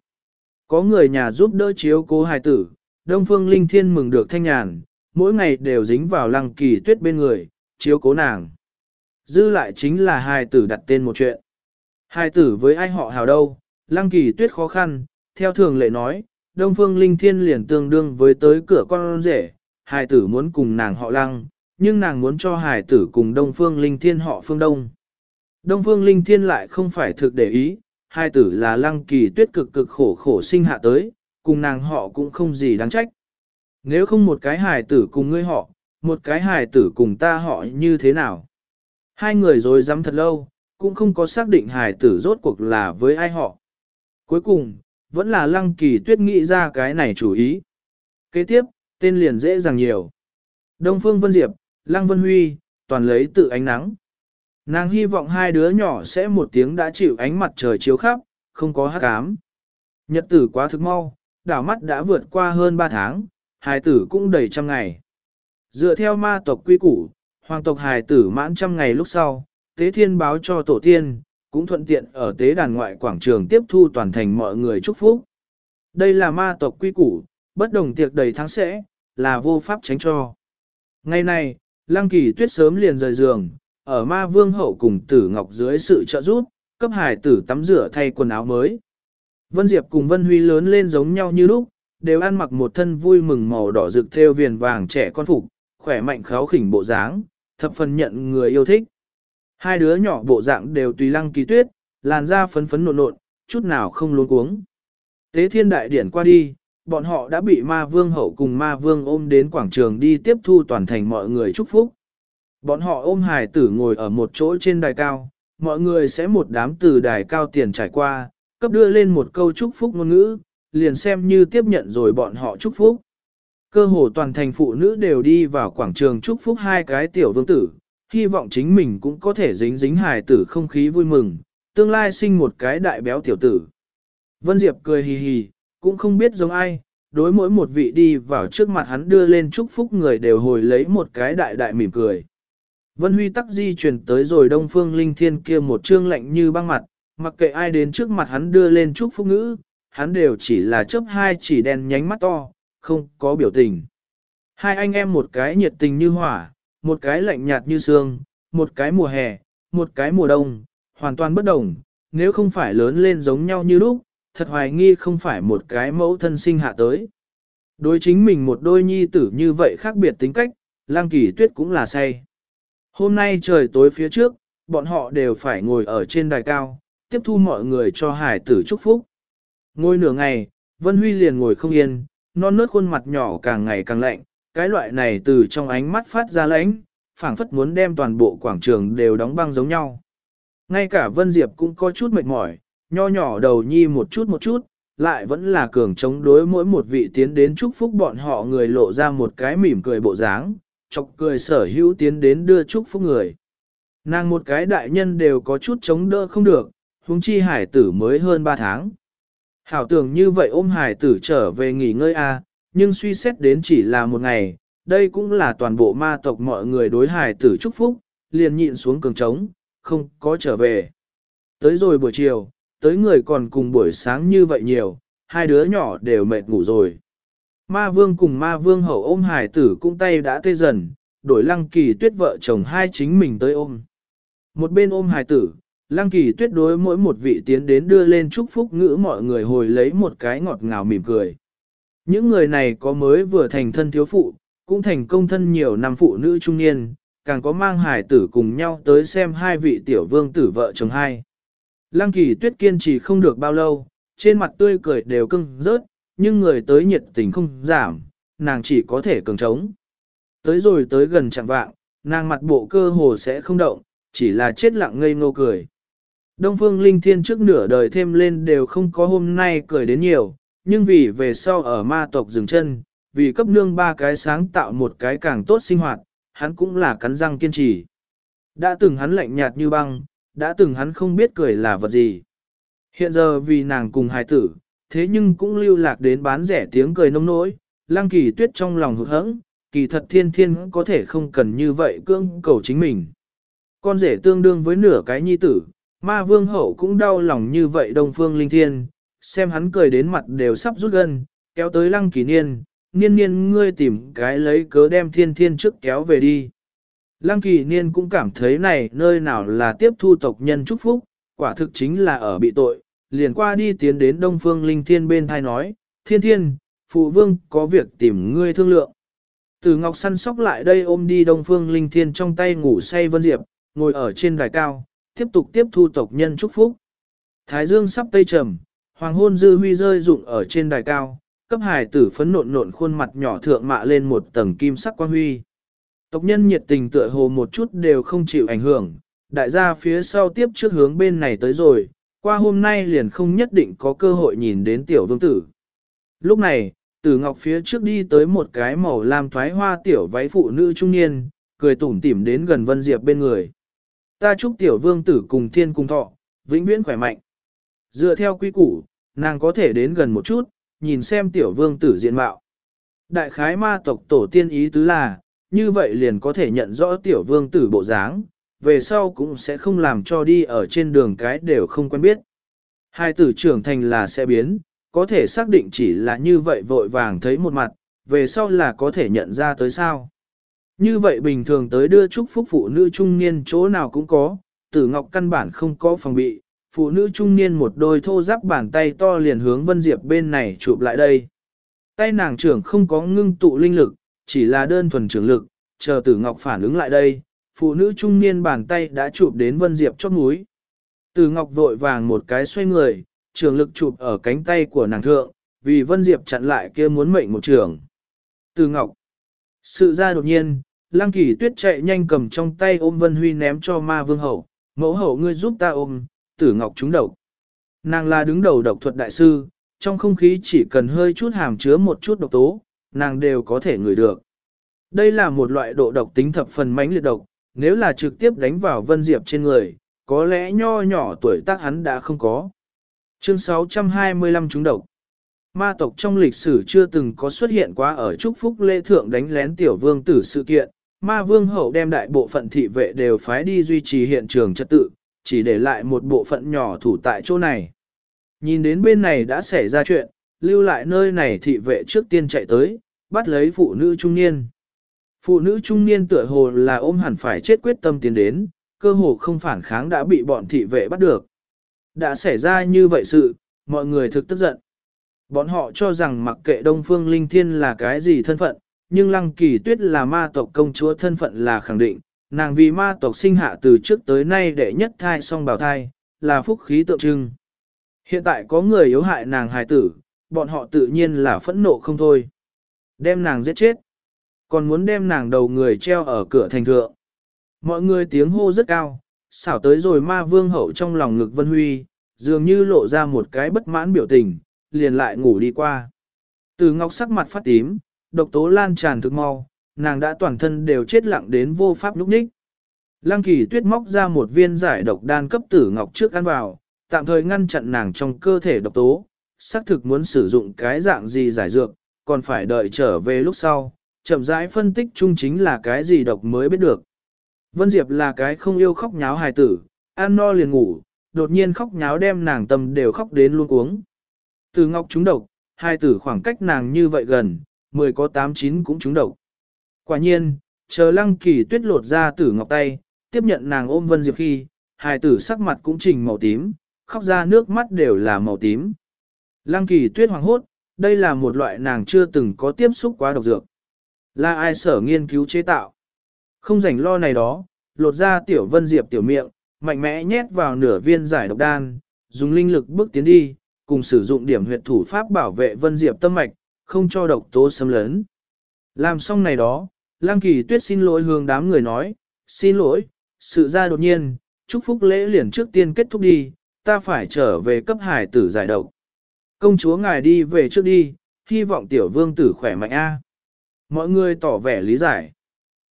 Có người nhà giúp đỡ chiếu cố hài tử, Đông Phương Linh Thiên mừng được thanh nhàn, mỗi ngày đều dính vào lăng kỳ tuyết bên người, chiếu cố nàng. Dư lại chính là hài tử đặt tên một chuyện. Hài tử với ai họ hào đâu, lăng kỳ tuyết khó khăn, theo thường lệ nói, Đông Phương Linh Thiên liền tương đương với tới cửa con rể, hài tử muốn cùng nàng họ lăng, nhưng nàng muốn cho hài tử cùng Đông Phương Linh Thiên họ phương đông. Đông Phương Linh Thiên lại không phải thực để ý, hai tử là lăng kỳ tuyết cực cực khổ khổ sinh hạ tới, cùng nàng họ cũng không gì đáng trách. Nếu không một cái hài tử cùng ngươi họ, một cái hài tử cùng ta họ như thế nào? Hai người rồi dám thật lâu, cũng không có xác định hài tử rốt cuộc là với ai họ. Cuối cùng, vẫn là lăng kỳ tuyết nghĩ ra cái này chủ ý. Kế tiếp, tên liền dễ dàng nhiều. Đông Phương Vân Diệp, Lăng Vân Huy, toàn lấy tự ánh nắng. Nàng hy vọng hai đứa nhỏ sẽ một tiếng đã chịu ánh mặt trời chiếu khắp, không có hát cám. Nhật tử quá thực mau, đảo mắt đã vượt qua hơn 3 tháng, hài tử cũng đầy trăm ngày. Dựa theo ma tộc quy củ, hoàng tộc hài tử mãn trăm ngày lúc sau, tế thiên báo cho tổ tiên, cũng thuận tiện ở tế đàn ngoại quảng trường tiếp thu toàn thành mọi người chúc phúc. Đây là ma tộc quy củ, bất đồng tiệc đầy tháng sẽ, là vô pháp tránh cho. Ngày này, Lăng Kỳ Tuyết sớm liền rời giường, ở ma vương hậu cùng tử ngọc dưới sự trợ giúp, cấp hải tử tắm rửa thay quần áo mới. Vân Diệp cùng Vân Huy lớn lên giống nhau như lúc, đều ăn mặc một thân vui mừng màu đỏ rực theo viền vàng trẻ con phục, khỏe mạnh kháo khỉnh bộ dáng, thập phần nhận người yêu thích. Hai đứa nhỏ bộ dạng đều tùy lăng kỳ tuyết, làn da phấn phấn nộn nộn, chút nào không luống cuống. Tế thiên đại điển qua đi, bọn họ đã bị ma vương hậu cùng ma vương ôm đến quảng trường đi tiếp thu toàn thành mọi người chúc phúc. Bọn họ ôm hài tử ngồi ở một chỗ trên đài cao, mọi người sẽ một đám từ đài cao tiền trải qua, cấp đưa lên một câu chúc phúc ngôn ngữ, liền xem như tiếp nhận rồi bọn họ chúc phúc. Cơ hồ toàn thành phụ nữ đều đi vào quảng trường chúc phúc hai cái tiểu vương tử, hy vọng chính mình cũng có thể dính dính hài tử không khí vui mừng, tương lai sinh một cái đại béo tiểu tử. Vân Diệp cười hì hì, cũng không biết giống ai, đối mỗi một vị đi vào trước mặt hắn đưa lên chúc phúc người đều hồi lấy một cái đại đại mỉm cười. Vân Huy tắc di chuyển tới rồi Đông Phương Linh Thiên kia một trương lạnh như băng mặt, mặc kệ ai đến trước mặt hắn đưa lên chúc phúc ngữ, hắn đều chỉ là chớp hai chỉ đen nhánh mắt to, không có biểu tình. Hai anh em một cái nhiệt tình như hỏa, một cái lạnh nhạt như sương, một cái mùa hè, một cái mùa đông, hoàn toàn bất đồng, nếu không phải lớn lên giống nhau như lúc, thật hoài nghi không phải một cái mẫu thân sinh hạ tới. Đối chính mình một đôi nhi tử như vậy khác biệt tính cách, lang kỳ tuyết cũng là say. Hôm nay trời tối phía trước, bọn họ đều phải ngồi ở trên đài cao, tiếp thu mọi người cho hải tử chúc phúc. Ngồi nửa ngày, Vân Huy liền ngồi không yên, non nớt khuôn mặt nhỏ càng ngày càng lạnh, cái loại này từ trong ánh mắt phát ra lãnh, phảng phất muốn đem toàn bộ quảng trường đều đóng băng giống nhau. Ngay cả Vân Diệp cũng có chút mệt mỏi, nho nhỏ đầu nhi một chút một chút, lại vẫn là cường chống đối mỗi một vị tiến đến chúc phúc bọn họ người lộ ra một cái mỉm cười bộ dáng, chọc cười sở hữu tiến đến đưa chúc phúc người. Nàng một cái đại nhân đều có chút chống đỡ không được, huống chi hải tử mới hơn 3 tháng. Hảo tưởng như vậy ôm hải tử trở về nghỉ ngơi a, à, nhưng suy xét đến chỉ là một ngày, đây cũng là toàn bộ ma tộc mọi người đối hải tử chúc phúc, liền nhịn xuống cường trống, không có trở về. Tới rồi buổi chiều, tới người còn cùng buổi sáng như vậy nhiều, hai đứa nhỏ đều mệt ngủ rồi. Ma vương cùng ma vương hậu ôm hải tử cũng tay đã tê dần, đổi lăng kỳ tuyết vợ chồng hai chính mình tới ôm. Một bên ôm hải tử, lăng kỳ tuyết đối mỗi một vị tiến đến đưa lên chúc phúc ngữ mọi người hồi lấy một cái ngọt ngào mỉm cười. Những người này có mới vừa thành thân thiếu phụ, cũng thành công thân nhiều năm phụ nữ trung niên, càng có mang hải tử cùng nhau tới xem hai vị tiểu vương tử vợ chồng hai. Lăng kỳ tuyết kiên trì không được bao lâu, trên mặt tươi cười đều cưng rớt, nhưng người tới nhiệt tình không giảm, nàng chỉ có thể cường trống. Tới rồi tới gần chẳng vạng, nàng mặt bộ cơ hồ sẽ không động, chỉ là chết lặng ngây ngô cười. Đông phương linh thiên trước nửa đời thêm lên đều không có hôm nay cười đến nhiều, nhưng vì về sau ở ma tộc dừng chân, vì cấp nương ba cái sáng tạo một cái càng tốt sinh hoạt, hắn cũng là cắn răng kiên trì. Đã từng hắn lạnh nhạt như băng, đã từng hắn không biết cười là vật gì. Hiện giờ vì nàng cùng hài tử, thế nhưng cũng lưu lạc đến bán rẻ tiếng cười nông nỗi, lang kỳ tuyết trong lòng hụt hẫng, kỳ thật thiên thiên có thể không cần như vậy cưỡng cầu chính mình. Con rể tương đương với nửa cái nhi tử, ma vương hậu cũng đau lòng như vậy đông phương linh thiên, xem hắn cười đến mặt đều sắp rút gân, kéo tới lăng kỳ niên, niên niên ngươi tìm cái lấy cớ đem thiên thiên trước kéo về đi. Lăng kỳ niên cũng cảm thấy này nơi nào là tiếp thu tộc nhân chúc phúc, quả thực chính là ở bị tội, liền qua đi tiến đến Đông Phương Linh Thiên bên thai nói, Thiên Thiên, Phụ Vương có việc tìm ngươi thương lượng. Từ Ngọc săn sóc lại đây ôm đi Đông Phương Linh Thiên trong tay ngủ say Vân Diệp, ngồi ở trên đài cao, tiếp tục tiếp thu tộc nhân chúc phúc. Thái Dương sắp tây trầm, hoàng hôn dư huy rơi rụng ở trên đài cao, cấp hải tử phấn nộn nộn khuôn mặt nhỏ thượng mạ lên một tầng kim sắc quang huy. Tộc nhân nhiệt tình tựa hồ một chút đều không chịu ảnh hưởng, đại gia phía sau tiếp trước hướng bên này tới rồi, qua hôm nay liền không nhất định có cơ hội nhìn đến tiểu vương tử. Lúc này, tử ngọc phía trước đi tới một cái màu lam thoái hoa tiểu váy phụ nữ trung niên, cười tủm tỉm đến gần Vân Diệp bên người. Ta chúc tiểu vương tử cùng thiên cùng thọ, vĩnh viễn khỏe mạnh. Dựa theo quy củ, nàng có thể đến gần một chút, nhìn xem tiểu vương tử diện mạo. Đại khái ma tộc tổ tiên ý tứ là, như vậy liền có thể nhận rõ tiểu vương tử bộ dáng, về sau cũng sẽ không làm cho đi ở trên đường cái đều không quen biết. Hai tử trưởng thành là sẽ biến, có thể xác định chỉ là như vậy vội vàng thấy một mặt, về sau là có thể nhận ra tới sao. Như vậy bình thường tới đưa chúc phúc phụ nữ trung niên chỗ nào cũng có, tử ngọc căn bản không có phòng bị, phụ nữ trung niên một đôi thô giáp bàn tay to liền hướng Vân Diệp bên này chụp lại đây. Tay nàng trưởng không có ngưng tụ linh lực, chỉ là đơn thuần trưởng lực, chờ tử ngọc phản ứng lại đây, phụ nữ trung niên bàn tay đã chụp đến Vân Diệp chót núi. Tử ngọc vội vàng một cái xoay người, trường lực chụp ở cánh tay của nàng thượng, vì Vân Diệp chặn lại kia muốn mệnh một trường. Tử ngọc. Sự ra đột nhiên, Lăng Kỳ Tuyết chạy nhanh cầm trong tay ôm Vân Huy ném cho ma vương hậu, mẫu hậu ngươi giúp ta ôm, tử ngọc trúng độc. Nàng là đứng đầu độc thuật đại sư, trong không khí chỉ cần hơi chút hàm chứa một chút độc tố, nàng đều có thể ngửi được. Đây là một loại độ độc tính thập phần mãnh liệt độc, nếu là trực tiếp đánh vào Vân Diệp trên người, có lẽ nho nhỏ tuổi tác hắn đã không có. Chương 625 trúng độc Ma tộc trong lịch sử chưa từng có xuất hiện quá ở Trúc Phúc Lễ Thượng đánh lén tiểu vương tử sự kiện, ma vương hậu đem đại bộ phận thị vệ đều phái đi duy trì hiện trường trật tự, chỉ để lại một bộ phận nhỏ thủ tại chỗ này. Nhìn đến bên này đã xảy ra chuyện, lưu lại nơi này thị vệ trước tiên chạy tới, bắt lấy phụ nữ trung niên. Phụ nữ trung niên tựa hồ là ôm hẳn phải chết quyết tâm tiến đến, cơ hồ không phản kháng đã bị bọn thị vệ bắt được. Đã xảy ra như vậy sự, mọi người thực tức giận. Bọn họ cho rằng mặc kệ Đông Phương Linh Thiên là cái gì thân phận, nhưng Lăng Kỳ Tuyết là ma tộc công chúa thân phận là khẳng định, nàng vì ma tộc sinh hạ từ trước tới nay đệ nhất thai song bào thai, là phúc khí tượng trưng. Hiện tại có người yếu hại nàng hài tử, bọn họ tự nhiên là phẫn nộ không thôi. Đem nàng giết chết, còn muốn đem nàng đầu người treo ở cửa thành thượng. Mọi người tiếng hô rất cao, xảo tới rồi ma vương hậu trong lòng ngực Vân Huy, dường như lộ ra một cái bất mãn biểu tình, liền lại ngủ đi qua. Từ ngọc sắc mặt phát tím, độc tố lan tràn thực mau, nàng đã toàn thân đều chết lặng đến vô pháp lúc ních. Lăng kỳ tuyết móc ra một viên giải độc đan cấp tử ngọc trước ăn vào, tạm thời ngăn chặn nàng trong cơ thể độc tố, xác thực muốn sử dụng cái dạng gì giải dược, còn phải đợi trở về lúc sau, chậm rãi phân tích chung chính là cái gì độc mới biết được. Vân Diệp là cái không yêu khóc nháo hài tử, ăn no liền ngủ, đột nhiên khóc nháo đem nàng tâm đều khóc đến luôn cuống. Từ ngọc trúng độc, hai tử khoảng cách nàng như vậy gần, mười có tám chín cũng trúng độc. Quả nhiên, chờ lăng kỳ tuyết lột ra tử ngọc tay, tiếp nhận nàng ôm Vân Diệp khi, hài tử sắc mặt cũng trình màu tím, khóc ra nước mắt đều là màu tím. Lăng kỳ tuyết hoàng hốt, đây là một loại nàng chưa từng có tiếp xúc quá độc dược. Là ai sở nghiên cứu chế tạo? Không rảnh lo này đó, lột ra tiểu vân diệp tiểu miệng, mạnh mẽ nhét vào nửa viên giải độc đan, dùng linh lực bước tiến đi, cùng sử dụng điểm huyệt thủ pháp bảo vệ vân diệp tâm mạch, không cho độc tố xâm lấn. Làm xong này đó, Lang Kỳ Tuyết xin lỗi hướng đám người nói, xin lỗi, sự ra đột nhiên, chúc phúc lễ liền trước tiên kết thúc đi, ta phải trở về cấp hải tử giải độc. Công chúa ngài đi về trước đi, hy vọng tiểu vương tử khỏe mạnh a. Mọi người tỏ vẻ lý giải.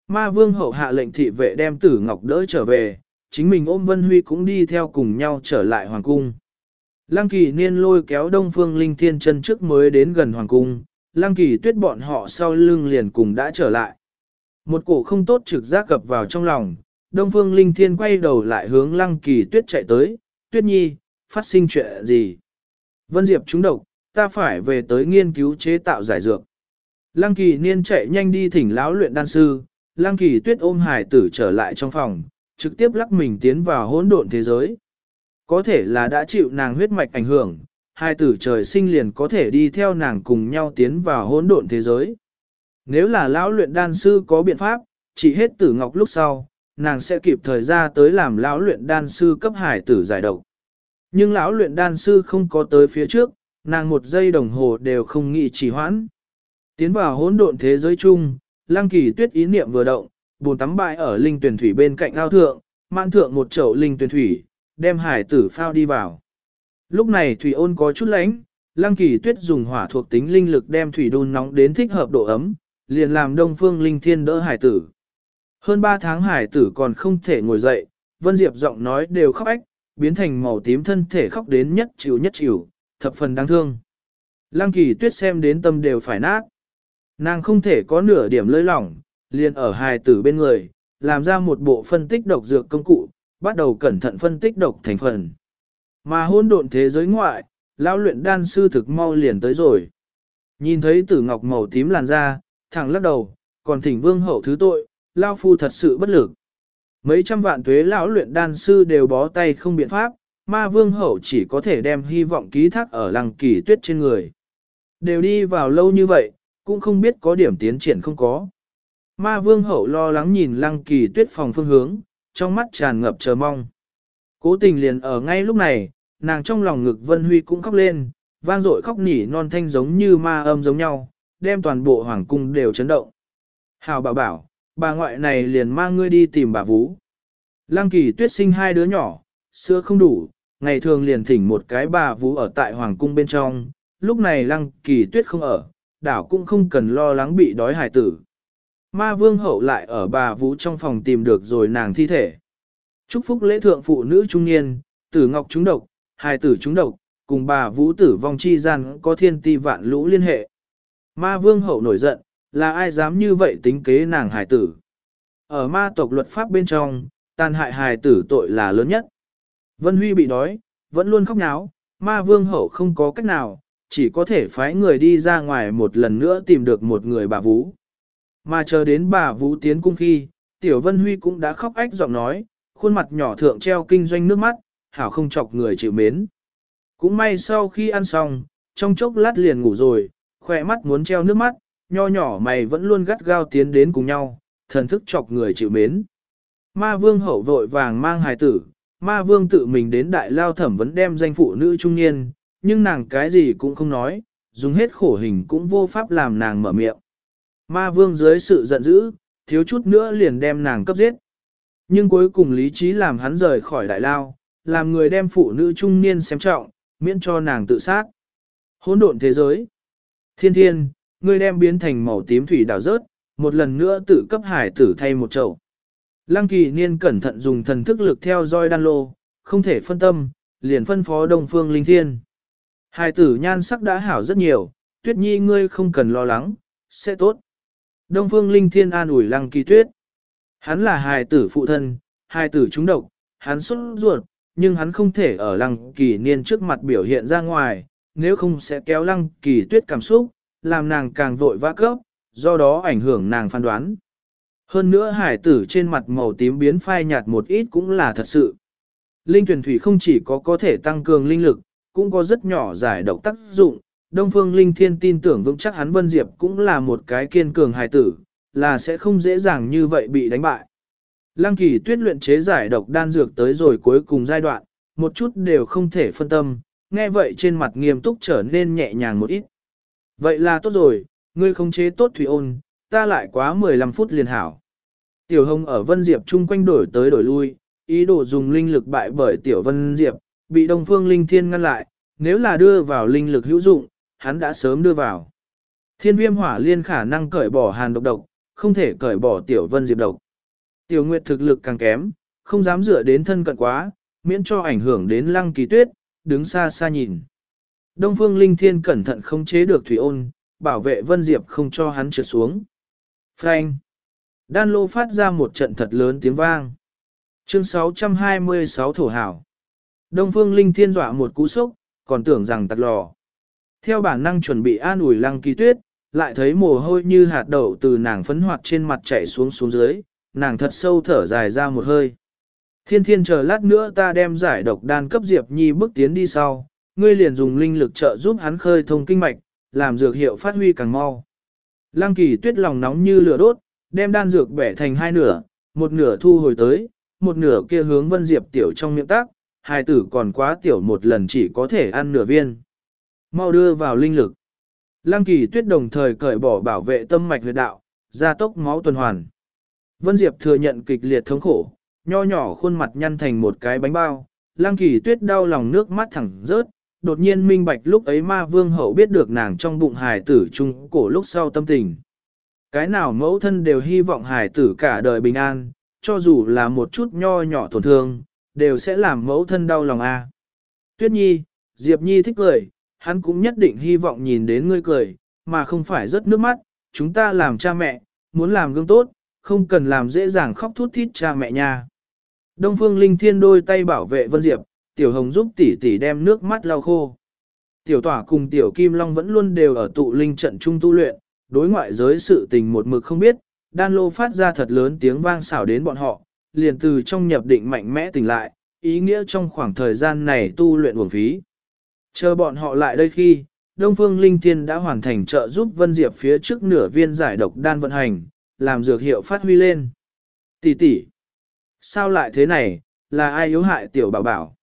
Ma vương hậu hạ lệnh thị vệ đem tử ngọc đỡ trở về, chính mình ôm Vân Huy cũng đi theo cùng nhau trở lại hoàng cung. Lăng kỳ niên lôi kéo đông phương linh thiên chân trước mới đến gần hoàng cung, lăng kỳ tuyết bọn họ sau lưng liền cùng đã trở lại. Một cổ không tốt trực giác cập vào trong lòng, đông phương linh thiên quay đầu lại hướng lăng kỳ tuyết chạy tới, tuyết nhi, phát sinh chuyện gì? Vân Diệp trúng độc, ta phải về tới nghiên cứu chế tạo giải dược. Lăng kỳ niên chạy nhanh đi thỉnh lão luyện đan sư, lăng kỳ tuyết ôm hải tử trở lại trong phòng, trực tiếp lắc mình tiến vào hỗn độn thế giới. Có thể là đã chịu nàng huyết mạch ảnh hưởng, hai tử trời sinh liền có thể đi theo nàng cùng nhau tiến vào hỗn độn thế giới. Nếu là lão luyện đan sư có biện pháp, chỉ hết tử ngọc lúc sau, nàng sẽ kịp thời ra tới làm lão luyện đan sư cấp hải tử giải độc. Nhưng lão luyện đan sư không có tới phía trước, nàng một giây đồng hồ đều không nghĩ trì hoãn. Tiến vào hỗn độn thế giới chung, lăng kỳ tuyết ý niệm vừa động, bồn tắm bại ở linh tuyển thủy bên cạnh ao thượng, mãn thượng một chậu linh tuyển thủy, đem hải tử phao đi vào. Lúc này thủy ôn có chút lánh, lăng kỳ tuyết dùng hỏa thuộc tính linh lực đem thủy đun nóng đến thích hợp độ ấm, liền làm đông phương linh thiên đỡ hải tử. Hơn 3 tháng hải tử còn không thể ngồi dậy, Vân Diệp giọng nói đều khóc ách, biến thành màu tím thân thể khóc đến nhất chịu nhất chịu, thập phần đáng thương. Lăng kỳ tuyết xem đến tâm đều phải nát. Nàng không thể có nửa điểm lơi lỏng, liền ở hài tử bên người, làm ra một bộ phân tích độc dược công cụ, bắt đầu cẩn thận phân tích độc thành phần. Mà hôn độn thế giới ngoại, lão luyện đan sư thực mau liền tới rồi. Nhìn thấy tử ngọc màu tím làn da, thẳng lắc đầu, còn thỉnh vương hậu thứ tội, lao phu thật sự bất lực. Mấy trăm vạn tuế lão luyện đan sư đều bó tay không biện pháp, ma vương hậu chỉ có thể đem hy vọng ký thác ở lăng kỳ tuyết trên người. Đều đi vào lâu như vậy, cũng không biết có điểm tiến triển không có. Ma vương hậu lo lắng nhìn lăng kỳ tuyết phòng phương hướng, trong mắt tràn ngập chờ mong. Cố tình liền ở ngay lúc này, nàng trong lòng ngực Vân Huy cũng khóc lên, vang dội khóc nỉ non thanh giống như ma âm giống nhau, đem toàn bộ hoàng cung đều chấn động. Hào bảo bảo, bà ngoại này liền mang ngươi đi tìm bà Vũ. Lăng kỳ tuyết sinh hai đứa nhỏ, sữa không đủ, ngày thường liền thỉnh một cái bà Vũ ở tại hoàng cung bên trong, lúc này lăng kỳ tuyết không ở, đảo cũng không cần lo lắng bị đói hải tử. Ma vương hậu lại ở bà Vũ trong phòng tìm được rồi nàng thi thể. Chúc phúc lễ thượng phụ nữ trung niên, tử ngọc trúng độc, hài tử trúng độc, cùng bà Vũ tử vong chi gian có thiên ti vạn lũ liên hệ. Ma vương hậu nổi giận, là ai dám như vậy tính kế nàng hài tử. Ở ma tộc luật pháp bên trong, tàn hại hài tử tội là lớn nhất. Vân Huy bị đói, vẫn luôn khóc náo, ma vương hậu không có cách nào, chỉ có thể phái người đi ra ngoài một lần nữa tìm được một người bà Vũ. Mà chờ đến bà Vũ tiến cung khi, Tiểu Vân Huy cũng đã khóc ách giọng nói, khuôn mặt nhỏ thượng treo kinh doanh nước mắt, hảo không chọc người chịu mến. Cũng may sau khi ăn xong, trong chốc lát liền ngủ rồi, khỏe mắt muốn treo nước mắt, nho nhỏ mày vẫn luôn gắt gao tiến đến cùng nhau, thần thức chọc người chịu mến. Ma vương hậu vội vàng mang hài tử, ma vương tự mình đến đại lao thẩm vấn đem danh phụ nữ trung niên, nhưng nàng cái gì cũng không nói, dùng hết khổ hình cũng vô pháp làm nàng mở miệng. Ma vương dưới sự giận dữ, thiếu chút nữa liền đem nàng cấp giết. Nhưng cuối cùng lý trí làm hắn rời khỏi đại lao, làm người đem phụ nữ trung niên xem trọng, miễn cho nàng tự sát. Hỗn độn thế giới. Thiên thiên, ngươi đem biến thành màu tím thủy đảo rớt, một lần nữa tự cấp hải tử thay một chậu. Lăng kỳ niên cẩn thận dùng thần thức lực theo dõi đan lô, không thể phân tâm, liền phân phó Đông Phương Linh Thiên. Hải tử nhan sắc đã hảo rất nhiều, tuyết nhi ngươi không cần lo lắng, sẽ tốt. Đông Phương Linh Thiên an ủi lăng kỳ tuyết. Hắn là hài tử phụ thân, hài tử trúng độc, hắn xuất ruột, nhưng hắn không thể ở lăng kỳ niên trước mặt biểu hiện ra ngoài, nếu không sẽ kéo lăng kỳ tuyết cảm xúc, làm nàng càng vội vã cấp, do đó ảnh hưởng nàng phán đoán. Hơn nữa hải tử trên mặt màu tím biến phai nhạt một ít cũng là thật sự. Linh tuyển thủy không chỉ có có thể tăng cường linh lực, cũng có rất nhỏ giải độc tác dụng. Đông Phương Linh Thiên tin tưởng vững chắc hắn Vân Diệp cũng là một cái kiên cường hài tử, là sẽ không dễ dàng như vậy bị đánh bại. Lăng kỳ tuyết luyện chế giải độc đan dược tới rồi cuối cùng giai đoạn, một chút đều không thể phân tâm, nghe vậy trên mặt nghiêm túc trở nên nhẹ nhàng một ít. Vậy là tốt rồi, ngươi không chế tốt thủy ôn, ta lại quá 15 phút liền hảo. Tiểu Hồng ở Vân Diệp chung quanh đổi tới đổi lui, ý đồ dùng linh lực bại bởi Tiểu Vân Diệp, bị Đông Phương Linh Thiên ngăn lại, nếu là đưa vào linh lực hữu dụng, hắn đã sớm đưa vào. Thiên viêm hỏa liên khả năng cởi bỏ hàn độc độc, không thể cởi bỏ Tiểu Vân Diệp độc. Tiểu Nguyệt thực lực càng kém, không dám dựa đến thân cận quá, miễn cho ảnh hưởng đến lăng kỳ tuyết, đứng xa xa nhìn. Đông Phương Linh Thiên cẩn thận không chế được thủy ôn, bảo vệ Vân Diệp không cho hắn trượt xuống. Phanh! Đan lô phát ra một trận thật lớn tiếng vang. Chương 626 Thổ Hảo Đông Phương Linh Thiên dọa một cú sốc, còn tưởng rằng tặc lò. Theo bản năng chuẩn bị an ủi lăng kỳ tuyết, lại thấy mồ hôi như hạt đậu từ nàng phấn hoạt trên mặt chảy xuống xuống dưới, nàng thật sâu thở dài ra một hơi. Thiên thiên chờ lát nữa ta đem giải độc đan cấp Diệp Nhi bước tiến đi sau, ngươi liền dùng linh lực trợ giúp hắn khơi thông kinh mạch, làm dược hiệu phát huy càng mau. Lăng kỳ tuyết lòng nóng như lửa đốt, đem đan dược bẻ thành hai nửa, một nửa thu hồi tới, một nửa kia hướng vân diệp tiểu trong miệng tác, hai tử còn quá tiểu một lần chỉ có thể ăn nửa viên. Mau đưa vào linh lực. Lăng kỳ tuyết đồng thời cởi bỏ bảo vệ tâm mạch huyệt đạo, gia tốc máu tuần hoàn. Vân Diệp thừa nhận kịch liệt thống khổ, nho nhỏ khuôn mặt nhăn thành một cái bánh bao, Lăng Kỳ Tuyết đau lòng nước mắt thẳng rớt, đột nhiên minh bạch lúc ấy ma vương hậu biết được nàng trong bụng hài tử trung cổ lúc sau tâm tình. Cái nào mẫu thân đều hy vọng hài tử cả đời bình an, cho dù là một chút nho nhỏ tổn thương, đều sẽ làm mẫu thân đau lòng a. Tuyết Nhi, Diệp Nhi thích cười, hắn cũng nhất định hy vọng nhìn đến ngươi cười, mà không phải rớt nước mắt, chúng ta làm cha mẹ, muốn làm gương tốt, không cần làm dễ dàng khóc thút thít cha mẹ nha. Đông Phương Linh Thiên đôi tay bảo vệ Vân Diệp, Tiểu Hồng giúp tỷ tỷ đem nước mắt lau khô. Tiểu Tỏa cùng Tiểu Kim Long vẫn luôn đều ở tụ linh trận trung tu luyện, đối ngoại giới sự tình một mực không biết, đan lô phát ra thật lớn tiếng vang xảo đến bọn họ, liền từ trong nhập định mạnh mẽ tỉnh lại, ý nghĩa trong khoảng thời gian này tu luyện uổng phí. Chờ bọn họ lại đây khi, Đông Phương Linh Thiên đã hoàn thành trợ giúp Vân Diệp phía trước nửa viên giải độc đan vận hành, làm dược hiệu phát huy lên. Tỷ tỷ, sao lại thế này, là ai yếu hại tiểu bảo bảo?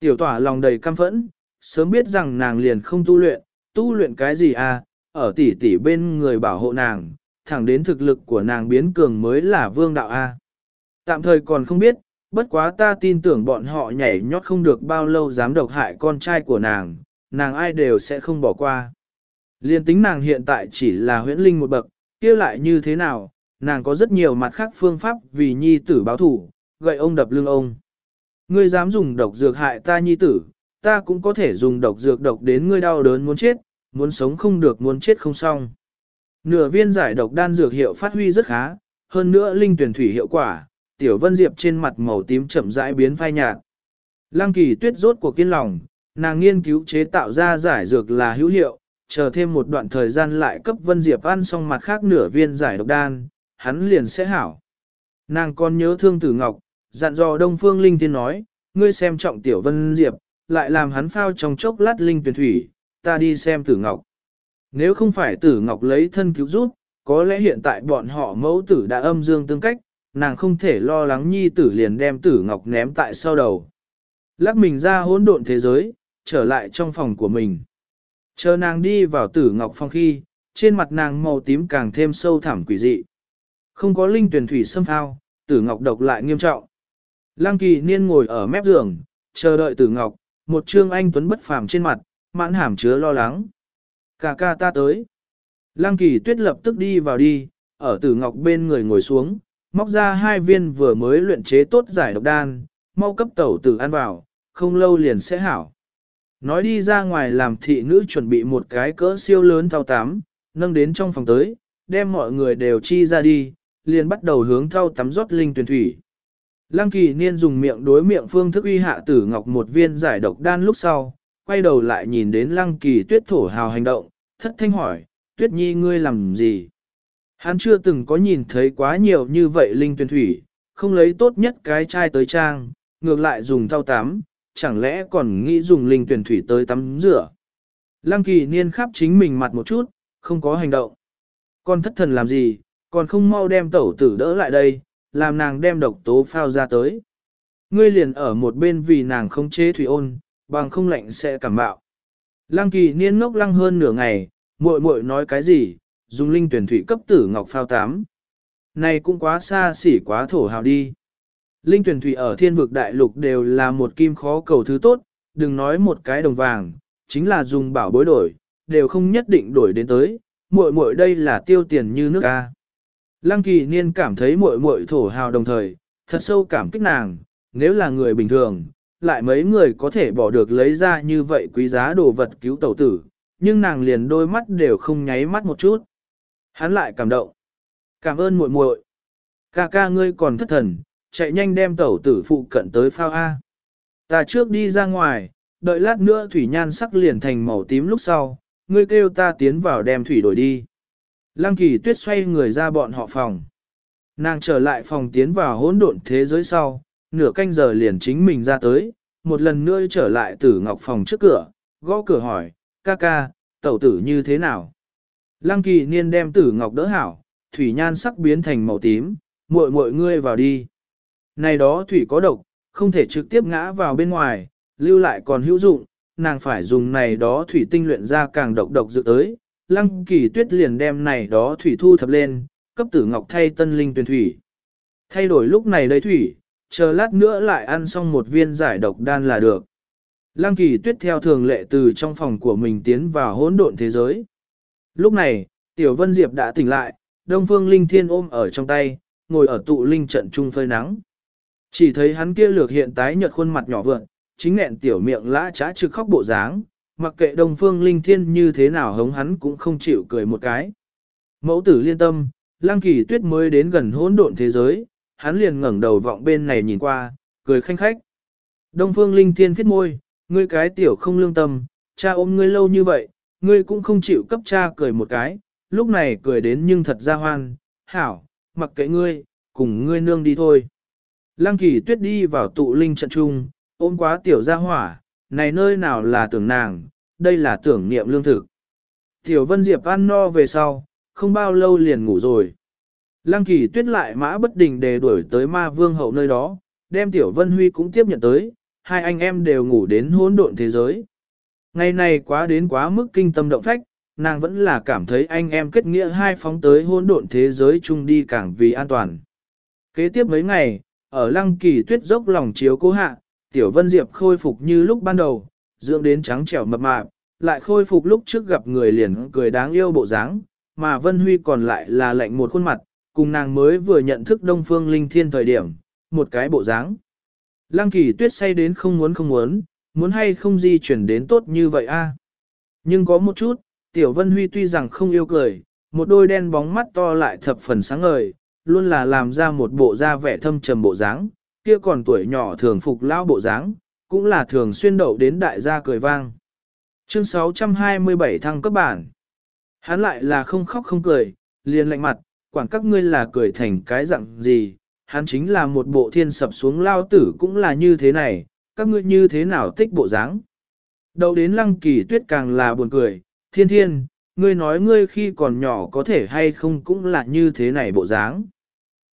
Tiểu tỏa lòng đầy căm phẫn, sớm biết rằng nàng liền không tu luyện, tu luyện cái gì à, ở tỷ tỷ bên người bảo hộ nàng, thẳng đến thực lực của nàng biến cường mới là vương đạo a. Tạm thời còn không biết, bất quá ta tin tưởng bọn họ nhảy nhót không được bao lâu dám độc hại con trai của nàng, nàng ai đều sẽ không bỏ qua. Liên tính nàng hiện tại chỉ là huyễn linh một bậc, kia lại như thế nào, nàng có rất nhiều mặt khác phương pháp vì nhi tử báo thủ, gậy ông đập lưng ông. Ngươi dám dùng độc dược hại ta nhi tử, ta cũng có thể dùng độc dược độc đến ngươi đau đớn muốn chết, muốn sống không được muốn chết không xong. Nửa viên giải độc đan dược hiệu phát huy rất khá, hơn nữa linh tuyển thủy hiệu quả, tiểu vân diệp trên mặt màu tím chậm rãi biến phai nhạt. Lăng kỳ tuyết rốt cuộc kiên lòng, nàng nghiên cứu chế tạo ra giải dược là hữu hiệu, chờ thêm một đoạn thời gian lại cấp vân diệp ăn xong mặt khác nửa viên giải độc đan, hắn liền sẽ hảo. Nàng còn nhớ thương tử ngọc, dặn dò đông phương linh tiên nói, ngươi xem trọng tiểu vân diệp, lại làm hắn phao trong chốc lát linh tuyển thủy, ta đi xem tử ngọc. Nếu không phải tử ngọc lấy thân cứu giúp, có lẽ hiện tại bọn họ mẫu tử đã âm dương tương cách, nàng không thể lo lắng nhi tử liền đem tử ngọc ném tại sau đầu. Lắc mình ra hỗn độn thế giới, trở lại trong phòng của mình. Chờ nàng đi vào tử ngọc phong khi, trên mặt nàng màu tím càng thêm sâu thẳm quỷ dị. Không có linh tuyển thủy xâm phao, tử ngọc độc lại nghiêm trọng. Lăng kỳ niên ngồi ở mép giường, chờ đợi tử ngọc, một trương anh tuấn bất phàm trên mặt, mãn hàm chứa lo lắng. Cà ca ta tới. Lăng kỳ tuyết lập tức đi vào đi, ở tử ngọc bên người ngồi xuống, móc ra hai viên vừa mới luyện chế tốt giải độc đan, mau cấp tẩu tử ăn vào, không lâu liền sẽ hảo. Nói đi ra ngoài làm thị nữ chuẩn bị một cái cỡ siêu lớn thao tắm, nâng đến trong phòng tới, đem mọi người đều chi ra đi, liền bắt đầu hướng thao tắm rót linh tuyển thủy. Lăng kỳ niên dùng miệng đối miệng phương thức uy hạ tử ngọc một viên giải độc đan lúc sau, quay đầu lại nhìn đến lăng kỳ tuyết thổ hào hành động, thất thanh hỏi, tuyết nhi ngươi làm gì? Hắn chưa từng có nhìn thấy quá nhiều như vậy linh tuyển thủy, không lấy tốt nhất cái chai tới trang, ngược lại dùng thao tắm, chẳng lẽ còn nghĩ dùng linh tuyển thủy tới tắm rửa. Lăng kỳ niên khắp chính mình mặt một chút, không có hành động. Con thất thần làm gì, còn không mau đem tẩu tử đỡ lại đây, làm nàng đem độc tố phao ra tới. Ngươi liền ở một bên vì nàng không chế thủy ôn, bằng không lạnh sẽ cảm bạo. Lăng kỳ niên ngốc lăng hơn nửa ngày, muội muội nói cái gì, dùng linh tuyển thủy cấp tử ngọc phao tám. Này cũng quá xa xỉ quá thổ hào đi. Linh tuyển thủy ở thiên vực đại lục đều là một kim khó cầu thứ tốt, đừng nói một cái đồng vàng, chính là dùng bảo bối đổi, đều không nhất định đổi đến tới, muội muội đây là tiêu tiền như nước ca. Lăng kỳ niên cảm thấy muội muội thổ hào đồng thời, thật sâu cảm kích nàng, nếu là người bình thường, lại mấy người có thể bỏ được lấy ra như vậy quý giá đồ vật cứu tẩu tử, nhưng nàng liền đôi mắt đều không nháy mắt một chút. Hắn lại cảm động. Cảm ơn muội muội. Ca ca ngươi còn thất thần, chạy nhanh đem tẩu tử phụ cận tới phao A. Ta trước đi ra ngoài, đợi lát nữa thủy nhan sắc liền thành màu tím lúc sau, ngươi kêu ta tiến vào đem thủy đổi đi. Lăng kỳ tuyết xoay người ra bọn họ phòng. Nàng trở lại phòng tiến vào hỗn độn thế giới sau, nửa canh giờ liền chính mình ra tới, một lần nữa trở lại tử ngọc phòng trước cửa, gõ cửa hỏi, ca ca, tẩu tử như thế nào? Lăng kỳ niên đem tử ngọc đỡ hảo, thủy nhan sắc biến thành màu tím, muội muội ngươi vào đi. Này đó thủy có độc, không thể trực tiếp ngã vào bên ngoài, lưu lại còn hữu dụng, nàng phải dùng này đó thủy tinh luyện ra càng độc độc dự tới. Lăng kỳ tuyết liền đem này đó thủy thu thập lên, cấp tử ngọc thay tân linh tuyển thủy. Thay đổi lúc này đây thủy, chờ lát nữa lại ăn xong một viên giải độc đan là được. Lăng kỳ tuyết theo thường lệ từ trong phòng của mình tiến vào hỗn độn thế giới. Lúc này, Tiểu Vân Diệp đã tỉnh lại, Đông Phương Linh Thiên ôm ở trong tay, ngồi ở tụ linh trận trung phơi nắng. Chỉ thấy hắn kia lược hiện tái nhợt khuôn mặt nhỏ vượng, chính nẹn tiểu miệng lã trá trực khóc bộ dáng, mặc kệ Đông Phương Linh Thiên như thế nào hống hắn cũng không chịu cười một cái. Mẫu tử liên tâm, Lăng Kỳ Tuyết mới đến gần hỗn độn thế giới, hắn liền ngẩng đầu vọng bên này nhìn qua, cười khanh khách. Đông Phương Linh Thiên phết môi, ngươi cái tiểu không lương tâm, cha ôm ngươi lâu như vậy, ngươi cũng không chịu cấp cha cười một cái, lúc này cười đến nhưng thật ra hoan, hảo, mặc kệ ngươi, cùng ngươi nương đi thôi. Lăng kỳ tuyết đi vào tụ linh trận trung, ôm quá tiểu gia hỏa, này nơi nào là tưởng nàng, đây là tưởng niệm lương thực. Tiểu Vân Diệp ăn no về sau, không bao lâu liền ngủ rồi. Lăng kỳ tuyết lại mã bất đình để đuổi tới ma vương hậu nơi đó, đem Tiểu Vân Huy cũng tiếp nhận tới, hai anh em đều ngủ đến hỗn độn thế giới. Ngày này quá đến quá mức kinh tâm động phách, nàng vẫn là cảm thấy anh em kết nghĩa hai phóng tới hỗn độn thế giới chung đi càng vì an toàn. Kế tiếp mấy ngày, ở lăng kỳ tuyết dốc lòng chiếu cố hạ, tiểu vân diệp khôi phục như lúc ban đầu, dưỡng đến trắng trẻo mập mạp, lại khôi phục lúc trước gặp người liền cười đáng yêu bộ dáng, mà vân huy còn lại là lạnh một khuôn mặt, cùng nàng mới vừa nhận thức đông phương linh thiên thời điểm, một cái bộ dáng. Lăng kỳ tuyết say đến không muốn không muốn, muốn hay không di chuyển đến tốt như vậy a? Nhưng có một chút, Tiểu Vân Huy tuy rằng không yêu cười, một đôi đen bóng mắt to lại thập phần sáng ngời, luôn là làm ra một bộ da vẻ thâm trầm bộ dáng, kia còn tuổi nhỏ thường phục lão bộ dáng, cũng là thường xuyên đậu đến đại gia cười vang. Chương 627 thăng cấp bản. Hắn lại là không khóc không cười, liền lạnh mặt, quản các ngươi là cười thành cái dạng gì, hắn chính là một bộ thiên sập xuống lao tử cũng là như thế này, các ngươi như thế nào tích bộ dáng. Đầu đến lăng kỳ tuyết càng là buồn cười, thiên thiên, ngươi nói ngươi khi còn nhỏ có thể hay không cũng là như thế này bộ dáng.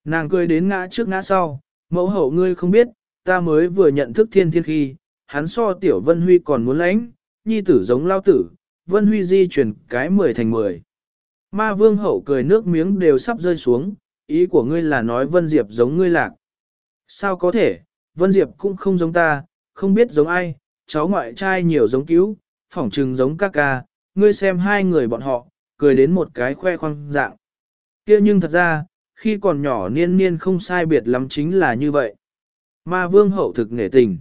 Nàng cười đến ngã trước ngã sau, mẫu hậu ngươi không biết, ta mới vừa nhận thức thiên thiên khi, hắn so tiểu Vân Huy còn muốn lãnh, nhi tử giống lao tử, Vân Huy di chuyển cái mười thành mười. Ma vương hậu cười nước miếng đều sắp rơi xuống, ý của ngươi là nói Vân Diệp giống ngươi lạc. Sao có thể, Vân Diệp cũng không giống ta, không biết giống ai, cháu ngoại trai nhiều giống cứu, phỏng trừng giống các ca, ngươi xem hai người bọn họ, cười đến một cái khoe khoang dạng. kia nhưng thật ra, khi còn nhỏ niên niên không sai biệt lắm chính là như vậy. Ma vương hậu thực nghệ tình.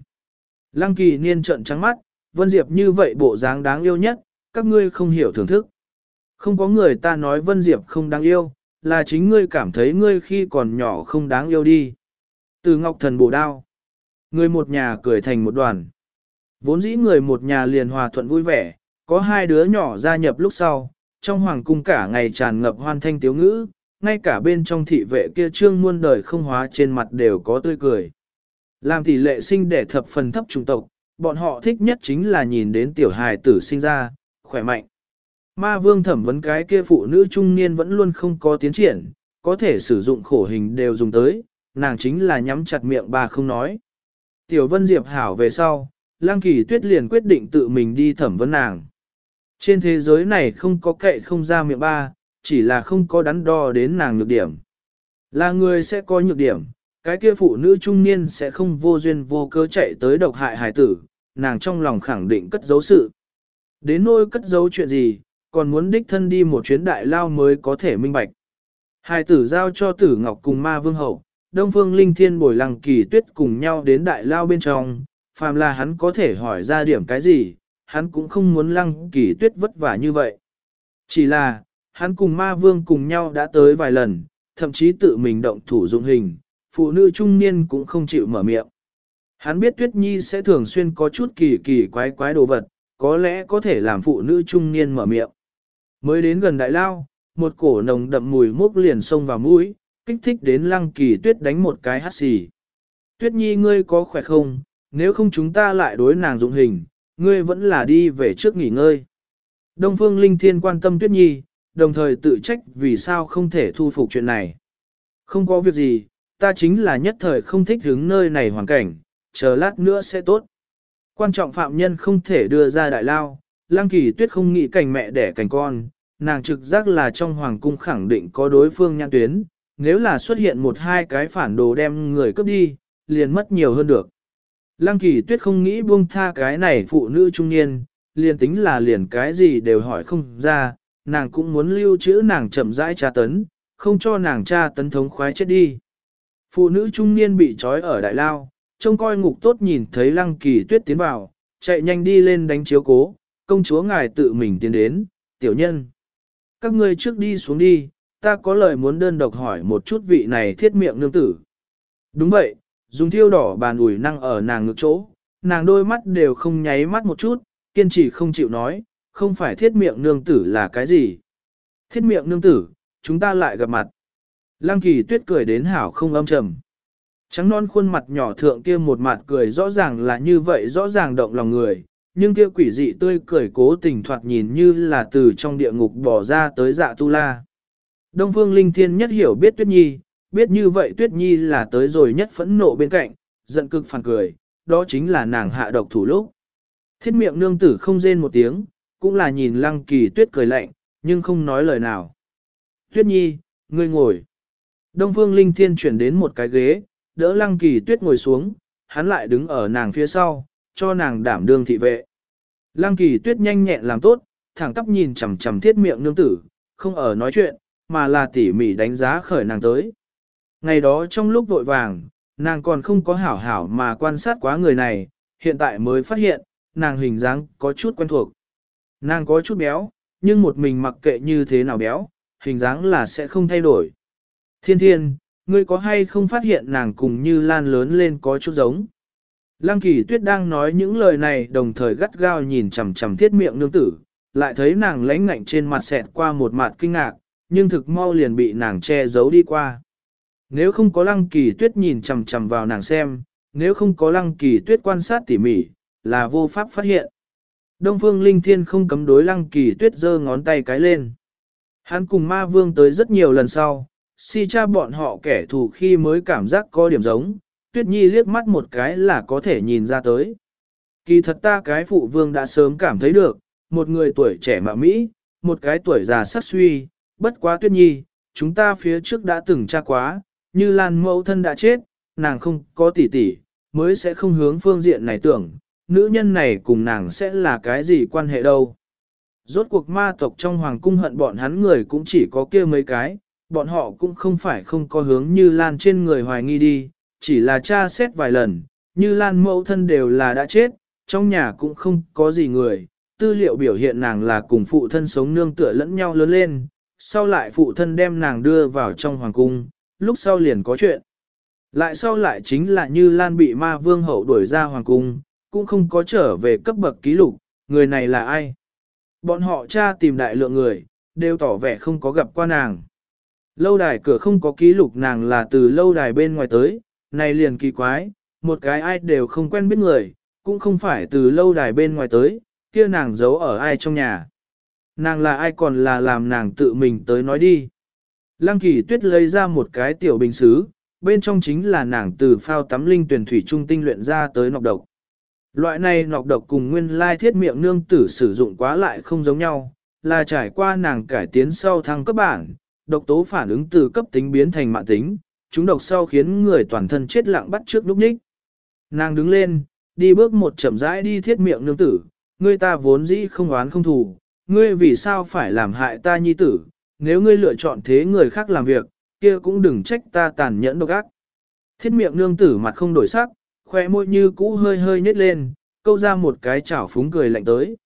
Lăng kỳ niên trợn trắng mắt, Vân Diệp như vậy bộ dáng đáng yêu nhất, các ngươi không hiểu thưởng thức. Không có người ta nói Vân Diệp không đáng yêu, là chính ngươi cảm thấy ngươi khi còn nhỏ không đáng yêu đi. Từ Ngọc Thần bổ đao. Người một nhà cười thành một đoàn. Vốn dĩ người một nhà liền hòa thuận vui vẻ, có hai đứa nhỏ gia nhập lúc sau, trong hoàng cung cả ngày tràn ngập hoan thanh tiếu ngữ, ngay cả bên trong thị vệ kia trương muôn đời không hóa trên mặt đều có tươi cười. Làm tỷ lệ sinh đẻ thập phần thấp trung tộc, bọn họ thích nhất chính là nhìn đến tiểu hài tử sinh ra, khỏe mạnh. Ma vương thẩm vấn cái kia phụ nữ trung niên vẫn luôn không có tiến triển, có thể sử dụng khổ hình đều dùng tới, nàng chính là nhắm chặt miệng bà không nói. Tiểu vân diệp hảo về sau, lang kỳ tuyết liền quyết định tự mình đi thẩm vấn nàng. Trên thế giới này không có kệ không ra miệng ba, chỉ là không có đắn đo đến nàng nhược điểm. Là người sẽ có nhược điểm, cái kia phụ nữ trung niên sẽ không vô duyên vô cớ chạy tới độc hại hải tử, nàng trong lòng khẳng định cất giấu sự. Đến nôi cất giấu chuyện gì, còn muốn đích thân đi một chuyến đại lao mới có thể minh bạch. Hải tử giao cho tử ngọc cùng ma vương hậu, đông phương linh thiên bồi lăng kỳ tuyết cùng nhau đến đại lao bên trong, phàm là hắn có thể hỏi ra điểm cái gì, hắn cũng không muốn lăng kỳ tuyết vất vả như vậy. Chỉ là, hắn cùng ma vương cùng nhau đã tới vài lần, thậm chí tự mình động thủ dụng hình, phụ nữ trung niên cũng không chịu mở miệng. Hắn biết Tuyết Nhi sẽ thường xuyên có chút kỳ kỳ quái quái đồ vật, có lẽ có thể làm phụ nữ trung niên mở miệng. Mới đến gần đại lao, một cổ nồng đậm mùi mốc liền xông vào mũi, kích thích đến lăng kỳ tuyết đánh một cái hát xì. Tuyết Nhi ngươi có khỏe không, nếu không chúng ta lại đối nàng dụng hình, ngươi vẫn là đi về trước nghỉ ngơi. Đông Phương Linh Thiên quan tâm Tuyết Nhi, đồng thời tự trách vì sao không thể thu phục chuyện này. Không có việc gì, ta chính là nhất thời không thích hướng nơi này hoàn cảnh, chờ lát nữa sẽ tốt. Quan trọng phạm nhân không thể đưa ra đại lao, Lăng Kỳ Tuyết không nghĩ cảnh mẹ đẻ cảnh con, nàng trực giác là trong hoàng cung khẳng định có đối phương nhãn tuyến, nếu là xuất hiện một hai cái phản đồ đem người cướp đi, liền mất nhiều hơn được. Lăng Kỳ Tuyết không nghĩ buông tha cái này phụ nữ trung niên, liền tính là liền cái gì đều hỏi không ra, nàng cũng muốn lưu trữ nàng chậm rãi tra tấn, không cho nàng tra tấn thống khoái chết đi. Phụ nữ trung niên bị trói ở đại lao, trông coi ngục tốt nhìn thấy lăng kỳ tuyết tiến vào, chạy nhanh đi lên đánh chiếu cố, công chúa ngài tự mình tiến đến, tiểu nhân. Các ngươi trước đi xuống đi, ta có lời muốn đơn độc hỏi một chút vị này thiết miệng nương tử. Đúng vậy, dùng thiêu đỏ bàn ủi năng ở nàng ngực chỗ, nàng đôi mắt đều không nháy mắt một chút, kiên trì không chịu nói, không phải thiết miệng nương tử là cái gì. Thiết miệng nương tử, chúng ta lại gặp mặt. Lăng kỳ tuyết cười đến hảo không âm trầm. Trắng non khuôn mặt nhỏ thượng kia một mặt cười rõ ràng là như vậy rõ ràng động lòng người, nhưng kia quỷ dị tươi cười cố tình thoạt nhìn như là từ trong địa ngục bỏ ra tới dạ tu la. Đông phương linh thiên nhất hiểu biết tuyết nhi, biết như vậy tuyết nhi là tới rồi nhất phẫn nộ bên cạnh, giận cực phản cười, đó chính là nàng hạ độc thủ lúc. Thiết miệng nương tử không rên một tiếng, cũng là nhìn lăng kỳ tuyết cười lạnh, nhưng không nói lời nào. Tuyết nhi, ngươi ngồi. Đông Phương Linh Thiên chuyển đến một cái ghế, đỡ Lăng Kỳ Tuyết ngồi xuống, hắn lại đứng ở nàng phía sau, cho nàng đảm đương thị vệ. Lăng Kỳ Tuyết nhanh nhẹn làm tốt, thẳng tắp nhìn chằm chằm thiết miệng nương tử, không ở nói chuyện, mà là tỉ mỉ đánh giá khởi nàng tới. Ngày đó trong lúc vội vàng, nàng còn không có hảo hảo mà quan sát quá người này, hiện tại mới phát hiện, nàng hình dáng có chút quen thuộc. Nàng có chút béo, nhưng một mình mặc kệ như thế nào béo, hình dáng là sẽ không thay đổi. Thiên thiên, ngươi có hay không phát hiện nàng cùng như lan lớn lên có chút giống. Lăng kỳ tuyết đang nói những lời này đồng thời gắt gao nhìn chằm chằm thiết miệng nương tử, lại thấy nàng lãnh ngạnh trên mặt xẹt qua một mặt kinh ngạc, nhưng thực mau liền bị nàng che giấu đi qua. Nếu không có lăng kỳ tuyết nhìn chằm chằm vào nàng xem, nếu không có lăng kỳ tuyết quan sát tỉ mỉ, là vô pháp phát hiện. Đông phương linh thiên không cấm đối lăng kỳ tuyết giơ ngón tay cái lên. Hắn cùng ma vương tới rất nhiều lần sau, si cha bọn họ kẻ thù khi mới cảm giác có điểm giống, tuyết nhi liếc mắt một cái là có thể nhìn ra tới. Kỳ thật ta cái phụ vương đã sớm cảm thấy được, một người tuổi trẻ mạ Mỹ, một cái tuổi già sắc suy, bất quá tuyết nhi, chúng ta phía trước đã từng tra quá, như lan mẫu thân đã chết, nàng không có tỷ tỷ, mới sẽ không hướng phương diện này tưởng, nữ nhân này cùng nàng sẽ là cái gì quan hệ đâu. Rốt cuộc ma tộc trong hoàng cung hận bọn hắn người cũng chỉ có kia mấy cái, bọn họ cũng không phải không có hướng như lan trên người hoài nghi đi, chỉ là tra xét vài lần, như lan mẫu thân đều là đã chết, trong nhà cũng không có gì người, tư liệu biểu hiện nàng là cùng phụ thân sống nương tựa lẫn nhau lớn lên, sau lại phụ thân đem nàng đưa vào trong hoàng cung, lúc sau liền có chuyện. Lại sau lại chính là như Lan bị ma vương hậu đuổi ra hoàng cung, cũng không có trở về cấp bậc ký lục, người này là ai. Bọn họ cha tìm đại lượng người, đều tỏ vẻ không có gặp qua nàng. Lâu đài cửa không có ký lục nàng là từ lâu đài bên ngoài tới, này liền kỳ quái, một cái ai đều không quen biết người, cũng không phải từ lâu đài bên ngoài tới, kia nàng giấu ở ai trong nhà. Nàng là ai còn là làm nàng tự mình tới nói đi. Lăng kỳ tuyết lấy ra một cái tiểu bình xứ, bên trong chính là nàng từ phao tắm linh tuyển thủy trung tinh luyện ra tới nọc độc. Loại này nọc độc cùng nguyên lai thiết miệng nương tử sử dụng quá lại không giống nhau, là trải qua nàng cải tiến sau thăng cấp bản, độc tố phản ứng từ cấp tính biến thành mạng tính, chúng độc sau khiến người toàn thân chết lặng bắt trước lúc ních. Nàng đứng lên, đi bước một chậm rãi đi thiết miệng nương tử, người ta vốn dĩ không oán không thù, ngươi vì sao phải làm hại ta nhi tử, nếu ngươi lựa chọn thế người khác làm việc, kia cũng đừng trách ta tàn nhẫn độc ác. Thiết miệng nương tử mặt không đổi sắc, khoe môi như cũ hơi hơi nhếch lên, câu ra một cái chảo phúng cười lạnh tới.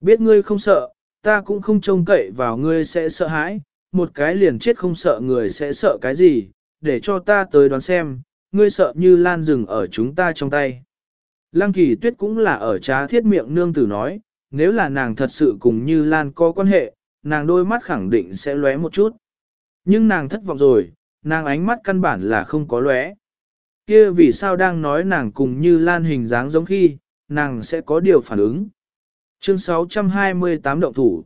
Biết ngươi không sợ, ta cũng không trông cậy vào ngươi sẽ sợ hãi, một cái liền chết không sợ người sẽ sợ cái gì, để cho ta tới đoán xem, ngươi sợ như lan rừng ở chúng ta trong tay. Lăng kỳ tuyết cũng là ở trá thiết miệng nương tử nói, nếu là nàng thật sự cùng như lan có quan hệ, nàng đôi mắt khẳng định sẽ lóe một chút. Nhưng nàng thất vọng rồi, nàng ánh mắt căn bản là không có lóe. Kia vì sao đang nói nàng cùng như lan hình dáng giống khi, nàng sẽ có điều phản ứng. Chương 628 động thủ.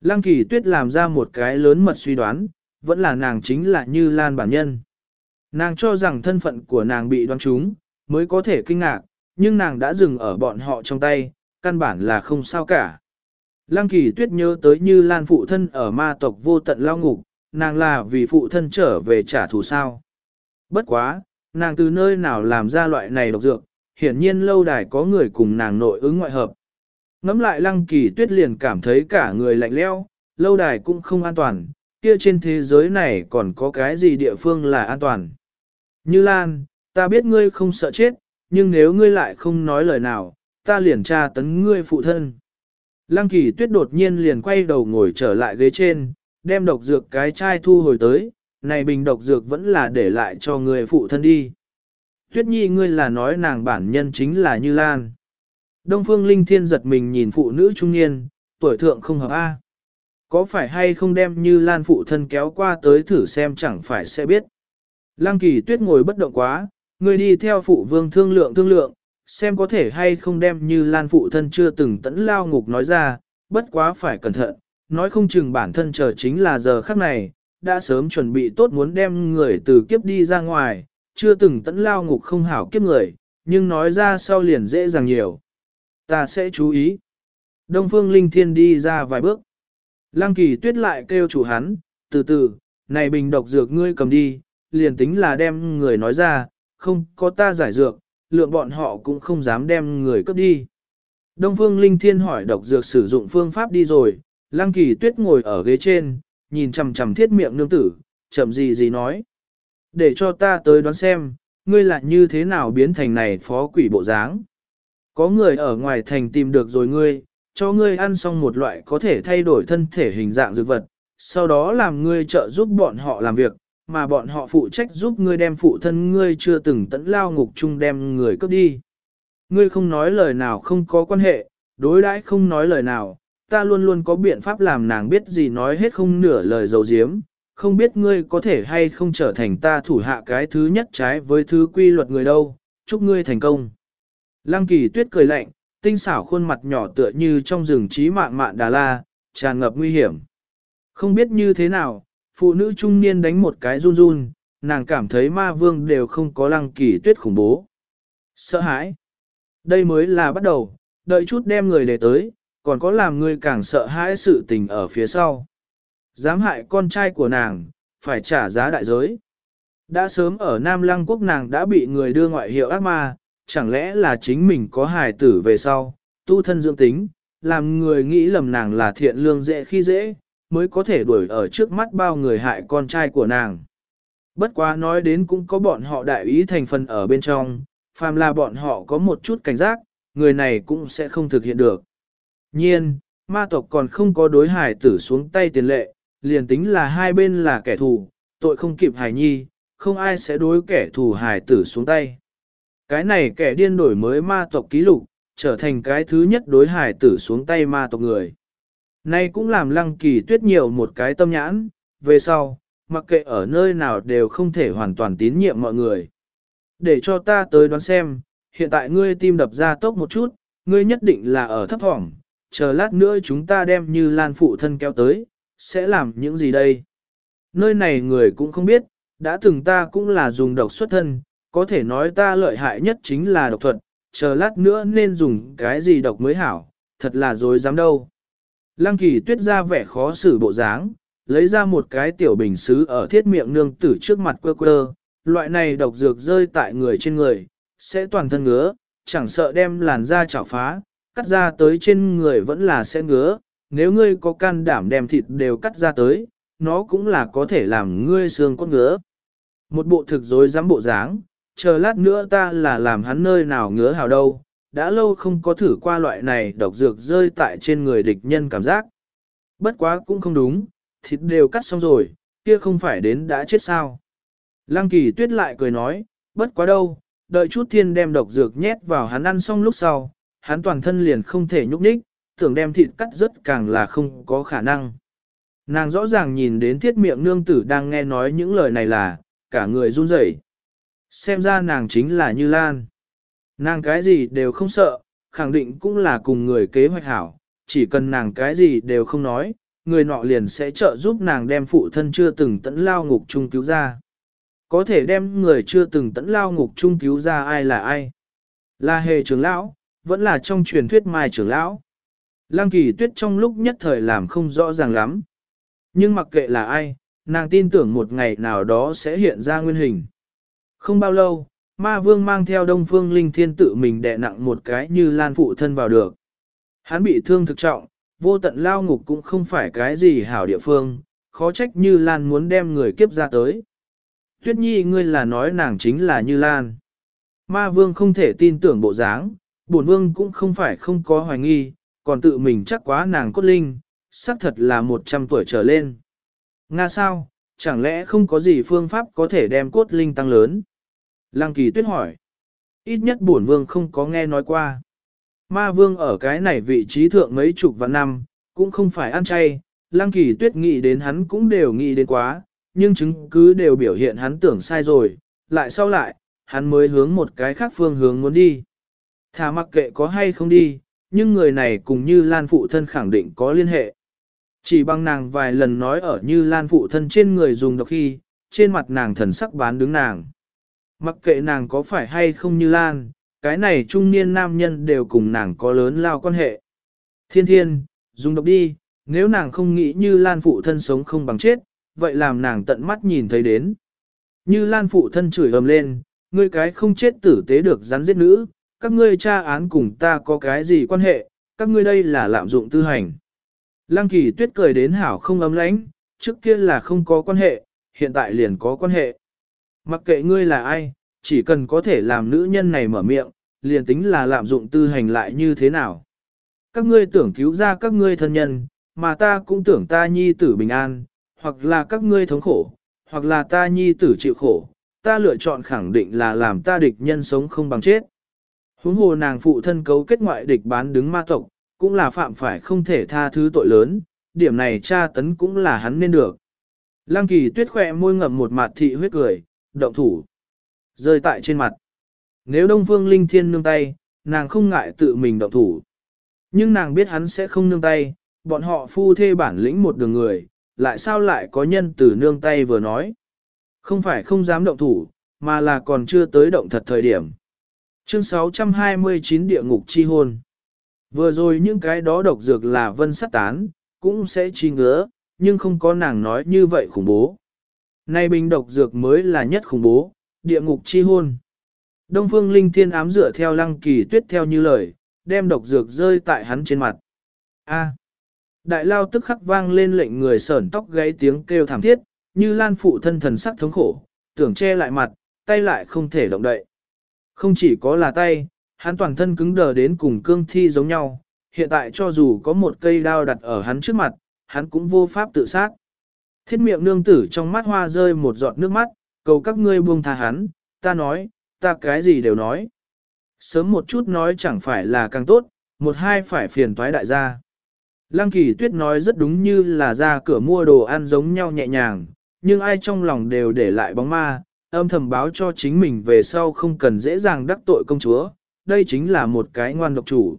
Lăng kỳ tuyết làm ra một cái lớn mật suy đoán, vẫn là nàng chính là như lan bản nhân. Nàng cho rằng thân phận của nàng bị đoán trúng, mới có thể kinh ngạc, nhưng nàng đã dừng ở bọn họ trong tay, căn bản là không sao cả. Lăng kỳ tuyết nhớ tới như lan phụ thân ở ma tộc vô tận lao ngục, nàng là vì phụ thân trở về trả thù sao. Bất quá, nàng từ nơi nào làm ra loại này độc dược, hiển nhiên lâu đài có người cùng nàng nội ứng ngoại hợp. Ngắm lại lăng kỳ tuyết liền cảm thấy cả người lạnh leo, lâu đài cũng không an toàn, kia trên thế giới này còn có cái gì địa phương là an toàn. Như Lan, ta biết ngươi không sợ chết, nhưng nếu ngươi lại không nói lời nào, ta liền tra tấn ngươi phụ thân. Lăng kỳ tuyết đột nhiên liền quay đầu ngồi trở lại ghế trên, đem độc dược cái chai thu hồi tới, này bình độc dược vẫn là để lại cho người phụ thân đi. Tuyết nhi ngươi là nói nàng bản nhân chính là Như Lan. Đông phương linh thiên giật mình nhìn phụ nữ trung niên, tuổi thượng không hợp A. Có phải hay không đem Như Lan phụ thân kéo qua tới thử xem chẳng phải sẽ biết. Lăng kỳ tuyết ngồi bất động quá, ngươi đi theo phụ vương thương lượng thương lượng, xem có thể hay không đem Như Lan phụ thân chưa từng tẫn lao ngục nói ra, bất quá phải cẩn thận, nói không chừng bản thân chờ chính là giờ khắc này, đã sớm chuẩn bị tốt muốn đem người từ kiếp đi ra ngoài, chưa từng tẫn lao ngục không hảo kiếp người, nhưng nói ra sau liền dễ dàng nhiều. Ta sẽ chú ý. Đông Phương Linh Thiên đi ra vài bước. Lăng kỳ tuyết lại kêu chủ hắn, từ từ, này bình độc dược ngươi cầm đi, liền tính là đem người nói ra, không có ta giải dược, lượng bọn họ cũng không dám đem người cướp đi. Đông Phương Linh Thiên hỏi độc dược sử dụng phương pháp đi rồi, Lăng Kỳ Tuyết ngồi ở ghế trên, nhìn chằm chằm thiết miệng nương tử, chậm gì gì nói. Để cho ta tới đoán xem, ngươi lại như thế nào biến thành này phó quỷ bộ dáng. Có người ở ngoài thành tìm được rồi ngươi, cho ngươi ăn xong một loại có thể thay đổi thân thể hình dạng dược vật, sau đó làm ngươi trợ giúp bọn họ làm việc, mà bọn họ phụ trách giúp ngươi đem phụ thân ngươi chưa từng tận lao ngục chung đem người cướp đi. Ngươi không nói lời nào không có quan hệ, đối đãi không nói lời nào, ta luôn luôn có biện pháp làm nàng biết gì nói hết không nửa lời dầu diếm, không biết ngươi có thể hay không trở thành ta thủ hạ cái thứ nhất trái với thứ quy luật người đâu, chúc ngươi thành công. Lăng kỳ tuyết cười lạnh, tinh xảo khuôn mặt nhỏ tựa như trong rừng trí mạng mạn đà la, tràn ngập nguy hiểm. Không biết như thế nào, phụ nữ trung niên đánh một cái run run, nàng cảm thấy ma vương đều không có lăng kỳ tuyết khủng bố. Sợ hãi. Đây mới là bắt đầu, đợi chút đem người để tới, còn có làm người càng sợ hãi sự tình ở phía sau. Dám hại con trai của nàng, phải trả giá đại giới. Đã sớm ở Nam Lăng Quốc nàng đã bị người đưa ngoại hiệu ác ma, chẳng lẽ là chính mình có hài tử về sau, tu thân dưỡng tính, làm người nghĩ lầm nàng là thiện lương dễ khi dễ, mới có thể đuổi ở trước mắt bao người hại con trai của nàng. Bất quá nói đến cũng có bọn họ đại ý thành phần ở bên trong, phàm là bọn họ có một chút cảnh giác, người này cũng sẽ không thực hiện được. Nhiên, ma tộc còn không có đối hải tử xuống tay tiền lệ, liền tính là hai bên là kẻ thù, tội không kịp hải nhi, không ai sẽ đối kẻ thù hải tử xuống tay. Cái này kẻ điên đổi mới ma tộc ký lục, trở thành cái thứ nhất đối hải tử xuống tay ma tộc người. Nay cũng làm lăng kỳ tuyết nhiều một cái tâm nhãn, về sau, mặc kệ ở nơi nào đều không thể hoàn toàn tín nhiệm mọi người. Để cho ta tới đoán xem, hiện tại ngươi tim đập ra tốc một chút, ngươi nhất định là ở thấp thỏm, chờ lát nữa chúng ta đem như lan phụ thân kéo tới, sẽ làm những gì đây? Nơi này người cũng không biết, đã từng ta cũng là dùng độc xuất thân, có thể nói ta lợi hại nhất chính là độc thuật, chờ lát nữa nên dùng cái gì độc mới hảo, thật là dối dám đâu. Lăng kỳ tuyết ra vẻ khó xử bộ dáng, lấy ra một cái tiểu bình xứ ở thiết miệng nương tử trước mặt quơ quơ, loại này độc dược rơi tại người trên người, sẽ toàn thân ngứa, chẳng sợ đem làn da chảo phá, cắt ra tới trên người vẫn là sẽ ngứa, nếu ngươi có can đảm đem thịt đều cắt ra tới, nó cũng là có thể làm ngươi xương cốt ngứa. Một bộ thực dối dám bộ dáng, chờ lát nữa ta là làm hắn nơi nào ngứa hào đâu, đã lâu không có thử qua loại này độc dược rơi tại trên người địch nhân cảm giác. Bất quá cũng không đúng, thịt đều cắt xong rồi, kia không phải đến đã chết sao. Lăng kỳ tuyết lại cười nói, bất quá đâu, đợi chút thiên đem độc dược nhét vào hắn ăn xong lúc sau, hắn toàn thân liền không thể nhúc nhích, tưởng đem thịt cắt rất càng là không có khả năng. Nàng rõ ràng nhìn đến thiết miệng nương tử đang nghe nói những lời này là, cả người run rẩy. Xem ra nàng chính là Như Lan. Nàng cái gì đều không sợ, khẳng định cũng là cùng người kế hoạch hảo, chỉ cần nàng cái gì đều không nói, người nọ liền sẽ trợ giúp nàng đem phụ thân chưa từng tận lao ngục chung cứu ra. Có thể đem người chưa từng tận lao ngục chung cứu ra ai là ai? Là hề trưởng lão, vẫn là trong truyền thuyết mai trưởng lão. Lăng kỳ tuyết trong lúc nhất thời làm không rõ ràng lắm. Nhưng mặc kệ là ai, nàng tin tưởng một ngày nào đó sẽ hiện ra nguyên hình. Không bao lâu, ma vương mang theo đông phương linh thiên tự mình đè nặng một cái như lan phụ thân vào được. Hắn bị thương thực trọng, vô tận lao ngục cũng không phải cái gì hảo địa phương, khó trách như lan muốn đem người kiếp ra tới. Tuyết nhi ngươi là nói nàng chính là như lan. Ma vương không thể tin tưởng bộ dáng, bổn vương cũng không phải không có hoài nghi, còn tự mình chắc quá nàng cốt linh, xác thật là 100 tuổi trở lên. Nga sao, chẳng lẽ không có gì phương pháp có thể đem cốt linh tăng lớn? Lăng kỳ tuyết hỏi. Ít nhất bổn vương không có nghe nói qua. Ma vương ở cái này vị trí thượng mấy chục vạn năm, cũng không phải ăn chay, lăng kỳ tuyết nghĩ đến hắn cũng đều nghĩ đến quá, nhưng chứng cứ đều biểu hiện hắn tưởng sai rồi, lại sau lại, hắn mới hướng một cái khác phương hướng muốn đi. Thà mặc kệ có hay không đi, nhưng người này cùng như Lan phụ thân khẳng định có liên hệ. Chỉ bằng nàng vài lần nói ở như Lan phụ thân trên người dùng độc khi, trên mặt nàng thần sắc bán đứng nàng. Mặc kệ nàng có phải hay không như Lan, cái này trung niên nam nhân đều cùng nàng có lớn lao quan hệ. Thiên thiên, dùng độc đi, nếu nàng không nghĩ như Lan phụ thân sống không bằng chết, vậy làm nàng tận mắt nhìn thấy đến. Như Lan phụ thân chửi ầm lên, ngươi cái không chết tử tế được rắn giết nữ, các ngươi tra án cùng ta có cái gì quan hệ, các ngươi đây là lạm dụng tư hành. Lăng kỳ tuyết cười đến hảo không ấm lãnh, trước kia là không có quan hệ, hiện tại liền có quan hệ. Mặc kệ ngươi là ai, chỉ cần có thể làm nữ nhân này mở miệng, liền tính là lạm dụng tư hành lại như thế nào. Các ngươi tưởng cứu ra các ngươi thân nhân, mà ta cũng tưởng ta nhi tử bình an, hoặc là các ngươi thống khổ, hoặc là ta nhi tử chịu khổ, ta lựa chọn khẳng định là làm ta địch nhân sống không bằng chết. Huống hồ nàng phụ thân cấu kết ngoại địch bán đứng ma tộc, cũng là phạm phải không thể tha thứ tội lớn, điểm này tra tấn cũng là hắn nên được. Lăng kỳ tuyết khỏe môi ngậm một mặt thị huyết cười, động thủ, rơi tại trên mặt. Nếu Đông Phương Linh Thiên nương tay, nàng không ngại tự mình động thủ. Nhưng nàng biết hắn sẽ không nương tay, bọn họ phu thê bản lĩnh một đường người, lại sao lại có nhân từ nương tay vừa nói. Không phải không dám động thủ, mà là còn chưa tới động thật thời điểm. Chương 629 địa ngục chi hôn. Vừa rồi những cái đó độc dược là vân sát tán, cũng sẽ chi ngứa, nhưng không có nàng nói như vậy khủng bố. Nay bình độc dược mới là nhất khủng bố, địa ngục chi hôn. Đông phương linh thiên ám dựa theo lăng kỳ tuyết theo như lời, đem độc dược rơi tại hắn trên mặt. A. Đại lao tức khắc vang lên lệnh người sởn tóc gáy tiếng kêu thảm thiết, như lan phụ thân thần sắc thống khổ, tưởng che lại mặt, tay lại không thể động đậy. Không chỉ có là tay, hắn toàn thân cứng đờ đến cùng cương thi giống nhau, hiện tại cho dù có một cây đao đặt ở hắn trước mặt, hắn cũng vô pháp tự sát. Thiết miệng nương tử trong mắt hoa rơi một giọt nước mắt, cầu các ngươi buông tha hắn, ta nói, ta cái gì đều nói. Sớm một chút nói chẳng phải là càng tốt, một hai phải phiền toái đại gia. Lăng kỳ tuyết nói rất đúng như là ra cửa mua đồ ăn giống nhau nhẹ nhàng, nhưng ai trong lòng đều để lại bóng ma, âm thầm báo cho chính mình về sau không cần dễ dàng đắc tội công chúa, đây chính là một cái ngoan độc chủ.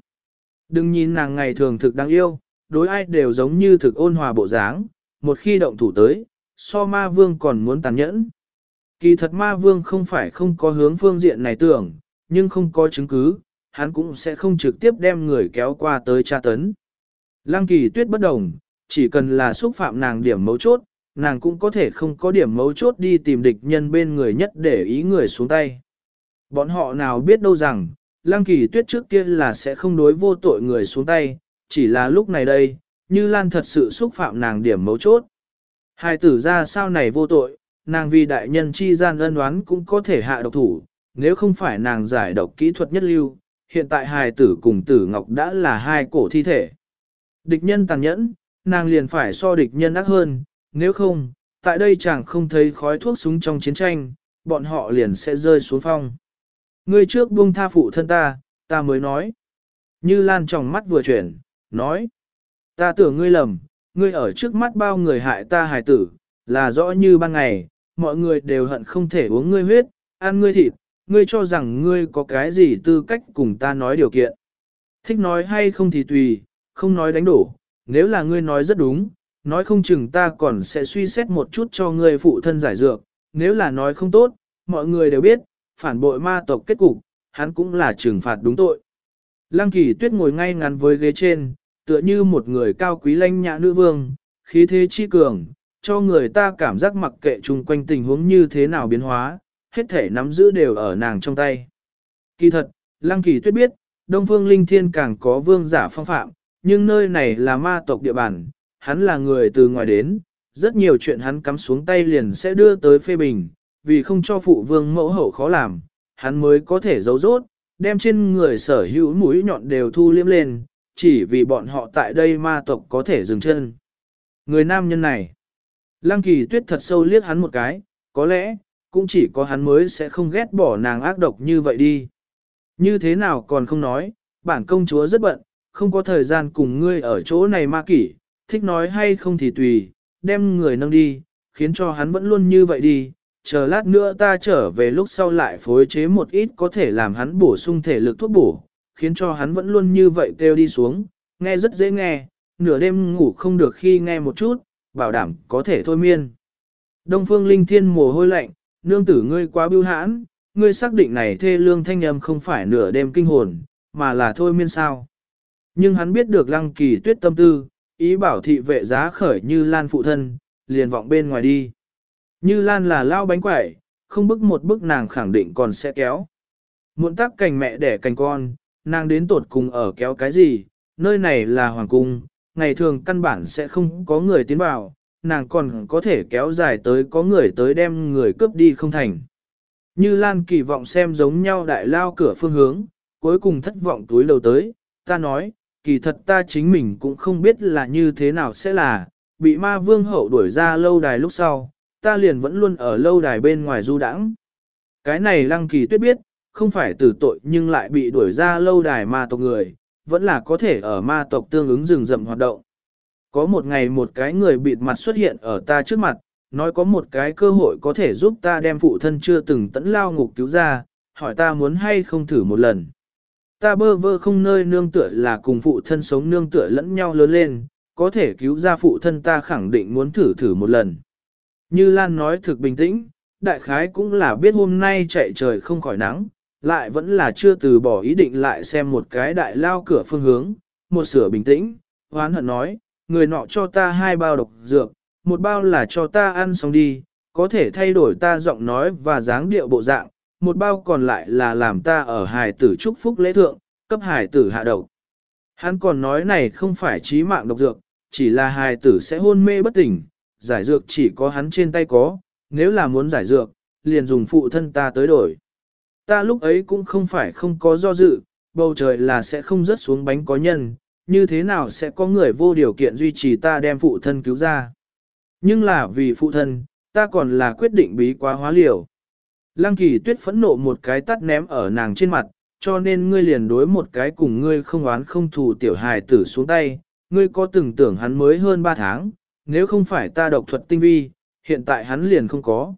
Đừng nhìn nàng ngày thường thực đáng yêu, đối ai đều giống như thực ôn hòa bộ dáng, một khi động thủ tới, so ma vương còn muốn tàn nhẫn. Kỳ thật ma vương không phải không có hướng phương diện này tưởng, nhưng không có chứng cứ, hắn cũng sẽ không trực tiếp đem người kéo qua tới tra tấn. Lăng kỳ tuyết bất đồng, chỉ cần là xúc phạm nàng điểm mấu chốt, nàng cũng có thể không có điểm mấu chốt đi tìm địch nhân bên người nhất để ý người xuống tay. Bọn họ nào biết đâu rằng, Lăng kỳ tuyết trước kia là sẽ không đối vô tội người xuống tay, chỉ là lúc này đây, như Lan thật sự xúc phạm nàng điểm mấu chốt. Hai tử ra sao này vô tội, nàng vì đại nhân chi gian ân đoán cũng có thể hạ độc thủ, nếu không phải nàng giải độc kỹ thuật nhất lưu, hiện tại hài tử cùng tử ngọc đã là hai cổ thi thể. Địch nhân tàn nhẫn, nàng liền phải so địch nhân ác hơn, nếu không, tại đây chẳng không thấy khói thuốc súng trong chiến tranh, bọn họ liền sẽ rơi xuống phong. Ngươi trước buông tha phụ thân ta, ta mới nói. Như Lan trong mắt vừa chuyển, nói. Ta tưởng ngươi lầm, ngươi ở trước mắt bao người hại ta hài tử, là rõ như ban ngày, mọi người đều hận không thể uống ngươi huyết, ăn ngươi thịt, ngươi cho rằng ngươi có cái gì tư cách cùng ta nói điều kiện. Thích nói hay không thì tùy, không nói đánh đổ, nếu là ngươi nói rất đúng, nói không chừng ta còn sẽ suy xét một chút cho ngươi phụ thân giải dược, nếu là nói không tốt, mọi người đều biết, phản bội ma tộc kết cục, hắn cũng là trừng phạt đúng tội. Lăng kỳ tuyết ngồi ngay ngắn với ghế trên, tựa như một người cao quý lanh nhã nữ vương, khí thế chi cường, cho người ta cảm giác mặc kệ chung quanh tình huống như thế nào biến hóa, hết thể nắm giữ đều ở nàng trong tay. Kỳ thật, Lăng kỳ tuyết biết, Đông Phương Linh Thiên càng có vương giả phong phạm, nhưng nơi này là ma tộc địa bàn, hắn là người từ ngoài đến, rất nhiều chuyện hắn cắm xuống tay liền sẽ đưa tới phê bình, vì không cho phụ vương mẫu hậu khó làm, hắn mới có thể giấu rốt, đem trên người sở hữu mũi nhọn đều thu liếm lên, chỉ vì bọn họ tại đây ma tộc có thể dừng chân. Người nam nhân này, Lăng kỳ tuyết thật sâu liếc hắn một cái, có lẽ, cũng chỉ có hắn mới sẽ không ghét bỏ nàng ác độc như vậy đi. Như thế nào còn không nói, bản công chúa rất bận, không có thời gian cùng ngươi ở chỗ này ma kỷ, thích nói hay không thì tùy, đem người nâng đi, khiến cho hắn vẫn luôn như vậy đi, chờ lát nữa ta trở về lúc sau lại phối chế một ít có thể làm hắn bổ sung thể lực thuốc bổ, khiến cho hắn vẫn luôn như vậy kêu đi xuống, nghe rất dễ nghe, nửa đêm ngủ không được khi nghe một chút, bảo đảm có thể thôi miên. Đông phương linh thiên mồ hôi lạnh, nương tử ngươi quá bưu hãn, ngươi xác định này thê lương thanh âm không phải nửa đêm kinh hồn, mà là thôi miên sao. Nhưng hắn biết được lăng kỳ tuyết tâm tư, ý bảo thị vệ giá khởi như lan phụ thân, liền vọng bên ngoài đi. Như Lan là lao bánh quẩy, không bức một bức nàng khẳng định còn sẽ kéo. Muộn tắc cành mẹ đẻ cành con, nàng đến tột cùng ở kéo cái gì, nơi này là hoàng cung, ngày thường căn bản sẽ không có người tiến vào, nàng còn có thể kéo dài tới có người tới đem người cướp đi không thành. Như Lan kỳ vọng xem giống nhau đại lao cửa phương hướng, cuối cùng thất vọng túi đầu tới, ta nói, kỳ thật ta chính mình cũng không biết là như thế nào sẽ là, bị ma vương hậu đuổi ra lâu đài lúc sau, ta liền vẫn luôn ở lâu đài bên ngoài du đãng. Cái này lăng kỳ tuyết biết, không phải tử tội nhưng lại bị đuổi ra lâu đài ma tộc người, vẫn là có thể ở ma tộc tương ứng rừng rậm hoạt động. Có một ngày một cái người bịt mặt xuất hiện ở ta trước mặt, nói có một cái cơ hội có thể giúp ta đem phụ thân chưa từng tẫn lao ngục cứu ra, hỏi ta muốn hay không thử một lần. Ta bơ vơ không nơi nương tựa là cùng phụ thân sống nương tựa lẫn nhau lớn lên, có thể cứu ra phụ thân ta khẳng định muốn thử thử một lần. Như Lan nói thực bình tĩnh, đại khái cũng là biết hôm nay chạy trời không khỏi nắng, lại vẫn là chưa từ bỏ ý định lại xem một cái đại lao cửa phương hướng, một sửa bình tĩnh, hoán hận nói, người nọ cho ta hai bao độc dược, một bao là cho ta ăn xong đi, có thể thay đổi ta giọng nói và dáng điệu bộ dạng, một bao còn lại là làm ta ở hài tử chúc phúc lễ thượng, cấp hài tử hạ độc. Hắn còn nói này không phải trí mạng độc dược, chỉ là hài tử sẽ hôn mê bất tỉnh, giải dược chỉ có hắn trên tay có, nếu là muốn giải dược, liền dùng phụ thân ta tới đổi. Ta lúc ấy cũng không phải không có do dự, bầu trời là sẽ không rớt xuống bánh có nhân, như thế nào sẽ có người vô điều kiện duy trì ta đem phụ thân cứu ra. Nhưng là vì phụ thân, ta còn là quyết định bí quá hóa liều. Lăng kỳ tuyết phẫn nộ một cái tắt ném ở nàng trên mặt, cho nên ngươi liền đối một cái cùng ngươi không oán không thù tiểu hài tử xuống tay, ngươi có từng tưởng hắn mới hơn 3 tháng, nếu không phải ta độc thuật tinh vi, hiện tại hắn liền không có.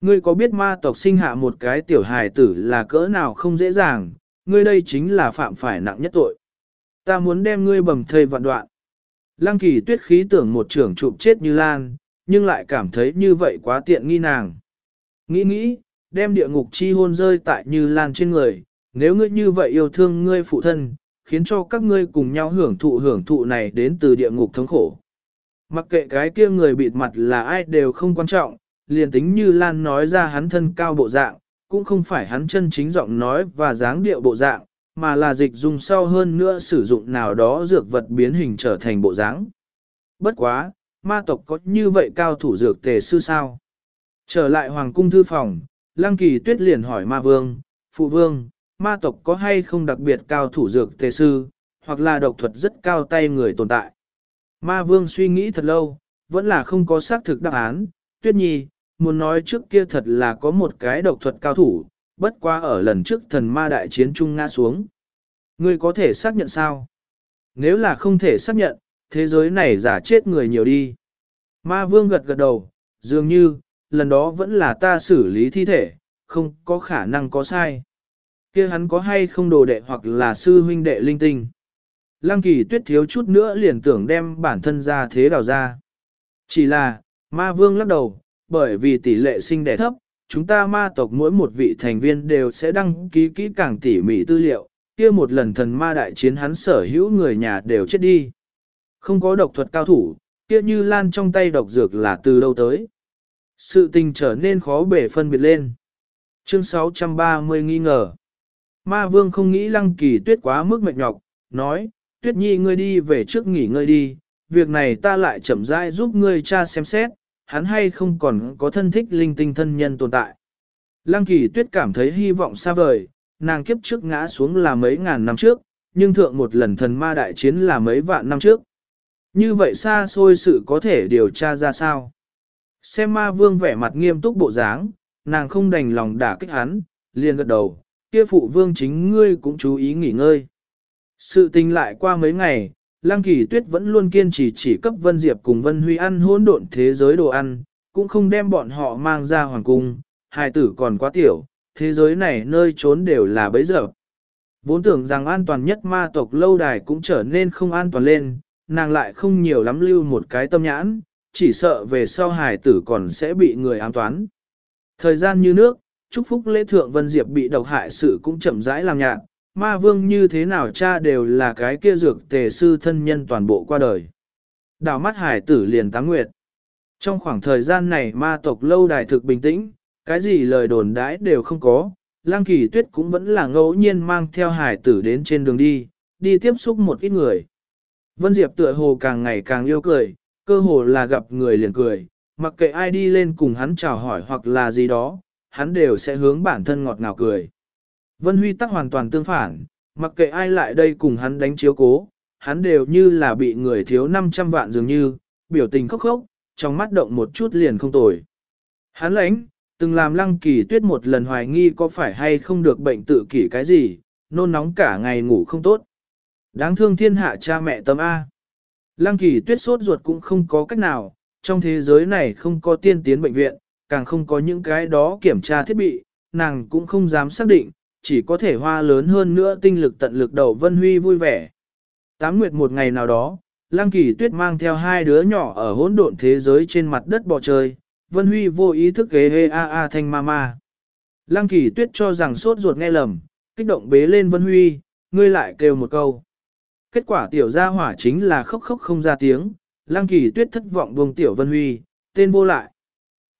Ngươi có biết ma tộc sinh hạ một cái tiểu hài tử là cỡ nào không dễ dàng, ngươi đây chính là phạm phải nặng nhất tội. Ta muốn đem ngươi bầm thây vạn đoạn. Lăng kỳ tuyết khí tưởng một trưởng trụ chết như lan, nhưng lại cảm thấy như vậy quá tiện nghi nàng. Nghĩ nghĩ, đem địa ngục chi hôn rơi tại như lan trên người, nếu ngươi như vậy yêu thương ngươi phụ thân, khiến cho các ngươi cùng nhau hưởng thụ hưởng thụ này đến từ địa ngục thống khổ. Mặc kệ cái kia người bịt mặt là ai đều không quan trọng, liền tính như Lan nói ra hắn thân cao bộ dạng, cũng không phải hắn chân chính giọng nói và dáng điệu bộ dạng, mà là dịch dùng sau hơn nữa sử dụng nào đó dược vật biến hình trở thành bộ dáng. Bất quá, ma tộc có như vậy cao thủ dược tề sư sao? Trở lại hoàng cung thư phòng, Lăng Kỳ Tuyết liền hỏi ma vương, phụ vương, ma tộc có hay không đặc biệt cao thủ dược tề sư, hoặc là độc thuật rất cao tay người tồn tại. Ma vương suy nghĩ thật lâu, vẫn là không có xác thực đáp án, tuyết nhi, muốn nói trước kia thật là có một cái độc thuật cao thủ, bất qua ở lần trước thần ma đại chiến trung ngã xuống. Ngươi có thể xác nhận sao? Nếu là không thể xác nhận, thế giới này giả chết người nhiều đi. Ma vương gật gật đầu, dường như, lần đó vẫn là ta xử lý thi thể, không có khả năng có sai. kia hắn có hay không đồ đệ hoặc là sư huynh đệ linh tinh. Lăng kỳ tuyết thiếu chút nữa liền tưởng đem bản thân ra thế đào ra. Chỉ là, ma vương lắc đầu, bởi vì tỷ lệ sinh đẻ thấp, chúng ta ma tộc mỗi một vị thành viên đều sẽ đăng ký kỹ càng tỉ mỉ tư liệu, kia một lần thần ma đại chiến hắn sở hữu người nhà đều chết đi. Không có độc thuật cao thủ, kia như lan trong tay độc dược là từ đâu tới. Sự tình trở nên khó bể phân biệt lên. Chương 630 nghi ngờ. Ma vương không nghĩ lăng kỳ tuyết quá mức mệt nhọc, nói, tuyết nhi ngươi đi về trước nghỉ ngơi đi, việc này ta lại chậm rãi giúp ngươi cha xem xét, hắn hay không còn có thân thích linh tinh thân nhân tồn tại. Lăng kỳ tuyết cảm thấy hy vọng xa vời, nàng kiếp trước ngã xuống là mấy ngàn năm trước, nhưng thượng một lần thần ma đại chiến là mấy vạn năm trước. Như vậy xa xôi sự có thể điều tra ra sao? Xem ma vương vẻ mặt nghiêm túc bộ dáng, nàng không đành lòng đả kích hắn, liền gật đầu, kia phụ vương chính ngươi cũng chú ý nghỉ ngơi. Sự tình lại qua mấy ngày, Lăng Kỳ Tuyết vẫn luôn kiên trì chỉ cấp Vân Diệp cùng Vân Huy ăn hỗn độn thế giới đồ ăn, cũng không đem bọn họ mang ra hoàng cung, hai tử còn quá tiểu, thế giới này nơi trốn đều là bấy giờ. Vốn tưởng rằng an toàn nhất ma tộc lâu đài cũng trở nên không an toàn lên, nàng lại không nhiều lắm lưu một cái tâm nhãn, chỉ sợ về sau hài tử còn sẽ bị người ám toán. Thời gian như nước, chúc phúc lễ thượng Vân Diệp bị độc hại sự cũng chậm rãi làm nhạt, ma vương như thế nào cha đều là cái kia dược tề sư thân nhân toàn bộ qua đời. Đào mắt hải tử liền táng nguyệt. Trong khoảng thời gian này ma tộc lâu đài thực bình tĩnh, cái gì lời đồn đãi đều không có, lang kỳ tuyết cũng vẫn là ngẫu nhiên mang theo hải tử đến trên đường đi, đi tiếp xúc một ít người. Vân Diệp tựa hồ càng ngày càng yêu cười, cơ hồ là gặp người liền cười, mặc kệ ai đi lên cùng hắn chào hỏi hoặc là gì đó, hắn đều sẽ hướng bản thân ngọt ngào cười. Vân Huy tắc hoàn toàn tương phản, mặc kệ ai lại đây cùng hắn đánh chiếu cố, hắn đều như là bị người thiếu 500 vạn dường như, biểu tình khóc khóc, trong mắt động một chút liền không tồi. Hắn lãnh, từng làm lăng kỳ tuyết một lần hoài nghi có phải hay không được bệnh tự kỷ cái gì, nôn nóng cả ngày ngủ không tốt. Đáng thương thiên hạ cha mẹ tâm A. Lăng kỳ tuyết sốt ruột cũng không có cách nào, trong thế giới này không có tiên tiến bệnh viện, càng không có những cái đó kiểm tra thiết bị, nàng cũng không dám xác định, chỉ có thể hoa lớn hơn nữa tinh lực tận lực đầu Vân Huy vui vẻ. Tám nguyệt một ngày nào đó, Lăng Kỳ Tuyết mang theo hai đứa nhỏ ở hỗn độn thế giới trên mặt đất bò chơi, Vân Huy vô ý thức ghế hê a a thanh ma ma. Lăng Kỳ Tuyết cho rằng sốt ruột nghe lầm, kích động bế lên Vân Huy, ngươi lại kêu một câu. Kết quả tiểu gia hỏa chính là khóc khóc không ra tiếng, Lăng Kỳ Tuyết thất vọng buông tiểu Vân Huy, tên vô lại.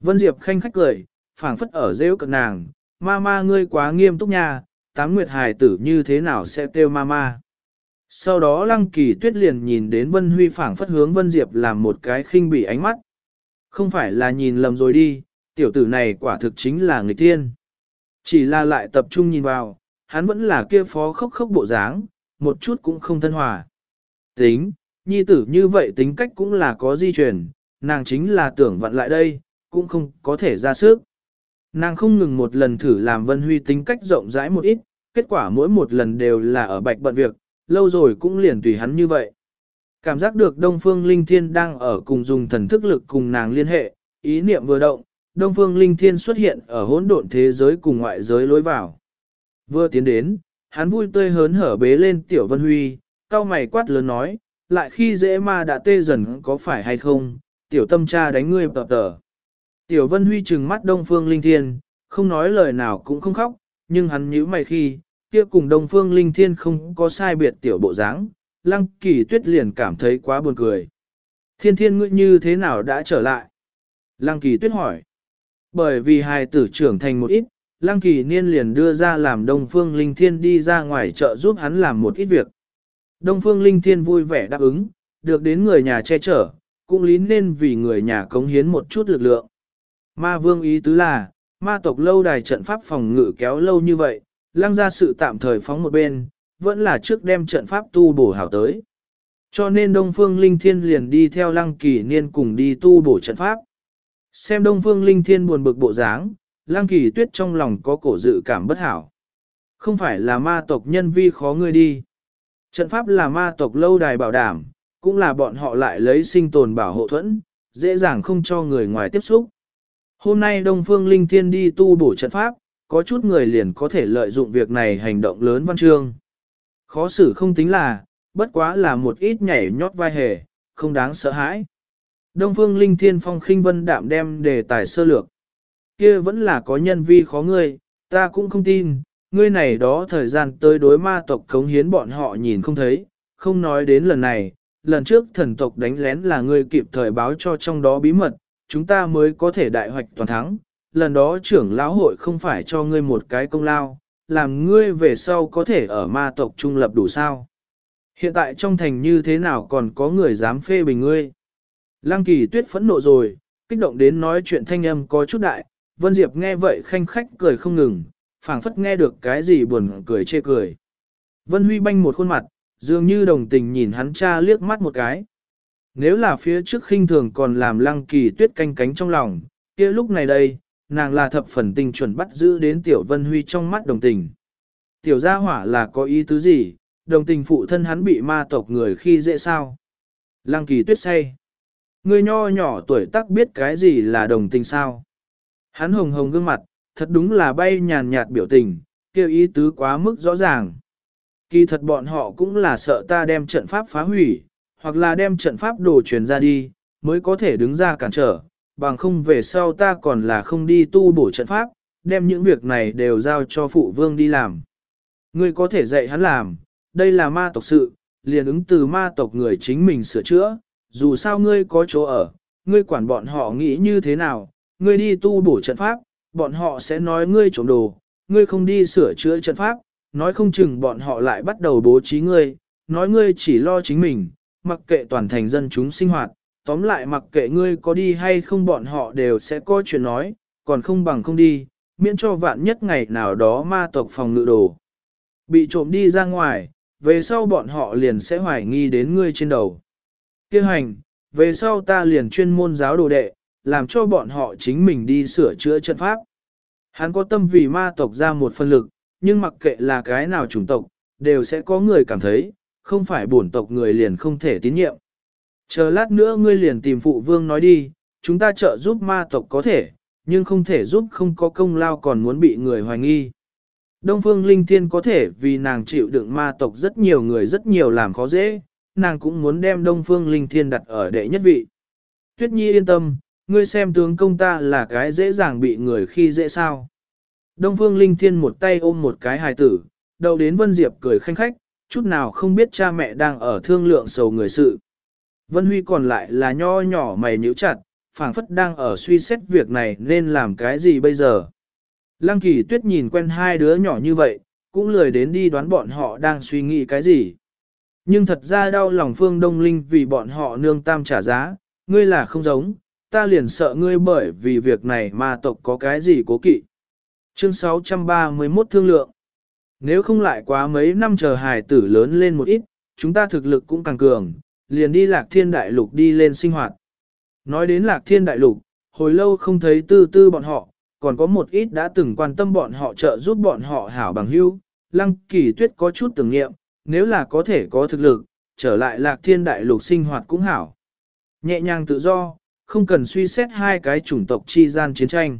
Vân Diệp khanh khách cười, phảng phất ở rêu cận nàng, ma ma ngươi quá nghiêm túc nha, tám nguyệt hài tử như thế nào sẽ kêu ma ma. Sau đó lăng kỳ tuyết liền nhìn đến Vân Huy phảng phất hướng Vân Diệp làm một cái khinh bỉ ánh mắt. Không phải là nhìn lầm rồi đi, tiểu tử này quả thực chính là người tiên. Chỉ là lại tập trung nhìn vào, hắn vẫn là kia phó khốc khốc bộ dáng, một chút cũng không thân hòa. Tính, nhi tử như vậy tính cách cũng là có di truyền, nàng chính là tưởng vận lại đây, cũng không có thể ra sức. Nàng không ngừng một lần thử làm Vân Huy tính cách rộng rãi một ít, kết quả mỗi một lần đều là ở bạch bận việc, lâu rồi cũng liền tùy hắn như vậy. Cảm giác được Đông Phương Linh Thiên đang ở cùng dùng thần thức lực cùng nàng liên hệ, ý niệm vừa động, Đông Phương Linh Thiên xuất hiện ở hỗn độn thế giới cùng ngoại giới lối vào. Vừa tiến đến, hắn vui tươi hớn hở bế lên Tiểu Vân Huy, cao mày quát lớn nói, lại khi dễ ma đã tê dần có phải hay không, Tiểu tâm cha đánh ngươi tập tờ. Tiểu Vân Huy trừng mắt Đông Phương Linh Thiên, không nói lời nào cũng không khóc, nhưng hắn nhíu mày khi, kia cùng Đông Phương Linh Thiên không có sai biệt tiểu bộ dáng, Lăng Kỳ Tuyết liền cảm thấy quá buồn cười. Thiên Thiên ngươi như thế nào đã trở lại? Lăng Kỳ Tuyết hỏi. Bởi vì hài tử trưởng thành một ít, Lăng Kỳ Niên liền đưa ra làm Đông Phương Linh Thiên đi ra ngoài chợ giúp hắn làm một ít việc. Đông Phương Linh Thiên vui vẻ đáp ứng, được đến người nhà che chở, cũng lý nên vì người nhà cống hiến một chút lực lượng. Ma vương ý tứ là, ma tộc lâu đài trận pháp phòng ngự kéo lâu như vậy, lăng ra sự tạm thời phóng một bên, vẫn là trước đem trận pháp tu bổ hảo tới. Cho nên Đông Phương Linh Thiên liền đi theo lăng kỳ niên cùng đi tu bổ trận pháp. Xem Đông Phương Linh Thiên buồn bực bộ dáng, lăng kỳ tuyết trong lòng có cổ dự cảm bất hảo. Không phải là ma tộc nhân vi khó ngươi đi. Trận pháp là ma tộc lâu đài bảo đảm, cũng là bọn họ lại lấy sinh tồn bảo hộ thuẫn, dễ dàng không cho người ngoài tiếp xúc. Hôm nay Đông Phương Linh Thiên đi tu bổ trận pháp, có chút người liền có thể lợi dụng việc này hành động lớn văn chương. Khó xử không tính là, bất quá là một ít nhảy nhót vai hề, không đáng sợ hãi. Đông Phương Linh Thiên Phong khinh vân đạm đem đề tài sơ lược. Kia vẫn là có nhân vi khó ngươi, ta cũng không tin, ngươi này đó thời gian tới đối ma tộc cống hiến bọn họ nhìn không thấy, không nói đến lần này, lần trước thần tộc đánh lén là ngươi kịp thời báo cho trong đó bí mật, chúng ta mới có thể đại hoạch toàn thắng. Lần đó trưởng lão hội không phải cho ngươi một cái công lao, làm ngươi về sau có thể ở ma tộc trung lập đủ sao. Hiện tại trong thành như thế nào còn có người dám phê bình ngươi. Lăng kỳ tuyết phẫn nộ rồi, kích động đến nói chuyện thanh âm có chút đại, Vân Diệp nghe vậy khanh khách cười không ngừng, phảng phất nghe được cái gì buồn cười chê cười. Vân Huy banh một khuôn mặt, dường như đồng tình nhìn hắn cha liếc mắt một cái. Nếu là phía trước khinh thường còn làm lăng kỳ tuyết canh cánh trong lòng, kia lúc này đây, nàng là thập phần tình chuẩn bắt giữ đến tiểu vân huy trong mắt đồng tình. Tiểu gia hỏa là có ý tứ gì, đồng tình phụ thân hắn bị ma tộc người khi dễ sao. Lăng kỳ tuyết say. Người nho nhỏ tuổi tác biết cái gì là đồng tình sao. Hắn hồng hồng gương mặt, thật đúng là bay nhàn nhạt biểu tình, kêu ý tứ quá mức rõ ràng. Kỳ thật bọn họ cũng là sợ ta đem trận pháp phá hủy, hoặc là đem trận pháp đồ truyền ra đi, mới có thể đứng ra cản trở, bằng không về sau ta còn là không đi tu bổ trận pháp, đem những việc này đều giao cho phụ vương đi làm. Ngươi có thể dạy hắn làm, đây là ma tộc sự, liền ứng từ ma tộc người chính mình sửa chữa, dù sao ngươi có chỗ ở, ngươi quản bọn họ nghĩ như thế nào, ngươi đi tu bổ trận pháp, bọn họ sẽ nói ngươi trộm đồ, ngươi không đi sửa chữa trận pháp, nói không chừng bọn họ lại bắt đầu bố trí ngươi, nói ngươi chỉ lo chính mình, mặc kệ toàn thành dân chúng sinh hoạt, tóm lại mặc kệ ngươi có đi hay không bọn họ đều sẽ có chuyện nói, còn không bằng không đi, miễn cho vạn nhất ngày nào đó ma tộc phòng ngự đồ. Bị trộm đi ra ngoài, về sau bọn họ liền sẽ hoài nghi đến ngươi trên đầu. Kêu hành, về sau ta liền chuyên môn giáo đồ đệ, làm cho bọn họ chính mình đi sửa chữa trận pháp. Hắn có tâm vì ma tộc ra một phân lực, nhưng mặc kệ là cái nào chủng tộc, đều sẽ có người cảm thấy, không phải bổn tộc người liền không thể tín nhiệm. Chờ lát nữa ngươi liền tìm phụ vương nói đi, chúng ta trợ giúp ma tộc có thể, nhưng không thể giúp không có công lao còn muốn bị người hoài nghi. Đông Phương Linh Thiên có thể vì nàng chịu đựng ma tộc rất nhiều người rất nhiều làm khó dễ, nàng cũng muốn đem Đông Phương Linh Thiên đặt ở đệ nhất vị. Tuyết Nhi yên tâm, ngươi xem tướng công ta là cái dễ dàng bị người khi dễ sao. Đông Phương Linh Thiên một tay ôm một cái hài tử, đầu đến Vân Diệp cười khanh khách, chút nào không biết cha mẹ đang ở thương lượng sầu người sự. Vân Huy còn lại là nho nhỏ mày nhíu chặt, phảng phất đang ở suy xét việc này nên làm cái gì bây giờ. Lăng kỳ tuyết nhìn quen hai đứa nhỏ như vậy, cũng lười đến đi đoán bọn họ đang suy nghĩ cái gì. Nhưng thật ra đau lòng Phương Đông Linh vì bọn họ nương tam trả giá, ngươi là không giống, ta liền sợ ngươi bởi vì việc này mà tộc có cái gì cố kỵ. Chương 631 Thương lượng nếu không lại quá mấy năm chờ hài tử lớn lên một ít, chúng ta thực lực cũng càng cường, liền đi lạc thiên đại lục đi lên sinh hoạt. Nói đến lạc thiên đại lục, hồi lâu không thấy tư tư bọn họ, còn có một ít đã từng quan tâm bọn họ trợ giúp bọn họ hảo bằng hữu. Lăng kỳ tuyết có chút tưởng nghiệm, nếu là có thể có thực lực, trở lại lạc thiên đại lục sinh hoạt cũng hảo. Nhẹ nhàng tự do, không cần suy xét hai cái chủng tộc chi gian chiến tranh.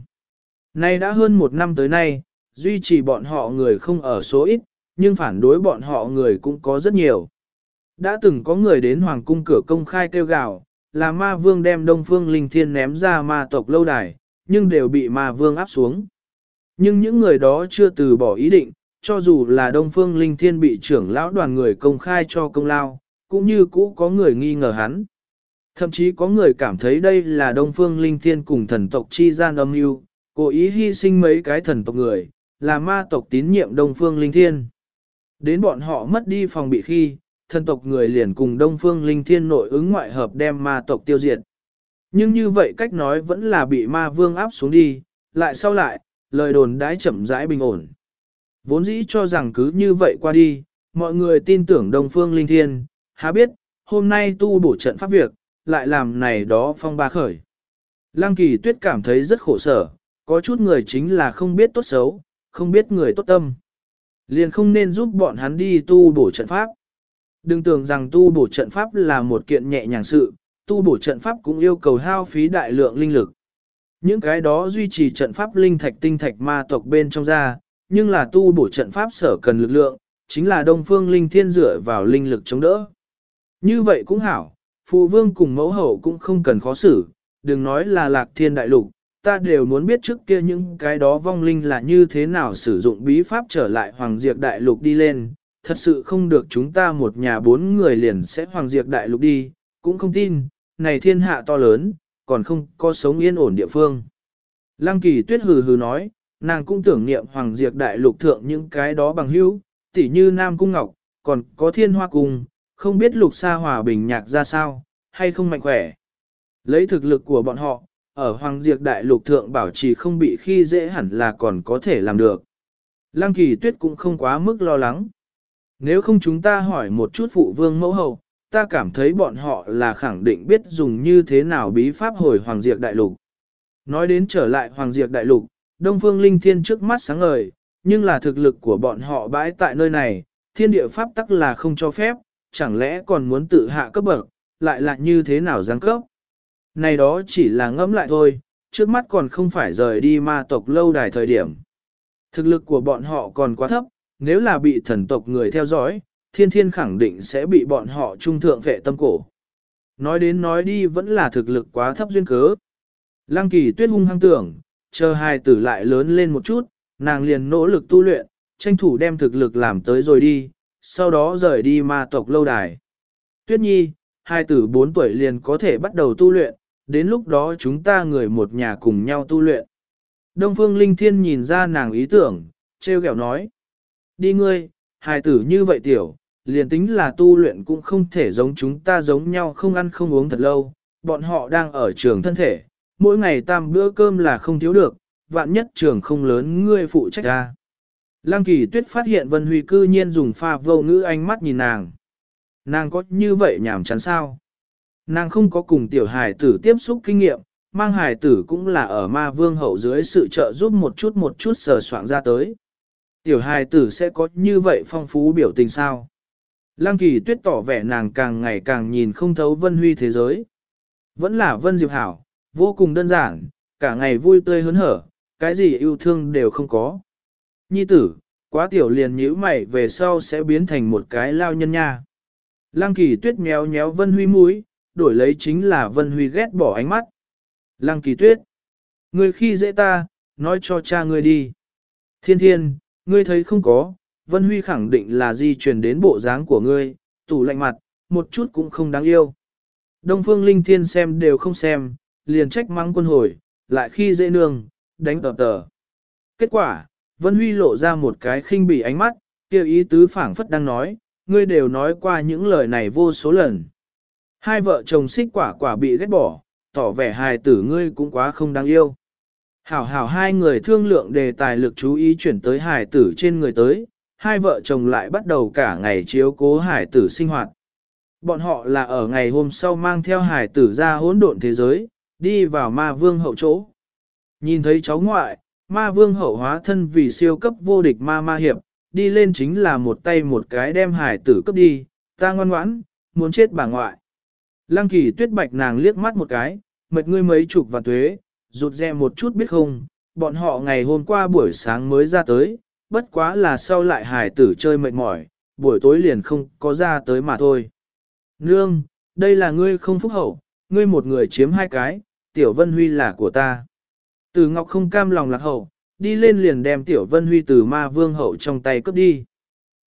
Nay đã hơn một năm tới nay, duy trì bọn họ người không ở số ít, nhưng phản đối bọn họ người cũng có rất nhiều. Đã từng có người đến hoàng cung cửa công khai kêu gào, là ma vương đem đông phương linh thiên ném ra ma tộc lâu đài, nhưng đều bị ma vương áp xuống. Nhưng những người đó chưa từ bỏ ý định, cho dù là đông phương linh thiên bị trưởng lão đoàn người công khai cho công lao, cũng như cũ có người nghi ngờ hắn. Thậm chí có người cảm thấy đây là đông phương linh thiên cùng thần tộc chi gian âm mưu, cố ý hy sinh mấy cái thần tộc người, là ma tộc tín nhiệm đông phương linh thiên. Đến bọn họ mất đi phòng bị khi, thần tộc người liền cùng Đông Phương Linh Thiên nội ứng ngoại hợp đem ma tộc tiêu diệt. Nhưng như vậy cách nói vẫn là bị ma vương áp xuống đi, lại sau lại, lời đồn đãi chậm rãi bình ổn. Vốn dĩ cho rằng cứ như vậy qua đi, mọi người tin tưởng Đông Phương Linh Thiên, há biết, hôm nay tu bổ trận pháp việc, lại làm này đó phong ba khởi. Lăng kỳ tuyết cảm thấy rất khổ sở, có chút người chính là không biết tốt xấu, không biết người tốt tâm. Liền không nên giúp bọn hắn đi tu bổ trận pháp. Đừng tưởng rằng tu bổ trận pháp là một kiện nhẹ nhàng sự, tu bổ trận pháp cũng yêu cầu hao phí đại lượng linh lực. Những cái đó duy trì trận pháp linh thạch tinh thạch ma tộc bên trong ra, nhưng là tu bổ trận pháp sở cần lực lượng, chính là đông phương linh thiên dựa vào linh lực chống đỡ. Như vậy cũng hảo, phụ vương cùng mẫu hậu cũng không cần khó xử, đừng nói là lạc thiên đại lục, ta đều muốn biết trước kia những cái đó vong linh là như thế nào sử dụng bí pháp trở lại hoàng diệt đại lục đi lên, thật sự không được chúng ta một nhà bốn người liền sẽ hoàng diệt đại lục đi, cũng không tin, này thiên hạ to lớn, còn không có sống yên ổn địa phương. Lăng kỳ tuyết hừ hừ nói, nàng cũng tưởng niệm hoàng diệt đại lục thượng những cái đó bằng hữu, tỉ như Nam Cung Ngọc, còn có thiên hoa cung, không biết lục sa hòa bình nhạc ra sao, hay không mạnh khỏe. Lấy thực lực của bọn họ, ở hoàng diệt đại lục thượng bảo trì không bị khi dễ hẳn là còn có thể làm được. Lăng kỳ tuyết cũng không quá mức lo lắng. Nếu không chúng ta hỏi một chút phụ vương mẫu hậu, ta cảm thấy bọn họ là khẳng định biết dùng như thế nào bí pháp hồi Hoàng Diệp Đại Lục. Nói đến trở lại Hoàng Diệp Đại Lục, Đông Phương Linh Thiên trước mắt sáng ngời, nhưng là thực lực của bọn họ bãi tại nơi này, thiên địa pháp tắc là không cho phép, chẳng lẽ còn muốn tự hạ cấp bậc, lại là như thế nào giáng cấp. Này đó chỉ là ngẫm lại thôi, trước mắt còn không phải rời đi ma tộc lâu đài thời điểm. Thực lực của bọn họ còn quá thấp, nếu là bị thần tộc người theo dõi, thiên thiên khẳng định sẽ bị bọn họ trung thượng vệ tâm cổ. Nói đến nói đi vẫn là thực lực quá thấp duyên cớ. Lăng kỳ tuyết hung hăng tưởng, chờ hai tử lại lớn lên một chút, nàng liền nỗ lực tu luyện, tranh thủ đem thực lực làm tới rồi đi, sau đó rời đi ma tộc lâu đài. Tuyết nhi, hai tử 4 tuổi liền có thể bắt đầu tu luyện, đến lúc đó chúng ta người một nhà cùng nhau tu luyện. Đông Phương Linh Thiên nhìn ra nàng ý tưởng, treo kẹo nói. Đi ngươi, hài tử như vậy tiểu, liền tính là tu luyện cũng không thể giống chúng ta giống nhau không ăn không uống thật lâu, bọn họ đang ở trường thân thể, mỗi ngày tam bữa cơm là không thiếu được, vạn nhất trường không lớn ngươi phụ trách ra. Lăng kỳ tuyết phát hiện Vân Huy cư nhiên dùng pha vô ngữ ánh mắt nhìn nàng. Nàng có như vậy nhảm chán sao? Nàng không có cùng tiểu hài tử tiếp xúc kinh nghiệm, mang hài tử cũng là ở ma vương hậu dưới sự trợ giúp một chút một chút sờ soạn ra tới. Tiểu hài tử sẽ có như vậy phong phú biểu tình sao? Lăng kỳ tuyết tỏ vẻ nàng càng ngày càng nhìn không thấu vân huy thế giới. Vẫn là vân diệp hảo, vô cùng đơn giản, cả ngày vui tươi hớn hở, cái gì yêu thương đều không có. Nhi tử, quá tiểu liền nhíu mày về sau sẽ biến thành một cái lao nhân nha. Lăng kỳ tuyết méo méo vân huy mũi, đổi lấy chính là vân huy ghét bỏ ánh mắt. Lăng kỳ tuyết, ngươi khi dễ ta, nói cho cha ngươi đi. Thiên thiên, ngươi thấy không có, vân huy khẳng định là di truyền đến bộ dáng của ngươi, tủ lạnh mặt, một chút cũng không đáng yêu. Đông phương linh thiên xem đều không xem, liền trách mắng quân hồi, lại khi dễ nương, đánh tờ tờ. Kết quả, Vân Huy lộ ra một cái khinh bỉ ánh mắt, kêu ý tứ phảng phất đang nói, ngươi đều nói qua những lời này vô số lần. Hai vợ chồng xích quả quả bị ghét bỏ, tỏ vẻ hài tử ngươi cũng quá không đáng yêu. Hảo hảo hai người thương lượng đề tài lực chú ý chuyển tới hài tử trên người tới, hai vợ chồng lại bắt đầu cả ngày chiếu cố hài tử sinh hoạt. Bọn họ là ở ngày hôm sau mang theo hài tử ra hỗn độn thế giới, đi vào ma vương hậu chỗ. Nhìn thấy cháu ngoại, ma vương hậu hóa thân vì siêu cấp vô địch ma ma hiệp, đi lên chính là một tay một cái đem hải tử cấp đi, ta ngoan ngoãn, muốn chết bà ngoại. Lăng kỳ tuyết bạch nàng liếc mắt một cái, mệt ngươi mấy chục và tuế, rụt rè một chút biết không, bọn họ ngày hôm qua buổi sáng mới ra tới, bất quá là sau lại hải tử chơi mệt mỏi, buổi tối liền không có ra tới mà thôi. Nương, đây là ngươi không phúc hậu, ngươi một người chiếm hai cái, tiểu vân huy là của ta. Từ Ngọc không cam lòng lạc hậu, đi lên liền đem tiểu vân huy từ ma vương hậu trong tay cướp đi.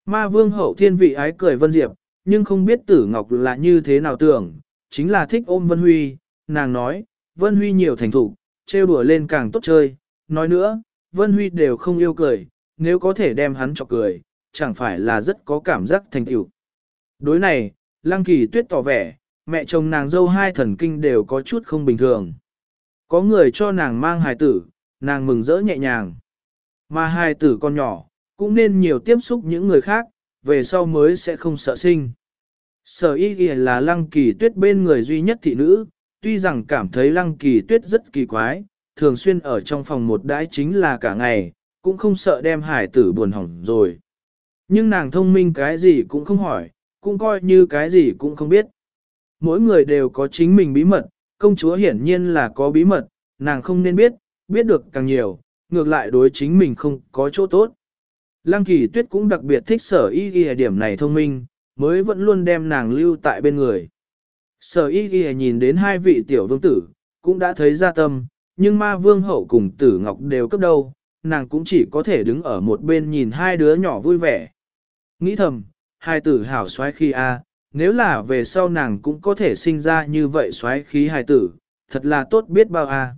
Ma vương hậu thiên vị ái cười vân diệp, nhưng không biết tử Ngọc là như thế nào tưởng, chính là thích ôm vân huy, nàng nói, vân huy nhiều thành thủ, trêu đùa lên càng tốt chơi, nói nữa, vân huy đều không yêu cười, nếu có thể đem hắn cho cười, chẳng phải là rất có cảm giác thành tựu. Đối này, Lăng Kỳ Tuyết tỏ vẻ, mẹ chồng nàng dâu hai thần kinh đều có chút không bình thường. Có người cho nàng mang hài tử, nàng mừng rỡ nhẹ nhàng. Mà hài tử con nhỏ, cũng nên nhiều tiếp xúc những người khác, về sau mới sẽ không sợ sinh. Sở y ghi là lăng kỳ tuyết bên người duy nhất thị nữ, tuy rằng cảm thấy lăng kỳ tuyết rất kỳ quái, thường xuyên ở trong phòng một đãi chính là cả ngày, cũng không sợ đem hải tử buồn hỏng rồi. Nhưng nàng thông minh cái gì cũng không hỏi, cũng coi như cái gì cũng không biết. Mỗi người đều có chính mình bí mật, công chúa hiển nhiên là có bí mật, nàng không nên biết, biết được càng nhiều, ngược lại đối chính mình không có chỗ tốt. Lăng kỳ tuyết cũng đặc biệt thích sở y ghi điểm này thông minh, mới vẫn luôn đem nàng lưu tại bên người. Sở y ghi nhìn đến hai vị tiểu vương tử, cũng đã thấy ra tâm, nhưng ma vương hậu cùng tử ngọc đều cấp đâu, nàng cũng chỉ có thể đứng ở một bên nhìn hai đứa nhỏ vui vẻ. Nghĩ thầm, hai tử hảo xoái khi a, nếu là về sau nàng cũng có thể sinh ra như vậy xoáy khí hài tử, thật là tốt biết bao a. À.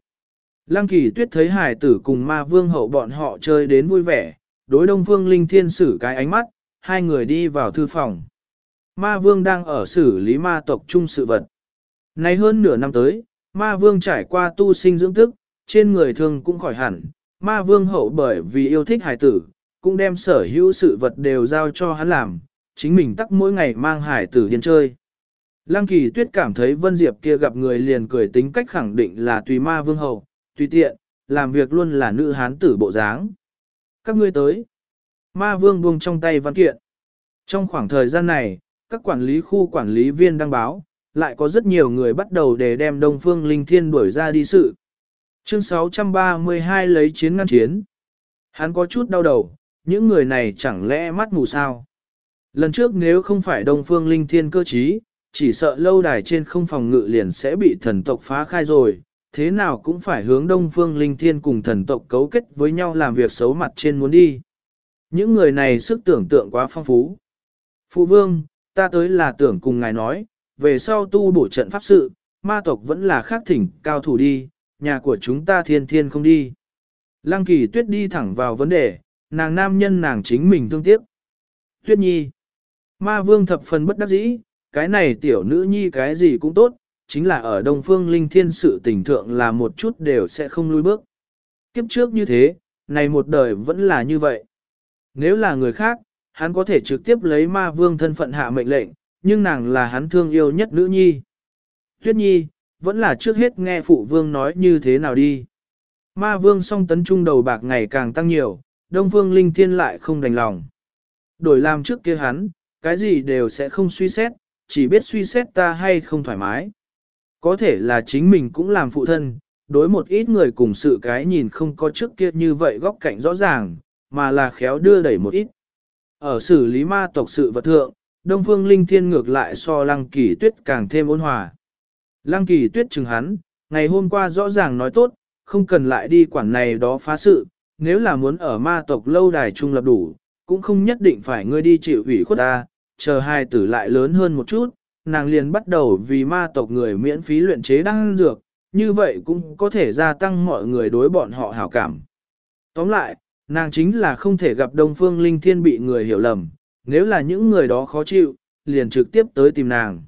Lăng kỳ tuyết thấy hài tử cùng ma vương hậu bọn họ chơi đến vui vẻ, đối đông phương linh thiên sử cái ánh mắt, hai người đi vào thư phòng. Ma vương đang ở xử lý ma tộc chung sự vật. Nay hơn nửa năm tới, ma vương trải qua tu sinh dưỡng thức, trên người thường cũng khỏi hẳn, ma vương hậu bởi vì yêu thích hải tử, cũng đem sở hữu sự vật đều giao cho hắn làm, chính mình tắc mỗi ngày mang hải tử điên chơi. Lăng kỳ tuyết cảm thấy Vân Diệp kia gặp người liền cười tính cách khẳng định là tùy ma vương hậu, tùy tiện, làm việc luôn là nữ hán tử bộ dáng. Các ngươi tới. Ma vương buông trong tay văn kiện. Trong khoảng thời gian này, các quản lý khu quản lý viên đăng báo, lại có rất nhiều người bắt đầu để đem Đông Phương Linh Thiên đuổi ra đi sự. Chương 632 lấy chiến ngăn chiến. Hắn có chút đau đầu, những người này chẳng lẽ mắt mù sao? Lần trước nếu không phải Đông Phương Linh Thiên cơ trí, chỉ sợ lâu đài trên không phòng ngự liền sẽ bị thần tộc phá khai rồi, thế nào cũng phải hướng Đông Phương Linh Thiên cùng thần tộc cấu kết với nhau làm việc xấu mặt trên muốn đi. Những người này sức tưởng tượng quá phong phú. Phụ vương, ta tới là tưởng cùng ngài nói, về sau tu bổ trận pháp sự, ma tộc vẫn là khác thỉnh cao thủ đi, nhà của chúng ta thiên thiên không đi. Lăng kỳ tuyết đi thẳng vào vấn đề, nàng nam nhân nàng chính mình thương tiếc. Tuyết nhi. Ma vương thập phần bất đắc dĩ, cái này tiểu nữ nhi cái gì cũng tốt, chính là ở Đông Phương Linh Thiên sự tình thượng là một chút đều sẽ không lùi bước. Kiếp trước như thế, này một đời vẫn là như vậy. Nếu là người khác, hắn có thể trực tiếp lấy ma vương thân phận hạ mệnh lệnh, nhưng nàng là hắn thương yêu nhất nữ nhi. Tuyết nhi, vẫn là trước hết nghe phụ vương nói như thế nào đi. Ma vương song tấn trung đầu bạc ngày càng tăng nhiều, đông Vương linh thiên lại không đành lòng. Đổi làm trước kia hắn, cái gì đều sẽ không suy xét, chỉ biết suy xét ta hay không thoải mái. Có thể là chính mình cũng làm phụ thân, đối một ít người cùng sự cái nhìn không có trước kia như vậy góc cạnh rõ ràng, mà là khéo đưa đẩy một ít. Ở xử lý ma tộc sự vật thượng, Đông Phương Linh Thiên ngược lại so Lăng Kỳ Tuyết càng thêm ôn hòa. Lăng Kỳ Tuyết chừng hắn, ngày hôm qua rõ ràng nói tốt, không cần lại đi quản này đó phá sự, nếu là muốn ở ma tộc lâu đài trung lập đủ, cũng không nhất định phải ngươi đi chịu ủy khuất ta, chờ hai tử lại lớn hơn một chút, nàng liền bắt đầu vì ma tộc người miễn phí luyện chế đăng dược, như vậy cũng có thể gia tăng mọi người đối bọn họ hảo cảm. Tóm lại, nàng chính là không thể gặp Đông Phương Linh Thiên bị người hiểu lầm, nếu là những người đó khó chịu, liền trực tiếp tới tìm nàng.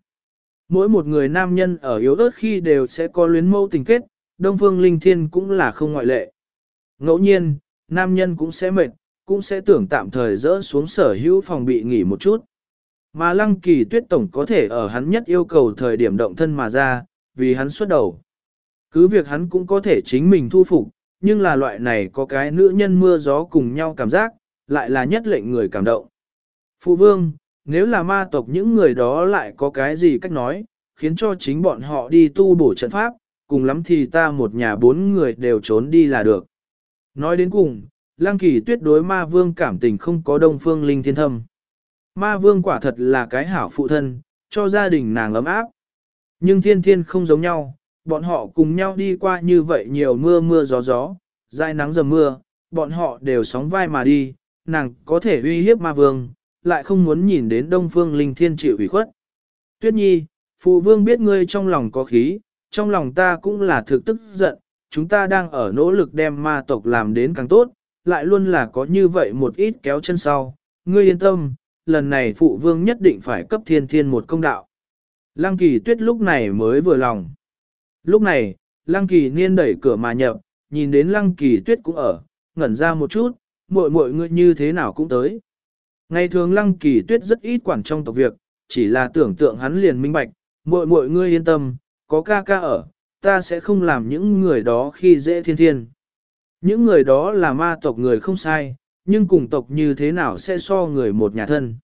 Mỗi một người nam nhân ở yếu ớt khi đều sẽ có luyến mâu tình kết, Đông Phương Linh Thiên cũng là không ngoại lệ. Ngẫu nhiên, nam nhân cũng sẽ mệt, cũng sẽ tưởng tạm thời dỡ xuống sở hữu phòng bị nghỉ một chút. Mà Lăng Kỳ Tuyết Tổng có thể ở hắn nhất yêu cầu thời điểm động thân mà ra, vì hắn xuất đầu. Cứ việc hắn cũng có thể chính mình thu phục, nhưng là loại này có cái nữ nhân mưa gió cùng nhau cảm giác, lại là nhất lệnh người cảm động. Phụ vương, nếu là ma tộc những người đó lại có cái gì cách nói, khiến cho chính bọn họ đi tu bổ trận pháp, cùng lắm thì ta một nhà bốn người đều trốn đi là được. Nói đến cùng, Lăng Kỳ tuyết đối ma vương cảm tình không có đông phương linh thiên thâm. Ma vương quả thật là cái hảo phụ thân, cho gia đình nàng ấm áp. Nhưng thiên thiên không giống nhau, bọn họ cùng nhau đi qua như vậy nhiều mưa mưa gió gió, dài nắng dầm mưa, bọn họ đều sóng vai mà đi, nàng có thể uy hiếp ma vương, lại không muốn nhìn đến đông phương linh thiên chịu ủy khuất. Tuyết nhi, phụ vương biết ngươi trong lòng có khí, trong lòng ta cũng là thực tức giận, chúng ta đang ở nỗ lực đem ma tộc làm đến càng tốt, lại luôn là có như vậy một ít kéo chân sau. Ngươi yên tâm, lần này phụ vương nhất định phải cấp thiên thiên một công đạo. Lăng kỳ tuyết lúc này mới vừa lòng. Lúc này, lăng kỳ niên đẩy cửa mà nhập, nhìn đến lăng kỳ tuyết cũng ở, ngẩn ra một chút, muội muội ngươi như thế nào cũng tới. Ngày thường lăng kỳ tuyết rất ít quản trong tộc việc, chỉ là tưởng tượng hắn liền minh bạch, muội muội ngươi yên tâm, có ca ca ở, ta sẽ không làm những người đó khi dễ thiên thiên. Những người đó là ma tộc người không sai, nhưng cùng tộc như thế nào sẽ so người một nhà thân.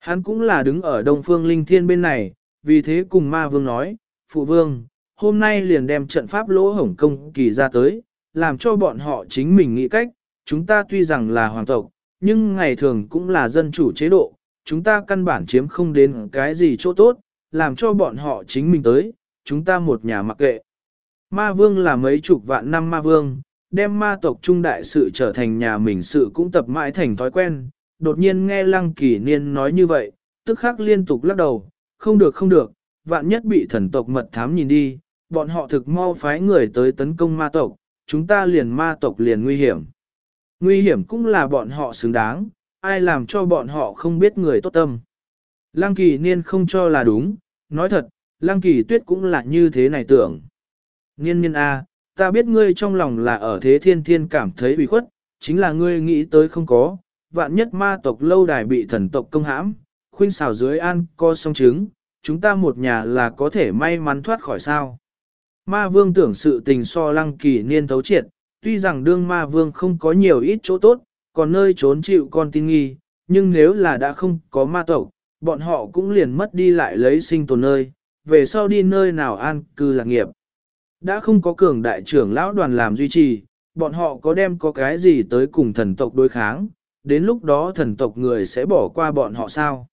Hắn cũng là đứng ở Đông Phương Linh Thiên bên này, vì thế cùng ma vương nói, Phụ vương, hôm nay liền đem trận pháp lỗ hổng công kỳ ra tới, làm cho bọn họ chính mình nghĩ cách, chúng ta tuy rằng là hoàng tộc, nhưng ngày thường cũng là dân chủ chế độ, chúng ta căn bản chiếm không đến cái gì chỗ tốt, làm cho bọn họ chính mình tới, chúng ta một nhà mặc kệ. Ma vương là mấy chục vạn năm ma vương, đem ma tộc trung đại sự trở thành nhà mình sự cũng tập mãi thành thói quen, đột nhiên nghe lăng kỳ niên nói như vậy, tức khắc liên tục lắc đầu, không được không được, vạn nhất bị thần tộc mật thám nhìn đi, bọn họ thực mau phái người tới tấn công ma tộc, chúng ta liền ma tộc liền nguy hiểm. Nguy hiểm cũng là bọn họ xứng đáng, ai làm cho bọn họ không biết người tốt tâm. Lăng kỳ niên không cho là đúng, nói thật, lăng kỳ tuyết cũng là như thế này tưởng. Niên niên A, ta biết ngươi trong lòng là ở thế thiên thiên cảm thấy bị khuất, chính là ngươi nghĩ tới không có, vạn nhất ma tộc lâu đài bị thần tộc công hãm, khuyên xào dưới an co song trứng, chúng ta một nhà là có thể may mắn thoát khỏi sao. Ma vương tưởng sự tình so lăng kỳ niên thấu triệt, tuy rằng đương ma vương không có nhiều ít chỗ tốt, còn nơi trốn chịu con tin nghi, nhưng nếu là đã không có ma tộc, bọn họ cũng liền mất đi lại lấy sinh tồn nơi, về sau đi nơi nào an cư lạc nghiệp. Đã không có cường đại trưởng lão đoàn làm duy trì, bọn họ có đem có cái gì tới cùng thần tộc đối kháng, đến lúc đó thần tộc người sẽ bỏ qua bọn họ sao?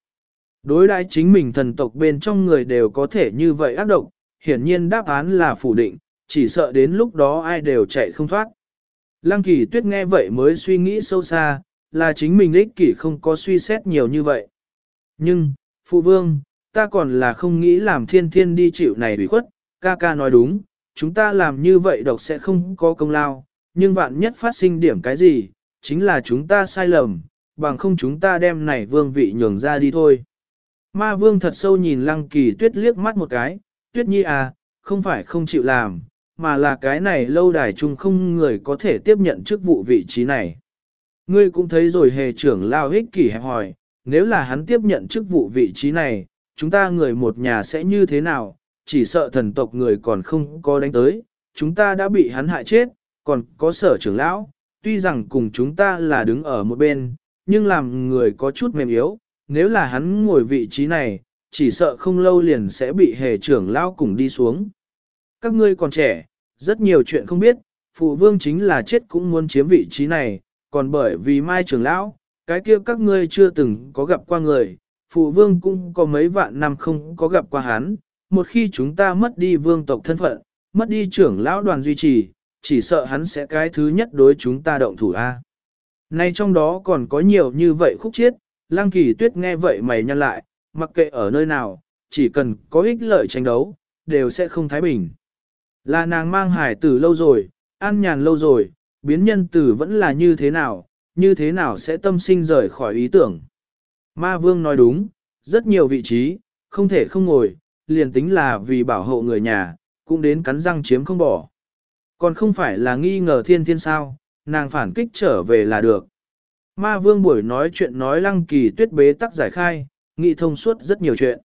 Đối đãi chính mình thần tộc bên trong người đều có thể như vậy ác độc, hiển nhiên đáp án là phủ định, chỉ sợ đến lúc đó ai đều chạy không thoát. Lăng kỳ tuyết nghe vậy mới suy nghĩ sâu xa, là chính mình ích kỷ không có suy xét nhiều như vậy. Nhưng, phụ vương, ta còn là không nghĩ làm thiên thiên đi chịu này bị khuất, ca ca nói đúng, chúng ta làm như vậy độc sẽ không có công lao, nhưng vạn nhất phát sinh điểm cái gì, chính là chúng ta sai lầm, bằng không chúng ta đem này vương vị nhường ra đi thôi. Ma vương thật sâu nhìn lăng kỳ tuyết liếc mắt một cái, tuyết nhi à, không phải không chịu làm, mà là cái này lâu đài chung không người có thể tiếp nhận chức vụ vị trí này. Ngươi cũng thấy rồi hề trưởng lao hích kỷ hẹp hỏi, nếu là hắn tiếp nhận chức vụ vị trí này, chúng ta người một nhà sẽ như thế nào, chỉ sợ thần tộc người còn không có đánh tới, chúng ta đã bị hắn hại chết, còn có sở trưởng lão, tuy rằng cùng chúng ta là đứng ở một bên, nhưng làm người có chút mềm yếu, nếu là hắn ngồi vị trí này, chỉ sợ không lâu liền sẽ bị hề trưởng lão cùng đi xuống. Các ngươi còn trẻ, rất nhiều chuyện không biết, phụ vương chính là chết cũng muốn chiếm vị trí này, còn bởi vì mai trưởng lão, cái kia các ngươi chưa từng có gặp qua người, phụ vương cũng có mấy vạn năm không có gặp qua hắn, một khi chúng ta mất đi vương tộc thân phận, mất đi trưởng lão đoàn duy trì, chỉ sợ hắn sẽ cái thứ nhất đối chúng ta động thủ A. Nay trong đó còn có nhiều như vậy khúc chiết, lang kỳ tuyết nghe vậy mày nhăn lại, mặc kệ ở nơi nào, chỉ cần có ích lợi tranh đấu, đều sẽ không thái bình. Là nàng mang hải tử lâu rồi, an nhàn lâu rồi, biến nhân tử vẫn là như thế nào, như thế nào sẽ tâm sinh rời khỏi ý tưởng. Ma vương nói đúng, rất nhiều vị trí, không thể không ngồi, liền tính là vì bảo hộ người nhà, cũng đến cắn răng chiếm không bỏ. Còn không phải là nghi ngờ thiên thiên sao, nàng phản kích trở về là được. Ma vương buổi nói chuyện nói lăng kỳ tuyết bế tắc giải khai, nghị thông suốt rất nhiều chuyện.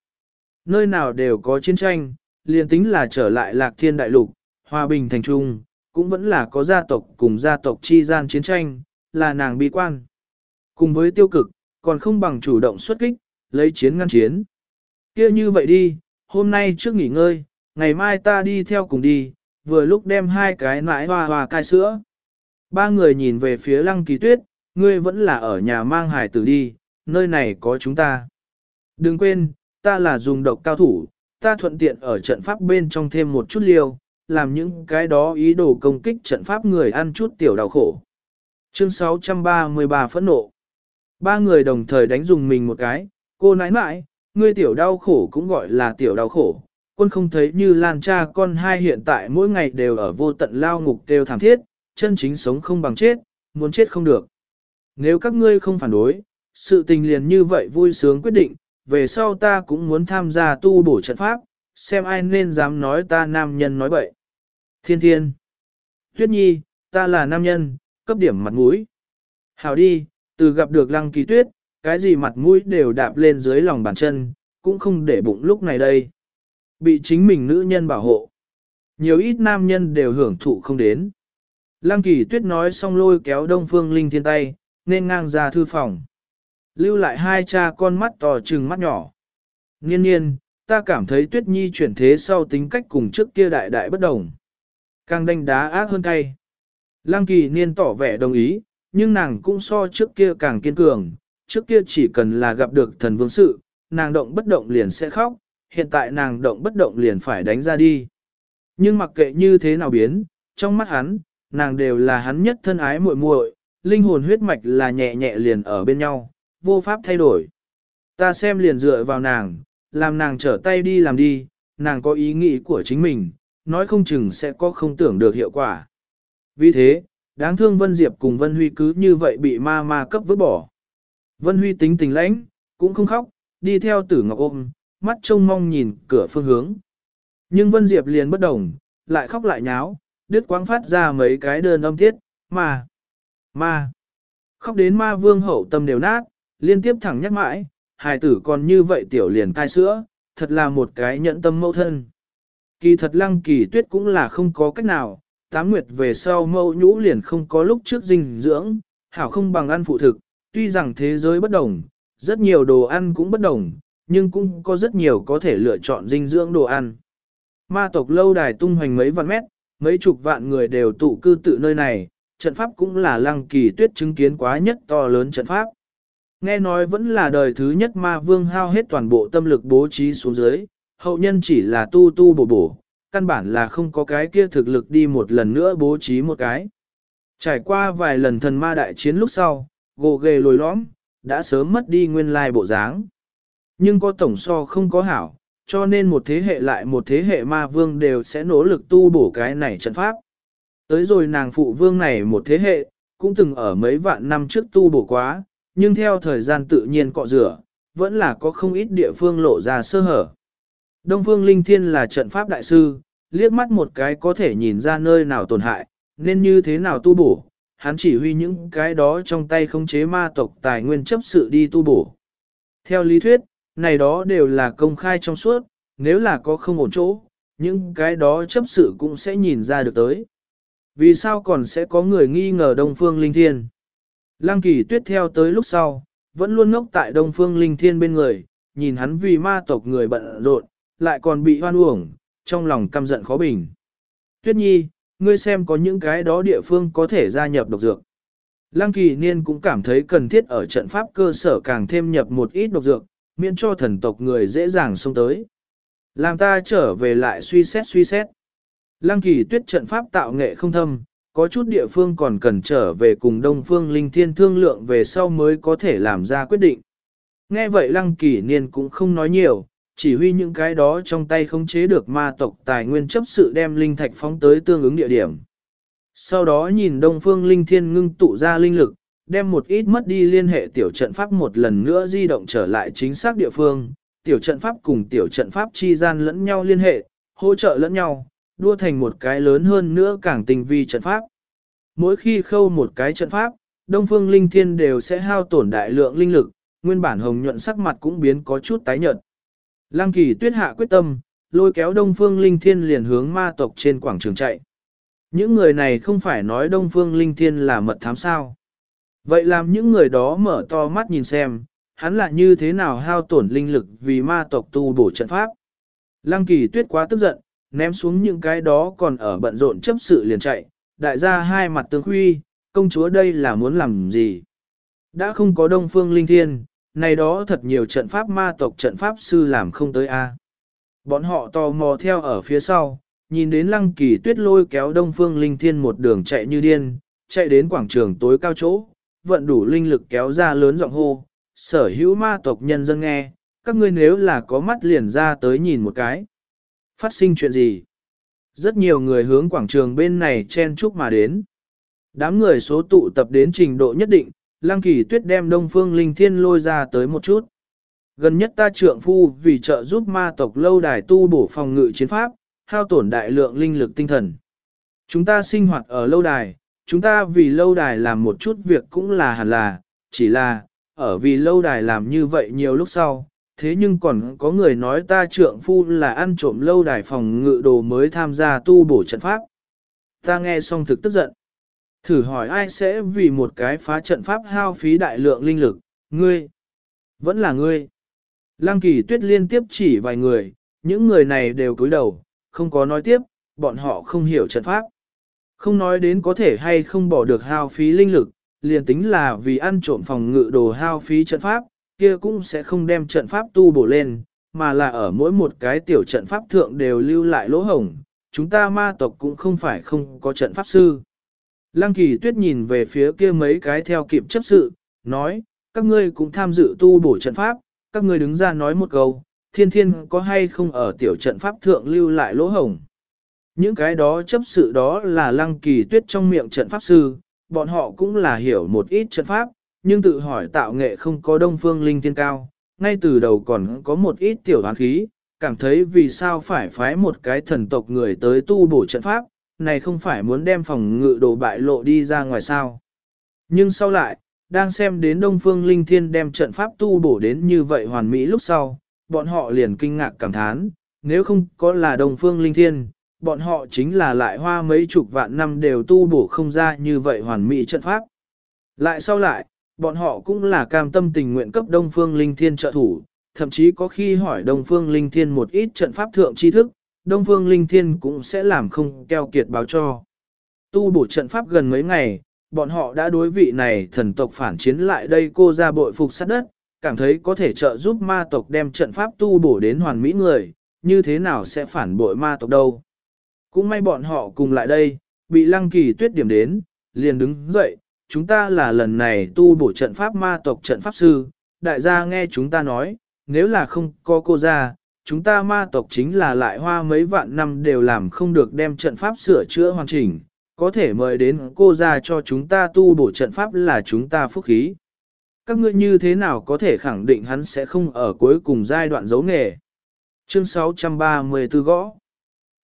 Nơi nào đều có chiến tranh, liền tính là trở lại lạc thiên đại lục, hòa bình thành trung, cũng vẫn là có gia tộc cùng gia tộc chi gian chiến tranh, là nàng bi quan. Cùng với tiêu cực, còn không bằng chủ động xuất kích, lấy chiến ngăn chiến. kia như vậy đi, hôm nay trước nghỉ ngơi, ngày mai ta đi theo cùng đi, vừa lúc đem hai cái nãi hoa hoa cai sữa. Ba người nhìn về phía lăng kỳ tuyết, ngươi vẫn là ở nhà mang hải tử đi, nơi này có chúng ta. Đừng quên, ta là dùng độc cao thủ, ta thuận tiện ở trận pháp bên trong thêm một chút liều, làm những cái đó ý đồ công kích trận pháp người ăn chút tiểu đau khổ. Chương 633 phẫn nộ. Ba người đồng thời đánh dùng mình một cái, cô nãi nãi, ngươi tiểu đau khổ cũng gọi là tiểu đau khổ. Quân không thấy như Lan cha con hai hiện tại mỗi ngày đều ở vô tận lao ngục đều thảm thiết, chân chính sống không bằng chết, muốn chết không được. Nếu các ngươi không phản đối, sự tình liền như vậy vui sướng quyết định, về sau ta cũng muốn tham gia tu bổ trận pháp, xem ai nên dám nói ta nam nhân nói bậy. Thiên thiên. Tuyết nhi, ta là nam nhân, cấp điểm mặt mũi. Hào đi, từ gặp được lăng kỳ tuyết, cái gì mặt mũi đều đạp lên dưới lòng bàn chân, cũng không để bụng lúc này đây. Bị chính mình nữ nhân bảo hộ. Nhiều ít nam nhân đều hưởng thụ không đến. Lăng kỳ tuyết nói xong lôi kéo đông phương linh thiên tay, nên ngang ra thư phòng. Lưu lại hai cha con mắt to trừng mắt nhỏ. Nhiên nhiên, ta cảm thấy tuyết nhi chuyển thế sau tính cách cùng trước kia đại đại bất đồng. Càng đánh đá ác hơn cay. Lăng kỳ niên tỏ vẻ đồng ý, nhưng nàng cũng so trước kia càng kiên cường, trước kia chỉ cần là gặp được thần vương sự, nàng động bất động liền sẽ khóc, hiện tại nàng động bất động liền phải đánh ra đi. Nhưng mặc kệ như thế nào biến, trong mắt hắn, nàng đều là hắn nhất thân ái muội muội, linh hồn huyết mạch là nhẹ nhẹ liền ở bên nhau, vô pháp thay đổi. Ta xem liền dựa vào nàng, làm nàng trở tay đi làm đi, nàng có ý nghĩ của chính mình, nói không chừng sẽ có không tưởng được hiệu quả. Vì thế, đáng thương Vân Diệp cùng Vân Huy cứ như vậy bị ma ma cấp vứt bỏ. Vân Huy tính tình lãnh, cũng không khóc, đi theo tử ngọc ôm, mắt trông mong nhìn cửa phương hướng. Nhưng Vân Diệp liền bất đồng, lại khóc lại nháo, đứt quáng phát ra mấy cái đơn âm tiết, mà, ma. Khóc đến ma vương hậu tâm đều nát, liên tiếp thẳng nhắc mãi, hài tử còn như vậy tiểu liền cai sữa, thật là một cái nhẫn tâm mẫu thân. Kỳ thật lăng kỳ tuyết cũng là không có cách nào, tám nguyệt về sau mẫu nhũ liền không có lúc trước dinh dưỡng, hảo không bằng ăn phụ thực, tuy rằng thế giới bất đồng, rất nhiều đồ ăn cũng bất đồng, nhưng cũng có rất nhiều có thể lựa chọn dinh dưỡng đồ ăn. Ma tộc lâu đài tung hoành mấy vạn mét, mấy chục vạn người đều tụ cư tự nơi này, trận pháp cũng là lăng kỳ tuyết chứng kiến quá nhất to lớn trận pháp. Nghe nói vẫn là đời thứ nhất ma vương hao hết toàn bộ tâm lực bố trí xuống dưới, hậu nhân chỉ là tu tu bổ bổ, căn bản là không có cái kia thực lực đi một lần nữa bố trí một cái. Trải qua vài lần thần ma đại chiến lúc sau, gồ ghề lồi lõm, đã sớm mất đi nguyên lai bộ dáng. Nhưng có tổng so không có hảo, cho nên một thế hệ lại một thế hệ ma vương đều sẽ nỗ lực tu bổ cái này trận pháp. Tới rồi nàng phụ vương này một thế hệ, cũng từng ở mấy vạn năm trước tu bổ quá, nhưng theo thời gian tự nhiên cọ rửa, vẫn là có không ít địa phương lộ ra sơ hở. Đông Phương Linh Thiên là trận pháp đại sư, liếc mắt một cái có thể nhìn ra nơi nào tổn hại, nên như thế nào tu bổ, hắn chỉ huy những cái đó trong tay khống chế ma tộc tài nguyên chấp sự đi tu bổ. Theo lý thuyết, này đó đều là công khai trong suốt, nếu là có không ổn chỗ, những cái đó chấp sự cũng sẽ nhìn ra được tới. Vì sao còn sẽ có người nghi ngờ Đông Phương Linh Thiên? Lăng kỳ tuyết theo tới lúc sau, vẫn luôn ngốc tại Đông Phương Linh Thiên bên người, nhìn hắn vì ma tộc người bận rộn, lại còn bị hoan uổng, trong lòng căm giận khó bình. Tuyết nhi, ngươi xem có những cái đó địa phương có thể gia nhập độc dược. Lăng kỳ niên cũng cảm thấy cần thiết ở trận pháp cơ sở càng thêm nhập một ít độc dược, miễn cho thần tộc người dễ dàng xông tới. Làm ta trở về lại suy xét suy xét. Lăng kỳ tuyết trận pháp tạo nghệ không thâm, có chút địa phương còn cần trở về cùng Đông Phương Linh Thiên thương lượng về sau mới có thể làm ra quyết định. Nghe vậy Lăng kỳ niên cũng không nói nhiều, chỉ huy những cái đó trong tay không chế được ma tộc tài nguyên chấp sự đem linh thạch phóng tới tương ứng địa điểm. Sau đó nhìn Đông Phương Linh Thiên ngưng tụ ra linh lực, đem một ít mất đi liên hệ tiểu trận pháp một lần nữa di động trở lại chính xác địa phương, tiểu trận pháp cùng tiểu trận pháp chi gian lẫn nhau liên hệ, hỗ trợ lẫn nhau, đua thành một cái lớn hơn nữa càng tinh vi trận pháp. Mỗi khi khâu một cái trận pháp, Đông Phương Linh Thiên đều sẽ hao tổn đại lượng linh lực, nguyên bản hồng nhuận sắc mặt cũng biến có chút tái nhợt. Lăng kỳ tuyết hạ quyết tâm, lôi kéo Đông Phương Linh Thiên liền hướng ma tộc trên quảng trường chạy. Những người này không phải nói Đông Phương Linh Thiên là mật thám sao. Vậy làm những người đó mở to mắt nhìn xem, hắn là như thế nào hao tổn linh lực vì ma tộc tu bổ trận pháp. Lăng kỳ tuyết quá tức giận, ném xuống những cái đó còn ở bận rộn chấp sự liền chạy, đại gia hai mặt tương huy, công chúa đây là muốn làm gì. Đã không có đông phương linh thiên, này đó thật nhiều trận pháp ma tộc trận pháp sư làm không tới a. Bọn họ tò mò theo ở phía sau, nhìn đến lăng kỳ tuyết lôi kéo đông phương linh thiên một đường chạy như điên, chạy đến quảng trường tối cao chỗ, vận đủ linh lực kéo ra lớn giọng hô, sở hữu ma tộc nhân dân nghe, các ngươi nếu là có mắt liền ra tới nhìn một cái. Phát sinh chuyện gì? Rất nhiều người hướng quảng trường bên này chen chúc mà đến. Đám người số tụ tập đến trình độ nhất định, Lăng Kỳ Tuyết đem Đông Phương Linh Thiên lôi ra tới một chút. Gần nhất ta trượng phu vì trợ giúp ma tộc lâu đài tu bổ phòng ngự chiến pháp, hao tổn đại lượng linh lực tinh thần. Chúng ta sinh hoạt ở lâu đài, chúng ta vì lâu đài làm một chút việc cũng là hẳn là, chỉ là, ở vì lâu đài làm như vậy nhiều lúc sau, thế nhưng còn có người nói ta trượng phu là ăn trộm lâu đài phòng ngự đồ mới tham gia tu bổ trận pháp. Ta nghe xong thực tức giận. Thử hỏi ai sẽ vì một cái phá trận pháp hao phí đại lượng linh lực, ngươi, vẫn là ngươi. Lăng kỳ tuyết liên tiếp chỉ vài người, những người này đều cúi đầu, không có nói tiếp, bọn họ không hiểu trận pháp. Không nói đến có thể hay không bỏ được hao phí linh lực, liền tính là vì ăn trộm phòng ngự đồ hao phí trận pháp, kia cũng sẽ không đem trận pháp tu bổ lên, mà là ở mỗi một cái tiểu trận pháp thượng đều lưu lại lỗ hổng, chúng ta ma tộc cũng không phải không có trận pháp sư. Lăng kỳ tuyết nhìn về phía kia mấy cái theo kịp chấp sự, nói, các ngươi cũng tham dự tu bổ trận pháp, các ngươi đứng ra nói một câu, thiên thiên có hay không ở tiểu trận pháp thượng lưu lại lỗ hổng. Những cái đó chấp sự đó là lăng kỳ tuyết trong miệng trận pháp sư, bọn họ cũng là hiểu một ít trận pháp, nhưng tự hỏi tạo nghệ không có đông phương linh thiên cao, ngay từ đầu còn có một ít tiểu hoán khí, cảm thấy vì sao phải phái một cái thần tộc người tới tu bổ trận pháp, này không phải muốn đem phòng ngự đồ bại lộ đi ra ngoài sao. Nhưng sau lại, đang xem đến Đông Phương Linh Thiên đem trận pháp tu bổ đến như vậy hoàn mỹ lúc sau, bọn họ liền kinh ngạc cảm thán, nếu không có là Đông Phương Linh Thiên, bọn họ chính là lại hoa mấy chục vạn năm đều tu bổ không ra như vậy hoàn mỹ trận pháp. Lại sau lại, bọn họ cũng là cam tâm tình nguyện cấp Đông Phương Linh Thiên trợ thủ, thậm chí có khi hỏi Đông Phương Linh Thiên một ít trận pháp thượng tri thức, Đông Phương Linh Thiên cũng sẽ làm không keo kiệt báo cho. Tu bổ trận pháp gần mấy ngày, bọn họ đã đối vị này thần tộc phản chiến lại đây cô ra bội phục sát đất, cảm thấy có thể trợ giúp ma tộc đem trận pháp tu bổ đến hoàn mỹ người, như thế nào sẽ phản bội ma tộc đâu. Cũng may bọn họ cùng lại đây, bị lăng kỳ tuyết điểm đến, liền đứng dậy, chúng ta là lần này tu bổ trận pháp ma tộc trận pháp sư, đại gia nghe chúng ta nói, nếu là không có cô ra, chúng ta ma tộc chính là lại hoa mấy vạn năm đều làm không được đem trận pháp sửa chữa hoàn chỉnh, có thể mời đến cô ra cho chúng ta tu bổ trận pháp là chúng ta phúc khí. Các ngươi như thế nào có thể khẳng định hắn sẽ không ở cuối cùng giai đoạn giấu nghề? Chương 634 gõ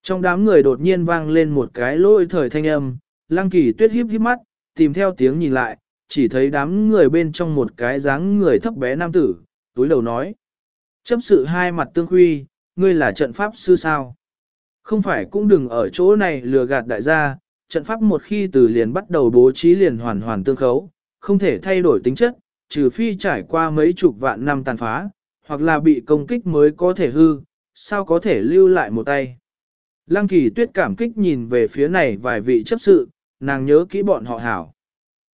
Trong đám người đột nhiên vang lên một cái lôi thời thanh âm, lăng kỳ tuyết híp híp mắt, tìm theo tiếng nhìn lại, chỉ thấy đám người bên trong một cái dáng người thấp bé nam tử, túi đầu nói. Chấp sự hai mặt tương huy, ngươi là trận pháp sư sao? Không phải cũng đừng ở chỗ này lừa gạt đại gia, trận pháp một khi từ liền bắt đầu bố trí liền hoàn hoàn tương khấu, không thể thay đổi tính chất, trừ phi trải qua mấy chục vạn năm tàn phá, hoặc là bị công kích mới có thể hư, sao có thể lưu lại một tay. Lăng kỳ tuyết cảm kích nhìn về phía này vài vị chấp sự, nàng nhớ kỹ bọn họ hảo.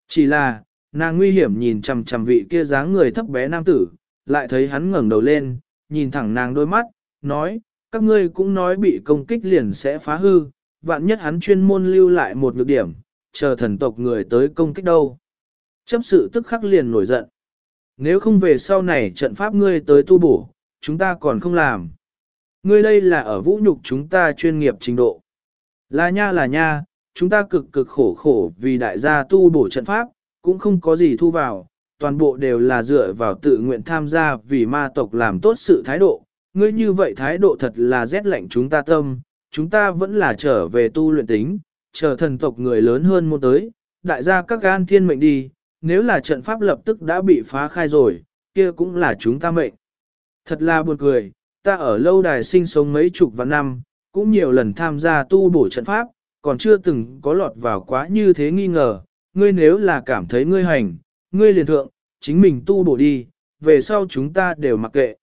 Chỉ là, nàng nguy hiểm nhìn chằm chằm vị kia dáng người thấp bé nam tử, lại thấy hắn ngẩng đầu lên, nhìn thẳng nàng đôi mắt, nói, các ngươi cũng nói bị công kích liền sẽ phá hư, vạn nhất hắn chuyên môn lưu lại một nhược điểm, chờ thần tộc người tới công kích đâu. Chấp sự tức khắc liền nổi giận. Nếu không về sau này trận pháp ngươi tới tu bổ, chúng ta còn không làm. Ngươi đây là ở vũ nhục chúng ta chuyên nghiệp trình độ. Là nha là nha, chúng ta cực cực khổ khổ vì đại gia tu bổ trận pháp, cũng không có gì thu vào, toàn bộ đều là dựa vào tự nguyện tham gia vì ma tộc làm tốt sự thái độ. Ngươi như vậy thái độ thật là rét lạnh chúng ta tâm, chúng ta vẫn là trở về tu luyện tính, chờ thần tộc người lớn hơn một tới, đại gia các gan thiên mệnh đi, nếu là trận pháp lập tức đã bị phá khai rồi, kia cũng là chúng ta mệnh. Thật là buồn cười, ta ở lâu đài sinh sống mấy chục vạn năm, cũng nhiều lần tham gia tu bổ trận pháp, còn chưa từng có lọt vào quá như thế nghi ngờ, ngươi nếu là cảm thấy ngươi hành, ngươi liền thượng, chính mình tu bổ đi, về sau chúng ta đều mặc kệ.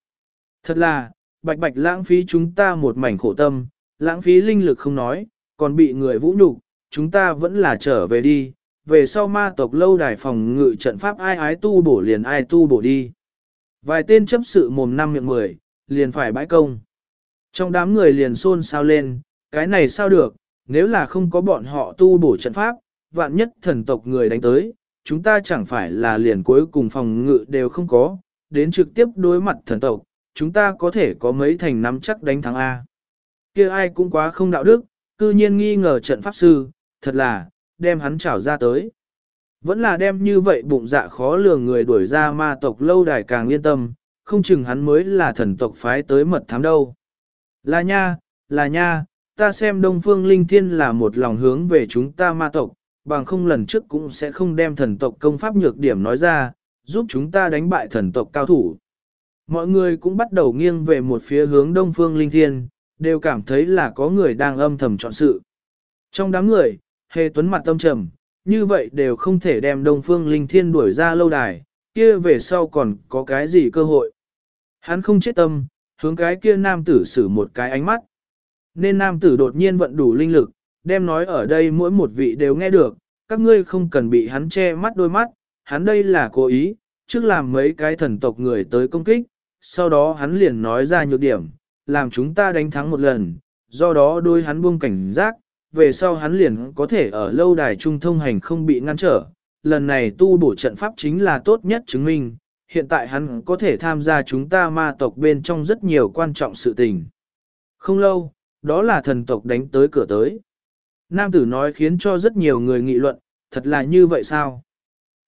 Thật là, bạch bạch lãng phí chúng ta một mảnh khổ tâm, lãng phí linh lực không nói, còn bị người vũ nhục, chúng ta vẫn là trở về đi, về sau ma tộc lâu đài phòng ngự trận pháp ai ái tu bổ liền ai tu bổ đi. Vài tên chấp sự mồm năm miệng mười, liền phải bãi công. Trong đám người liền xôn xao lên, cái này sao được, nếu là không có bọn họ tu bổ trận pháp, vạn nhất thần tộc người đánh tới, chúng ta chẳng phải là liền cuối cùng phòng ngự đều không có, đến trực tiếp đối mặt thần tộc, chúng ta có thể có mấy thành nắm chắc đánh thắng A. kia ai cũng quá không đạo đức, cư nhiên nghi ngờ trận pháp sư, thật là, đem hắn trảo ra tới. Vẫn là đem như vậy bụng dạ khó lường người đuổi ra ma tộc lâu đài càng yên tâm, không chừng hắn mới là thần tộc phái tới mật thám đâu. Là nha, là nha, ta xem Đông Phương Linh Thiên là một lòng hướng về chúng ta ma tộc, bằng không lần trước cũng sẽ không đem thần tộc công pháp nhược điểm nói ra, giúp chúng ta đánh bại thần tộc cao thủ. Mọi người cũng bắt đầu nghiêng về một phía hướng Đông Phương Linh Thiên, đều cảm thấy là có người đang âm thầm chọn sự. Trong đám người, hề tuấn mặt tâm trầm, như vậy đều không thể đem Đông Phương Linh Thiên đuổi ra lâu đài, kia về sau còn có cái gì cơ hội. Hắn không chết tâm, hướng cái kia nam tử xử một cái ánh mắt. Nên nam tử đột nhiên vận đủ linh lực, đem nói ở đây mỗi một vị đều nghe được, các ngươi không cần bị hắn che mắt đôi mắt, hắn đây là cố ý, trước làm mấy cái thần tộc người tới công kích, sau đó hắn liền nói ra nhược điểm, làm chúng ta đánh thắng một lần, do đó đôi hắn buông cảnh giác, về sau hắn liền có thể ở lâu đài trung thông hành không bị ngăn trở. Lần này tu bổ trận pháp chính là tốt nhất chứng minh, hiện tại hắn có thể tham gia chúng ta ma tộc bên trong rất nhiều quan trọng sự tình. Không lâu, đó là thần tộc đánh tới cửa tới. Nam tử nói khiến cho rất nhiều người nghị luận, thật là như vậy sao?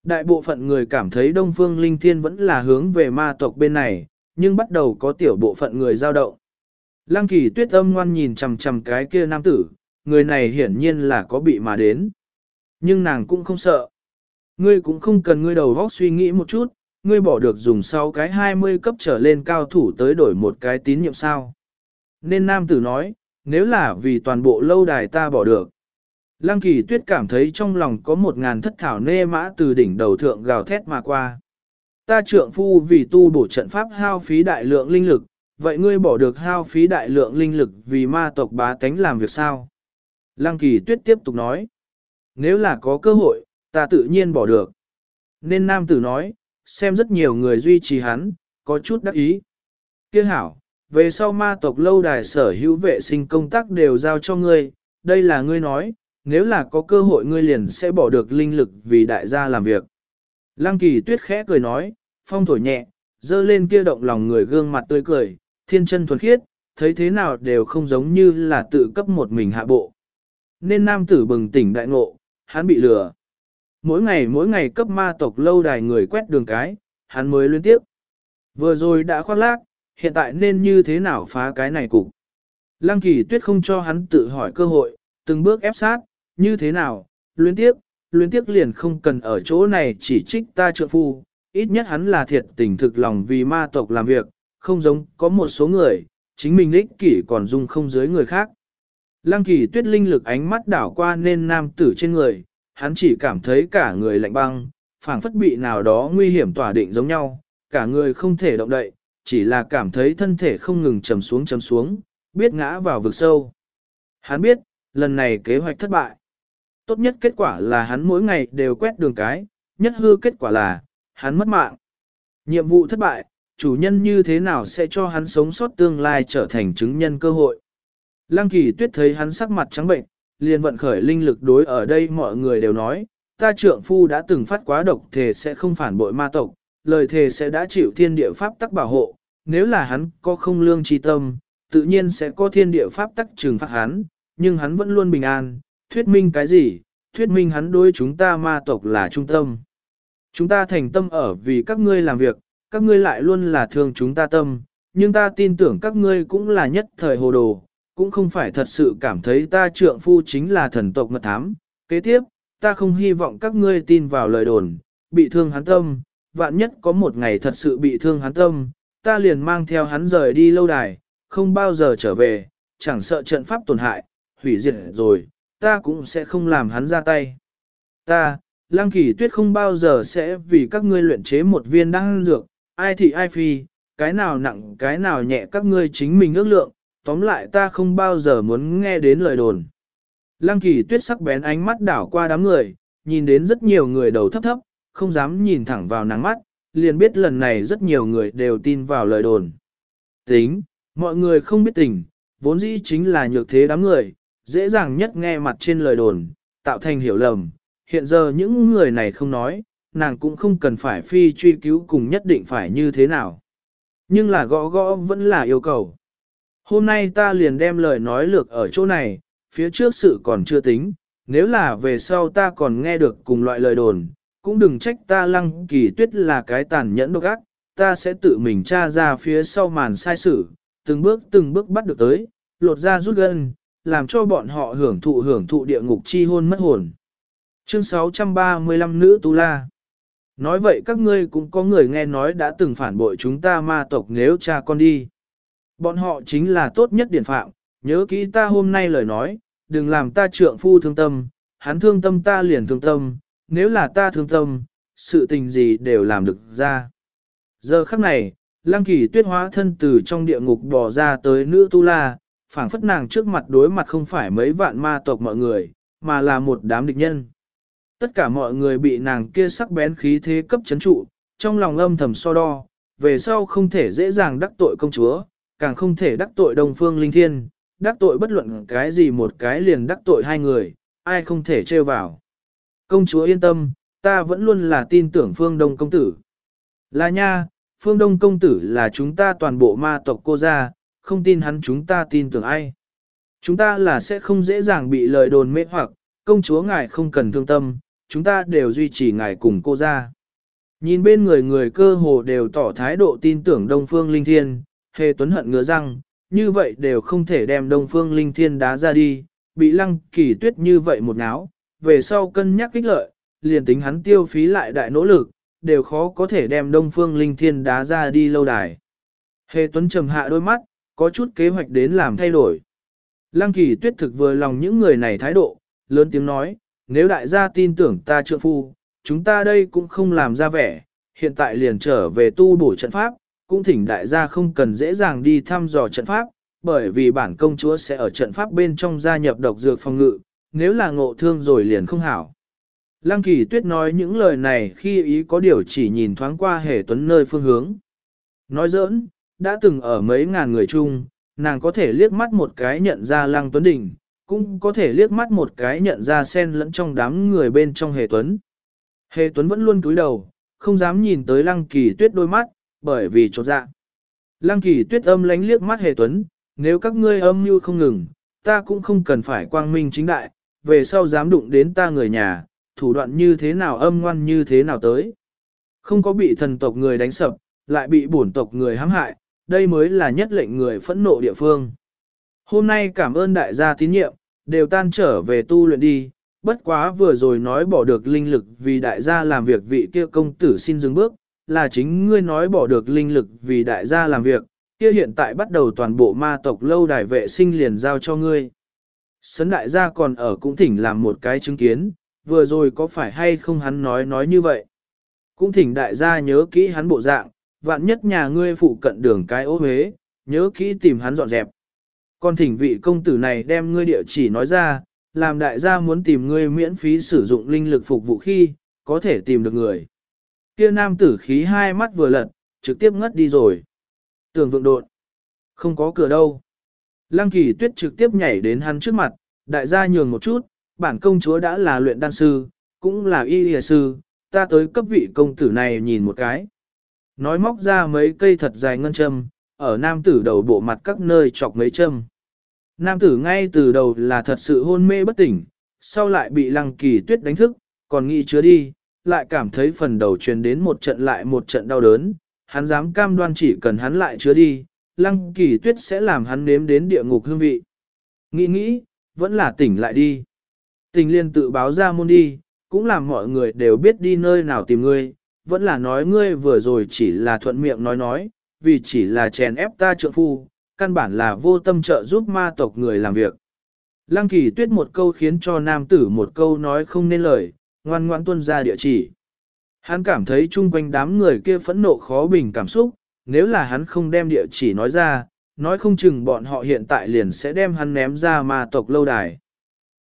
Đại bộ phận người cảm thấy Đông Phương Linh Thiên vẫn là hướng về ma tộc bên này, nhưng bắt đầu có tiểu bộ phận người giao động. Lăng kỳ tuyết âm ngoan nhìn chằm chằm cái kia nam tử, người này hiển nhiên là có bị mà đến. Nhưng nàng cũng không sợ. Ngươi cũng không cần ngươi đầu vóc suy nghĩ một chút, ngươi bỏ được dùng sau cái 20 cấp trở lên cao thủ tới đổi một cái tín nhiệm sao. Nên nam tử nói, nếu là vì toàn bộ lâu đài ta bỏ được. Lăng kỳ tuyết cảm thấy trong lòng có một ngàn thất thảo nê mã từ đỉnh đầu thượng gào thét mà qua. Ta trượng phu vì tu bổ trận pháp hao phí đại lượng linh lực, vậy ngươi bỏ được hao phí đại lượng linh lực vì ma tộc bá tánh làm việc sao? Lăng kỳ tuyết tiếp tục nói. Nếu là có cơ hội, ta tự nhiên bỏ được. Nên nam tử nói, xem rất nhiều người duy trì hắn, có chút đắc ý. Kia hảo, về sau ma tộc lâu đài sở hữu vệ sinh công tác đều giao cho ngươi, đây là ngươi nói, nếu là có cơ hội ngươi liền sẽ bỏ được linh lực vì đại gia làm việc. Lăng kỳ tuyết khẽ cười nói, phong thổi nhẹ, dơ lên kia động lòng người gương mặt tươi cười, thiên chân thuần khiết, thấy thế nào đều không giống như là tự cấp một mình hạ bộ. Nên nam tử bừng tỉnh đại ngộ, hắn bị lừa. Mỗi ngày mỗi ngày cấp ma tộc lâu đài người quét đường cái, hắn mới liên tiếp. Vừa rồi đã khoác lác, hiện tại nên như thế nào phá cái này cục. Lăng kỳ tuyết không cho hắn tự hỏi cơ hội, từng bước ép sát, như thế nào, luyến tiếp, luyến tiếp liền không cần ở chỗ này chỉ trích ta trượng phu, ít nhất hắn là thiệt tình thực lòng vì ma tộc làm việc, không giống có một số người, chính mình ích kỷ còn dung không dưới người khác. Lăng kỳ tuyết linh lực ánh mắt đảo qua nên nam tử trên người, hắn chỉ cảm thấy cả người lạnh băng, phảng phất bị nào đó nguy hiểm tỏa định giống nhau, cả người không thể động đậy, chỉ là cảm thấy thân thể không ngừng trầm xuống trầm xuống, biết ngã vào vực sâu. Hắn biết, lần này kế hoạch thất bại. Tốt nhất kết quả là hắn mỗi ngày đều quét đường cái, nhất hư kết quả là, hắn mất mạng. Nhiệm vụ thất bại, chủ nhân như thế nào sẽ cho hắn sống sót tương lai trở thành chứng nhân cơ hội. Lăng kỳ tuyết thấy hắn sắc mặt trắng bệnh, liền vận khởi linh lực đối ở đây mọi người đều nói, ta trượng phu đã từng phát quá độc thề sẽ không phản bội ma tộc, lời thề sẽ đã chịu thiên địa pháp tắc bảo hộ, nếu là hắn có không lương chi tâm, tự nhiên sẽ có thiên địa pháp tắc trừng phạt hắn, nhưng hắn vẫn luôn bình an, thuyết minh cái gì, thuyết minh hắn đối chúng ta ma tộc là trung tâm. Chúng ta thành tâm ở vì các ngươi làm việc, các ngươi lại luôn là thương chúng ta tâm, nhưng ta tin tưởng các ngươi cũng là nhất thời hồ đồ, cũng không phải thật sự cảm thấy ta trượng phu chính là thần tộc mật thám. Kế tiếp, ta không hy vọng các ngươi tin vào lời đồn, bị thương hắn tâm, vạn nhất có một ngày thật sự bị thương hắn tâm, ta liền mang theo hắn rời đi lâu đài, không bao giờ trở về, chẳng sợ trận pháp tổn hại, hủy diệt rồi, ta cũng sẽ không làm hắn ra tay. Ta, Lăng Kỳ Tuyết không bao giờ sẽ vì các ngươi luyện chế một viên đan dược, ai thị ai phi, cái nào nặng cái nào nhẹ các ngươi chính mình ước lượng, tóm lại ta không bao giờ muốn nghe đến lời đồn. Lăng Kỳ Tuyết sắc bén ánh mắt đảo qua đám người, nhìn đến rất nhiều người đầu thấp thấp, không dám nhìn thẳng vào nắng mắt, liền biết lần này rất nhiều người đều tin vào lời đồn. Tính, mọi người không biết tình, vốn dĩ chính là nhược thế đám người, dễ dàng nhất nghe mặt trên lời đồn, tạo thành hiểu lầm. Hiện giờ những người này không nói, nàng cũng không cần phải phi truy cứu cùng nhất định phải như thế nào. Nhưng là gõ gõ vẫn là yêu cầu. Hôm nay ta liền đem lời nói lược ở chỗ này, phía trước sự còn chưa tính, nếu là về sau ta còn nghe được cùng loại lời đồn, cũng đừng trách ta lăng kỳ tuyết là cái tàn nhẫn độc ác, ta sẽ tự mình tra ra phía sau màn sai sự, từng bước từng bước bắt được tới, lột ra rút gân, làm cho bọn họ hưởng thụ hưởng thụ địa ngục chi hôn mất hồn. Chương 635 Nữ Tu La Nói vậy các ngươi cũng có người nghe nói đã từng phản bội chúng ta ma tộc nếu cha con đi. Bọn họ chính là tốt nhất điển phạm, nhớ kỹ ta hôm nay lời nói, đừng làm ta trượng phu thương tâm, hắn thương tâm ta liền thương tâm, nếu là ta thương tâm, sự tình gì đều làm được ra. Giờ khắc này, Lăng kỳ tuyết hóa thân từ trong địa ngục bỏ ra tới nữ tu la, phảng phất nàng trước mặt đối mặt không phải mấy vạn ma tộc mọi người, mà là một đám địch nhân. Tất cả mọi người bị nàng kia sắc bén khí thế cấp chấn trụ, trong lòng âm thầm so đo, về sau không thể dễ dàng đắc tội công chúa, càng không thể đắc tội đồng phương linh thiên, đắc tội bất luận cái gì một cái liền đắc tội hai người, ai không thể trêu vào. Công chúa yên tâm, ta vẫn luôn là tin tưởng phương đông công tử. Là nha, phương đông công tử là chúng ta toàn bộ ma tộc cô gia, không tin hắn chúng ta tin tưởng ai. Chúng ta là sẽ không dễ dàng bị lời đồn mê hoặc, công chúa ngài không cần thương tâm, chúng ta đều duy trì ngài cùng cô gia. Nhìn bên người người cơ hồ đều tỏ thái độ tin tưởng Đông Phương Linh Thiên, hề tuấn hận ngứa răng, như vậy đều không thể đem Đông Phương Linh Thiên đá ra đi, bị lăng kỳ tuyết như vậy một náo, về sau cân nhắc kích lợi, liền tính hắn tiêu phí lại đại nỗ lực, đều khó có thể đem Đông Phương Linh Thiên đá ra đi lâu đài. Hề Tuấn trầm hạ đôi mắt, có chút kế hoạch đến làm thay đổi. Lăng kỳ tuyết thực vừa lòng những người này thái độ, lớn tiếng nói, nếu đại gia tin tưởng ta trượng phu, chúng ta đây cũng không làm ra vẻ, hiện tại liền trở về tu bổ trận pháp, cũng thỉnh đại gia không cần dễ dàng đi thăm dò trận pháp, bởi vì bản công chúa sẽ ở trận pháp bên trong gia nhập độc dược phòng ngự, nếu là ngộ thương rồi liền không hảo. Lăng kỳ tuyết nói những lời này khi ý có điều chỉ nhìn thoáng qua hề tuấn nơi phương hướng. Nói giỡn, đã từng ở mấy ngàn người chung, nàng có thể liếc mắt một cái nhận ra lăng tuấn đỉnh, cũng có thể liếc mắt một cái nhận ra sen lẫn trong đám người bên trong hề tuấn. Hề tuấn vẫn luôn cúi đầu, không dám nhìn tới lăng kỳ tuyết đôi mắt, bởi vì trột dạ. Lăng kỳ tuyết âm lánh liếc mắt hề tuấn, nếu các ngươi âm như không ngừng, ta cũng không cần phải quang minh chính đại, về sau dám đụng đến ta người nhà, thủ đoạn như thế nào âm ngoan như thế nào tới. Không có bị thần tộc người đánh sập, lại bị bổn tộc người hãm hại, đây mới là nhất lệnh người phẫn nộ địa phương. Hôm nay cảm ơn đại gia tín nhiệm, đều tan trở về tu luyện đi, bất quá vừa rồi nói bỏ được linh lực vì đại gia làm việc vị kia công tử xin dừng bước, là chính ngươi nói bỏ được linh lực vì đại gia làm việc, kia hiện tại bắt đầu toàn bộ ma tộc lâu đài vệ sinh liền giao cho ngươi sấn đại gia còn ở cũng thỉnh làm một cái chứng kiến, vừa rồi có phải hay không hắn nói nói như vậy. Cũng thỉnh đại gia nhớ kỹ hắn bộ dạng, vạn nhất nhà ngươi phụ cận đường cái ô huế, nhớ kỹ tìm hắn dọn dẹp. Còn thỉnh vị công tử này đem ngươi địa chỉ nói ra, làm đại gia muốn tìm ngươi miễn phí sử dụng linh lực phục vụ khi, có thể tìm được người. Kia nam tử khí hai mắt vừa lật, trực tiếp ngất đi rồi. Tường vượng đột. Không có cửa đâu. Lăng kỳ tuyết trực tiếp nhảy đến hắn trước mặt, đại gia nhường một chút, bản công chúa đã là luyện đan sư, cũng là y lìa sư, ta tới cấp vị công tử này nhìn một cái. Nói móc ra mấy cây thật dài ngân châm, ở nam tử đầu bộ mặt các nơi chọc mấy châm. Nam tử ngay từ đầu là thật sự hôn mê bất tỉnh, sau lại bị lăng kỳ tuyết đánh thức, còn nghĩ chứa đi, lại cảm thấy phần đầu truyền đến một trận lại một trận đau đớn, hắn dám cam đoan chỉ cần hắn lại chứa đi, lăng kỳ tuyết sẽ làm hắn nếm đến địa ngục hương vị. Nghĩ nghĩ, vẫn là tỉnh lại đi. Tình liên tự báo ra môn đi, cũng làm mọi người đều biết đi nơi nào tìm ngươi, vẫn là nói ngươi vừa rồi chỉ là thuận miệng nói nói, vì chỉ là chèn ép ta trượng phu, căn bản là vô tâm trợ giúp ma tộc người làm việc. Lăng kỳ tuyết một câu khiến cho nam tử một câu nói không nên lời, ngoan ngoãn tuân ra địa chỉ. Hắn cảm thấy chung quanh đám người kia phẫn nộ khó bình cảm xúc, nếu là hắn không đem địa chỉ nói ra, nói không chừng bọn họ hiện tại liền sẽ đem hắn ném ra ma tộc lâu đài.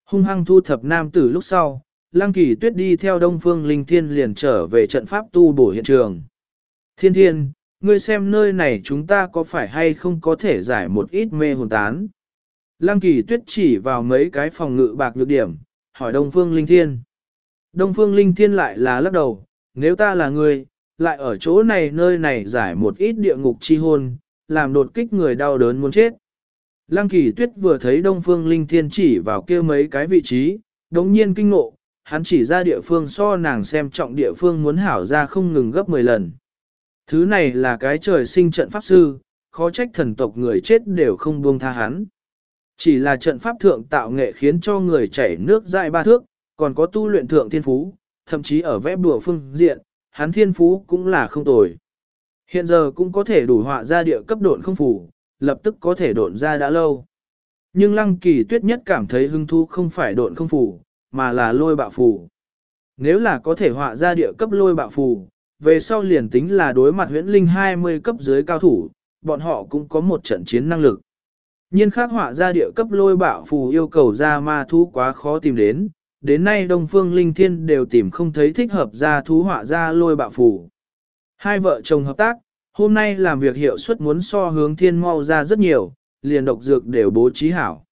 Hung hăng thu thập nam tử lúc sau, Lăng Kỳ Tuyết đi theo Đông Phương Linh Thiên liền trở về trận pháp tu bổ hiện trường. Thiên Thiên, ngươi xem nơi này chúng ta có phải hay không có thể giải một ít mê hồn tán. Lăng Kỳ Tuyết chỉ vào mấy cái phòng ngự bạc nhược điểm, hỏi Đông Phương Linh Thiên. Đông Phương Linh Thiên lại là lắc đầu, nếu ta là ngươi, lại ở chỗ này nơi này giải một ít địa ngục chi hôn, làm đột kích người đau đớn muốn chết. Lăng kỳ tuyết vừa thấy Đông Phương Linh Thiên chỉ vào kia mấy cái vị trí, đống nhiên kinh ngộ, hắn chỉ ra địa phương so nàng xem trọng địa phương muốn hảo ra không ngừng gấp 10 lần. Thứ này là cái trời sinh trận pháp sư, khó trách thần tộc người chết đều không buông tha hắn. Chỉ là trận pháp thượng tạo nghệ khiến cho người chảy nước dại ba thước, còn có tu luyện thượng thiên phú, thậm chí ở vẽ bùa phương diện, hắn thiên phú cũng là không tồi. Hiện giờ cũng có thể đủ họa ra địa cấp độn không phủ, lập tức có thể độn ra đã lâu. Nhưng lăng kỳ tuyết nhất cảm thấy hưng thú không phải độn không phủ, mà là lôi bạo phủ. Nếu là có thể họa ra địa cấp lôi bạo phủ, về sau liền tính là đối mặt huyễn linh 20 cấp dưới cao thủ, bọn họ cũng có một trận chiến năng lực. Nhiên khác họa ra địa cấp lôi bạo phù yêu cầu ra ma thú quá khó tìm đến, đến nay Đông Phương Linh Thiên đều tìm không thấy thích hợp ra thú họa ra lôi bạo phù. Hai vợ chồng hợp tác, hôm nay làm việc hiệu suất muốn so hướng thiên mau ra rất nhiều, liền độc dược đều bố trí hảo.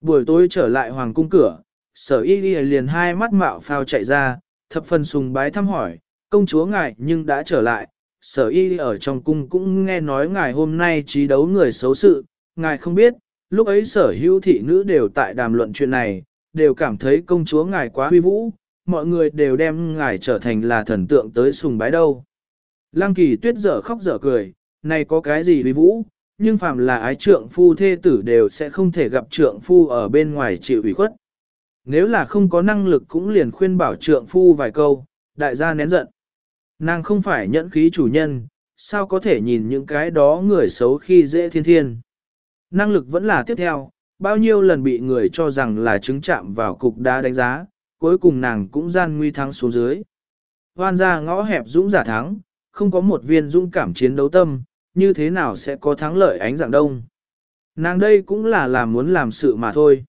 Buổi tối trở lại hoàng cung cửa, sở y y liền hai mắt mạo phao chạy ra, thập phần sùng bái thăm hỏi, công chúa ngài nhưng đã trở lại, sở y ở trong cung cũng nghe nói ngài hôm nay trí đấu người xấu sự, ngài không biết, lúc ấy sở hữu thị nữ đều tại đàm luận chuyện này, đều cảm thấy công chúa ngài quá huy vũ, mọi người đều đem ngài trở thành là thần tượng tới sùng bái đâu. Lăng kỳ tuyết dở khóc dở cười, này có cái gì huy vũ, nhưng phàm là ái trượng phu thê tử đều sẽ không thể gặp trượng phu ở bên ngoài chịu ủy khuất. Nếu là không có năng lực cũng liền khuyên bảo trượng phu vài câu, đại gia nén giận. Nàng không phải nhẫn khí chủ nhân, sao có thể nhìn những cái đó người xấu khi dễ thiên thiên. Năng lực vẫn là tiếp theo, bao nhiêu lần bị người cho rằng là chứng chạm vào cục đá đánh giá, cuối cùng nàng cũng gian nguy thắng xuống dưới. Hoan ra ngõ hẹp dũng giả thắng, không có một viên dũng cảm chiến đấu tâm, như thế nào sẽ có thắng lợi ánh dạng đông. Nàng đây cũng là làm muốn làm sự mà thôi.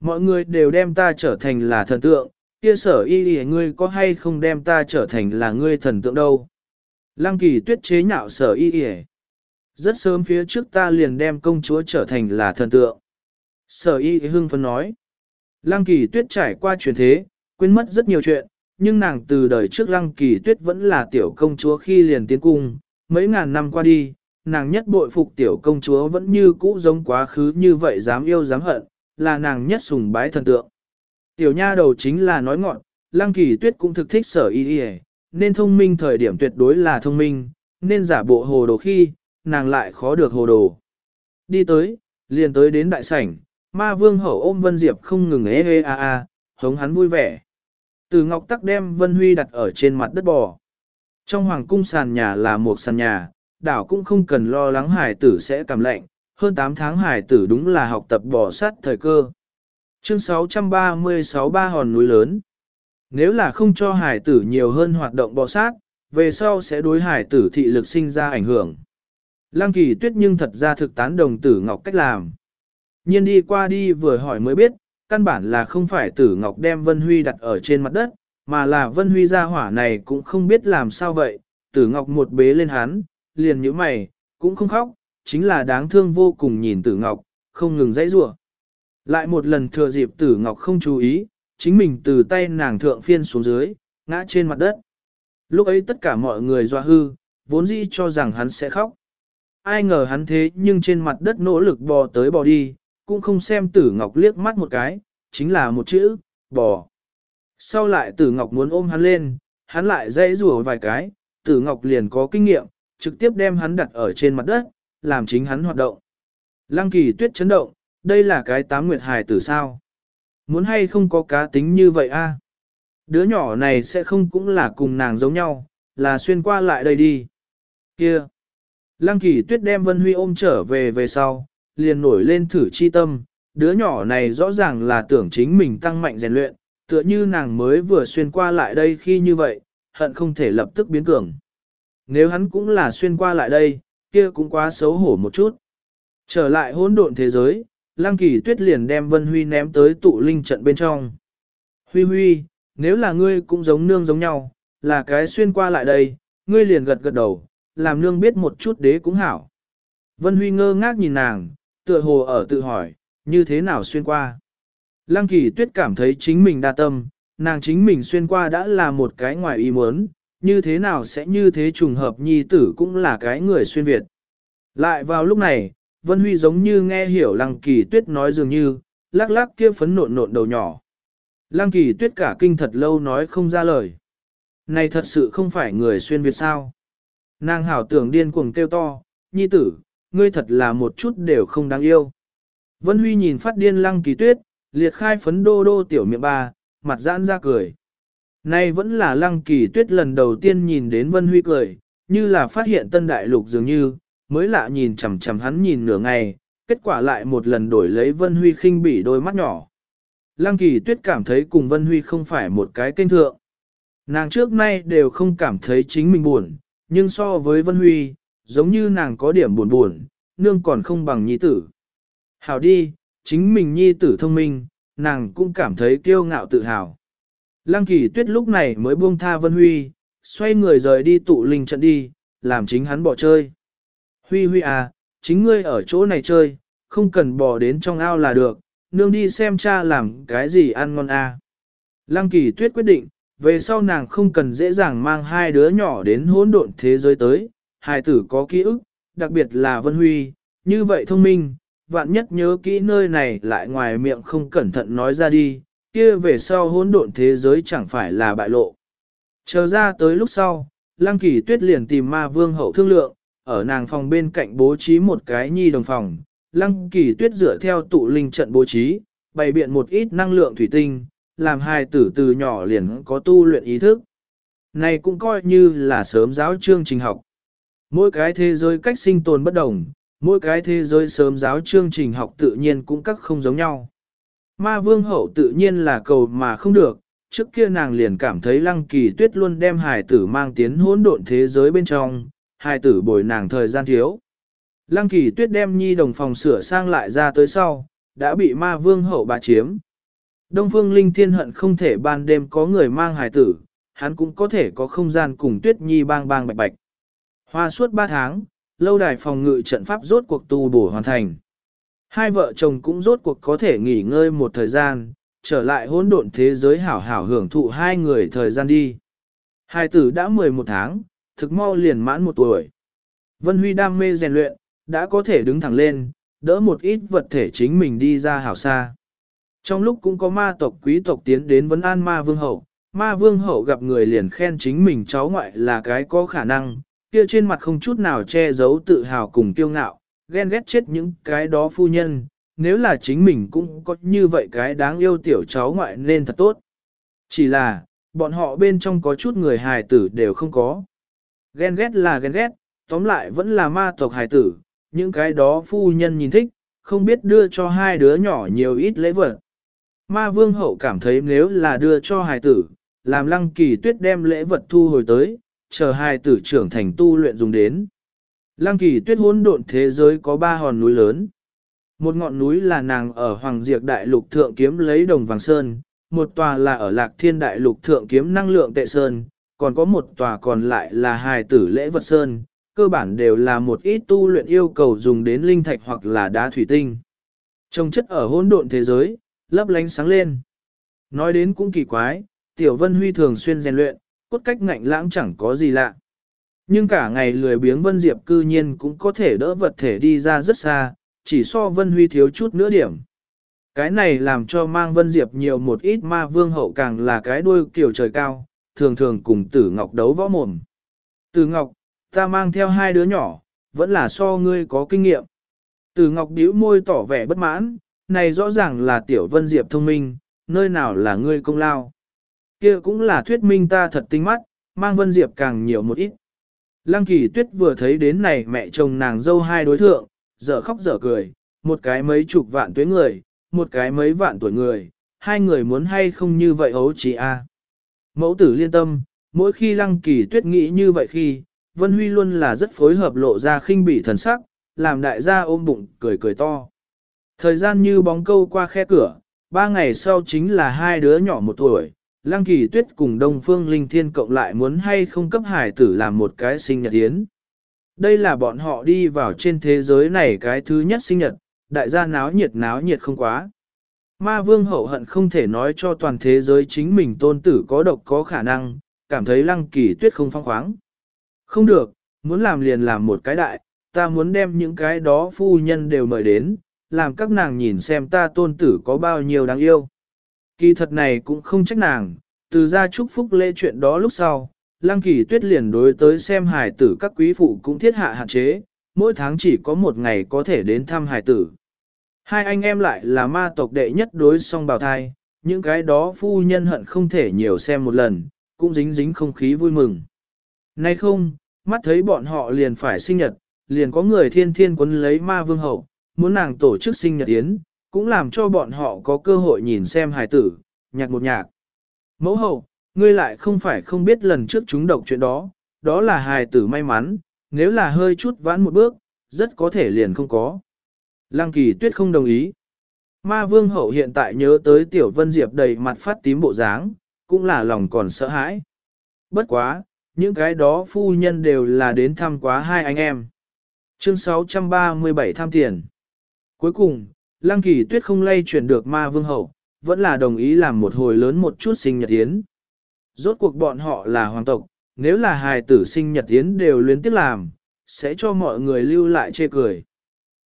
Mọi người đều đem ta trở thành là thần tượng, kia sở y y ngươi có hay không đem ta trở thành là ngươi thần tượng đâu. Lăng kỳ tuyết chế nhạo sở y y Rất sớm phía trước ta liền đem công chúa trở thành là thần tượng. Sở y hưng phấn nói. Lăng kỳ tuyết trải qua truyền thế, quên mất rất nhiều chuyện, nhưng nàng từ đời trước lăng kỳ tuyết vẫn là tiểu công chúa khi liền tiến cung, mấy ngàn năm qua đi, nàng nhất bội phục tiểu công chúa vẫn như cũ giống quá khứ như vậy dám yêu dám hận, là nàng nhất sùng bái thần tượng. Tiểu nha đầu chính là nói ngọn, lăng kỳ tuyết cũng thực thích sở y y nên thông minh thời điểm tuyệt đối là thông minh, nên giả bộ hồ đồ khi, nàng lại khó được hồ đồ. Đi tới, liền tới đến đại sảnh, ma vương hậu ôm Vân Diệp không ngừng ế ê a a, hống hắn vui vẻ. Từ ngọc tắc đem Vân Huy đặt ở trên mặt đất bò. Trong hoàng cung sàn nhà là một sàn nhà, đảo cũng không cần lo lắng hải tử sẽ cảm lạnh, hơn 8 tháng hải tử đúng là học tập bò sát thời cơ. Chương 636 ba hòn núi lớn. Nếu là không cho hải tử nhiều hơn hoạt động bò sát, về sau sẽ đối hải tử thị lực sinh ra ảnh hưởng. Lăng kỳ tuyết nhưng thật ra thực tán đồng tử ngọc cách làm. Nhiên đi qua đi vừa hỏi mới biết, căn bản là không phải tử ngọc đem Vân Huy đặt ở trên mặt đất, mà là Vân Huy ra hỏa này cũng không biết làm sao vậy, tử ngọc một bế lên hắn, liền như mày, cũng không khóc, chính là đáng thương vô cùng nhìn tử ngọc, không ngừng dãy rủa. Lại một lần thừa dịp tử ngọc không chú ý, chính mình từ tay nàng thượng phiên xuống dưới, ngã trên mặt đất. Lúc ấy tất cả mọi người doa hư, vốn dĩ cho rằng hắn sẽ khóc. Ai ngờ hắn thế nhưng trên mặt đất nỗ lực bò tới bò đi, cũng không xem tử ngọc liếc mắt một cái, chính là một chữ, bò. Sau lại tử ngọc muốn ôm hắn lên, hắn lại dây rùa vài cái, tử ngọc liền có kinh nghiệm, trực tiếp đem hắn đặt ở trên mặt đất, làm chính hắn hoạt động. Lăng kỳ tuyết chấn động, đây là cái tám nguyệt hài tử sao. Muốn hay không có cá tính như vậy a? Đứa nhỏ này sẽ không cũng là cùng nàng giống nhau, là xuyên qua lại đây đi. Kia! Lăng kỳ tuyết đem Vân Huy ôm trở về về sau, liền nổi lên thử chi tâm, đứa nhỏ này rõ ràng là tưởng chính mình tăng mạnh rèn luyện, tựa như nàng mới vừa xuyên qua lại đây khi như vậy, hận không thể lập tức biến cường. Nếu hắn cũng là xuyên qua lại đây, kia cũng quá xấu hổ một chút. Trở lại hỗn độn thế giới, Lăng Kỳ Tuyết liền đem Vân Huy ném tới tụ linh trận bên trong. Huy Huy, nếu là ngươi cũng giống nương giống nhau, là cái xuyên qua lại đây, ngươi liền gật gật đầu, làm nương biết một chút đế cũng hảo. Vân Huy ngơ ngác nhìn nàng, tựa hồ ở tự hỏi, như thế nào xuyên qua. Lăng kỳ tuyết cảm thấy chính mình đa tâm, nàng chính mình xuyên qua đã là một cái ngoài ý muốn, như thế nào sẽ như thế trùng hợp nhi tử cũng là cái người xuyên Việt. Lại vào lúc này, Vân Huy giống như nghe hiểu Lăng kỳ tuyết nói dường như, lắc lắc kia phấn nộn nộn đầu nhỏ. Lăng kỳ tuyết cả kinh thật lâu nói không ra lời. Này thật sự không phải người xuyên Việt sao. Nàng hảo tưởng điên cuồng kêu to, nhi tử, ngươi thật là một chút đều không đáng yêu. Vân Huy nhìn phát điên lăng kỳ tuyết, liệt khai phấn đô đô tiểu miệng ba, mặt giãn ra cười. Nay vẫn là lăng kỳ tuyết lần đầu tiên nhìn đến Vân Huy cười, như là phát hiện tân đại lục dường như, mới lạ nhìn chằm chằm hắn nhìn nửa ngày, kết quả lại một lần đổi lấy Vân Huy khinh bỉ đôi mắt nhỏ. Lăng kỳ tuyết cảm thấy cùng Vân Huy không phải một cái kênh thượng. Nàng trước nay đều không cảm thấy chính mình buồn, nhưng so với Vân Huy, giống như nàng có điểm buồn buồn, nương còn không bằng nhi tử. Hảo đi, chính mình nhi tử thông minh, nàng cũng cảm thấy kiêu ngạo tự hào. Lăng kỳ tuyết lúc này mới buông tha Vân Huy, xoay người rời đi tụ linh trận đi, làm chính hắn bỏ chơi. Huy Huy à, chính ngươi ở chỗ này chơi, không cần bỏ đến trong ao là được, nương đi xem cha làm cái gì ăn ngon à. Lăng kỳ tuyết quyết định, về sau nàng không cần dễ dàng mang hai đứa nhỏ đến hỗn độn thế giới tới, hai tử có ký ức, đặc biệt là Vân Huy, như vậy thông minh, vạn nhất nhớ kỹ nơi này lại ngoài miệng không cẩn thận nói ra đi, kia về sau hỗn độn thế giới chẳng phải là bại lộ. Chờ ra tới lúc sau, Lăng Kỳ Tuyết liền tìm ma vương hậu thương lượng, ở nàng phòng bên cạnh bố trí một cái nhi đồng phòng. Lăng Kỳ Tuyết dựa theo tụ linh trận bố trí, bày biện một ít năng lượng thủy tinh, làm hai tử từ nhỏ liền có tu luyện ý thức. Này cũng coi như là sớm giáo chương trình học. Mỗi cái thế giới cách sinh tồn bất đồng, mỗi cái thế giới sớm giáo chương trình học tự nhiên cũng các không giống nhau. Ma vương hậu tự nhiên là cầu mà không được, trước kia nàng liền cảm thấy lăng kỳ tuyết luôn đem hài tử mang tiến hỗn độn thế giới bên trong, hài tử bồi nàng thời gian thiếu. Lăng kỳ tuyết đem nhi đồng phòng sửa sang lại ra tới sau, đã bị ma vương hậu bà chiếm. Đông phương linh thiên hận không thể ban đêm có người mang hài tử, hắn cũng có thể có không gian cùng tuyết nhi bang bang bạch bạch. Hoa suốt ba tháng, lâu đài phòng ngự trận pháp rốt cuộc tu bổ hoàn thành. Hai vợ chồng cũng rốt cuộc có thể nghỉ ngơi một thời gian, trở lại hỗn độn thế giới hảo hảo hưởng thụ hai người thời gian đi. Hai tử đã 11 tháng, thực mau liền mãn một tuổi. Vân Huy đam mê rèn luyện, đã có thể đứng thẳng lên, đỡ một ít vật thể chính mình đi ra hảo xa. Trong lúc cũng có ma tộc quý tộc tiến đến vấn an ma vương hậu, ma vương hậu gặp người liền khen chính mình cháu ngoại là cái có khả năng, kia trên mặt không chút nào che giấu tự hào cùng kiêu ngạo, ghen ghét chết những cái đó phu nhân, nếu là chính mình cũng có như vậy cái đáng yêu tiểu cháu ngoại nên thật tốt. Chỉ là, bọn họ bên trong có chút người hài tử đều không có. Ghen ghét là ghen ghét, tóm lại vẫn là ma tộc hài tử, những cái đó phu nhân nhìn thích, không biết đưa cho hai đứa nhỏ nhiều ít lễ vật. Ma vương hậu cảm thấy nếu là đưa cho hài tử, làm lăng kỳ tuyết đem lễ vật thu hồi tới, chờ hai tử trưởng thành tu luyện dùng đến. Lăng kỳ tuyết hỗn độn thế giới có ba hòn núi lớn. Một ngọn núi là nàng ở Hoàng Diệp Đại Lục Thượng kiếm lấy đồng vàng sơn, một tòa là ở Lạc Thiên Đại Lục Thượng kiếm năng lượng tệ sơn, còn có một tòa còn lại là hài tử lễ vật sơn, cơ bản đều là một ít tu luyện yêu cầu dùng đến linh thạch hoặc là đá thủy tinh. Trong chất ở hỗn độn thế giới, lấp lánh sáng lên. Nói đến cũng kỳ quái, Tiểu Vân Huy thường xuyên rèn luyện, cốt cách ngạnh lãng chẳng có gì lạ. Nhưng cả ngày lười biếng Vân Diệp cư nhiên cũng có thể đỡ vật thể đi ra rất xa, chỉ so Vân Huy thiếu chút nữa điểm. Cái này làm cho mang Vân Diệp nhiều một ít ma vương hậu càng là cái đuôi kiểu trời cao, thường thường cùng tử ngọc đấu võ mồm. Tử ngọc, ta mang theo hai đứa nhỏ, vẫn là so ngươi có kinh nghiệm. Tử ngọc bĩu môi tỏ vẻ bất mãn, này rõ ràng là tiểu Vân Diệp thông minh, nơi nào là ngươi công lao kia cũng là thuyết minh ta thật tinh mắt, mang Vân Diệp càng nhiều một ít. Lăng kỳ tuyết vừa thấy đến này mẹ chồng nàng dâu hai đối thượng, dở khóc dở cười, một cái mấy chục vạn tuế người, một cái mấy vạn tuổi người, hai người muốn hay không như vậy ấu chỉ a. Mẫu tử liên tâm, mỗi khi lăng kỳ tuyết nghĩ như vậy khi, Vân Huy luôn là rất phối hợp lộ ra khinh bỉ thần sắc, làm đại gia ôm bụng cười cười to. Thời gian như bóng câu qua khe cửa, ba ngày sau chính là hai đứa nhỏ một tuổi, Lăng Kỳ Tuyết cùng Đông Phương Linh Thiên cộng lại muốn hay không cấp hải tử làm một cái sinh nhật yến. Đây là bọn họ đi vào trên thế giới này cái thứ nhất sinh nhật, đại gia náo nhiệt náo nhiệt không quá. Ma vương hậu hận không thể nói cho toàn thế giới chính mình tôn tử có độc có khả năng, cảm thấy lăng kỳ tuyết không phong khoáng. Không được, muốn làm liền làm một cái đại, ta muốn đem những cái đó phu nhân đều mời đến, làm các nàng nhìn xem ta tôn tử có bao nhiêu đáng yêu. Kỳ thật này cũng không trách nàng, từ ra chúc phúc lễ chuyện đó lúc sau, Lăng Kỳ Tuyết liền đối tới xem hài tử các quý phụ cũng thiết hạ hạn chế, mỗi tháng chỉ có một ngày có thể đến thăm hài tử. Hai anh em lại là ma tộc đệ nhất đối song bào thai, những cái đó phu nhân hận không thể nhiều xem một lần, cũng dính dính không khí vui mừng. Nay không, mắt thấy bọn họ liền phải sinh nhật, liền có người thiên thiên quấn lấy ma vương hậu, muốn nàng tổ chức sinh nhật yến, cũng làm cho bọn họ có cơ hội nhìn xem hài tử, nhạc một nhạc. Mẫu hậu, ngươi lại không phải không biết lần trước chúng độc chuyện đó, đó là hài tử may mắn, nếu là hơi chút vãn một bước, rất có thể liền không có. Lăng kỳ tuyết không đồng ý. Ma vương hậu hiện tại nhớ tới tiểu vân diệp đầy mặt phát tím bộ dáng, cũng là lòng còn sợ hãi. Bất quá, những cái đó phu nhân đều là đến thăm quá hai anh em. Chương 637 tham tiền. Cuối cùng, Lăng Kỳ Tuyết không lay chuyển được ma vương hậu, vẫn là đồng ý làm một hồi lớn một chút sinh nhật tiến. Rốt cuộc bọn họ là hoàng tộc, nếu là hài tử sinh nhật tiến đều luyến tiếc làm, sẽ cho mọi người lưu lại chê cười.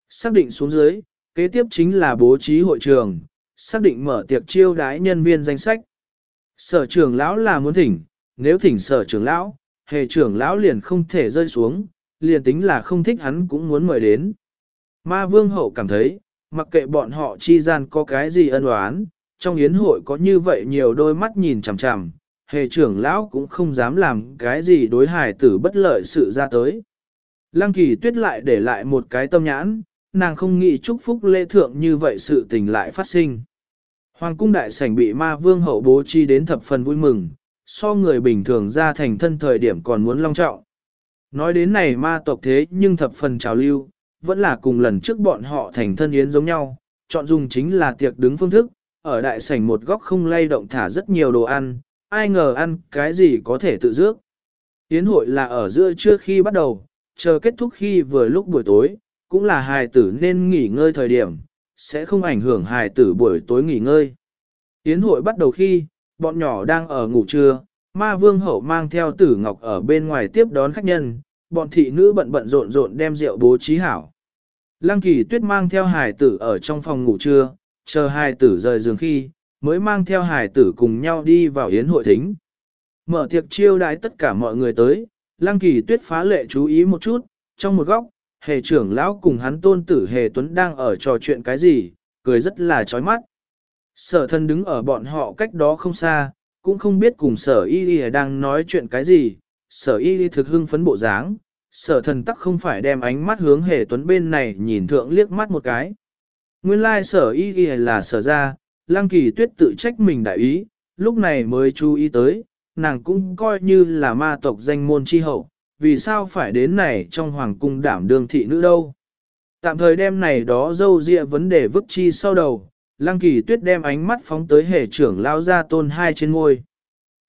Xác định xuống dưới, kế tiếp chính là bố trí hội trường, xác định mở tiệc chiêu đái nhân viên danh sách. Sở trưởng lão là muốn thỉnh, nếu thỉnh sở trưởng lão, hề trưởng lão liền không thể rơi xuống, liền tính là không thích hắn cũng muốn mời đến. Ma vương hậu cảm thấy, mặc kệ bọn họ chi gian có cái gì ân oán, trong yến hội có như vậy nhiều đôi mắt nhìn chằm chằm, hề trưởng lão cũng không dám làm cái gì đối hài tử bất lợi sự ra tới. Lăng kỳ tuyết lại để lại một cái tâm nhãn, nàng không nghĩ chúc phúc lễ thượng như vậy sự tình lại phát sinh. Hoàng cung đại sảnh bị ma vương hậu bố chi đến thập phần vui mừng, so người bình thường ra thành thân thời điểm còn muốn long trọng. Nói đến này ma tộc thế nhưng thập phần trào lưu, vẫn là cùng lần trước bọn họ thành thân yến giống nhau, chọn dùng chính là tiệc đứng phương thức, ở đại sảnh một góc không lay động thả rất nhiều đồ ăn, ai ngờ ăn cái gì có thể tự dước. Yến hội là ở giữa trước khi bắt đầu, chờ kết thúc khi vừa lúc buổi tối, cũng là hài tử nên nghỉ ngơi thời điểm, sẽ không ảnh hưởng hài tử buổi tối nghỉ ngơi. Yến hội bắt đầu khi, bọn nhỏ đang ở ngủ trưa, ma vương hậu mang theo tử ngọc ở bên ngoài tiếp đón khách nhân, bọn thị nữ bận bận rộn rộn đem rượu bố trí hảo. Lăng kỳ tuyết mang theo hài tử ở trong phòng ngủ trưa, chờ hài tử rời giường khi, mới mang theo hài tử cùng nhau đi vào yến hội thính. Mở tiệc chiêu đái tất cả mọi người tới, lăng kỳ tuyết phá lệ chú ý một chút, trong một góc, hề trưởng lão cùng hắn tôn tử hề tuấn đang ở trò chuyện cái gì, cười rất là chói mắt. Sở thân đứng ở bọn họ cách đó không xa, cũng không biết cùng sở y y đang nói chuyện cái gì, sở y y thực hưng phấn bộ dáng, sở thần tắc không phải đem ánh mắt hướng hề tuấn bên này nhìn thượng liếc mắt một cái. Nguyên lai sở y y là sở ra, Lang kỳ tuyết tự trách mình đại ý, lúc này mới chú ý tới, nàng cũng coi như là ma tộc danh môn chi hậu, vì sao phải đến này trong hoàng cung đảm đương thị nữ đâu. Tạm thời đem này đó dâu dịa vấn đề vứt chi sau đầu, Lang kỳ tuyết đem ánh mắt phóng tới hề trưởng lao ra tôn hai trên ngôi.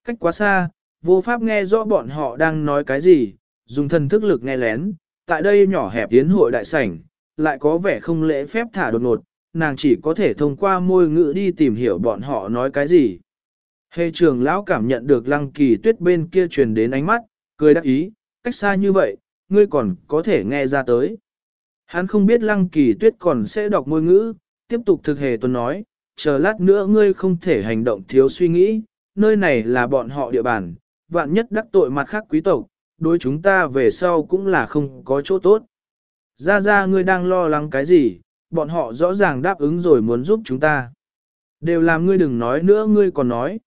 Cách quá xa, vô pháp nghe rõ bọn họ đang nói cái gì, dùng thần thức lực nghe lén, tại đây nhỏ hẹp tiến hội đại sảnh, lại có vẻ không lễ phép thả đột ngột, nàng chỉ có thể thông qua môi ngữ đi tìm hiểu bọn họ nói cái gì. Hề trưởng lão cảm nhận được lăng kỳ tuyết bên kia truyền đến ánh mắt, cười đắc ý, cách xa như vậy, ngươi còn có thể nghe ra tới. Hắn không biết lăng kỳ tuyết còn sẽ đọc môi ngữ, tiếp tục thực hề tuần nói, chờ lát nữa ngươi không thể hành động thiếu suy nghĩ, nơi này là bọn họ địa bàn, vạn nhất đắc tội mặt khác quý tộc, đối chúng ta về sau cũng là không có chỗ tốt. Ra ra ngươi đang lo lắng cái gì, bọn họ rõ ràng đáp ứng rồi muốn giúp chúng ta. Đều làm ngươi đừng nói nữa ngươi còn nói.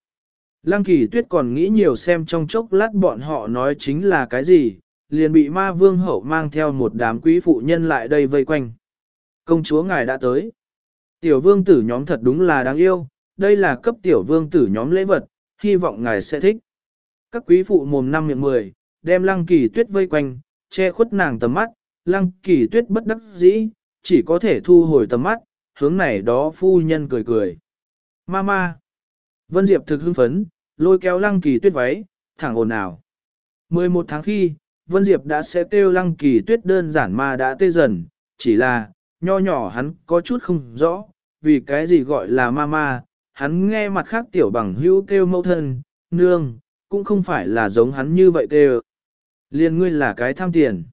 Lăng kỳ tuyết còn nghĩ nhiều xem trong chốc lát bọn họ nói chính là cái gì, liền bị ma vương hậu mang theo một đám quý phụ nhân lại đây vây quanh. Công chúa ngài đã tới. Tiểu vương tử nhóm thật đúng là đáng yêu, đây là cấp tiểu vương tử nhóm lễ vật, hy vọng ngài sẽ thích. Các quý phụ mồm năm miệng mười, đem lăng kỳ tuyết vây quanh, che khuất nàng tầm mắt, lăng kỳ tuyết bất đắc dĩ, chỉ có thể thu hồi tầm mắt, hướng này đó phu nhân cười cười. Mama! Vân Diệp thực hưng phấn, lôi kéo lăng kỳ tuyết váy, thẳng ồn ào. 11 tháng khi, Vân Diệp đã sẽ kêu lăng kỳ tuyết đơn giản mà đã tê dần, chỉ là, nho nhỏ hắn có chút không rõ, vì cái gì gọi là mama, hắn nghe mặt khác tiểu bằng hữu kêu mẫu thân, nương, cũng không phải là giống hắn như vậy kêu. Liên ngươi là cái tham tiền.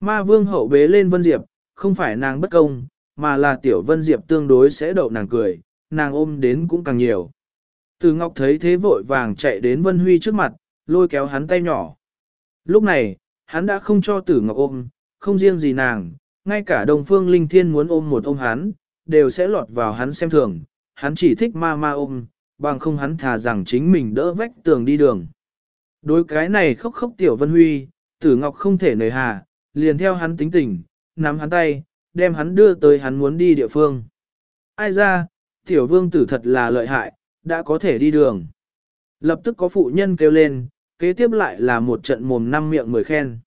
Ma vương hậu bế lên Vân Diệp, không phải nàng bất công, mà là tiểu Vân Diệp tương đối sẽ đậu nàng cười, nàng ôm đến cũng càng nhiều. Từ Ngọc thấy thế vội vàng chạy đến Vân Huy trước mặt, lôi kéo hắn tay nhỏ. Lúc này, hắn đã không cho Tử Ngọc ôm, không riêng gì nàng, ngay cả Đông Phương Linh Thiên muốn ôm một ôm hắn, đều sẽ lọt vào hắn xem thường, hắn chỉ thích ma ma ôm, bằng không hắn thà rằng chính mình đỡ vách tường đi đường. Đối cái này khóc khóc tiểu Vân Huy, Tử Ngọc không thể nời hà, liền theo hắn tính tình, nắm hắn tay, đem hắn đưa tới hắn muốn đi địa phương. Ai ra, tiểu vương tử thật là lợi hại, đã có thể đi đường. Lập tức có phụ nhân kêu lên, kế tiếp lại là một trận mồm năm miệng mười khen.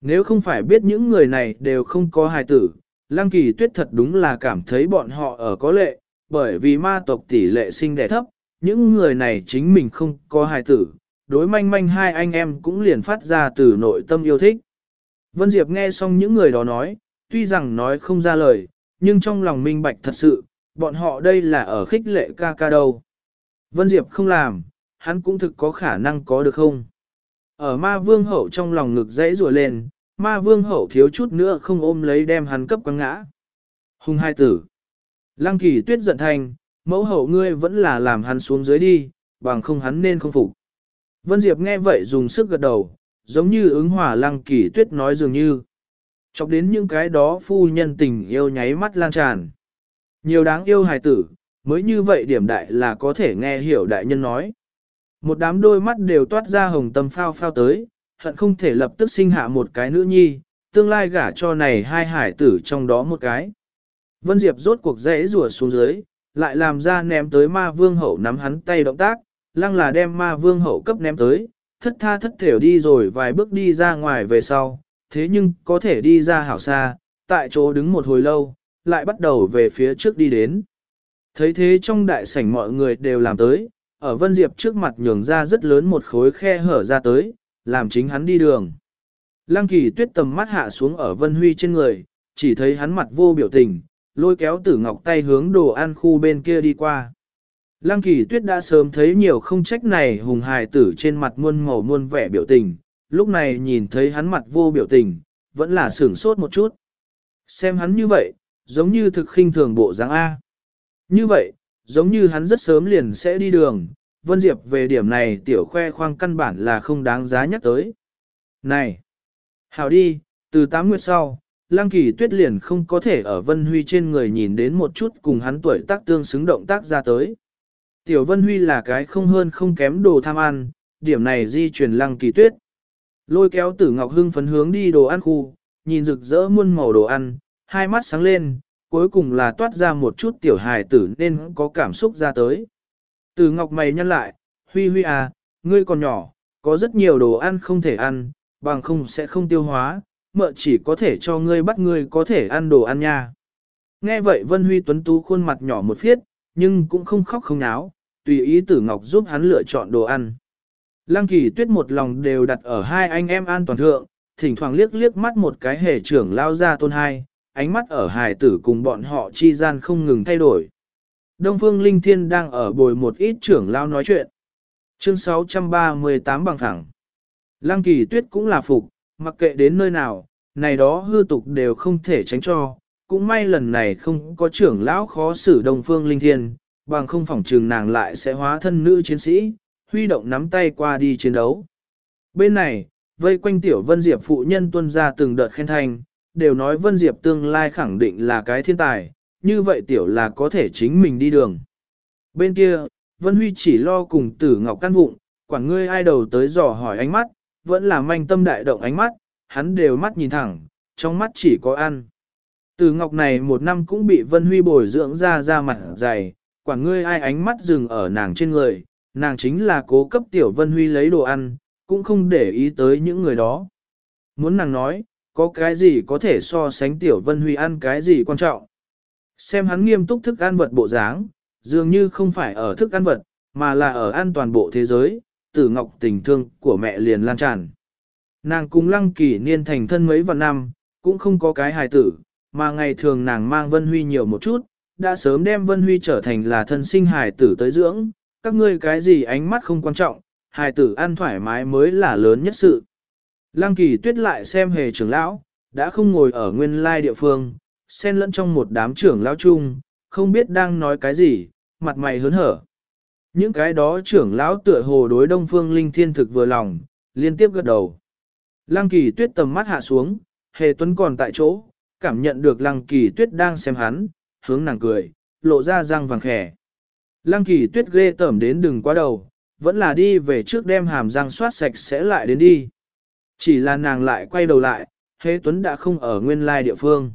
Nếu không phải biết những người này đều không có hài tử, Lăng Kỳ Tuyết thật đúng là cảm thấy bọn họ ở có lệ, bởi vì ma tộc tỷ lệ sinh đẻ thấp, những người này chính mình không có hài tử, đối manh manh hai anh em cũng liền phát ra từ nội tâm yêu thích. Vân Diệp nghe xong những người đó nói, tuy rằng nói không ra lời, nhưng trong lòng minh bạch thật sự, bọn họ đây là ở khích lệ ca ca đâu. Vân Diệp không làm, hắn cũng thực có khả năng có được không? Ở ma vương hậu trong lòng ngực dãy rùa lên, ma vương hậu thiếu chút nữa không ôm lấy đem hắn cấp quăng ngã. Hùng hai tử. Lăng kỳ tuyết giận thành, mẫu hậu ngươi vẫn là làm hắn xuống dưới đi, bằng không hắn nên không phục. Vân Diệp nghe vậy dùng sức gật đầu, giống như ứng hỏa lăng kỳ tuyết nói dường như. Chọc đến những cái đó phu nhân tình yêu nháy mắt lan tràn. Nhiều đáng yêu hài tử, mới như vậy điểm đại là có thể nghe hiểu đại nhân nói. Một đám đôi mắt đều toát ra hồng tâm phao phao tới, hận không thể lập tức sinh hạ một cái nữ nhi, tương lai gả cho này hai hải tử trong đó một cái. Vân Diệp rốt cuộc rẽ rùa xuống dưới, lại làm ra ném tới ma vương hậu nắm hắn tay động tác, lăng là đem ma vương hậu cấp ném tới, thất tha thất thểu đi rồi vài bước đi ra ngoài về sau, thế nhưng có thể đi ra hảo xa, tại chỗ đứng một hồi lâu, lại bắt đầu về phía trước đi đến. Thấy thế trong đại sảnh mọi người đều làm tới, ở Vân Diệp trước mặt nhường ra rất lớn một khối khe hở ra tới, làm chính hắn đi đường. Lăng kỳ tuyết tầm mắt hạ xuống ở Vân Huy trên người, chỉ thấy hắn mặt vô biểu tình, lôi kéo tử ngọc tay hướng đồ ăn khu bên kia đi qua. Lăng kỳ tuyết đã sớm thấy nhiều không trách này hùng hài tử trên mặt muôn màu muôn vẻ biểu tình, lúc này nhìn thấy hắn mặt vô biểu tình, vẫn là sửng sốt một chút. Xem hắn như vậy, giống như thực khinh thường bộ dáng A. Như vậy, giống như hắn rất sớm liền sẽ đi đường, Vân Diệp về điểm này tiểu khoe khoang căn bản là không đáng giá nhắc tới. Này! Hào đi, từ 8 nguyệt sau, Lăng Kỳ Tuyết liền không có thể ở Vân Huy trên người nhìn đến một chút cùng hắn tuổi tác tương xứng động tác ra tới. Tiểu Vân Huy là cái không hơn không kém đồ tham ăn, điểm này di truyền Lăng Kỳ Tuyết. Lôi kéo tử Ngọc Hưng phấn hướng đi đồ ăn khu, nhìn rực rỡ muôn màu đồ ăn, hai mắt sáng lên, cuối cùng là toát ra một chút tiểu hài tử nên có cảm xúc ra tới. Tử ngọc mày nhăn lại, huy huy à, ngươi còn nhỏ, có rất nhiều đồ ăn không thể ăn, bằng không sẽ không tiêu hóa, mợ chỉ có thể cho ngươi bắt ngươi có thể ăn đồ ăn nha. Nghe vậy Vân Huy Tuấn Tú khuôn mặt nhỏ một phiết, nhưng cũng không khóc không náo, tùy ý tử ngọc giúp hắn lựa chọn đồ ăn. Lăng kỳ tuyết một lòng đều đặt ở hai anh em an toàn thượng, thỉnh thoảng liếc liếc mắt một cái hề trưởng lao ra tôn hai, ánh mắt ở hài tử cùng bọn họ chi gian không ngừng thay đổi. Đông Phương Linh Thiên đang ở bồi một ít trưởng lao nói chuyện. Chương 638 bằng thẳng. Lăng kỳ tuyết cũng là phục, mặc kệ đến nơi nào, này đó hư tục đều không thể tránh cho. Cũng may lần này không có trưởng lão khó xử đồng Phương Linh Thiên, bằng không phỏng trường nàng lại sẽ hóa thân nữ chiến sĩ, huy động nắm tay qua đi chiến đấu. Bên này, vây quanh tiểu Vân Diệp phụ nhân tuân ra từng đợt khen thành, đều nói Vân Diệp tương lai khẳng định là cái thiên tài, như vậy tiểu là có thể chính mình đi đường. Bên kia, Vân Huy chỉ lo cùng tử ngọc căn vụng, quản ngươi ai đầu tới dò hỏi ánh mắt, vẫn là manh tâm đại động ánh mắt, hắn đều mắt nhìn thẳng, trong mắt chỉ có ăn. Từ ngọc này một năm cũng bị Vân Huy bồi dưỡng ra ra mặt dày, quả ngươi ai ánh mắt dừng ở nàng trên người, nàng chính là cố cấp tiểu Vân Huy lấy đồ ăn, cũng không để ý tới những người đó. Muốn nàng nói, có cái gì có thể so sánh tiểu Vân Huy ăn cái gì quan trọng. Xem hắn nghiêm túc thức ăn vật bộ dáng, dường như không phải ở thức ăn vật, mà là ở an toàn bộ thế giới, tử ngọc tình thương của mẹ liền lan tràn. Nàng cùng lăng kỷ niên thành thân mấy vạn năm, cũng không có cái hài tử, mà ngày thường nàng mang Vân Huy nhiều một chút, đã sớm đem Vân Huy trở thành là thân sinh hài tử tới dưỡng, các ngươi cái gì ánh mắt không quan trọng, hài tử ăn thoải mái mới là lớn nhất sự. Lăng kỳ tuyết lại xem hề trưởng lão, đã không ngồi ở nguyên lai địa phương, xen lẫn trong một đám trưởng lão chung, không biết đang nói cái gì, mặt mày hớn hở. Những cái đó trưởng lão tựa hồ đối đông phương linh thiên thực vừa lòng, liên tiếp gật đầu. Lăng kỳ tuyết tầm mắt hạ xuống, hề tuấn còn tại chỗ, cảm nhận được lăng kỳ tuyết đang xem hắn, hướng nàng cười, lộ ra răng vàng khẻ. Lăng kỳ tuyết ghê tởm đến đừng quá đầu, vẫn là đi về trước đem hàm răng soát sạch sẽ lại đến đi. Chỉ là nàng lại quay đầu lại, hề tuấn đã không ở nguyên lai địa phương.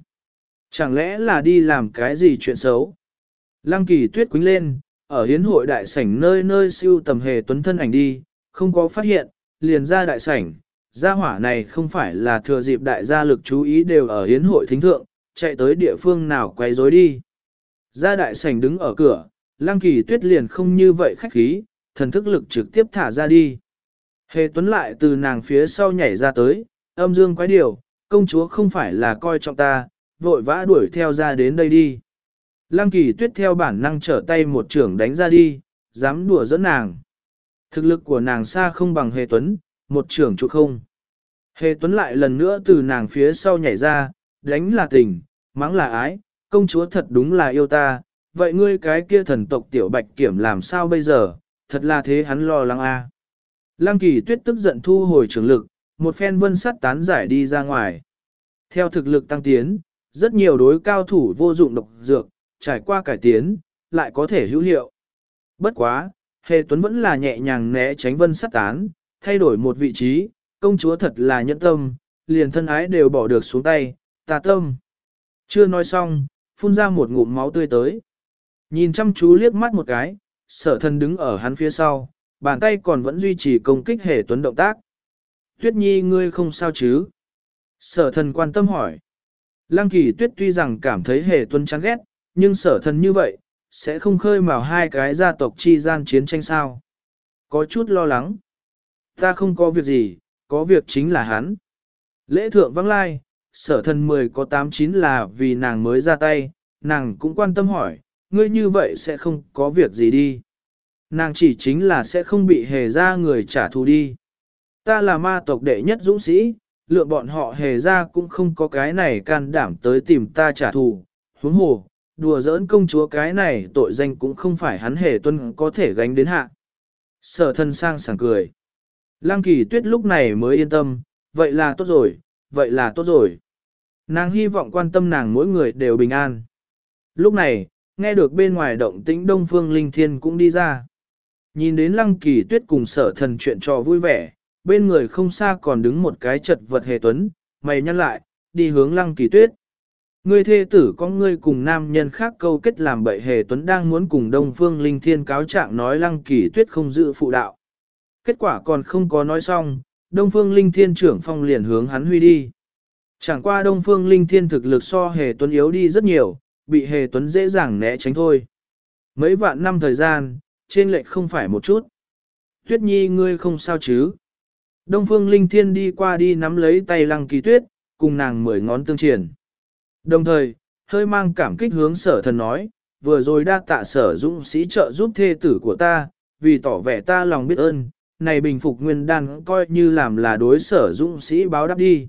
Chẳng lẽ là đi làm cái gì chuyện xấu? Lăng kỳ tuyết quính lên, ở hiến hội đại sảnh nơi nơi siêu tầm hề tuấn thân ảnh đi, không có phát hiện, liền ra đại sảnh. Gia hỏa này không phải là thừa dịp đại gia lực chú ý đều ở hiến hội thính thượng, chạy tới địa phương nào quay rối đi. Gia đại sảnh đứng ở cửa, lăng kỳ tuyết liền không như vậy khách khí, thần thức lực trực tiếp thả ra đi. Hề tuấn lại từ nàng phía sau nhảy ra tới, âm dương quái điều, công chúa không phải là coi trọng ta, vội vã đuổi theo ra đến đây đi. Lăng kỳ tuyết theo bản năng trở tay một trưởng đánh ra đi, dám đùa dẫn nàng. Thực lực của nàng xa không bằng hề tuấn, một trưởng trụ không. Hề tuấn lại lần nữa từ nàng phía sau nhảy ra, đánh là tình, mắng là ái, công chúa thật đúng là yêu ta, vậy ngươi cái kia thần tộc tiểu bạch kiểm làm sao bây giờ, thật là thế hắn lo lắng a. Lăng kỳ tuyết tức giận thu hồi trường lực, một phen vân sắt tán giải đi ra ngoài. Theo thực lực tăng tiến, rất nhiều đối cao thủ vô dụng độc dược, trải qua cải tiến, lại có thể hữu hiệu. Bất quá, Hề Tuấn vẫn là nhẹ nhàng né tránh vân sắt tán, thay đổi một vị trí, công chúa thật là nhẫn tâm, liền thân ái đều bỏ được xuống tay, tà tâm. Chưa nói xong, phun ra một ngụm máu tươi tới. Nhìn chăm chú liếc mắt một cái, sở thân đứng ở hắn phía sau, bàn tay còn vẫn duy trì công kích hệ Tuấn động tác. Tuyết nhi ngươi không sao chứ? Sở thần quan tâm hỏi. Lăng kỳ tuyết tuy rằng cảm thấy hệ Tuấn chán ghét, nhưng sở thần như vậy, sẽ không khơi mào hai cái gia tộc chi gian chiến tranh sao. Có chút lo lắng. Ta không có việc gì, có việc chính là hắn. Lễ thượng vắng lai, sở thần 10 có 89 là vì nàng mới ra tay, nàng cũng quan tâm hỏi, ngươi như vậy sẽ không có việc gì đi. Nàng chỉ chính là sẽ không bị hề ra người trả thù đi. Ta là ma tộc đệ nhất dũng sĩ, lượng bọn họ hề ra cũng không có cái này can đảm tới tìm ta trả thù. Huống hồ, đùa giỡn công chúa cái này tội danh cũng không phải hắn hề tuân có thể gánh đến hạ. Sở thân sang sảng cười. Lăng kỳ tuyết lúc này mới yên tâm, vậy là tốt rồi, vậy là tốt rồi. Nàng hy vọng quan tâm nàng mỗi người đều bình an. Lúc này, nghe được bên ngoài động tĩnh Đông Phương Linh Thiên cũng đi ra. Nhìn đến lăng kỳ tuyết cùng sở thần chuyện trò vui vẻ, bên người không xa còn đứng một cái chật vật hề tuấn, mày nhăn lại, đi hướng lăng kỳ tuyết. Ngươi thê tử có ngươi cùng nam nhân khác câu kết làm bậy hề tuấn đang muốn cùng Đông Phương Linh Thiên cáo trạng nói lăng kỳ tuyết không giữ phụ đạo. Kết quả còn không có nói xong, Đông Phương Linh Thiên trưởng phong liền hướng hắn huy đi. Chẳng qua Đông Phương Linh Thiên thực lực so hề tuấn yếu đi rất nhiều, bị hề tuấn dễ dàng né tránh thôi. Mấy vạn năm thời gian, trên lệch không phải một chút. Tuyết nhi ngươi không sao chứ. Đông Phương Linh Thiên đi qua đi nắm lấy tay lăng kỳ tuyết, cùng nàng mười ngón tương triển. Đồng thời, hơi mang cảm kích hướng sở thần nói, vừa rồi đa tạ sở dũng sĩ trợ giúp thê tử của ta, vì tỏ vẻ ta lòng biết ơn, này bình phục nguyên đan coi như làm là đối sở dũng sĩ báo đáp đi.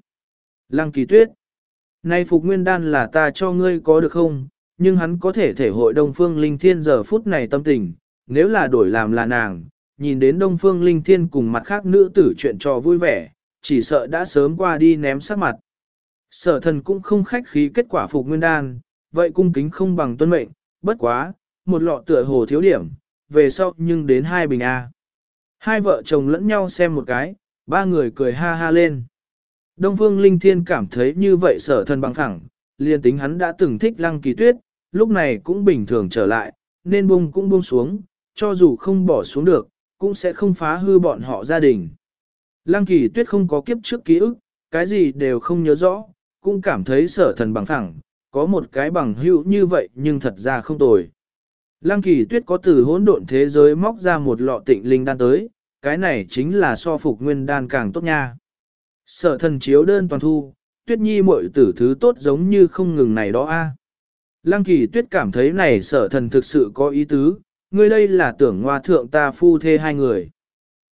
Lăng kỳ tuyết, này phục nguyên đan là ta cho ngươi có được không, nhưng hắn có thể thể hội Đông Phương Linh Thiên giờ phút này tâm tình, nếu là đổi làm là nàng, nhìn đến Đông Phương Linh Thiên cùng mặt khác nữ tử chuyện trò vui vẻ, chỉ sợ đã sớm qua đi ném sắc mặt. Sở thần cũng không khách khí kết quả phục nguyên đan, vậy cung kính không bằng tuân mệnh, bất quá, một lọ tựa hồ thiếu điểm, về sau nhưng đến hai bình A. Hai vợ chồng lẫn nhau xem một cái, ba người cười ha ha lên. Đông Phương Linh Thiên cảm thấy như vậy sở thần bằng thẳng, liền tính hắn đã từng thích lăng kỳ tuyết, lúc này cũng bình thường trở lại, nên buông cũng buông xuống, cho dù không bỏ xuống được, cũng sẽ không phá hư bọn họ gia đình. Lăng kỳ tuyết không có kiếp trước ký ức, cái gì đều không nhớ rõ, cũng cảm thấy sở thần bằng phẳng, có một cái bằng hữu như vậy nhưng thật ra không tồi. Lăng kỳ tuyết có từ hỗn độn thế giới móc ra một lọ tịnh linh đan tới, cái này chính là so phục nguyên đan càng tốt nha. Sở thần chiếu đơn toàn thu, tuyết nhi muội tử thứ tốt giống như không ngừng này đó a. Lăng kỳ tuyết cảm thấy này sở thần thực sự có ý tứ, ngươi đây là tưởng hoa thượng ta phu thê hai người.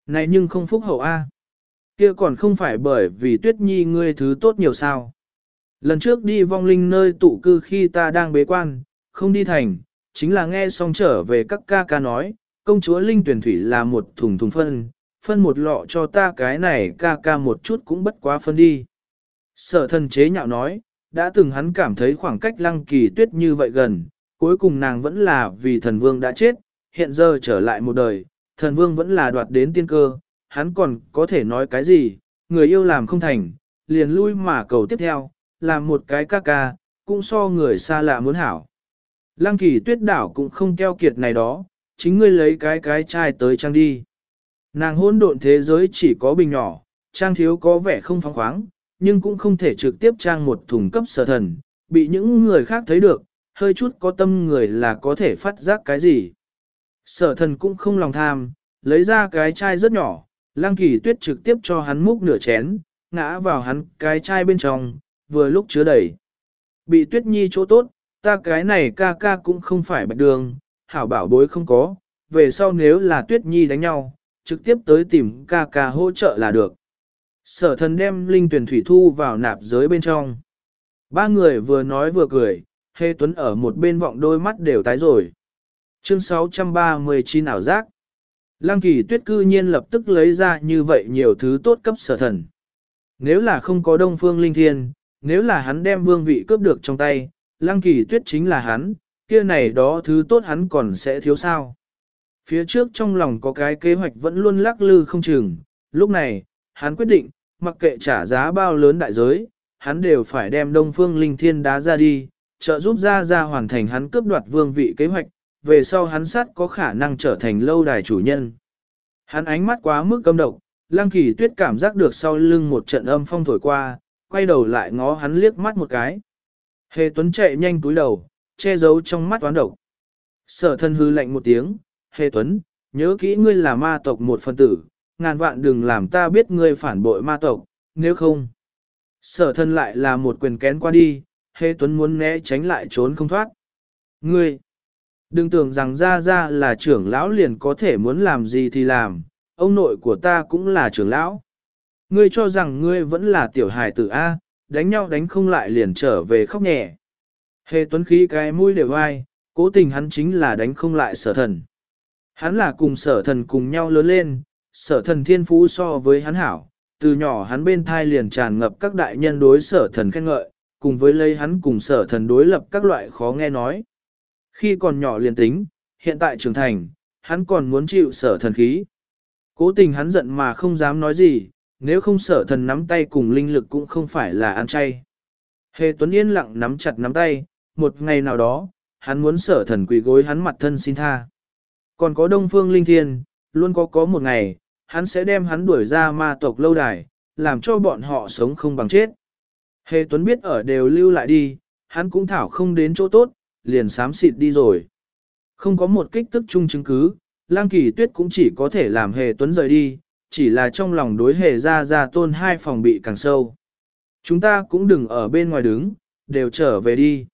Này nhưng không phúc hậu a. Kia còn không phải bởi vì tuyết nhi ngươi thứ tốt nhiều sao. Lần trước đi vong linh nơi tụ cư khi ta đang bế quan, không đi thành, chính là nghe xong trở về các ca ca nói, công chúa Linh tuyển thủy là một thùng thùng phân, phân một lọ cho ta cái này ca ca một chút cũng bất quá phân đi. Sở thần chế nhạo nói, đã từng hắn cảm thấy khoảng cách lăng kỳ tuyết như vậy gần, cuối cùng nàng vẫn là vì thần vương đã chết, hiện giờ trở lại một đời, thần vương vẫn là đoạt đến tiên cơ, hắn còn có thể nói cái gì, người yêu làm không thành, liền lui mà cầu tiếp theo, làm một cái ca ca, cũng so người xa lạ muốn hảo. Lăng kỳ tuyết đảo cũng không keo kiệt này đó, chính ngươi lấy cái cái chai tới trang đi. Nàng hôn độn thế giới chỉ có bình nhỏ, trang thiếu có vẻ không phóng khoáng, nhưng cũng không thể trực tiếp trang một thùng cấp sở thần, bị những người khác thấy được, hơi chút có tâm người là có thể phát giác cái gì. Sở thần cũng không lòng tham, lấy ra cái chai rất nhỏ, lăng kỳ tuyết trực tiếp cho hắn múc nửa chén, ngã vào hắn cái chai bên trong, vừa lúc chứa đầy. Bị tuyết nhi chỗ tốt, ta cái này ca ca cũng không phải bạch đường, hảo bảo bối không có, về sau nếu là tuyết nhi đánh nhau, trực tiếp tới tìm ca ca hỗ trợ là được. Sở thần đem linh tuyển thủy thu vào nạp giới bên trong. Ba người vừa nói vừa cười, hê tuấn ở một bên vọng đôi mắt đều tái rồi. Chương 639 ảo giác. Lăng kỳ tuyết cư nhiên lập tức lấy ra như vậy nhiều thứ tốt cấp sở thần. Nếu là không có đông phương linh thiên, nếu là hắn đem vương vị cướp được trong tay, lăng kỳ tuyết chính là hắn, kia này đó thứ tốt hắn còn sẽ thiếu sao. Phía trước trong lòng có cái kế hoạch vẫn luôn lắc lư không chừng, lúc này, hắn quyết định, mặc kệ trả giá bao lớn đại giới, hắn đều phải đem Đông Phương Linh Thiên đá ra đi, trợ giúp ra ra hoàn thành hắn cướp đoạt vương vị kế hoạch, về sau hắn sát có khả năng trở thành lâu đài chủ nhân. Hắn ánh mắt quá mức căm độc, Lăng Kỳ Tuyết cảm giác được sau lưng một trận âm phong thổi qua, quay đầu lại ngó hắn liếc mắt một cái. Hề Tuấn chạy nhanh túi đầu, che giấu trong mắt toán độc. Sở thân hư lạnh một tiếng, Hề Tuấn, nhớ kỹ ngươi là ma tộc một phần tử, ngàn vạn đừng làm ta biết ngươi phản bội ma tộc, nếu không. Sở thân lại là một quyền kén qua đi, Hề Tuấn muốn né tránh lại trốn không thoát. Ngươi, đừng tưởng rằng ra ra là trưởng lão liền có thể muốn làm gì thì làm, ông nội của ta cũng là trưởng lão. Ngươi cho rằng ngươi vẫn là tiểu hài tử A, đánh nhau đánh không lại liền trở về khóc nhẹ. Hề tuấn khí cái mũi đều ai, cố tình hắn chính là đánh không lại sở thần. Hắn là cùng sở thần cùng nhau lớn lên, sở thần thiên phú so với hắn hảo, từ nhỏ hắn bên thai liền tràn ngập các đại nhân đối sở thần khen ngợi, cùng với lấy hắn cùng sở thần đối lập các loại khó nghe nói. Khi còn nhỏ liền tính, hiện tại trưởng thành, hắn còn muốn chịu sở thần khí. Cố tình hắn giận mà không dám nói gì, nếu không sở thần nắm tay cùng linh lực cũng không phải là ăn chay. Hề Tuấn yên lặng nắm chặt nắm tay, một ngày nào đó, hắn muốn sở thần quỷ gối hắn mặt thân xin tha. Còn có Đông Phương Linh Thiên, luôn có có một ngày, hắn sẽ đem hắn đuổi ra ma tộc lâu đài, làm cho bọn họ sống không bằng chết. Hề Tuấn biết ở đều lưu lại đi, hắn cũng thảo không đến chỗ tốt, liền sám xịt đi rồi. Không có một kích tức chung chứng cứ, Lang Kỳ Tuyết cũng chỉ có thể làm Hề Tuấn rời đi, chỉ là trong lòng đối Hề ra ra tôn hai phòng bị càng sâu. Chúng ta cũng đừng ở bên ngoài đứng, đều trở về đi.